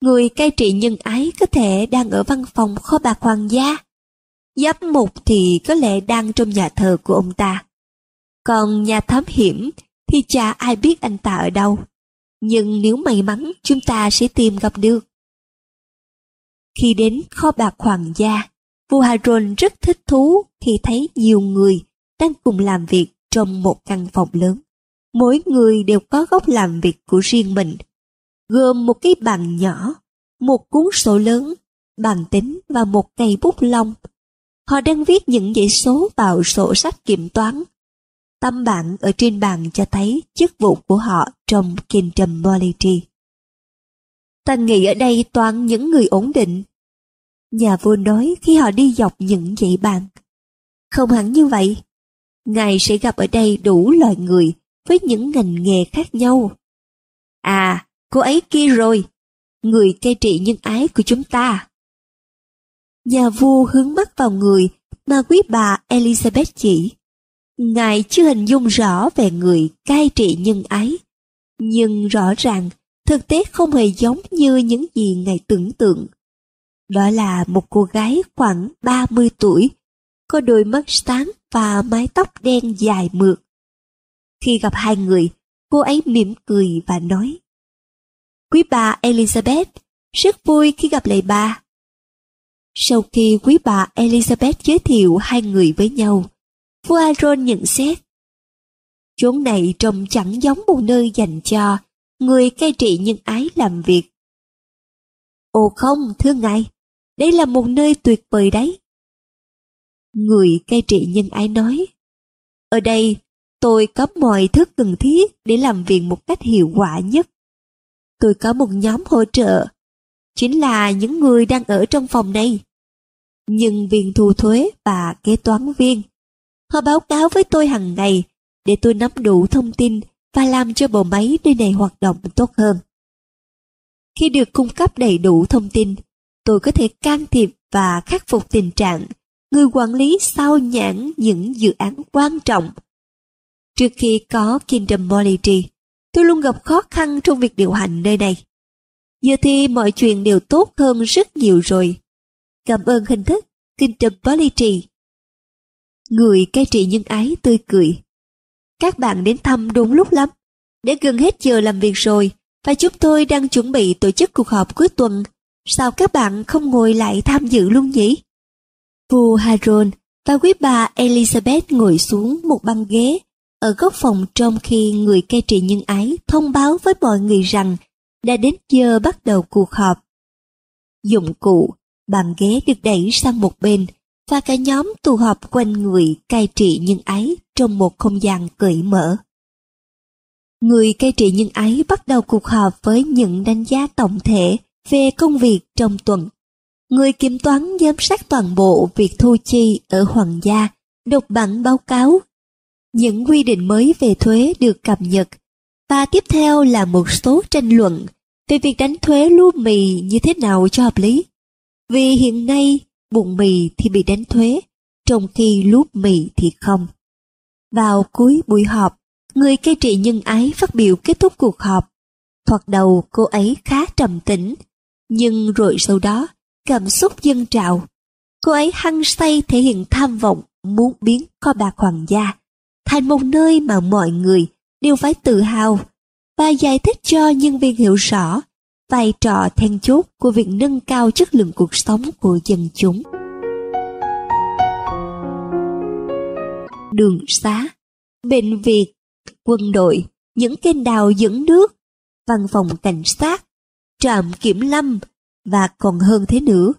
Người cai trị nhân ái có thể đang ở văn phòng kho bạc hoàng gia. Giáp mục thì có lẽ đang trong nhà thờ của ông ta. Còn nhà thám hiểm thì chả ai biết anh ta ở đâu. Nhưng nếu may mắn chúng ta sẽ tìm gặp được. Khi đến kho bạc hoàng gia, vua Haron rất thích thú khi thấy nhiều người đang cùng làm việc trong một căn phòng lớn. Mỗi người đều có góc làm việc của riêng mình, gồm một cái bàn nhỏ, một cuốn sổ lớn, bàn tính và một cây bút lông. Họ đang viết những dãy số vào sổ sách kiểm toán. Tâm bạn ở trên bàn cho thấy chức vụ của họ trong Kingdom Polity. Ta nghĩ ở đây toàn những người ổn định. Nhà vua nói khi họ đi dọc những dãy bàn. Không hẳn như vậy. Ngài sẽ gặp ở đây đủ loại người với những ngành nghề khác nhau. À, cô ấy kia rồi, người cai trị nhân ái của chúng ta. Nhà vua hướng mắt vào người mà quý bà Elizabeth chỉ. Ngài chưa hình dung rõ về người cai trị nhân ái, nhưng rõ ràng thực tế không hề giống như những gì ngài tưởng tượng. Đó là một cô gái khoảng 30 tuổi, có đôi mắt sáng và mái tóc đen dài mượt. Khi gặp hai người, cô ấy mỉm cười và nói Quý bà Elizabeth, rất vui khi gặp lại bà. Sau khi quý bà Elizabeth giới thiệu hai người với nhau, vua Aaron nhận xét Chốn này trông chẳng giống một nơi dành cho người cai trị nhân ái làm việc. Ồ không, thưa ngài, đây là một nơi tuyệt vời đấy. Người cai trị nhân ái nói, ở đây tôi có mọi thứ cần thiết để làm việc một cách hiệu quả nhất. Tôi có một nhóm hỗ trợ, chính là những người đang ở trong phòng này. Nhân viên thu thuế và kế toán viên. Họ báo cáo với tôi hàng ngày để tôi nắm đủ thông tin và làm cho bộ máy nơi này hoạt động tốt hơn. Khi được cung cấp đầy đủ thông tin, tôi có thể can thiệp và khắc phục tình trạng người quản lý sao nhãn những dự án quan trọng. Trước khi có Kingdom Polity, tôi luôn gặp khó khăn trong việc điều hành nơi này. Giờ thì mọi chuyện đều tốt hơn rất nhiều rồi. Cảm ơn hình thức kinh trật võ ly trì Người cai trị nhân ái tươi cười. Các bạn đến thăm đúng lúc lắm. Để gần hết giờ làm việc rồi, và chúng tôi đang chuẩn bị tổ chức cuộc họp cuối tuần. Sao các bạn không ngồi lại tham dự luôn nhỉ? Vua Harold và quý bà Elizabeth ngồi xuống một băng ghế ở góc phòng trong khi người cai trị nhân ái thông báo với mọi người rằng đã đến giờ bắt đầu cuộc họp. Dụng cụ, bàn ghế được đẩy sang một bên và cả nhóm tụ họp quanh người cai trị nhân ái trong một không gian cởi mở. Người cai trị nhân ái bắt đầu cuộc họp với những đánh giá tổng thể về công việc trong tuần. Người kiểm toán giám sát toàn bộ việc thu chi ở Hoàng gia, đọc bản báo cáo. Những quy định mới về thuế được cập nhật, và tiếp theo là một số tranh luận về việc đánh thuế lúa mì như thế nào cho hợp lý. Vì hiện nay, bụng mì thì bị đánh thuế, trong khi lúa mì thì không. Vào cuối buổi họp, người cai trị nhân ái phát biểu kết thúc cuộc họp. Thoạt đầu cô ấy khá trầm tĩnh, nhưng rồi sau đó cảm xúc dâng trào. Cô ấy hăng say thể hiện tham vọng muốn biến kho bạc hoàng gia thành một nơi mà mọi người đều phải tự hào và giải thích cho nhân viên hiểu rõ vai trò then chốt của việc nâng cao chất lượng cuộc sống của dân chúng. Đường xá, bệnh viện, quân đội, những kênh đào dẫn nước, văn phòng cảnh sát, trạm kiểm lâm và còn hơn thế nữa,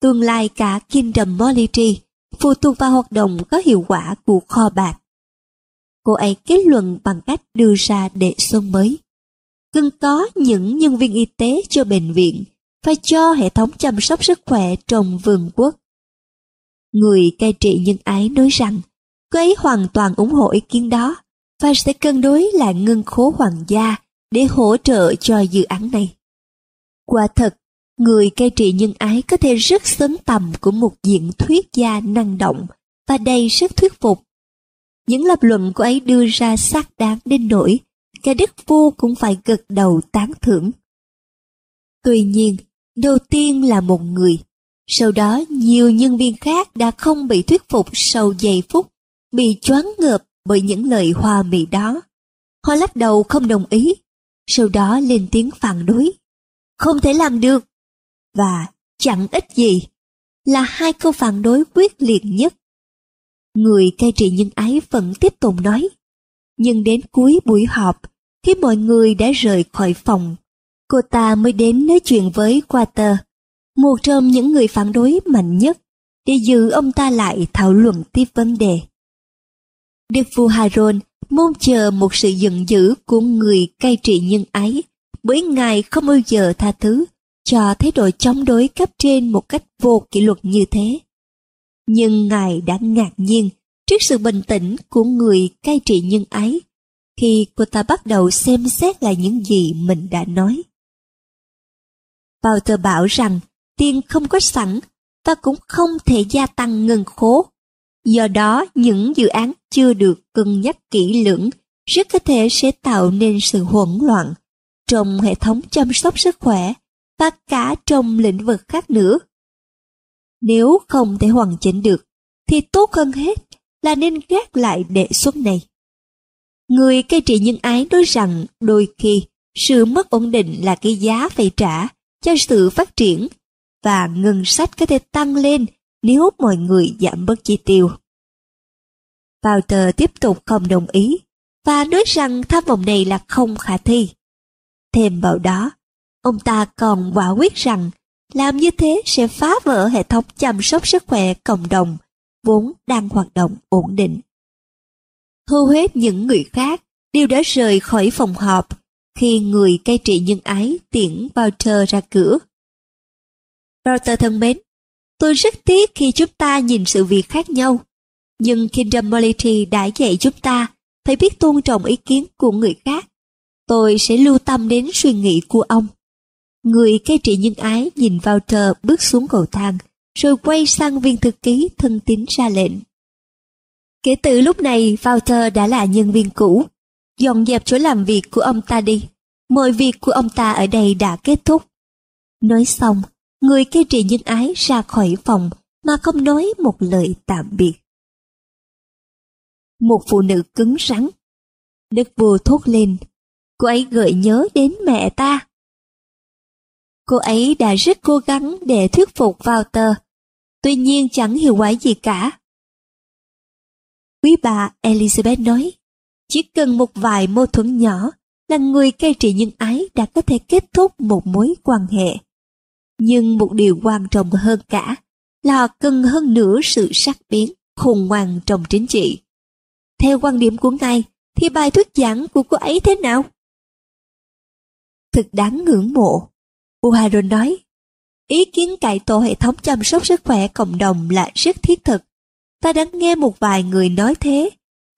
tương lai cả Kingdom Polity phụ thuộc vào hoạt động có hiệu quả của kho bạc. Cô ấy kết luận bằng cách đưa ra đề xuất mới. Cần có những nhân viên y tế cho bệnh viện và cho hệ thống chăm sóc sức khỏe trong vườn quốc. Người cai trị nhân ái nói rằng cô ấy hoàn toàn ủng hộ ý kiến đó và sẽ cân đối lại ngân khố hoàng gia để hỗ trợ cho dự án này. Quả thật, người cai trị nhân ái có thể rất xứng tầm của một diện thuyết gia năng động và đầy sức thuyết phục. Những lập luận của ấy đưa ra xác đáng đến nỗi cả đức vua cũng phải gật đầu tán thưởng. Tuy nhiên, đầu tiên là một người, sau đó nhiều nhân viên khác đã không bị thuyết phục sau giây phút, bị choáng ngợp bởi những lời hoa mỹ đó. Họ lắc đầu không đồng ý, sau đó lên tiếng phản đối. Không thể làm được, và chẳng ít gì, là hai câu phản đối quyết liệt nhất. Người cai trị nhân ái vẫn tiếp tục nói, nhưng đến cuối buổi họp, khi mọi người đã rời khỏi phòng, cô ta mới đến nói chuyện với Quater, một trong những người phản đối mạnh nhất, để giữ ông ta lại thảo luận tiếp vấn đề. Đức vua Haron mong chờ một sự giận dữ của người cai trị nhân ái, bởi ngài không bao giờ tha thứ cho thái độ chống đối cấp trên một cách vô kỷ luật như thế. Nhưng ngài đã ngạc nhiên trước sự bình tĩnh của người cai trị nhân ái khi cô ta bắt đầu xem xét lại những gì mình đã nói. Bao tờ bảo rằng tiền không có sẵn và cũng không thể gia tăng ngân khố. Do đó, những dự án chưa được cân nhắc kỹ lưỡng rất có thể sẽ tạo nên sự hỗn loạn trong hệ thống chăm sóc sức khỏe và cả trong lĩnh vực khác nữa. Nếu không thể hoàn chỉnh được, thì tốt hơn hết là nên gác lại đề xuất này. Người cai trị nhân ái nói rằng đôi khi sự mất ổn định là cái giá phải trả cho sự phát triển và ngân sách có thể tăng lên nếu mọi người giảm bớt chi tiêu. Walter tiếp tục không đồng ý và nói rằng tham vọng này là không khả thi. Thêm vào đó, ông ta còn quả quyết rằng làm như thế sẽ phá vỡ hệ thống chăm sóc sức khỏe cộng đồng vốn đang hoạt động ổn định. Hầu hết những người khác đều đã rời khỏi phòng họp khi người cai trị nhân ái tiễn Walter ra cửa. Walter thân mến, tôi rất tiếc khi chúng ta nhìn sự việc khác nhau, nhưng Kingdom Morality đã dạy chúng ta phải biết tôn trọng ý kiến của người khác. Tôi sẽ lưu tâm đến suy nghĩ của ông. Người cai trị nhân ái nhìn vào tờ bước xuống cầu thang, rồi quay sang viên thư ký thân tín ra lệnh. Kể từ lúc này, Walter đã là nhân viên cũ. Dọn dẹp chỗ làm việc của ông ta đi. Mọi việc của ông ta ở đây đã kết thúc. Nói xong, người cai trị nhân ái ra khỏi phòng mà không nói một lời tạm biệt. Một phụ nữ cứng rắn. Đức vua thốt lên. Cô ấy gợi nhớ đến mẹ ta. Cô ấy đã rất cố gắng để thuyết phục Walter. Tuy nhiên chẳng hiệu quả gì cả. Quý bà Elizabeth nói, chỉ cần một vài mâu thuẫn nhỏ là người cai trị nhân ái đã có thể kết thúc một mối quan hệ. Nhưng một điều quan trọng hơn cả là cần hơn nữa sự sắc biến, khôn ngoan trong chính trị. Theo quan điểm của ngài, thì bài thuyết giảng của cô ấy thế nào? Thực đáng ngưỡng mộ. Uharon nói, ý kiến cải tổ hệ thống chăm sóc sức khỏe cộng đồng là rất thiết thực ta đã nghe một vài người nói thế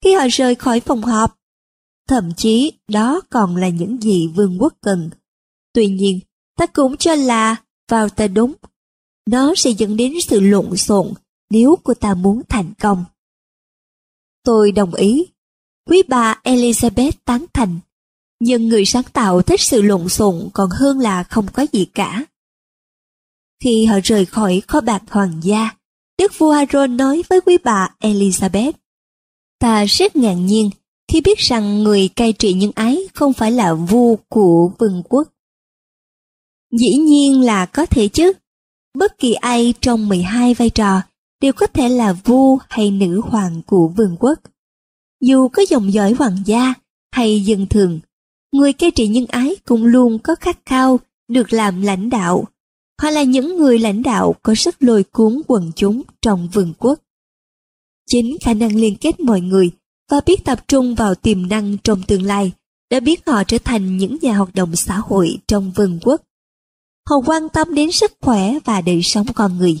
khi họ rời khỏi phòng họp. Thậm chí đó còn là những gì vương quốc cần. Tuy nhiên, ta cũng cho là vào ta đúng. Nó sẽ dẫn đến sự lộn xộn nếu cô ta muốn thành công. Tôi đồng ý. Quý bà Elizabeth tán thành. Nhưng người sáng tạo thích sự lộn xộn còn hơn là không có gì cả. Khi họ rời khỏi kho bạc hoàng gia, Đức vua Aaron nói với quý bà Elizabeth. Ta rất ngạc nhiên khi biết rằng người cai trị nhân ái không phải là vua của vương quốc. Dĩ nhiên là có thể chứ. Bất kỳ ai trong 12 vai trò đều có thể là vua hay nữ hoàng của vương quốc. Dù có dòng dõi hoàng gia hay dân thường, người cai trị nhân ái cũng luôn có khát khao được làm lãnh đạo Họ là những người lãnh đạo có sức lôi cuốn quần chúng trong vương quốc. Chính khả năng liên kết mọi người và biết tập trung vào tiềm năng trong tương lai đã biến họ trở thành những nhà hoạt động xã hội trong vương quốc. Họ quan tâm đến sức khỏe và đời sống con người.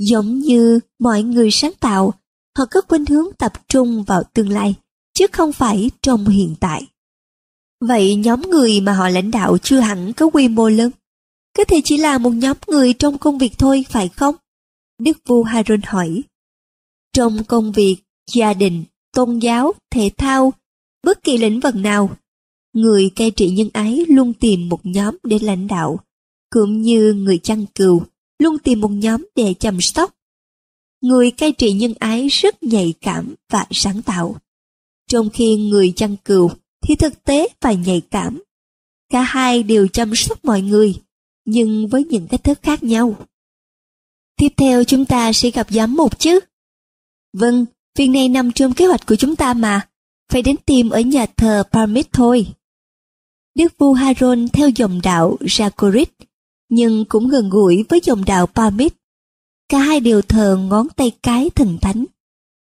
Giống như mọi người sáng tạo, họ có khuynh hướng tập trung vào tương lai, chứ không phải trong hiện tại. Vậy nhóm người mà họ lãnh đạo chưa hẳn có quy mô lớn có thể chỉ là một nhóm người trong công việc thôi, phải không? Đức vua Haron hỏi. Trong công việc, gia đình, tôn giáo, thể thao, bất kỳ lĩnh vực nào, người cai trị nhân ái luôn tìm một nhóm để lãnh đạo, cũng như người chăn cừu luôn tìm một nhóm để chăm sóc. Người cai trị nhân ái rất nhạy cảm và sáng tạo, trong khi người chăn cừu thì thực tế và nhạy cảm. Cả hai đều chăm sóc mọi người, nhưng với những cách thức khác nhau. Tiếp theo chúng ta sẽ gặp giám mục chứ? Vâng, việc này nằm trong kế hoạch của chúng ta mà, phải đến tìm ở nhà thờ Parmit thôi. Đức vua Haron theo dòng đạo Jacorit, nhưng cũng gần gũi với dòng đạo Parmit. Cả hai đều thờ ngón tay cái thần thánh.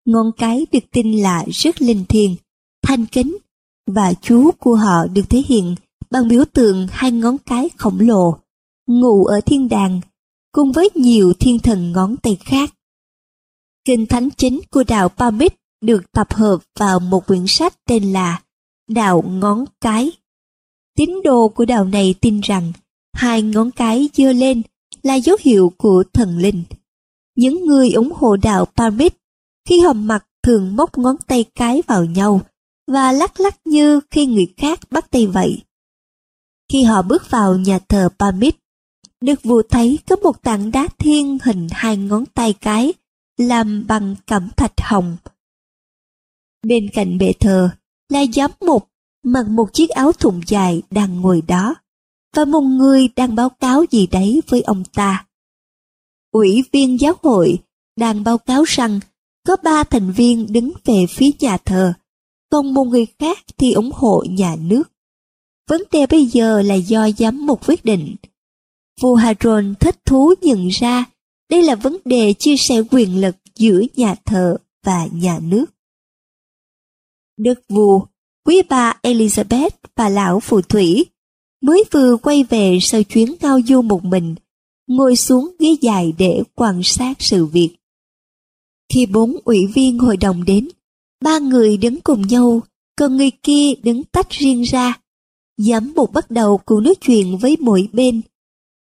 Ngón cái được tin là rất linh thiêng, thanh kính, và chúa của họ được thể hiện bằng biểu tượng hai ngón cái khổng lồ, ngủ ở thiên đàng, cùng với nhiều thiên thần ngón tay khác. Kinh thánh chính của đạo Pamit được tập hợp vào một quyển sách tên là Đạo Ngón Cái. Tín đồ của đạo này tin rằng hai ngón cái dơ lên là dấu hiệu của thần linh. Những người ủng hộ đạo Pamit khi hòm mặt thường móc ngón tay cái vào nhau và lắc lắc như khi người khác bắt tay vậy. Khi họ bước vào nhà thờ Pamit, được vua thấy có một tảng đá thiên hình hai ngón tay cái làm bằng cẩm thạch hồng. Bên cạnh bệ thờ là giám mục mặc một chiếc áo thụng dài đang ngồi đó và một người đang báo cáo gì đấy với ông ta. Ủy viên giáo hội đang báo cáo rằng có ba thành viên đứng về phía nhà thờ, còn một người khác thì ủng hộ nhà nước. Vấn đề bây giờ là do giám mục quyết định. Vua Haron thích thú nhận ra đây là vấn đề chia sẻ quyền lực giữa nhà thờ và nhà nước. Đức vua, quý bà Elizabeth và lão phù thủy mới vừa quay về sau chuyến cao du một mình, ngồi xuống ghế dài để quan sát sự việc. Khi bốn ủy viên hội đồng đến, ba người đứng cùng nhau, còn người kia đứng tách riêng ra. Giám mục bắt đầu cuộc nói chuyện với mỗi bên.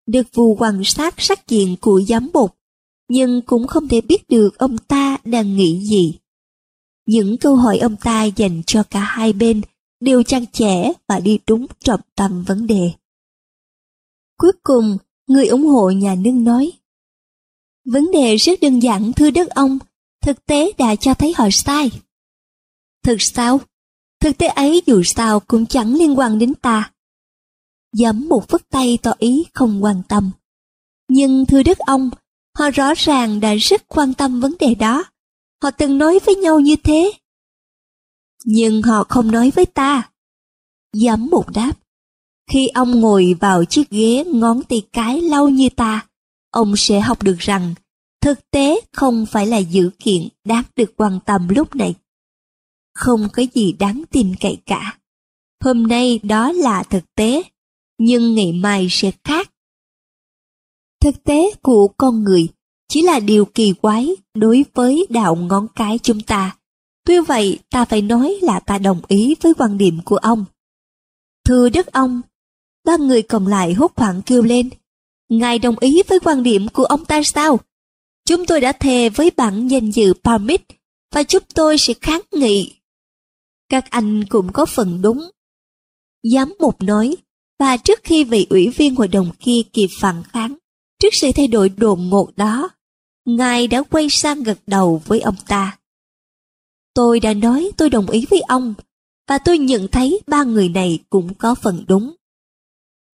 Được vù quan sát sắc diện của giám mục, nhưng cũng không thể biết được ông ta đang nghĩ gì. Những câu hỏi ông ta dành cho cả hai bên đều chăn chẽ và đi đúng trọng tâm vấn đề. Cuối cùng, người ủng hộ nhà nước nói, Vấn đề rất đơn giản thưa đất ông, thực tế đã cho thấy họ sai. Thực sao? Thực tế ấy dù sao cũng chẳng liên quan đến ta. Giấm một phất tay tỏ ý không quan tâm. Nhưng thưa đức ông, họ rõ ràng đã rất quan tâm vấn đề đó. Họ từng nói với nhau như thế. Nhưng họ không nói với ta. Giấm một đáp. Khi ông ngồi vào chiếc ghế ngón tay cái lâu như ta, ông sẽ học được rằng thực tế không phải là dữ kiện đáng được quan tâm lúc này. Không có gì đáng tin cậy cả. Hôm nay đó là thực tế, nhưng ngày mai sẽ khác. Thực tế của con người chỉ là điều kỳ quái đối với đạo ngón cái chúng ta. Tuy vậy, ta phải nói là ta đồng ý với quan điểm của ông. Thưa đức ông, ba người còn lại hốt hoảng kêu lên. Ngài đồng ý với quan điểm của ông ta sao? Chúng tôi đã thề với bản danh dự Parmit và chúng tôi sẽ kháng nghị. Các anh cũng có phần đúng. Giám mục nói, và trước khi vị ủy viên hội đồng kia kịp phản kháng, trước sự thay đổi đột ngột đó, Ngài đã quay sang gật đầu với ông ta. Tôi đã nói tôi đồng ý với ông, và tôi nhận thấy ba người này cũng có phần đúng.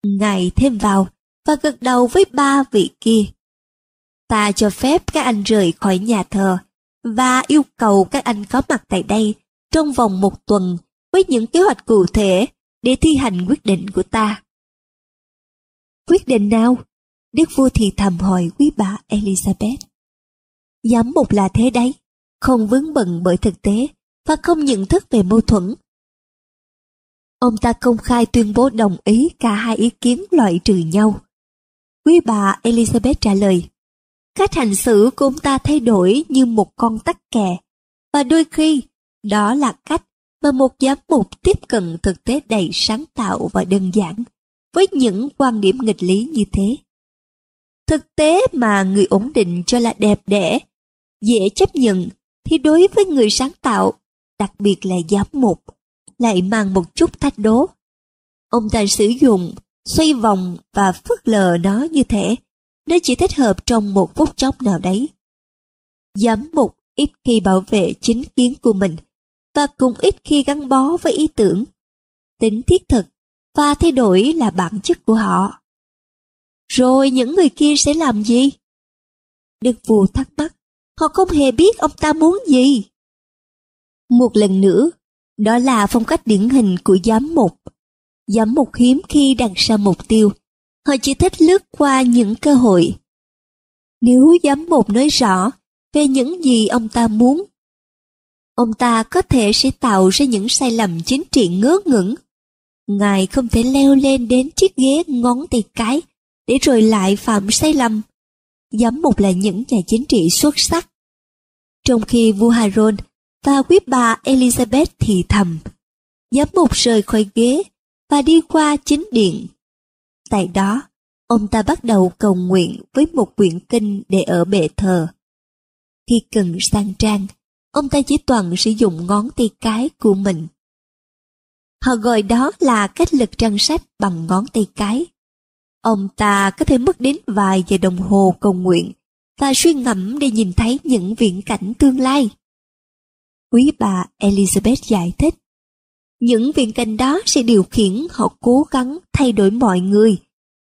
Ngài thêm vào và gật đầu với ba vị kia. Ta cho phép các anh rời khỏi nhà thờ và yêu cầu các anh có mặt tại đây trong vòng một tuần với những kế hoạch cụ thể để thi hành quyết định của ta. Quyết định nào? Đức vua thì thầm hỏi quý bà Elizabeth. Giám mục là thế đấy, không vướng bận bởi thực tế và không nhận thức về mâu thuẫn. Ông ta công khai tuyên bố đồng ý cả hai ý kiến loại trừ nhau. Quý bà Elizabeth trả lời, cách hành xử của ông ta thay đổi như một con tắc kè, và đôi khi đó là cách mà một giám mục tiếp cận thực tế đầy sáng tạo và đơn giản. với những quan điểm nghịch lý như thế. Thực tế mà người ổn định cho là đẹp đẽ, dễ chấp nhận thì đối với người sáng tạo, đặc biệt là giám mục, lại mang một chút thách đố. Ông ta sử dụng, xoay vòng và phớt lờ nó như thế, nó chỉ thích hợp trong một phút chốc nào đấy. Giám mục ít khi bảo vệ chính kiến của mình và cũng ít khi gắn bó với ý tưởng, tính thiết thực và thay đổi là bản chất của họ. Rồi những người kia sẽ làm gì? Đức vua thắc mắc, họ không hề biết ông ta muốn gì. Một lần nữa, đó là phong cách điển hình của giám mục. Giám mục hiếm khi đặt ra mục tiêu, họ chỉ thích lướt qua những cơ hội. Nếu giám mục nói rõ về những gì ông ta muốn, ông ta có thể sẽ tạo ra những sai lầm chính trị ngớ ngẩn. Ngài không thể leo lên đến chiếc ghế ngón tay cái để rồi lại phạm sai lầm. Giám mục là những nhà chính trị xuất sắc. Trong khi vua harold và quý bà Elizabeth thì thầm, giám mục rời khỏi ghế và đi qua chính điện. Tại đó, ông ta bắt đầu cầu nguyện với một quyển kinh để ở bệ thờ. Khi cần sang trang, ông ta chỉ toàn sử dụng ngón tay cái của mình. Họ gọi đó là cách lực trang sách bằng ngón tay cái. Ông ta có thể mất đến vài giờ đồng hồ cầu nguyện và suy ngẫm để nhìn thấy những viễn cảnh tương lai. Quý bà Elizabeth giải thích, những viễn cảnh đó sẽ điều khiển họ cố gắng thay đổi mọi người,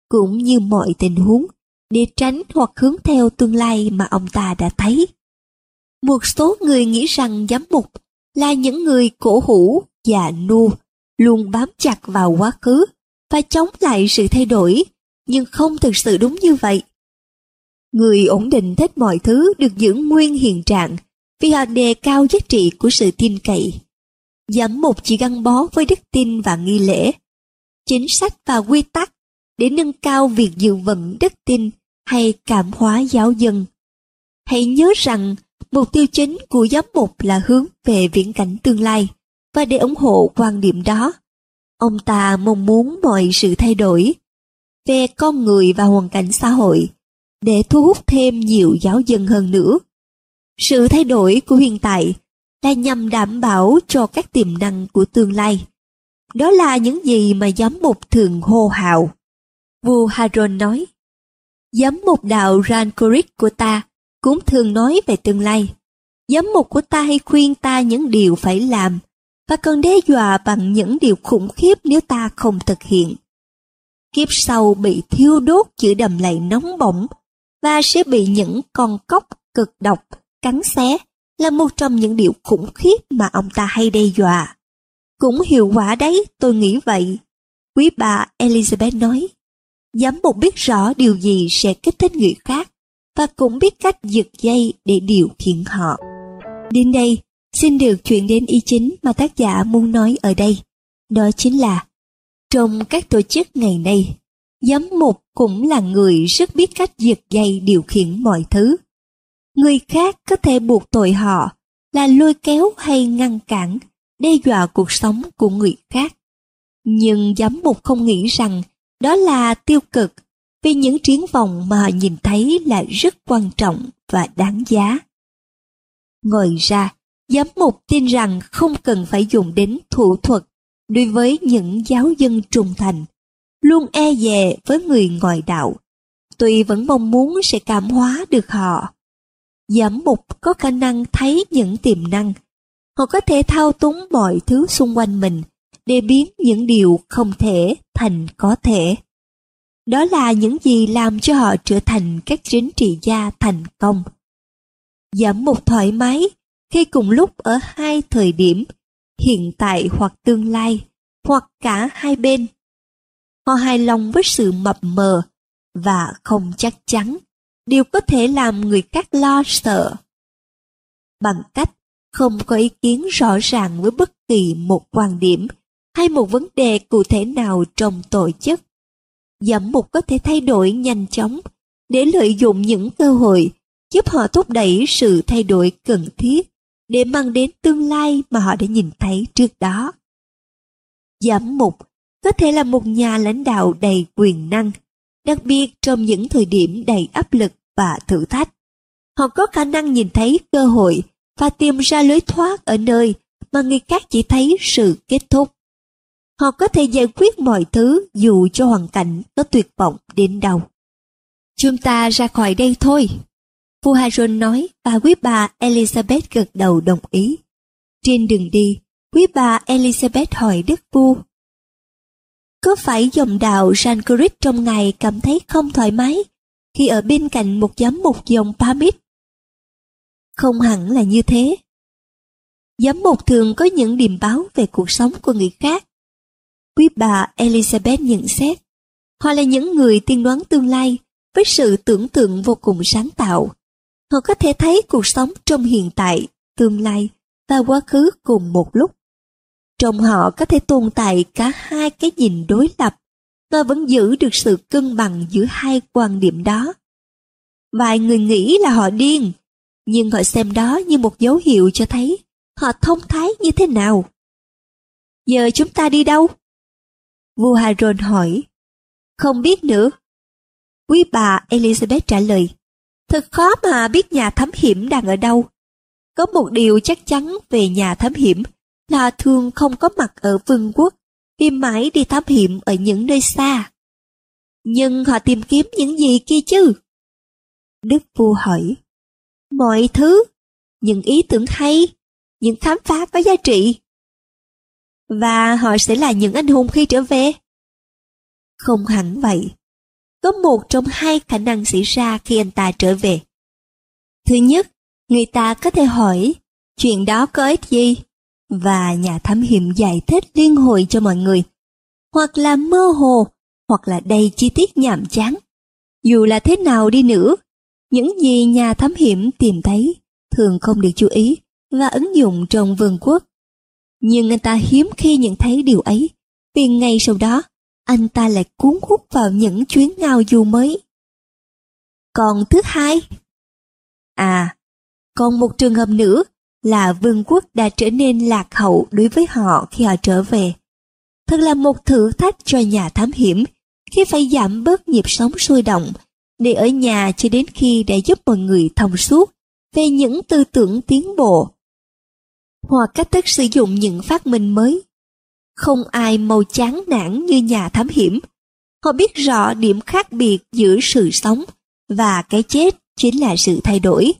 cũng như mọi tình huống, để tránh hoặc hướng theo tương lai mà ông ta đã thấy. Một số người nghĩ rằng giám mục là những người cổ hủ, già nua, luôn bám chặt vào quá khứ và chống lại sự thay đổi, nhưng không thực sự đúng như vậy. Người ổn định thích mọi thứ được giữ nguyên hiện trạng vì họ đề cao giá trị của sự tin cậy. Giám mục chỉ gắn bó với đức tin và nghi lễ, chính sách và quy tắc để nâng cao việc dự vận đức tin hay cảm hóa giáo dân. Hãy nhớ rằng mục tiêu chính của giám mục là hướng về viễn cảnh tương lai và để ủng hộ quan điểm đó. Ông ta mong muốn mọi sự thay đổi về con người và hoàn cảnh xã hội để thu hút thêm nhiều giáo dân hơn nữa. Sự thay đổi của hiện tại là nhằm đảm bảo cho các tiềm năng của tương lai. Đó là những gì mà giám mục thường hô hào. Vua Haron nói, giám mục đạo Rancorik của ta cũng thường nói về tương lai. Giám mục của ta hay khuyên ta những điều phải làm và còn đe dọa bằng những điều khủng khiếp nếu ta không thực hiện. Kiếp sau bị thiêu đốt chữ đầm lầy nóng bỏng và sẽ bị những con cóc cực độc cắn xé là một trong những điều khủng khiếp mà ông ta hay đe dọa. Cũng hiệu quả đấy, tôi nghĩ vậy. Quý bà Elizabeth nói, giám mục biết rõ điều gì sẽ kích thích người khác và cũng biết cách giật dây để điều khiển họ. Đến đây, xin được chuyển đến ý chính mà tác giả muốn nói ở đây. Đó chính là, trong các tổ chức ngày nay, giám mục cũng là người rất biết cách giật dây điều khiển mọi thứ. Người khác có thể buộc tội họ là lôi kéo hay ngăn cản, đe dọa cuộc sống của người khác. Nhưng giám mục không nghĩ rằng đó là tiêu cực vì những triển vọng mà nhìn thấy là rất quan trọng và đáng giá. Ngoài ra, giám mục tin rằng không cần phải dùng đến thủ thuật đối với những giáo dân trung thành, luôn e dè với người ngoại đạo, tuy vẫn mong muốn sẽ cảm hóa được họ. Giám mục có khả năng thấy những tiềm năng, họ có thể thao túng mọi thứ xung quanh mình để biến những điều không thể thành có thể. Đó là những gì làm cho họ trở thành các chính trị gia thành công. Giảm một thoải mái khi cùng lúc ở hai thời điểm, hiện tại hoặc tương lai, hoặc cả hai bên. Họ hài lòng với sự mập mờ và không chắc chắn, điều có thể làm người khác lo sợ. Bằng cách không có ý kiến rõ ràng với bất kỳ một quan điểm hay một vấn đề cụ thể nào trong tổ chức giám mục có thể thay đổi nhanh chóng để lợi dụng những cơ hội giúp họ thúc đẩy sự thay đổi cần thiết để mang đến tương lai mà họ đã nhìn thấy trước đó. Giám mục có thể là một nhà lãnh đạo đầy quyền năng, đặc biệt trong những thời điểm đầy áp lực và thử thách. Họ có khả năng nhìn thấy cơ hội và tìm ra lối thoát ở nơi mà người khác chỉ thấy sự kết thúc. Họ có thể giải quyết mọi thứ dù cho hoàn cảnh có tuyệt vọng đến đâu. Chúng ta ra khỏi đây thôi. Vua Haron nói và quý bà Elizabeth gật đầu đồng ý. Trên đường đi, quý bà Elizabeth hỏi đức vua. Có phải dòng đạo Sanskrit trong ngày cảm thấy không thoải mái khi ở bên cạnh một giám mục dòng Pamit? Không hẳn là như thế. Giám mục thường có những điềm báo về cuộc sống của người khác. Quý bà Elizabeth nhận xét, họ là những người tiên đoán tương lai với sự tưởng tượng vô cùng sáng tạo. Họ có thể thấy cuộc sống trong hiện tại, tương lai và quá khứ cùng một lúc. Trong họ có thể tồn tại cả hai cái nhìn đối lập và vẫn giữ được sự cân bằng giữa hai quan điểm đó. Vài người nghĩ là họ điên, nhưng họ xem đó như một dấu hiệu cho thấy họ thông thái như thế nào. Giờ chúng ta đi đâu? Vua Haron hỏi. Không biết nữa. Quý bà Elizabeth trả lời. Thật khó mà biết nhà thám hiểm đang ở đâu. Có một điều chắc chắn về nhà thám hiểm là thường không có mặt ở vương quốc vì mãi đi thám hiểm ở những nơi xa. Nhưng họ tìm kiếm những gì kia chứ? Đức vua hỏi. Mọi thứ, những ý tưởng hay, những khám phá có giá trị. Và họ sẽ là những anh hùng khi trở về. Không hẳn vậy. Có một trong hai khả năng xảy ra khi anh ta trở về. Thứ nhất, người ta có thể hỏi chuyện đó có ích gì và nhà thám hiểm giải thích liên hồi cho mọi người hoặc là mơ hồ hoặc là đầy chi tiết nhàm chán dù là thế nào đi nữa những gì nhà thám hiểm tìm thấy thường không được chú ý và ứng dụng trong vương quốc nhưng anh ta hiếm khi nhận thấy điều ấy. Vì ngay sau đó, anh ta lại cuốn hút vào những chuyến ngao du mới. Còn thứ hai? À còn một trường hợp nữa là vương quốc đã trở nên lạc hậu đối với họ khi họ trở về. Thật là một thử thách cho nhà thám hiểm khi phải giảm bớt nhịp sống sôi động để ở nhà cho đến khi đã giúp mọi người thông suốt về những tư tưởng tiến bộ hoặc cách thức sử dụng những phát minh mới. Không ai màu chán nản như nhà thám hiểm. Họ biết rõ điểm khác biệt giữa sự sống và cái chết chính là sự thay đổi.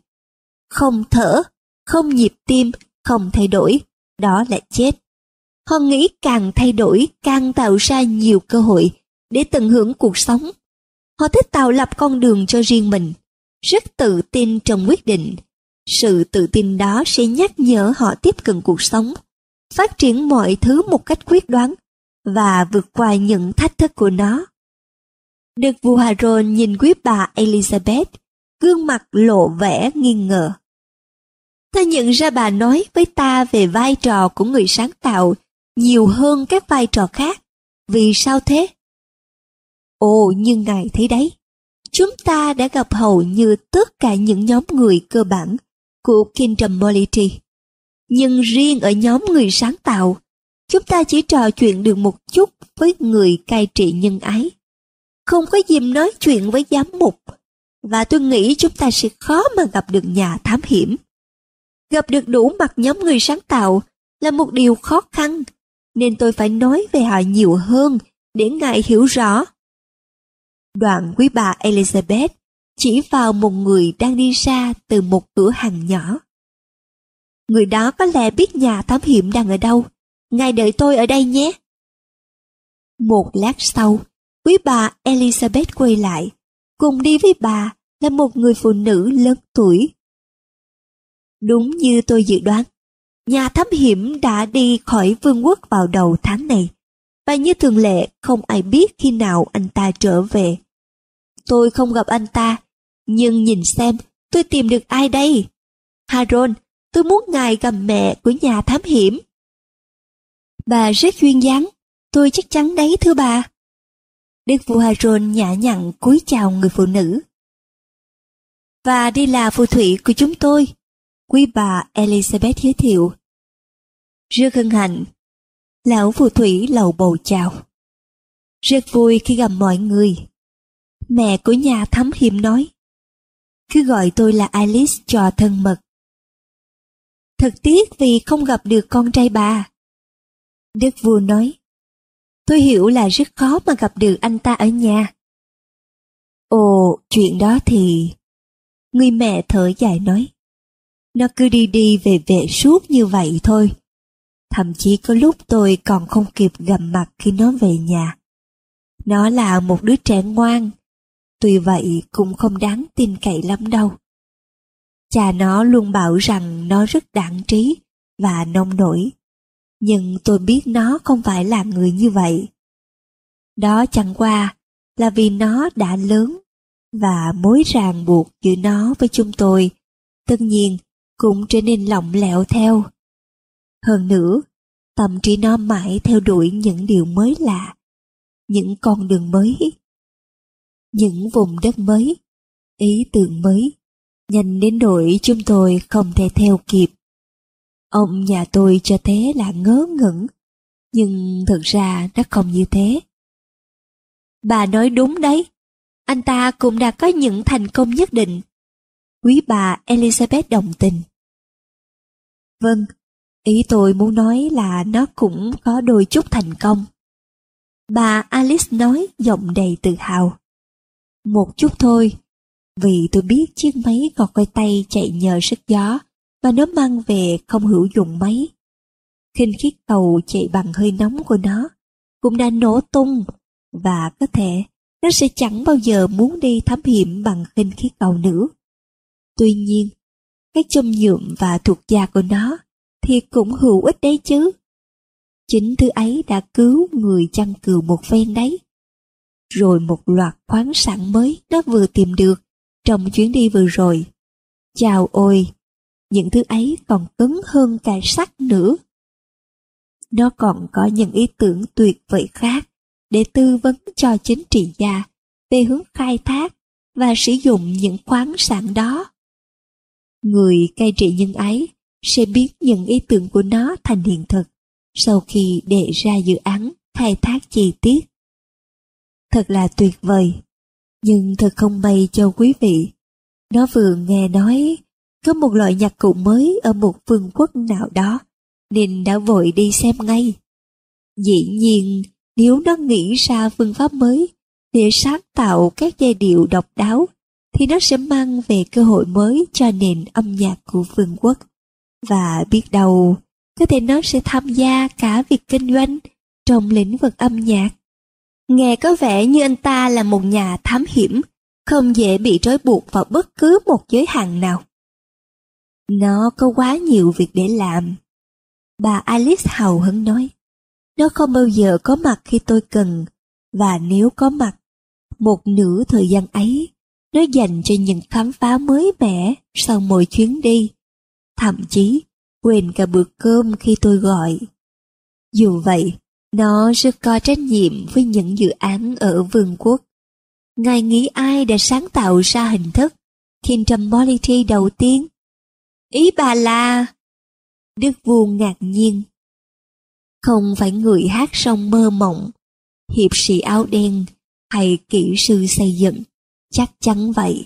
Không thở, không nhịp tim, không thay đổi, đó là chết. Họ nghĩ càng thay đổi càng tạo ra nhiều cơ hội để tận hưởng cuộc sống. Họ thích tạo lập con đường cho riêng mình, rất tự tin trong quyết định. Sự tự tin đó sẽ nhắc nhở họ tiếp cận cuộc sống, phát triển mọi thứ một cách quyết đoán và vượt qua những thách thức của nó. Được vua Harold nhìn quý bà Elizabeth, gương mặt lộ vẻ nghi ngờ. Ta nhận ra bà nói với ta về vai trò của người sáng tạo nhiều hơn các vai trò khác. Vì sao thế? Ồ, nhưng ngài thấy đấy, chúng ta đã gặp hầu như tất cả những nhóm người cơ bản của Kingdom Polity. Nhưng riêng ở nhóm người sáng tạo, chúng ta chỉ trò chuyện được một chút với người cai trị nhân ái. Không có dịp nói chuyện với giám mục, và tôi nghĩ chúng ta sẽ khó mà gặp được nhà thám hiểm. Gặp được đủ mặt nhóm người sáng tạo là một điều khó khăn, nên tôi phải nói về họ nhiều hơn để ngài hiểu rõ. Đoạn quý bà Elizabeth chỉ vào một người đang đi ra từ một cửa hàng nhỏ. Người đó có lẽ biết nhà thám hiểm đang ở đâu. Ngài đợi tôi ở đây nhé. Một lát sau, quý bà Elizabeth quay lại. Cùng đi với bà là một người phụ nữ lớn tuổi Đúng như tôi dự đoán, nhà thám hiểm đã đi khỏi vương quốc vào đầu tháng này, và như thường lệ không ai biết khi nào anh ta trở về. Tôi không gặp anh ta, nhưng nhìn xem tôi tìm được ai đây? Haron, tôi muốn ngài gặp mẹ của nhà thám hiểm. Bà rất duyên dáng, tôi chắc chắn đấy thưa bà. Đức vua Haron nhã nhặn cúi chào người phụ nữ. Và đây là phù thủy của chúng tôi, quý bà Elizabeth giới thiệu. Rất hân hạnh, lão phù thủy lầu bầu chào. Rất vui khi gặp mọi người. Mẹ của nhà thám hiểm nói. Cứ gọi tôi là Alice cho thân mật. Thật tiếc vì không gặp được con trai bà. Đức vua nói. Tôi hiểu là rất khó mà gặp được anh ta ở nhà. Ồ, chuyện đó thì... Người mẹ thở dài nói. Nó cứ đi đi về về suốt như vậy thôi. Thậm chí có lúc tôi còn không kịp gặp mặt khi nó về nhà. Nó là một đứa trẻ ngoan, tuy vậy cũng không đáng tin cậy lắm đâu. Cha nó luôn bảo rằng nó rất đảng trí và nông nổi, nhưng tôi biết nó không phải là người như vậy. Đó chẳng qua là vì nó đã lớn và mối ràng buộc giữa nó với chúng tôi tất nhiên cũng trở nên lỏng lẻo theo. Hơn nữa, tâm trí nó mãi theo đuổi những điều mới lạ, những con đường mới, những vùng đất mới, ý tưởng mới, nhanh đến nỗi chúng tôi không thể theo kịp. Ông nhà tôi cho thế là ngớ ngẩn, nhưng thực ra nó không như thế. Bà nói đúng đấy, anh ta cũng đã có những thành công nhất định. Quý bà Elizabeth đồng tình. Vâng, ý tôi muốn nói là nó cũng có đôi chút thành công. Bà Alice nói giọng đầy tự hào. Một chút thôi, vì tôi biết chiếc máy còn quay tay chạy nhờ sức gió và nó mang về không hữu dụng mấy. khinh khí cầu chạy bằng hơi nóng của nó cũng đã nổ tung và có thể nó sẽ chẳng bao giờ muốn đi thám hiểm bằng khinh khí cầu nữa. Tuy nhiên, cái châm nhuộm và thuộc da của nó thì cũng hữu ích đấy chứ. Chính thứ ấy đã cứu người chăn cừu một phen đấy. Rồi một loạt khoáng sản mới nó vừa tìm được trong chuyến đi vừa rồi. Chào ôi, những thứ ấy còn cứng hơn cả sắt nữa. Nó còn có những ý tưởng tuyệt vời khác để tư vấn cho chính trị gia về hướng khai thác và sử dụng những khoáng sản đó. Người cai trị nhân ấy sẽ biến những ý tưởng của nó thành hiện thực sau khi đề ra dự án khai thác chi tiết. Thật là tuyệt vời, nhưng thật không may cho quý vị. Nó vừa nghe nói có một loại nhạc cụ mới ở một vương quốc nào đó, nên đã vội đi xem ngay. Dĩ nhiên, nếu nó nghĩ ra phương pháp mới để sáng tạo các giai điệu độc đáo, thì nó sẽ mang về cơ hội mới cho nền âm nhạc của vương quốc. Và biết đâu, có thể nó sẽ tham gia cả việc kinh doanh trong lĩnh vực âm nhạc. Nghe có vẻ như anh ta là một nhà thám hiểm, không dễ bị trói buộc vào bất cứ một giới hạn nào. Nó có quá nhiều việc để làm. Bà Alice hào hứng nói. Nó không bao giờ có mặt khi tôi cần, và nếu có mặt, một nửa thời gian ấy, nó dành cho những khám phá mới mẻ sau mỗi chuyến đi. Thậm chí, quên cả bữa cơm khi tôi gọi. Dù vậy, nó rất có trách nhiệm với những dự án ở vương quốc. Ngài nghĩ ai đã sáng tạo ra hình thức Kingdom Polity đầu tiên? Ý bà là... Đức vua ngạc nhiên. Không phải người hát song mơ mộng, hiệp sĩ áo đen hay kỹ sư xây dựng, chắc chắn vậy.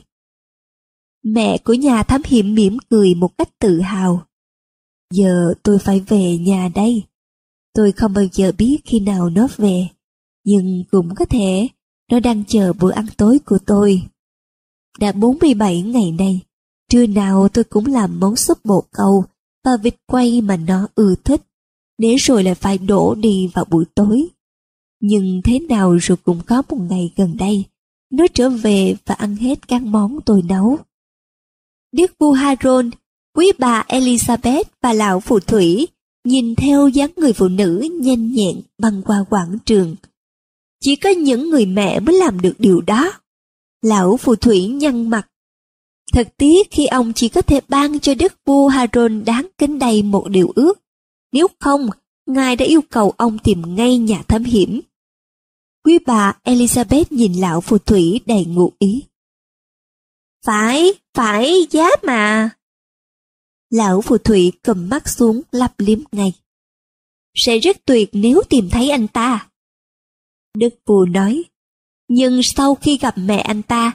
Mẹ của nhà thám hiểm mỉm cười một cách tự hào. Giờ tôi phải về nhà đây. Tôi không bao giờ biết khi nào nó về, nhưng cũng có thể nó đang chờ bữa ăn tối của tôi. Đã 47 ngày nay, trưa nào tôi cũng làm món súp bột câu và vịt quay mà nó ưa thích, để rồi lại phải đổ đi vào buổi tối. Nhưng thế nào rồi cũng có một ngày gần đây, nó trở về và ăn hết các món tôi nấu. Đức vua Haron, quý bà Elizabeth và lão phù thủy nhìn theo dáng người phụ nữ nhanh nhẹn băng qua quảng trường. Chỉ có những người mẹ mới làm được điều đó. Lão phù thủy nhăn mặt. Thật tiếc khi ông chỉ có thể ban cho đức vua Haron đáng kính đầy một điều ước. Nếu không, ngài đã yêu cầu ông tìm ngay nhà thám hiểm. Quý bà Elizabeth nhìn lão phù thủy đầy ngụ ý. Phải, phải, giá mà. Lão phù thủy cầm mắt xuống lắp liếm ngay. Sẽ rất tuyệt nếu tìm thấy anh ta. Đức vua nói, nhưng sau khi gặp mẹ anh ta,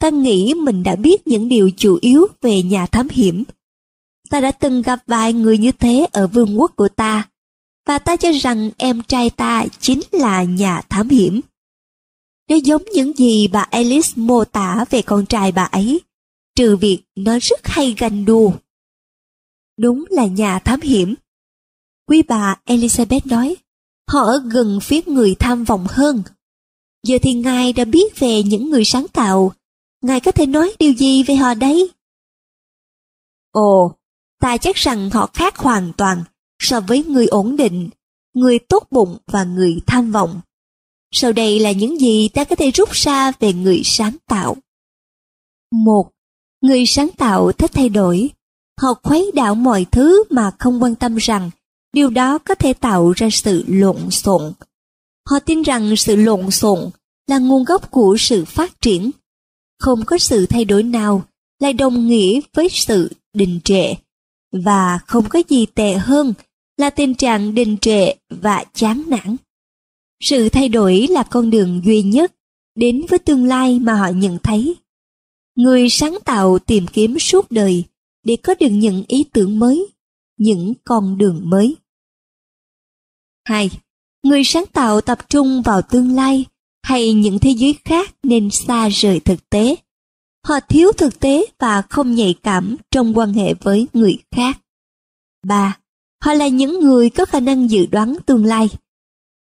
ta nghĩ mình đã biết những điều chủ yếu về nhà thám hiểm. Ta đã từng gặp vài người như thế ở vương quốc của ta, và ta cho rằng em trai ta chính là nhà thám hiểm. Nó giống những gì bà Alice mô tả về con trai bà ấy, trừ việc nó rất hay ganh đua. Đúng là nhà thám hiểm. Quý bà Elizabeth nói, họ ở gần phía người tham vọng hơn. Giờ thì Ngài đã biết về những người sáng tạo, Ngài có thể nói điều gì về họ đấy? Ồ, ta chắc rằng họ khác hoàn toàn so với người ổn định, người tốt bụng và người tham vọng. Sau đây là những gì ta có thể rút ra về người sáng tạo. Một, Người sáng tạo thích thay đổi. Họ khuấy đảo mọi thứ mà không quan tâm rằng điều đó có thể tạo ra sự lộn xộn. Họ tin rằng sự lộn xộn là nguồn gốc của sự phát triển. Không có sự thay đổi nào lại đồng nghĩa với sự đình trệ, và không có gì tệ hơn là tình trạng đình trệ và chán nản. Sự thay đổi là con đường duy nhất đến với tương lai mà họ nhận thấy. Người sáng tạo tìm kiếm suốt đời để có được những ý tưởng mới, những con đường mới. 2. Người sáng tạo tập trung vào tương lai hay những thế giới khác nên xa rời thực tế. Họ thiếu thực tế và không nhạy cảm trong quan hệ với người khác. 3. Họ là những người có khả năng dự đoán tương lai.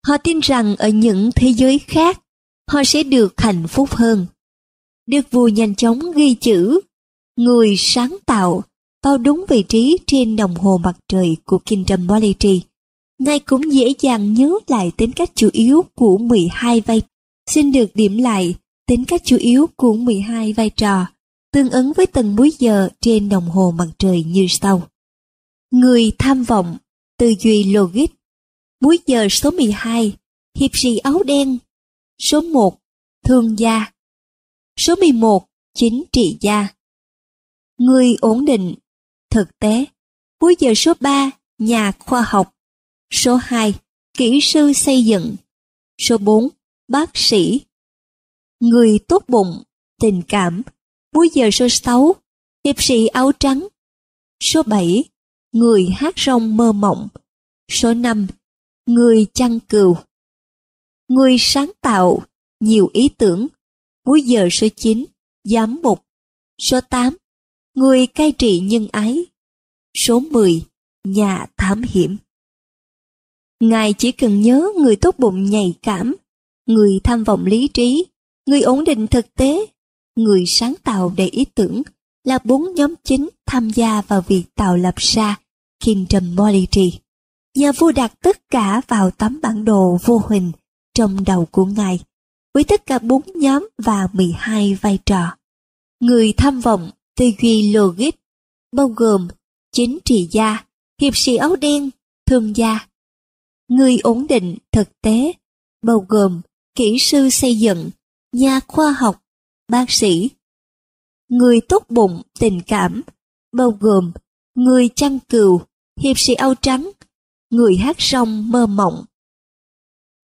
Họ tin rằng ở những thế giới khác, họ sẽ được hạnh phúc hơn. Đức vua nhanh chóng ghi chữ Người sáng tạo bao đúng vị trí trên đồng hồ mặt trời của Kingdom Quality. Ngài cũng dễ dàng nhớ lại tính cách chủ yếu của 12 vai. Xin được điểm lại tính cách chủ yếu của 12 vai trò, tương ứng với từng múi giờ trên đồng hồ mặt trời như sau. Người tham vọng, tư duy logic. Múi giờ số 12, hiệp sĩ áo đen. Số 1, thương gia. Số 11, chính trị gia. Người ổn định, thực tế. cuối giờ số 3, nhà khoa học. Số 2, kỹ sư xây dựng. Số 4, bác sĩ. Người tốt bụng, tình cảm. Cuối giờ số 6, hiệp sĩ áo trắng. Số 7, người hát rong mơ mộng. Số 5, người chăn cừu. Người sáng tạo, nhiều ý tưởng. Cuối giờ số 9, giám mục. Số 8, người cai trị nhân ái. Số 10, nhà thám hiểm. Ngài chỉ cần nhớ người tốt bụng nhạy cảm, người tham vọng lý trí, người ổn định thực tế, người sáng tạo đầy ý tưởng là bốn nhóm chính tham gia vào việc tạo lập ra Kingdom Polity. Nhà vua đặt tất cả vào tấm bản đồ vô hình trong đầu của ngài, với tất cả bốn nhóm và 12 vai trò. Người tham vọng, tư duy logic, bao gồm chính trị gia, hiệp sĩ áo đen, thương gia. Người ổn định, thực tế, bao gồm kỹ sư xây dựng, nhà khoa học, bác sĩ. Người tốt bụng, tình cảm, bao gồm người chăn cừu, hiệp sĩ áo trắng, người hát rong mơ mộng.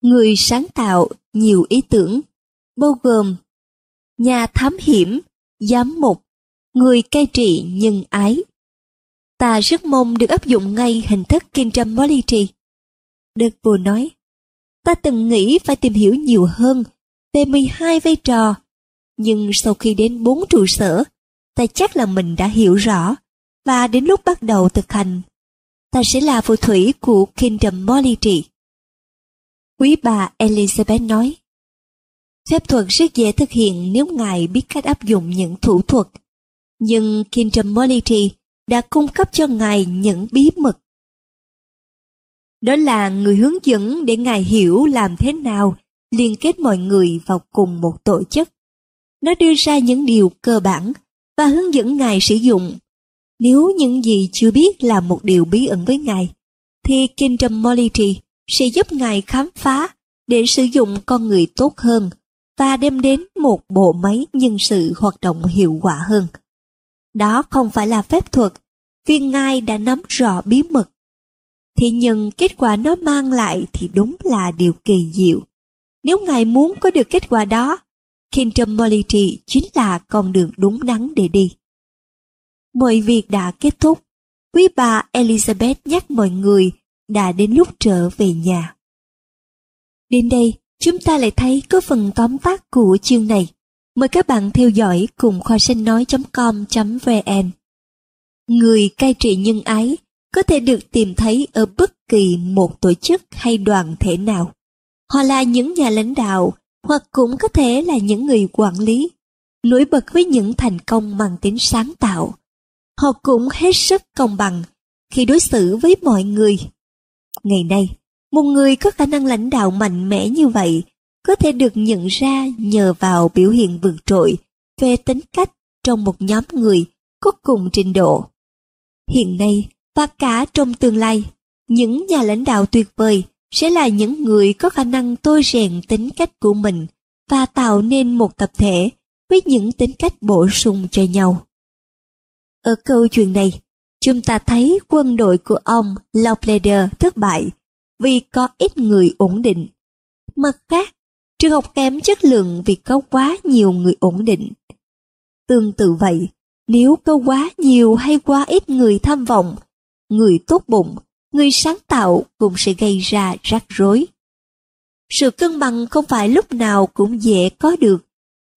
Người sáng tạo nhiều ý tưởng, bao gồm nhà thám hiểm, giám mục, người cai trị nhân ái. Ta rất mong được áp dụng ngay hình thức Kingdom Polity. Đức vua nói, ta từng nghĩ phải tìm hiểu nhiều hơn về 12 vai trò, nhưng sau khi đến bốn trụ sở, ta chắc là mình đã hiểu rõ, và đến lúc bắt đầu thực hành ta sẽ là phù thủy của Kingdom Polity. Quý bà Elizabeth nói, Phép thuật rất dễ thực hiện nếu ngài biết cách áp dụng những thủ thuật, nhưng Kingdom Polity đã cung cấp cho ngài những bí mật. Đó là người hướng dẫn để ngài hiểu làm thế nào liên kết mọi người vào cùng một tổ chức. Nó đưa ra những điều cơ bản và hướng dẫn ngài sử dụng nếu những gì chưa biết là một điều bí ẩn với Ngài, thì Kingdom Polity sẽ giúp Ngài khám phá để sử dụng con người tốt hơn và đem đến một bộ máy nhân sự hoạt động hiệu quả hơn. Đó không phải là phép thuật, viên Ngài đã nắm rõ bí mật. Thì nhưng kết quả nó mang lại thì đúng là điều kỳ diệu. Nếu ngài muốn có được kết quả đó, Kingdom Polity chính là con đường đúng đắn để đi. Mọi việc đã kết thúc. Quý bà Elizabeth nhắc mọi người đã đến lúc trở về nhà. Đến đây, chúng ta lại thấy có phần tóm tắt của chương này. Mời các bạn theo dõi cùng khoa sinh nói.com.vn. Người cai trị nhân ái có thể được tìm thấy ở bất kỳ một tổ chức hay đoàn thể nào. Họ là những nhà lãnh đạo hoặc cũng có thể là những người quản lý, nổi bật với những thành công mang tính sáng tạo. Họ cũng hết sức công bằng khi đối xử với mọi người. Ngày nay, một người có khả năng lãnh đạo mạnh mẽ như vậy có thể được nhận ra nhờ vào biểu hiện vượt trội về tính cách trong một nhóm người có cùng trình độ. Hiện nay và cả trong tương lai, những nhà lãnh đạo tuyệt vời sẽ là những người có khả năng tôi rèn tính cách của mình và tạo nên một tập thể với những tính cách bổ sung cho nhau. Ở câu chuyện này, chúng ta thấy quân đội của ông Loveleder thất bại vì có ít người ổn định. Mặt khác, trường học kém chất lượng vì có quá nhiều người ổn định. Tương tự vậy, nếu có quá nhiều hay quá ít người tham vọng, người tốt bụng, người sáng tạo cũng sẽ gây ra rắc rối. Sự cân bằng không phải lúc nào cũng dễ có được,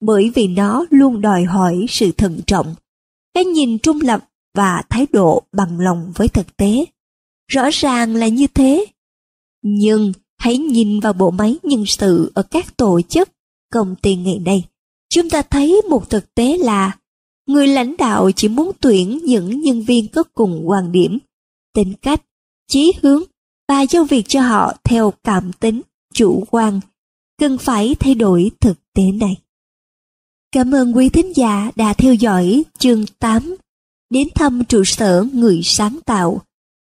bởi vì nó luôn đòi hỏi sự thận trọng, cái nhìn trung lập và thái độ bằng lòng với thực tế. Rõ ràng là như thế. Nhưng hãy nhìn vào bộ máy nhân sự ở các tổ chức, công ty ngày nay. Chúng ta thấy một thực tế là người lãnh đạo chỉ muốn tuyển những nhân viên có cùng quan điểm, tính cách, chí hướng và giao việc cho họ theo cảm tính, chủ quan. Cần phải thay đổi thực tế này. Cảm ơn quý thính giả đã theo dõi chương 8 đến thăm trụ sở người sáng tạo.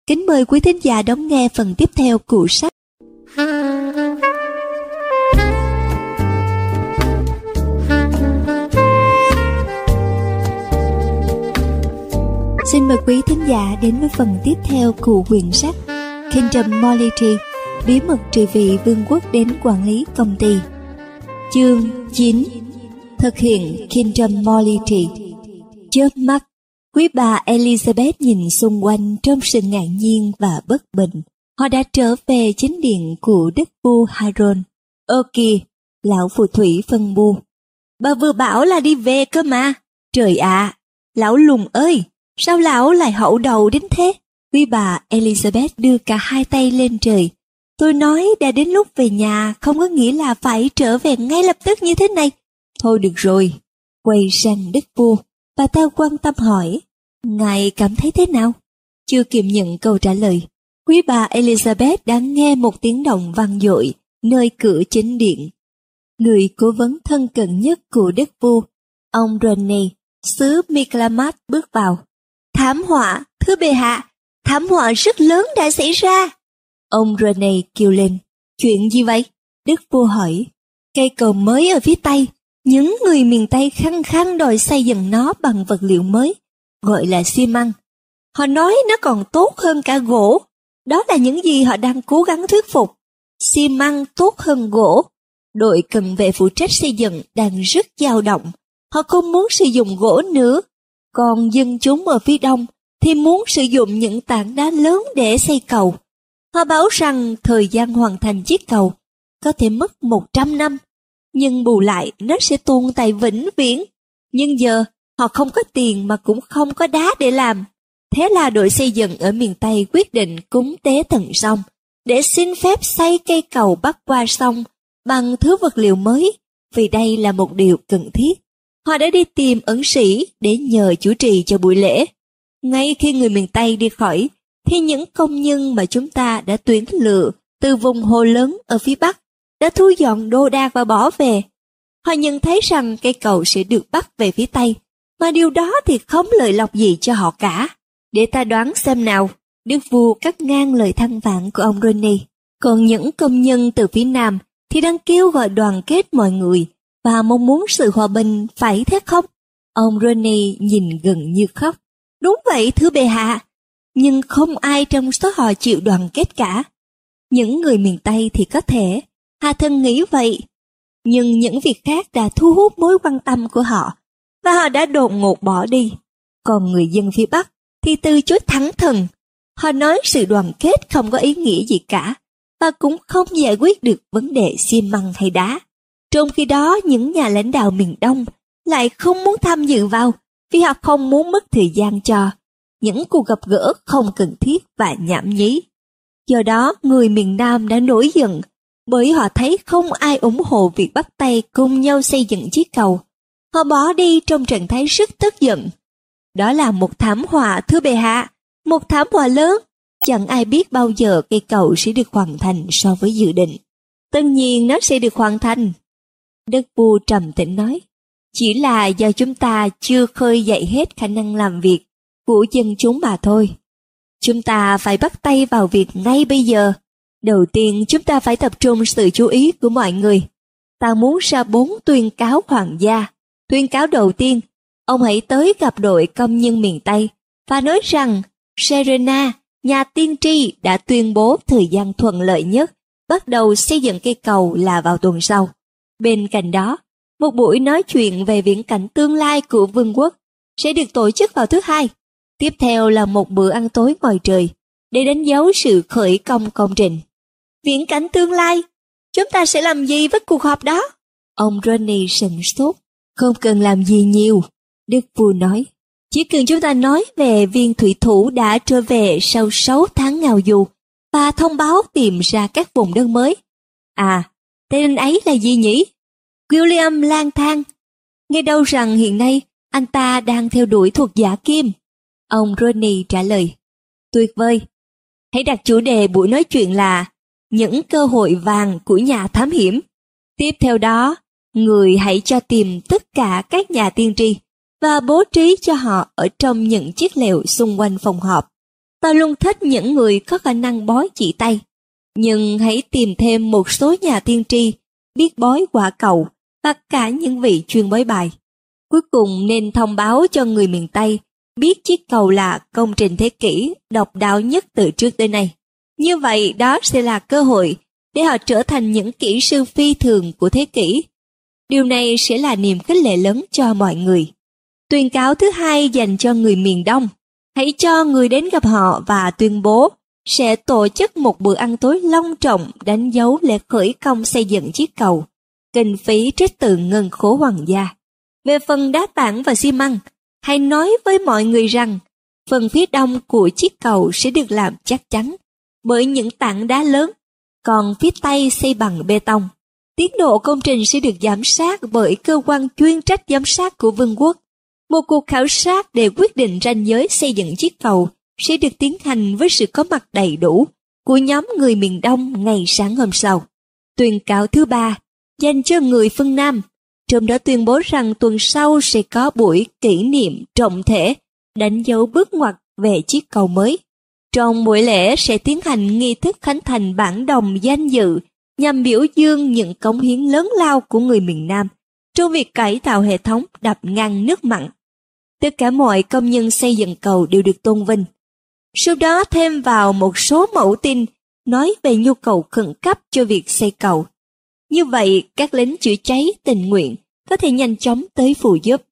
Kính mời quý thính giả đón nghe phần tiếp theo của sách. Xin mời quý thính giả đến với phần tiếp theo của quyển sách Kingdom Polity Bí mật trị vị vương quốc đến quản lý công ty Chương 9 Thực hiện Kingdom Polity Chớp mắt, Quý bà Elizabeth nhìn xung quanh trong sự ngạc nhiên và bất bình. Họ đã trở về chính điện của đức vua Haron. Ơ kìa, lão phù thủy phân bu. Bà vừa bảo là đi về cơ mà. Trời ạ, lão lùng ơi, sao lão lại hậu đầu đến thế? Quý bà Elizabeth đưa cả hai tay lên trời. Tôi nói đã đến lúc về nhà không có nghĩa là phải trở về ngay lập tức như thế này. Thôi được rồi, quay sang đức vua, bà ta quan tâm hỏi, ngài cảm thấy thế nào? Chưa kịp nhận câu trả lời, quý bà Elizabeth đã nghe một tiếng động vang dội nơi cửa chính điện. Người cố vấn thân cận nhất của đức vua, ông René, xứ Miklamat bước vào. Thảm họa, thưa bệ hạ, thảm họa rất lớn đã xảy ra. Ông René kêu lên, chuyện gì vậy? Đức vua hỏi, cây cầu mới ở phía Tây, những người miền Tây khăng khăng đòi xây dựng nó bằng vật liệu mới, gọi là xi măng. Họ nói nó còn tốt hơn cả gỗ. Đó là những gì họ đang cố gắng thuyết phục. Xi măng tốt hơn gỗ. Đội cần vệ phụ trách xây dựng đang rất dao động. Họ không muốn sử dụng gỗ nữa. Còn dân chúng ở phía đông thì muốn sử dụng những tảng đá lớn để xây cầu. Họ báo rằng thời gian hoàn thành chiếc cầu có thể mất 100 năm, nhưng bù lại nó sẽ tồn tại vĩnh viễn. Nhưng giờ họ không có tiền mà cũng không có đá để làm. Thế là đội xây dựng ở miền Tây quyết định cúng tế thần sông để xin phép xây cây cầu bắc qua sông bằng thứ vật liệu mới vì đây là một điều cần thiết. Họ đã đi tìm ẩn sĩ để nhờ chủ trì cho buổi lễ. Ngay khi người miền Tây đi khỏi, thì những công nhân mà chúng ta đã tuyển lựa từ vùng hồ lớn ở phía Bắc đã thu dọn đô đạc và bỏ về. Họ nhận thấy rằng cây cầu sẽ được bắt về phía Tây, mà điều đó thì không lợi lộc gì cho họ cả. Để ta đoán xem nào, Đức vua cắt ngang lời than vãn của ông René. Còn những công nhân từ phía Nam thì đang kêu gọi đoàn kết mọi người và mong muốn sự hòa bình phải thế không? Ông René nhìn gần như khóc. Đúng vậy thưa bệ hạ, nhưng không ai trong số họ chịu đoàn kết cả. Những người miền Tây thì có thể, Hà Thân nghĩ vậy. Nhưng những việc khác đã thu hút mối quan tâm của họ, và họ đã đột ngột bỏ đi. Còn người dân phía Bắc thì từ chối thẳng thừng. Họ nói sự đoàn kết không có ý nghĩa gì cả, và cũng không giải quyết được vấn đề xi măng hay đá. Trong khi đó, những nhà lãnh đạo miền Đông lại không muốn tham dự vào vì họ không muốn mất thời gian cho những cuộc gặp gỡ không cần thiết và nhảm nhí. Do đó, người miền Nam đã nổi giận bởi họ thấy không ai ủng hộ việc bắt tay cùng nhau xây dựng chiếc cầu. Họ bỏ đi trong trạng thái rất tức giận. Đó là một thảm họa thưa bệ hạ, một thảm họa lớn. Chẳng ai biết bao giờ cây cầu sẽ được hoàn thành so với dự định. Tất nhiên nó sẽ được hoàn thành. Đức vua trầm tĩnh nói, chỉ là do chúng ta chưa khơi dậy hết khả năng làm việc của dân chúng mà thôi. Chúng ta phải bắt tay vào việc ngay bây giờ. Đầu tiên chúng ta phải tập trung sự chú ý của mọi người. Ta muốn ra bốn tuyên cáo hoàng gia. Tuyên cáo đầu tiên, ông hãy tới gặp đội công nhân miền Tây và nói rằng Serena, nhà tiên tri đã tuyên bố thời gian thuận lợi nhất bắt đầu xây dựng cây cầu là vào tuần sau. Bên cạnh đó, một buổi nói chuyện về viễn cảnh tương lai của vương quốc sẽ được tổ chức vào thứ hai. Tiếp theo là một bữa ăn tối ngoài trời để đánh dấu sự khởi công công trình. Viễn cảnh tương lai, chúng ta sẽ làm gì với cuộc họp đó? Ông Ronnie sừng sốt, không cần làm gì nhiều. Đức vua nói, chỉ cần chúng ta nói về viên thủy thủ đã trở về sau 6 tháng ngào dù và thông báo tìm ra các vùng đất mới. À, tên ấy là gì nhỉ? William lang thang. Nghe đâu rằng hiện nay anh ta đang theo đuổi thuộc giả kim. Ông Ronnie trả lời. Tuyệt vời. Hãy đặt chủ đề buổi nói chuyện là những cơ hội vàng của nhà thám hiểm. Tiếp theo đó, người hãy cho tìm tất cả các nhà tiên tri và bố trí cho họ ở trong những chiếc lều xung quanh phòng họp. Ta luôn thích những người có khả năng bói chỉ tay. Nhưng hãy tìm thêm một số nhà tiên tri, biết bói quả cầu và cả những vị chuyên bói bài. Cuối cùng nên thông báo cho người miền Tây biết chiếc cầu là công trình thế kỷ độc đáo nhất từ trước tới nay. Như vậy đó sẽ là cơ hội để họ trở thành những kỹ sư phi thường của thế kỷ. Điều này sẽ là niềm khích lệ lớn cho mọi người. Tuyên cáo thứ hai dành cho người miền Đông. Hãy cho người đến gặp họ và tuyên bố sẽ tổ chức một bữa ăn tối long trọng đánh dấu lễ khởi công xây dựng chiếc cầu. Kinh phí trích từ ngân khố hoàng gia. Về phần đá tảng và xi măng, hãy nói với mọi người rằng phần phía đông của chiếc cầu sẽ được làm chắc chắn bởi những tảng đá lớn, còn phía tây xây bằng bê tông. Tiến độ công trình sẽ được giám sát bởi cơ quan chuyên trách giám sát của vương quốc. Một cuộc khảo sát để quyết định ranh giới xây dựng chiếc cầu sẽ được tiến hành với sự có mặt đầy đủ của nhóm người miền Đông ngày sáng hôm sau. Tuyên cáo thứ ba, dành cho người phương Nam trong đó tuyên bố rằng tuần sau sẽ có buổi kỷ niệm trọng thể, đánh dấu bước ngoặt về chiếc cầu mới. Trong buổi lễ sẽ tiến hành nghi thức khánh thành bản đồng danh dự nhằm biểu dương những cống hiến lớn lao của người miền Nam trong việc cải tạo hệ thống đập ngăn nước mặn. Tất cả mọi công nhân xây dựng cầu đều được tôn vinh. Sau đó thêm vào một số mẫu tin nói về nhu cầu khẩn cấp cho việc xây cầu. Như vậy, các lính chữa cháy tình nguyện có thể nhanh chóng tới phụ giúp.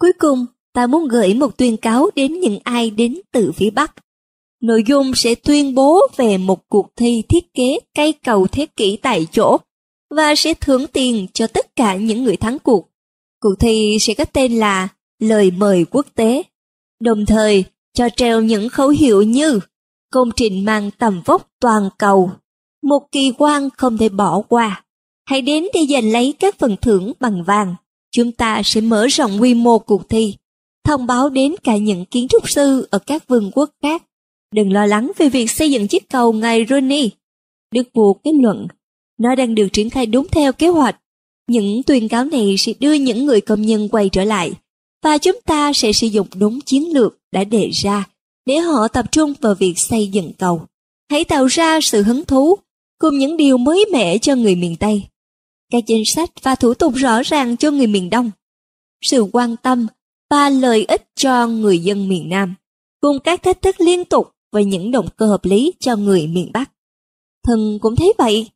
Cuối cùng, ta muốn gửi một tuyên cáo đến những ai đến từ phía Bắc. Nội dung sẽ tuyên bố về một cuộc thi thiết kế cây cầu thế kỷ tại chỗ và sẽ thưởng tiền cho tất cả những người thắng cuộc. Cuộc thi sẽ có tên là Lời mời quốc tế, đồng thời cho treo những khẩu hiệu như công trình mang tầm vóc toàn cầu, một kỳ quan không thể bỏ qua. Hãy đến để giành lấy các phần thưởng bằng vàng. Chúng ta sẽ mở rộng quy mô cuộc thi, thông báo đến cả những kiến trúc sư ở các vương quốc khác. Đừng lo lắng về việc xây dựng chiếc cầu ngài Rooney. Đức vua kết luận, nó đang được triển khai đúng theo kế hoạch. Những tuyên cáo này sẽ đưa những người công nhân quay trở lại, và chúng ta sẽ sử dụng đúng chiến lược đã đề ra để họ tập trung vào việc xây dựng cầu. Hãy tạo ra sự hứng thú cùng những điều mới mẻ cho người miền Tây các chính sách và thủ tục rõ ràng cho người miền Đông, sự quan tâm và lợi ích cho người dân miền Nam, cùng các thách thức liên tục và những động cơ hợp lý cho người miền Bắc. Thần cũng thấy vậy.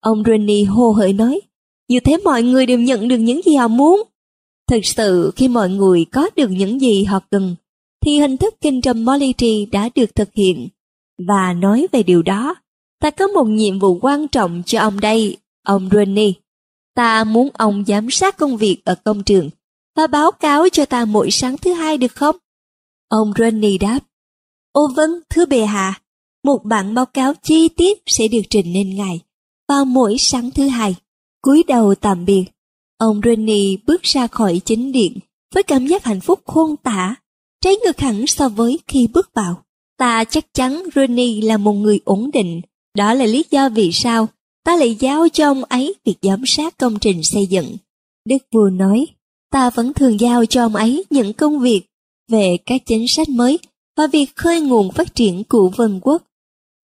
Ông Rennie hô hởi nói, như thế mọi người đều nhận được những gì họ muốn. Thực sự khi mọi người có được những gì họ cần, thì hình thức kinh trầm Molly đã được thực hiện. Và nói về điều đó, ta có một nhiệm vụ quan trọng cho ông đây, ông Rennie. Ta muốn ông giám sát công việc ở công trường và báo cáo cho ta mỗi sáng thứ hai được không? Ông Rennie đáp, Ô vâng, thưa bề hạ, một bản báo cáo chi tiết sẽ được trình lên ngài vào mỗi sáng thứ hai. cúi đầu tạm biệt, ông Rennie bước ra khỏi chính điện với cảm giác hạnh phúc khôn tả, trái ngược hẳn so với khi bước vào. Ta chắc chắn Rennie là một người ổn định, đó là lý do vì sao ta lại giao cho ông ấy việc giám sát công trình xây dựng. Đức vua nói, ta vẫn thường giao cho ông ấy những công việc về các chính sách mới và việc khơi nguồn phát triển của vân quốc.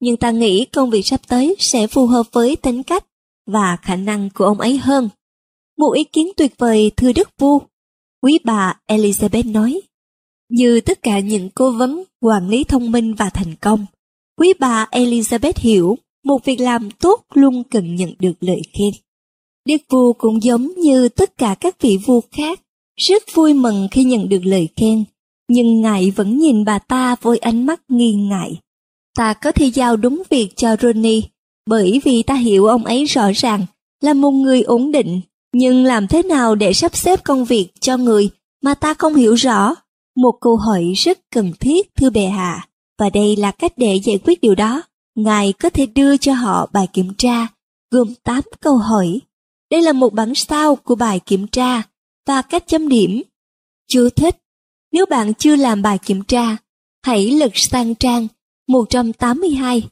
Nhưng ta nghĩ công việc sắp tới sẽ phù hợp với tính cách và khả năng của ông ấy hơn. Một ý kiến tuyệt vời thưa Đức Vua, quý bà Elizabeth nói. Như tất cả những cố vấn quản lý thông minh và thành công, quý bà Elizabeth hiểu một việc làm tốt luôn cần nhận được lời khen. Đức vua cũng giống như tất cả các vị vua khác, rất vui mừng khi nhận được lời khen, nhưng ngài vẫn nhìn bà ta với ánh mắt nghi ngại. Ta có thể giao đúng việc cho Ronnie, bởi vì ta hiểu ông ấy rõ ràng là một người ổn định, nhưng làm thế nào để sắp xếp công việc cho người mà ta không hiểu rõ? Một câu hỏi rất cần thiết thưa bệ hạ, và đây là cách để giải quyết điều đó. Ngài có thể đưa cho họ bài kiểm tra gồm 8 câu hỏi. Đây là một bản sao của bài kiểm tra và cách chấm điểm. chưa thích. Nếu bạn chưa làm bài kiểm tra, hãy lật sang trang 182.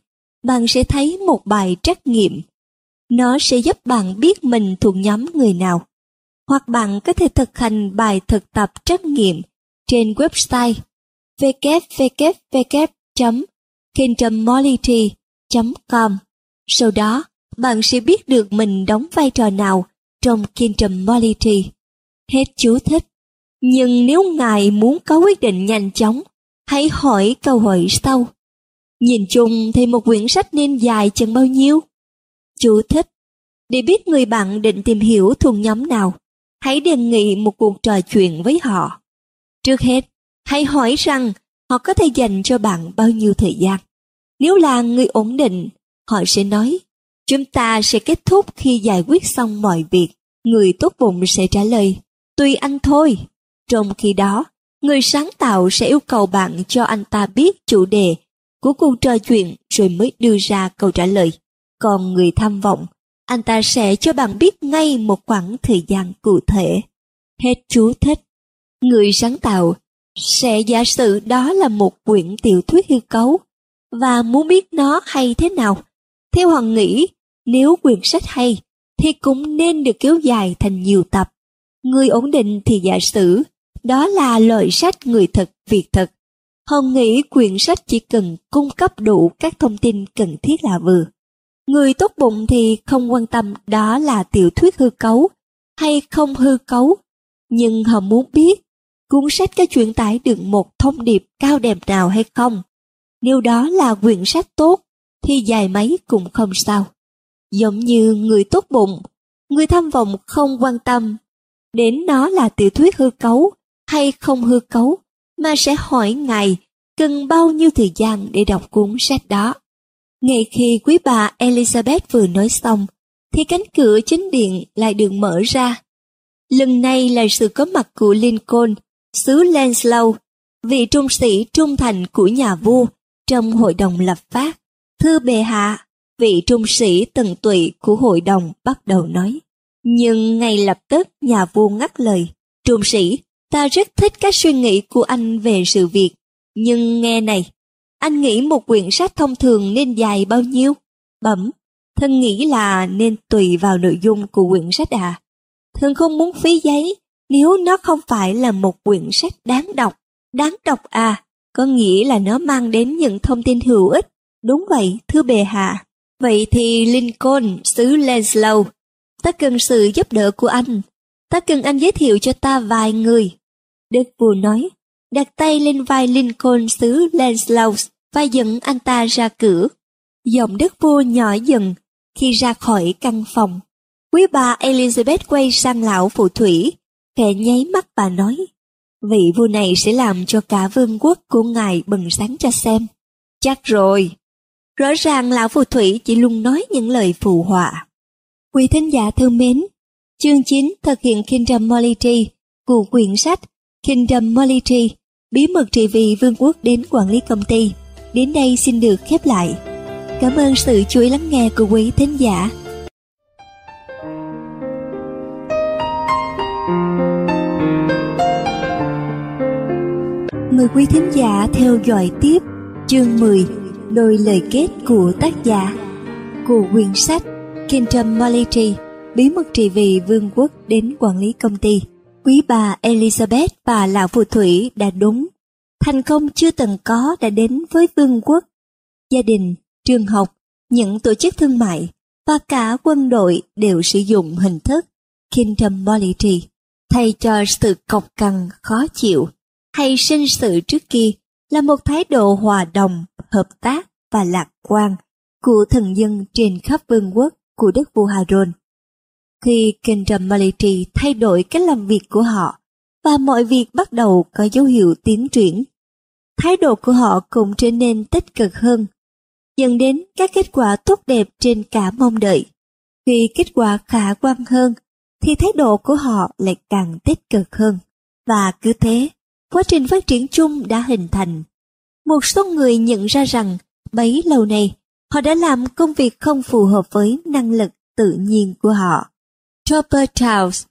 Bạn sẽ thấy một bài trắc nghiệm. Nó sẽ giúp bạn biết mình thuộc nhóm người nào. Hoặc bạn có thể thực hành bài thực tập trắc nghiệm trên website www.kingdommolity.com. Sau đó, bạn sẽ biết được mình đóng vai trò nào trong Kingdom Molity. Hết chú thích. Nhưng nếu ngài muốn có quyết định nhanh chóng, hãy hỏi câu hỏi sau. Nhìn chung thì một quyển sách nên dài chừng bao nhiêu? Chú thích. Để biết người bạn định tìm hiểu thuộc nhóm nào, hãy đề nghị một cuộc trò chuyện với họ. Trước hết, hãy hỏi rằng họ có thể dành cho bạn bao nhiêu thời gian. Nếu là người ổn định, họ sẽ nói, chúng ta sẽ kết thúc khi giải quyết xong mọi việc. Người tốt bụng sẽ trả lời, tùy anh thôi. Trong khi đó, người sáng tạo sẽ yêu cầu bạn cho anh ta biết chủ đề của cuộc trò chuyện rồi mới đưa ra câu trả lời. Còn người tham vọng, anh ta sẽ cho bạn biết ngay một khoảng thời gian cụ thể. Hết chú thích. Người sáng tạo sẽ giả sử đó là một quyển tiểu thuyết hư cấu và muốn biết nó hay thế nào. Theo Hoàng nghĩ, nếu quyển sách hay thì cũng nên được kéo dài thành nhiều tập. Người ổn định thì giả sử đó là loại sách người thật việc thật. hồng nghĩ quyển sách chỉ cần cung cấp đủ các thông tin cần thiết là vừa. Người tốt bụng thì không quan tâm đó là tiểu thuyết hư cấu hay không hư cấu, nhưng họ muốn biết cuốn sách có truyền tải được một thông điệp cao đẹp nào hay không. Nếu đó là quyển sách tốt, thì dài mấy cũng không sao. Giống như người tốt bụng, người tham vọng không quan tâm đến nó là tiểu thuyết hư cấu hay không hư cấu, mà sẽ hỏi ngài cần bao nhiêu thời gian để đọc cuốn sách đó. Ngay khi quý bà Elizabeth vừa nói xong, thì cánh cửa chính điện lại được mở ra. Lần này là sự có mặt của Lincoln, xứ Lanslow, vị trung sĩ trung thành của nhà vua trong hội đồng lập pháp. Thưa bệ hạ, vị trung sĩ tần tụy của hội đồng bắt đầu nói. Nhưng ngay lập tức nhà vua ngắt lời. Trung sĩ, ta rất thích các suy nghĩ của anh về sự việc. Nhưng nghe này, anh nghĩ một quyển sách thông thường nên dài bao nhiêu? Bẩm, thân nghĩ là nên tùy vào nội dung của quyển sách à. Thân không muốn phí giấy nếu nó không phải là một quyển sách đáng đọc. Đáng đọc à, có nghĩa là nó mang đến những thông tin hữu ích. Đúng vậy, thưa bề hạ. Vậy thì Lincoln, xứ Lanslow, ta cần sự giúp đỡ của anh. Ta cần anh giới thiệu cho ta vài người. Đức vua nói, đặt tay lên vai Lincoln xứ Lanslow và dẫn anh ta ra cửa. Giọng đức vua nhỏ dần khi ra khỏi căn phòng. Quý bà Elizabeth quay sang lão phù thủy, khẽ nháy mắt và nói, vị vua này sẽ làm cho cả vương quốc của ngài bừng sáng cho xem. Chắc rồi. Rõ ràng lão phù thủy chỉ luôn nói những lời phù họa. Quý thính giả thân mến, chương 9 thực hiện Kingdom Molity của quyển sách Kingdom Molity, bí mật trị vì vương quốc đến quản lý công ty. Đến đây xin được khép lại. Cảm ơn sự chú ý lắng nghe của quý thính giả. Mời quý thính giả theo dõi tiếp chương 10 đôi lời kết của tác giả, của quyển sách Kingdom Mality bí mật trị vì vương quốc đến quản lý công ty. Quý bà Elizabeth và lão phù thủy đã đúng. Thành công chưa từng có đã đến với vương quốc. Gia đình, trường học, những tổ chức thương mại và cả quân đội đều sử dụng hình thức Kingdom Polity thay cho sự cọc cằn khó chịu hay sinh sự trước kia là một thái độ hòa đồng, hợp tác và lạc quan của thần dân trên khắp vương quốc của đất vua Haron. Khi Kendra Military thay đổi cách làm việc của họ và mọi việc bắt đầu có dấu hiệu tiến triển, thái độ của họ cũng trở nên tích cực hơn, dẫn đến các kết quả tốt đẹp trên cả mong đợi. Khi kết quả khả quan hơn, thì thái độ của họ lại càng tích cực hơn. Và cứ thế, quá trình phát triển chung đã hình thành. Một số người nhận ra rằng bấy lâu nay họ đã làm công việc không phù hợp với năng lực tự nhiên của họ. Chopper Towns,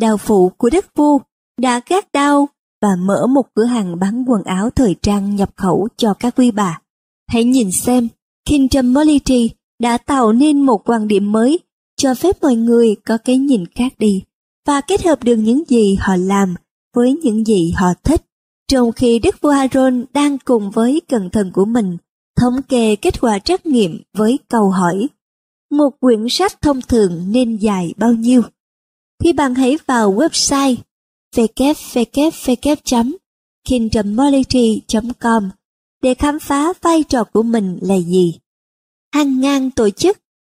đào phụ của đất vua, đã gác đao và mở một cửa hàng bán quần áo thời trang nhập khẩu cho các quý bà. Hãy nhìn xem, Kingdom Mobility đã tạo nên một quan điểm mới, cho phép mọi người có cái nhìn khác đi và kết hợp được những gì họ làm với những gì họ thích. Trong khi Đức vua Haron đang cùng với cẩn thận của mình thống kê kết quả trắc nghiệm với câu hỏi một quyển sách thông thường nên dài bao nhiêu? Thì bạn hãy vào website www.kingdommorality.com để khám phá vai trò của mình là gì. Hàng ngàn tổ chức,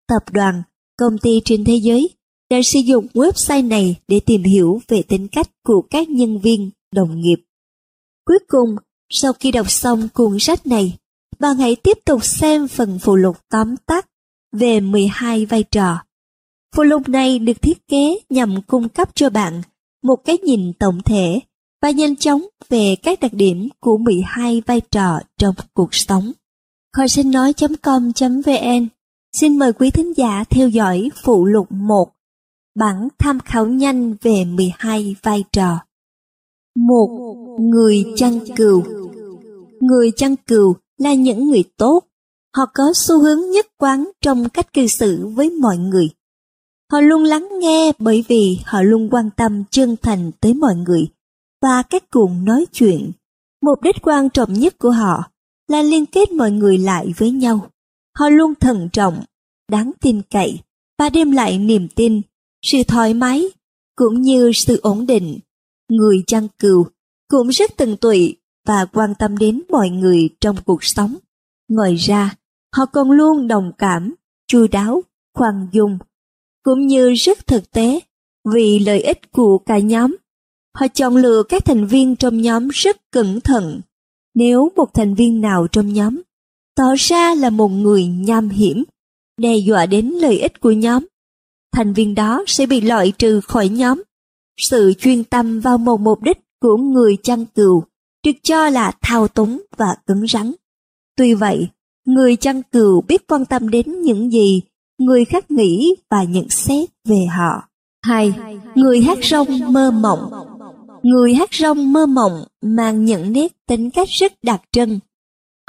tập đoàn, công ty trên thế giới đã sử dụng website này để tìm hiểu về tính cách của các nhân viên, đồng nghiệp. Cuối cùng, sau khi đọc xong cuốn sách này, bạn hãy tiếp tục xem phần phụ lục tóm tắt về 12 vai trò. Phụ lục này được thiết kế nhằm cung cấp cho bạn một cái nhìn tổng thể và nhanh chóng về các đặc điểm của 12 vai trò trong cuộc sống. Kho sinh nói.com.vn Xin mời quý thính giả theo dõi phụ lục 1 Bản tham khảo nhanh về 12 vai trò. Một, Người chăn cừu Người chăn cừu là những người tốt. Họ có xu hướng nhất quán trong cách cư xử với mọi người. Họ luôn lắng nghe bởi vì họ luôn quan tâm chân thành tới mọi người và các cuộc nói chuyện. Mục đích quan trọng nhất của họ là liên kết mọi người lại với nhau. Họ luôn thận trọng, đáng tin cậy và đem lại niềm tin, sự thoải mái cũng như sự ổn định. Người chăn cừu cũng rất tận tụy và quan tâm đến mọi người trong cuộc sống. Ngoài ra, họ còn luôn đồng cảm, chu đáo, khoan dung, cũng như rất thực tế vì lợi ích của cả nhóm. Họ chọn lựa các thành viên trong nhóm rất cẩn thận. Nếu một thành viên nào trong nhóm tỏ ra là một người nham hiểm, đe dọa đến lợi ích của nhóm, thành viên đó sẽ bị loại trừ khỏi nhóm. Sự chuyên tâm vào một mục đích của người chăn cừu được cho là thao túng và cứng rắn. Tuy vậy, người chăn cừu biết quan tâm đến những gì người khác nghĩ và nhận xét về họ. Hai, người hát rong mơ mộng. Người hát rong mơ mộng mang những nét tính cách rất đặc trưng.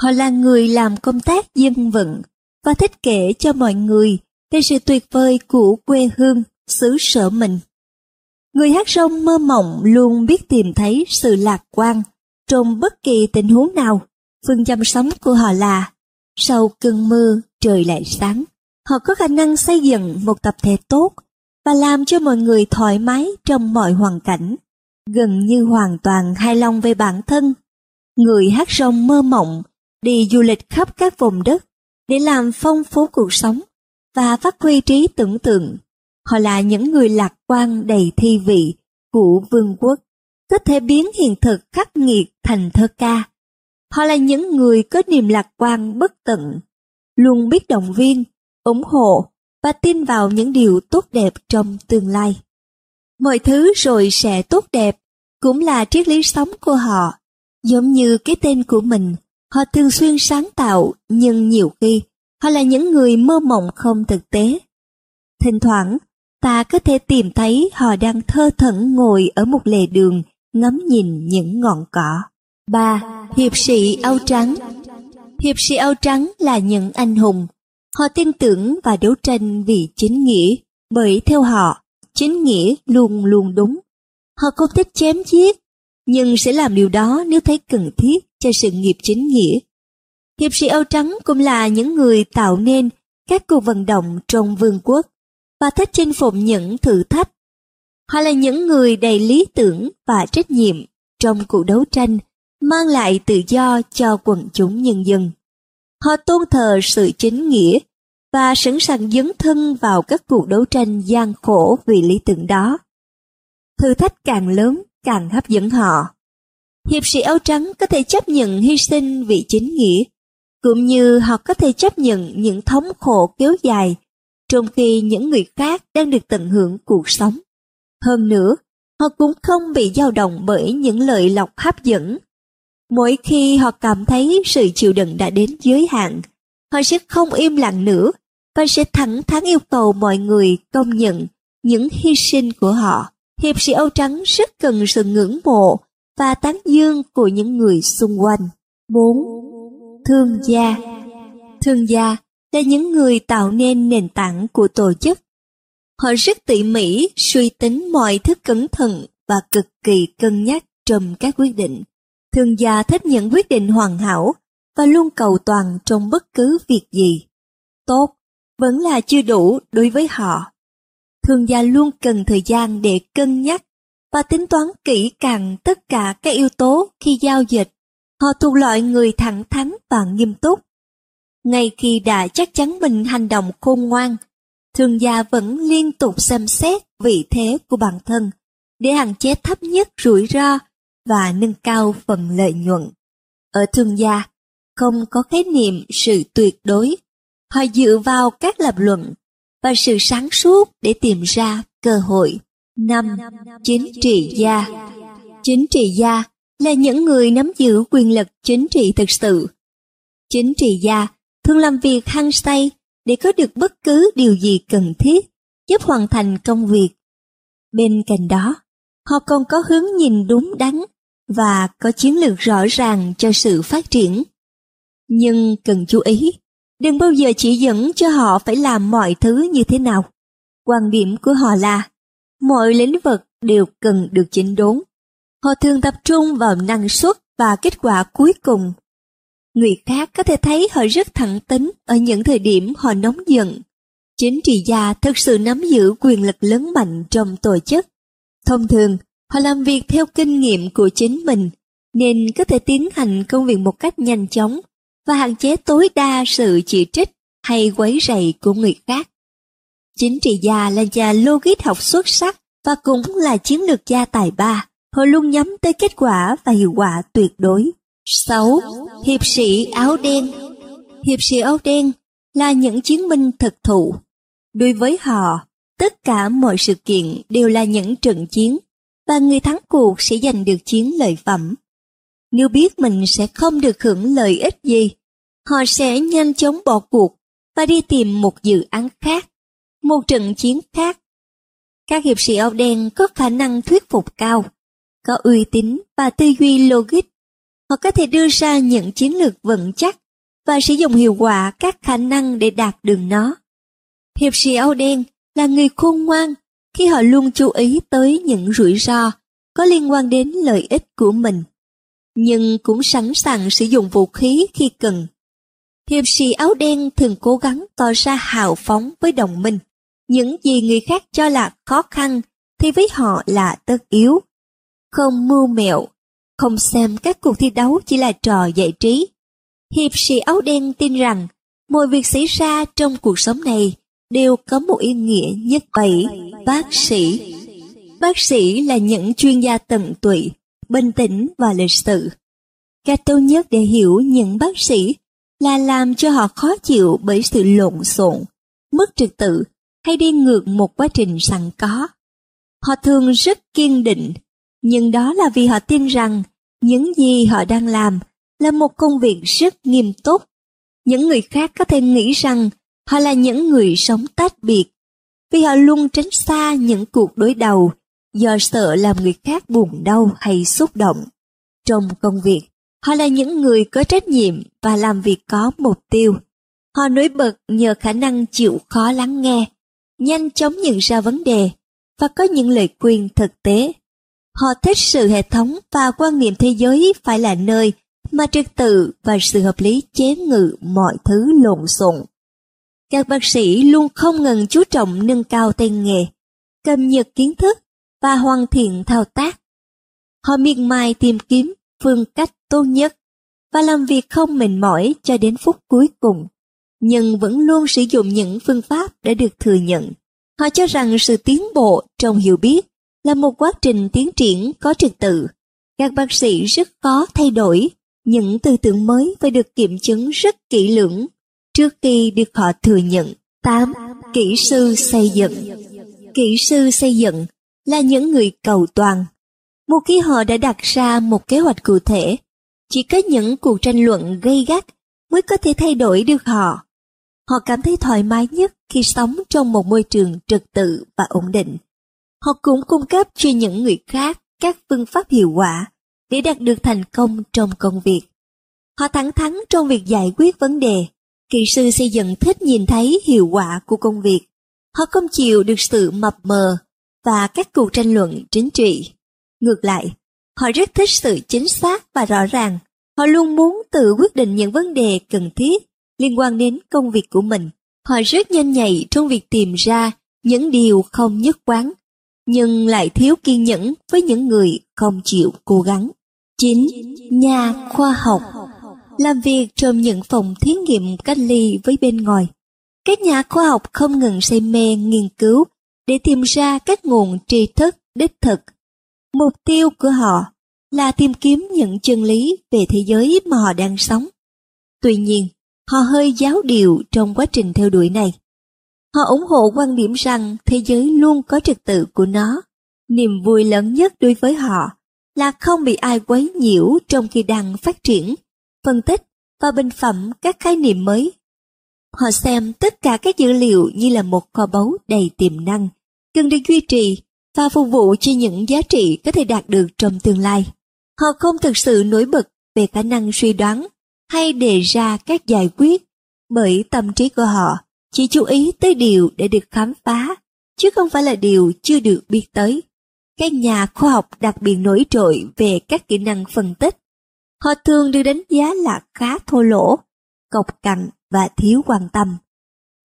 Họ là người làm công tác dân vận và thích kể cho mọi người về sự tuyệt vời của quê hương, xứ sở mình. Người hát rong mơ mộng luôn biết tìm thấy sự lạc quan trong bất kỳ tình huống nào. Phương chăm sống của họ là sau cơn mưa trời lại sáng. Họ có khả năng xây dựng một tập thể tốt và làm cho mọi người thoải mái trong mọi hoàn cảnh, gần như hoàn toàn hài lòng về bản thân. Người hát rong mơ mộng, đi du lịch khắp các vùng đất để làm phong phú cuộc sống và phát huy trí tưởng tượng. Họ là những người lạc quan đầy thi vị của vương quốc, có thể biến hiện thực khắc nghiệt thành thơ ca. Họ là những người có niềm lạc quan bất tận, luôn biết động viên, ủng hộ và tin vào những điều tốt đẹp trong tương lai. Mọi thứ rồi sẽ tốt đẹp cũng là triết lý sống của họ. Giống như cái tên của mình, họ thường xuyên sáng tạo nhưng nhiều khi họ là những người mơ mộng không thực tế. Thỉnh thoảng, ta có thể tìm thấy họ đang thơ thẩn ngồi ở một lề đường ngắm nhìn những ngọn cỏ. 3. Hiệp sĩ áo trắng Hiệp sĩ áo trắng là những anh hùng. Họ tin tưởng và đấu tranh vì chính nghĩa, bởi theo họ, chính nghĩa luôn luôn đúng. Họ không thích chém giết, nhưng sẽ làm điều đó nếu thấy cần thiết cho sự nghiệp chính nghĩa. Hiệp sĩ áo trắng cũng là những người tạo nên các cuộc vận động trong vương quốc và thích chinh phục những thử thách. Họ là những người đầy lý tưởng và trách nhiệm trong cuộc đấu tranh mang lại tự do cho quần chúng nhân dân. Họ tôn thờ sự chính nghĩa và sẵn sàng dấn thân vào các cuộc đấu tranh gian khổ vì lý tưởng đó. Thử thách càng lớn càng hấp dẫn họ. Hiệp sĩ áo trắng có thể chấp nhận hy sinh vì chính nghĩa, cũng như họ có thể chấp nhận những thống khổ kéo dài, trong khi những người khác đang được tận hưởng cuộc sống. Hơn nữa, họ cũng không bị dao động bởi những lợi lộc hấp dẫn. Mỗi khi họ cảm thấy sự chịu đựng đã đến giới hạn, họ sẽ không im lặng nữa và sẽ thẳng thắn yêu cầu mọi người công nhận những hy sinh của họ. Hiệp sĩ Âu Trắng rất cần sự ngưỡng mộ và tán dương của những người xung quanh. 4. Thương gia Thương gia là những người tạo nên nền tảng của tổ chức. Họ rất tỉ mỉ, suy tính mọi thứ cẩn thận và cực kỳ cân nhắc trong các quyết định. Thương gia thích những quyết định hoàn hảo và luôn cầu toàn trong bất cứ việc gì. Tốt, vẫn là chưa đủ đối với họ. Thương gia luôn cần thời gian để cân nhắc và tính toán kỹ càng tất cả các yếu tố khi giao dịch. Họ thuộc loại người thẳng thắn và nghiêm túc. Ngay khi đã chắc chắn mình hành động khôn ngoan, thương gia vẫn liên tục xem xét vị thế của bản thân để hạn chế thấp nhất rủi ro và nâng cao phần lợi nhuận. Ở thương gia, không có khái niệm sự tuyệt đối. Họ dựa vào các lập luận và sự sáng suốt để tìm ra cơ hội. 5. Chính trị gia Chính trị gia là những người nắm giữ quyền lực chính trị thực sự. Chính trị gia thường làm việc hăng say để có được bất cứ điều gì cần thiết giúp hoàn thành công việc. Bên cạnh đó, họ còn có hướng nhìn đúng đắn và có chiến lược rõ ràng cho sự phát triển. Nhưng cần chú ý, đừng bao giờ chỉ dẫn cho họ phải làm mọi thứ như thế nào. Quan điểm của họ là, mọi lĩnh vực đều cần được chỉnh đốn. Họ thường tập trung vào năng suất và kết quả cuối cùng. Người khác có thể thấy họ rất thẳng tính ở những thời điểm họ nóng giận. Chính trị gia thực sự nắm giữ quyền lực lớn mạnh trong tổ chức. Thông thường, họ làm việc theo kinh nghiệm của chính mình, nên có thể tiến hành công việc một cách nhanh chóng và hạn chế tối đa sự chỉ trích hay quấy rầy của người khác. Chính trị gia là nhà logic học xuất sắc và cũng là chiến lược gia tài ba. Họ luôn nhắm tới kết quả và hiệu quả tuyệt đối. 6. Hiệp sĩ áo đen Hiệp sĩ áo đen là những chiến binh thực thụ. Đối với họ, tất cả mọi sự kiện đều là những trận chiến và người thắng cuộc sẽ giành được chiến lợi phẩm. Nếu biết mình sẽ không được hưởng lợi ích gì, họ sẽ nhanh chóng bỏ cuộc và đi tìm một dự án khác, một trận chiến khác. Các hiệp sĩ áo đen có khả năng thuyết phục cao, có uy tín và tư duy logic. Họ có thể đưa ra những chiến lược vững chắc và sử dụng hiệu quả các khả năng để đạt được nó. Hiệp sĩ áo đen là người khôn ngoan khi họ luôn chú ý tới những rủi ro có liên quan đến lợi ích của mình, nhưng cũng sẵn sàng sử dụng vũ khí khi cần. Hiệp sĩ áo đen thường cố gắng tỏ ra hào phóng với đồng minh. Những gì người khác cho là khó khăn thì với họ là tất yếu. Không mưu mẹo, không xem các cuộc thi đấu chỉ là trò giải trí. Hiệp sĩ áo đen tin rằng mọi việc xảy ra trong cuộc sống này đều có một ý nghĩa nhất bảy bác sĩ. Bác sĩ là những chuyên gia tận tụy, bình tĩnh và lịch sự. Cách tốt nhất để hiểu những bác sĩ là làm cho họ khó chịu bởi sự lộn xộn, mất trật tự hay đi ngược một quá trình sẵn có. Họ thường rất kiên định, nhưng đó là vì họ tin rằng những gì họ đang làm là một công việc rất nghiêm túc. Những người khác có thể nghĩ rằng họ là những người sống tách biệt, vì họ luôn tránh xa những cuộc đối đầu do sợ làm người khác buồn đau hay xúc động. Trong công việc, họ là những người có trách nhiệm và làm việc có mục tiêu. Họ nổi bật nhờ khả năng chịu khó lắng nghe, nhanh chóng nhận ra vấn đề và có những lời khuyên thực tế. Họ thích sự hệ thống và quan niệm thế giới phải là nơi mà trật tự và sự hợp lý chế ngự mọi thứ lộn xộn. Các bác sĩ luôn không ngừng chú trọng nâng cao tay nghề, cập nhật kiến thức và hoàn thiện thao tác. Họ miệt mài tìm kiếm phương cách tốt nhất và làm việc không mệt mỏi cho đến phút cuối cùng, nhưng vẫn luôn sử dụng những phương pháp đã được thừa nhận. Họ cho rằng sự tiến bộ trong hiểu biết là một quá trình tiến triển có trật tự. Các bác sĩ rất khó thay đổi, những tư tưởng mới phải được kiểm chứng rất kỹ lưỡng trước khi được họ thừa nhận. 8. Kỹ sư xây dựng Kỹ sư xây dựng là những người cầu toàn. Một khi họ đã đặt ra một kế hoạch cụ thể, chỉ có những cuộc tranh luận gây gắt mới có thể thay đổi được họ. Họ cảm thấy thoải mái nhất khi sống trong một môi trường trật tự và ổn định. Họ cũng cung cấp cho những người khác các phương pháp hiệu quả để đạt được thành công trong công việc. Họ thẳng thắn trong việc giải quyết vấn đề. Kỹ sư xây dựng thích nhìn thấy hiệu quả của công việc. Họ không chịu được sự mập mờ và các cuộc tranh luận chính trị. Ngược lại, họ rất thích sự chính xác và rõ ràng. Họ luôn muốn tự quyết định những vấn đề cần thiết liên quan đến công việc của mình. Họ rất nhanh nhạy trong việc tìm ra những điều không nhất quán, nhưng lại thiếu kiên nhẫn với những người không chịu cố gắng. 9. Nhà khoa học làm việc trong những phòng thí nghiệm cách ly với bên ngoài. Các nhà khoa học không ngừng say mê nghiên cứu để tìm ra các nguồn tri thức đích thực. Mục tiêu của họ là tìm kiếm những chân lý về thế giới mà họ đang sống. Tuy nhiên, họ hơi giáo điều trong quá trình theo đuổi này. Họ ủng hộ quan điểm rằng thế giới luôn có trật tự của nó. Niềm vui lớn nhất đối với họ là không bị ai quấy nhiễu trong khi đang phát triển, phân tích và bình phẩm các khái niệm mới. Họ xem tất cả các dữ liệu như là một kho báu đầy tiềm năng, cần được duy trì và phục vụ cho những giá trị có thể đạt được trong tương lai. Họ không thực sự nổi bật về khả năng suy đoán hay đề ra các giải quyết, bởi tâm trí của họ chỉ chú ý tới điều để được khám phá, chứ không phải là điều chưa được biết tới. Các nhà khoa học đặc biệt nổi trội về các kỹ năng phân tích. Họ thường được đánh giá là khá thô lỗ, cộc cằn và thiếu quan tâm.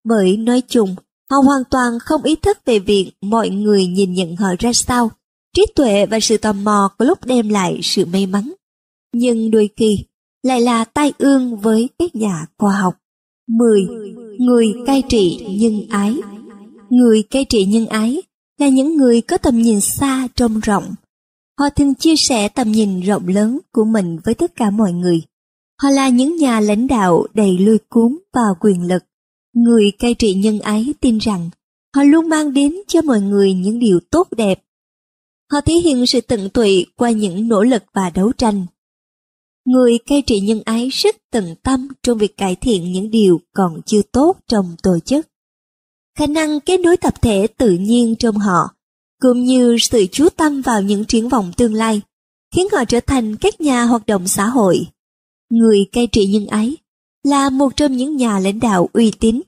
Bởi nói chung, họ hoàn toàn không ý thức về việc mọi người nhìn nhận họ ra sao. Trí tuệ và sự tò mò có lúc đem lại sự may mắn. Nhưng đôi khi, lại là tai ương với các nhà khoa học. 10. Người cai trị nhân ái Người cai trị nhân ái là những người có tầm nhìn xa trông rộng. Họ thường chia sẻ tầm nhìn rộng lớn của mình với tất cả mọi người. Họ là những nhà lãnh đạo đầy lôi cuốn và quyền lực. Người cai trị nhân ái tin rằng họ luôn mang đến cho mọi người những điều tốt đẹp. Họ thể hiện sự tận tụy qua những nỗ lực và đấu tranh. Người cai trị nhân ái rất tận tâm trong việc cải thiện những điều còn chưa tốt trong tổ chức khả năng kết nối tập thể tự nhiên trong họ, cũng như sự chú tâm vào những triển vọng tương lai, khiến họ trở thành các nhà hoạt động xã hội. Người cai trị nhân ái là một trong những nhà lãnh đạo uy tín,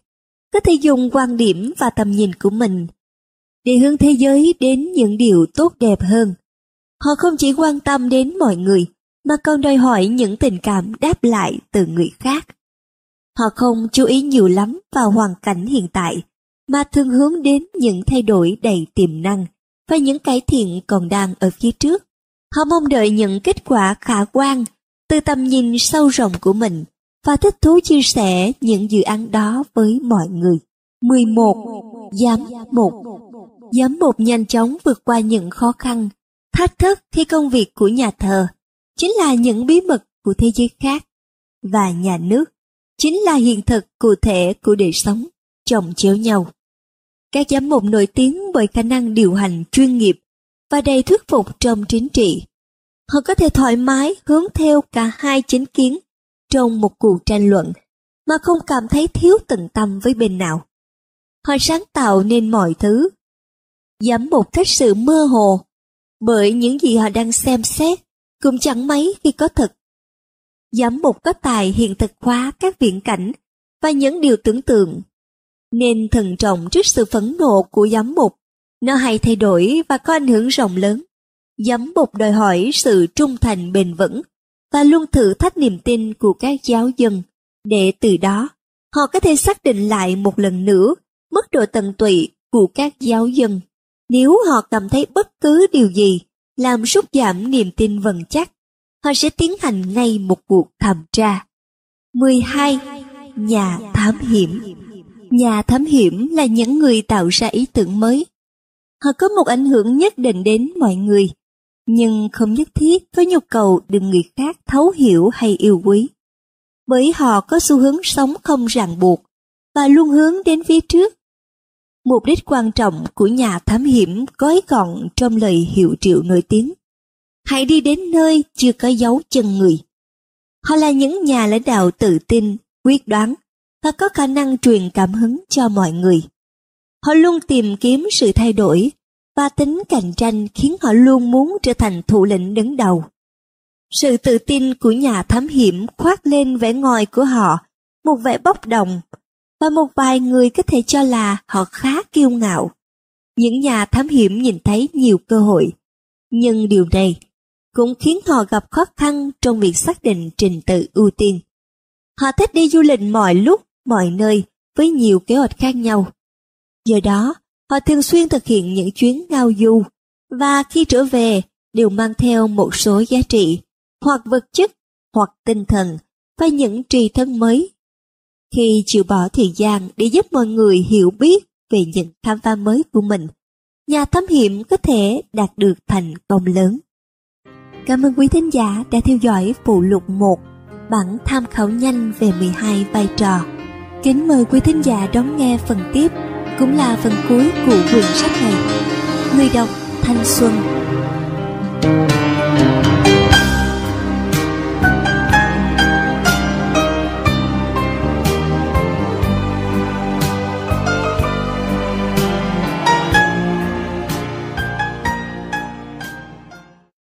có thể dùng quan điểm và tầm nhìn của mình để hướng thế giới đến những điều tốt đẹp hơn. Họ không chỉ quan tâm đến mọi người, mà còn đòi hỏi những tình cảm đáp lại từ người khác. Họ không chú ý nhiều lắm vào hoàn cảnh hiện tại, mà thường hướng đến những thay đổi đầy tiềm năng và những cải thiện còn đang ở phía trước. Họ mong đợi những kết quả khả quan từ tầm nhìn sâu rộng của mình và thích thú chia sẻ những dự án đó với mọi người. 11. Giám một Giám mục nhanh chóng vượt qua những khó khăn, thách thức khi công việc của nhà thờ chính là những bí mật của thế giới khác và nhà nước chính là hiện thực cụ thể của đời sống chồng chéo nhau. Các giám mục nổi tiếng bởi khả năng điều hành chuyên nghiệp và đầy thuyết phục trong chính trị. Họ có thể thoải mái hướng theo cả hai chính kiến trong một cuộc tranh luận mà không cảm thấy thiếu tận tâm với bên nào. Họ sáng tạo nên mọi thứ. Giám mục thích sự mơ hồ bởi những gì họ đang xem xét cũng chẳng mấy khi có thật. Giám mục có tài hiện thực hóa các viễn cảnh và những điều tưởng tượng, nên thận trọng trước sự phẫn nộ của giám mục. Nó hay thay đổi và có ảnh hưởng rộng lớn. Giám mục đòi hỏi sự trung thành bền vững và luôn thử thách niềm tin của các giáo dân, để từ đó họ có thể xác định lại một lần nữa mức độ tận tụy của các giáo dân. Nếu họ cảm thấy bất cứ điều gì làm sút giảm niềm tin vững chắc, họ sẽ tiến hành ngay một cuộc thẩm tra. 12. Nhà thám hiểm Nhà thám hiểm là những người tạo ra ý tưởng mới. Họ có một ảnh hưởng nhất định đến mọi người, nhưng không nhất thiết có nhu cầu được người khác thấu hiểu hay yêu quý. Bởi họ có xu hướng sống không ràng buộc và luôn hướng đến phía trước. Mục đích quan trọng của nhà thám hiểm gói gọn trong lời hiệu triệu nổi tiếng. Hãy đi đến nơi chưa có dấu chân người. Họ là những nhà lãnh đạo tự tin, quyết đoán và có khả năng truyền cảm hứng cho mọi người. Họ luôn tìm kiếm sự thay đổi và tính cạnh tranh khiến họ luôn muốn trở thành thủ lĩnh đứng đầu. Sự tự tin của nhà thám hiểm khoác lên vẻ ngoài của họ, một vẻ bốc đồng, và một vài người có thể cho là họ khá kiêu ngạo. Những nhà thám hiểm nhìn thấy nhiều cơ hội, nhưng điều này cũng khiến họ gặp khó khăn trong việc xác định trình tự ưu tiên. Họ thích đi du lịch mọi lúc, mọi nơi với nhiều kế hoạch khác nhau. Do đó, họ thường xuyên thực hiện những chuyến ngao du và khi trở về đều mang theo một số giá trị hoặc vật chất hoặc tinh thần và những trì thân mới. Khi chịu bỏ thời gian để giúp mọi người hiểu biết về những khám phá mới của mình, nhà thám hiểm có thể đạt được thành công lớn. Cảm ơn quý thính giả đã theo dõi phụ lục 1 bản tham khảo nhanh về 12 vai trò. Kính mời quý thính giả đón nghe phần tiếp, cũng là phần cuối của quyển sách này. Người đọc Thanh Xuân Thank you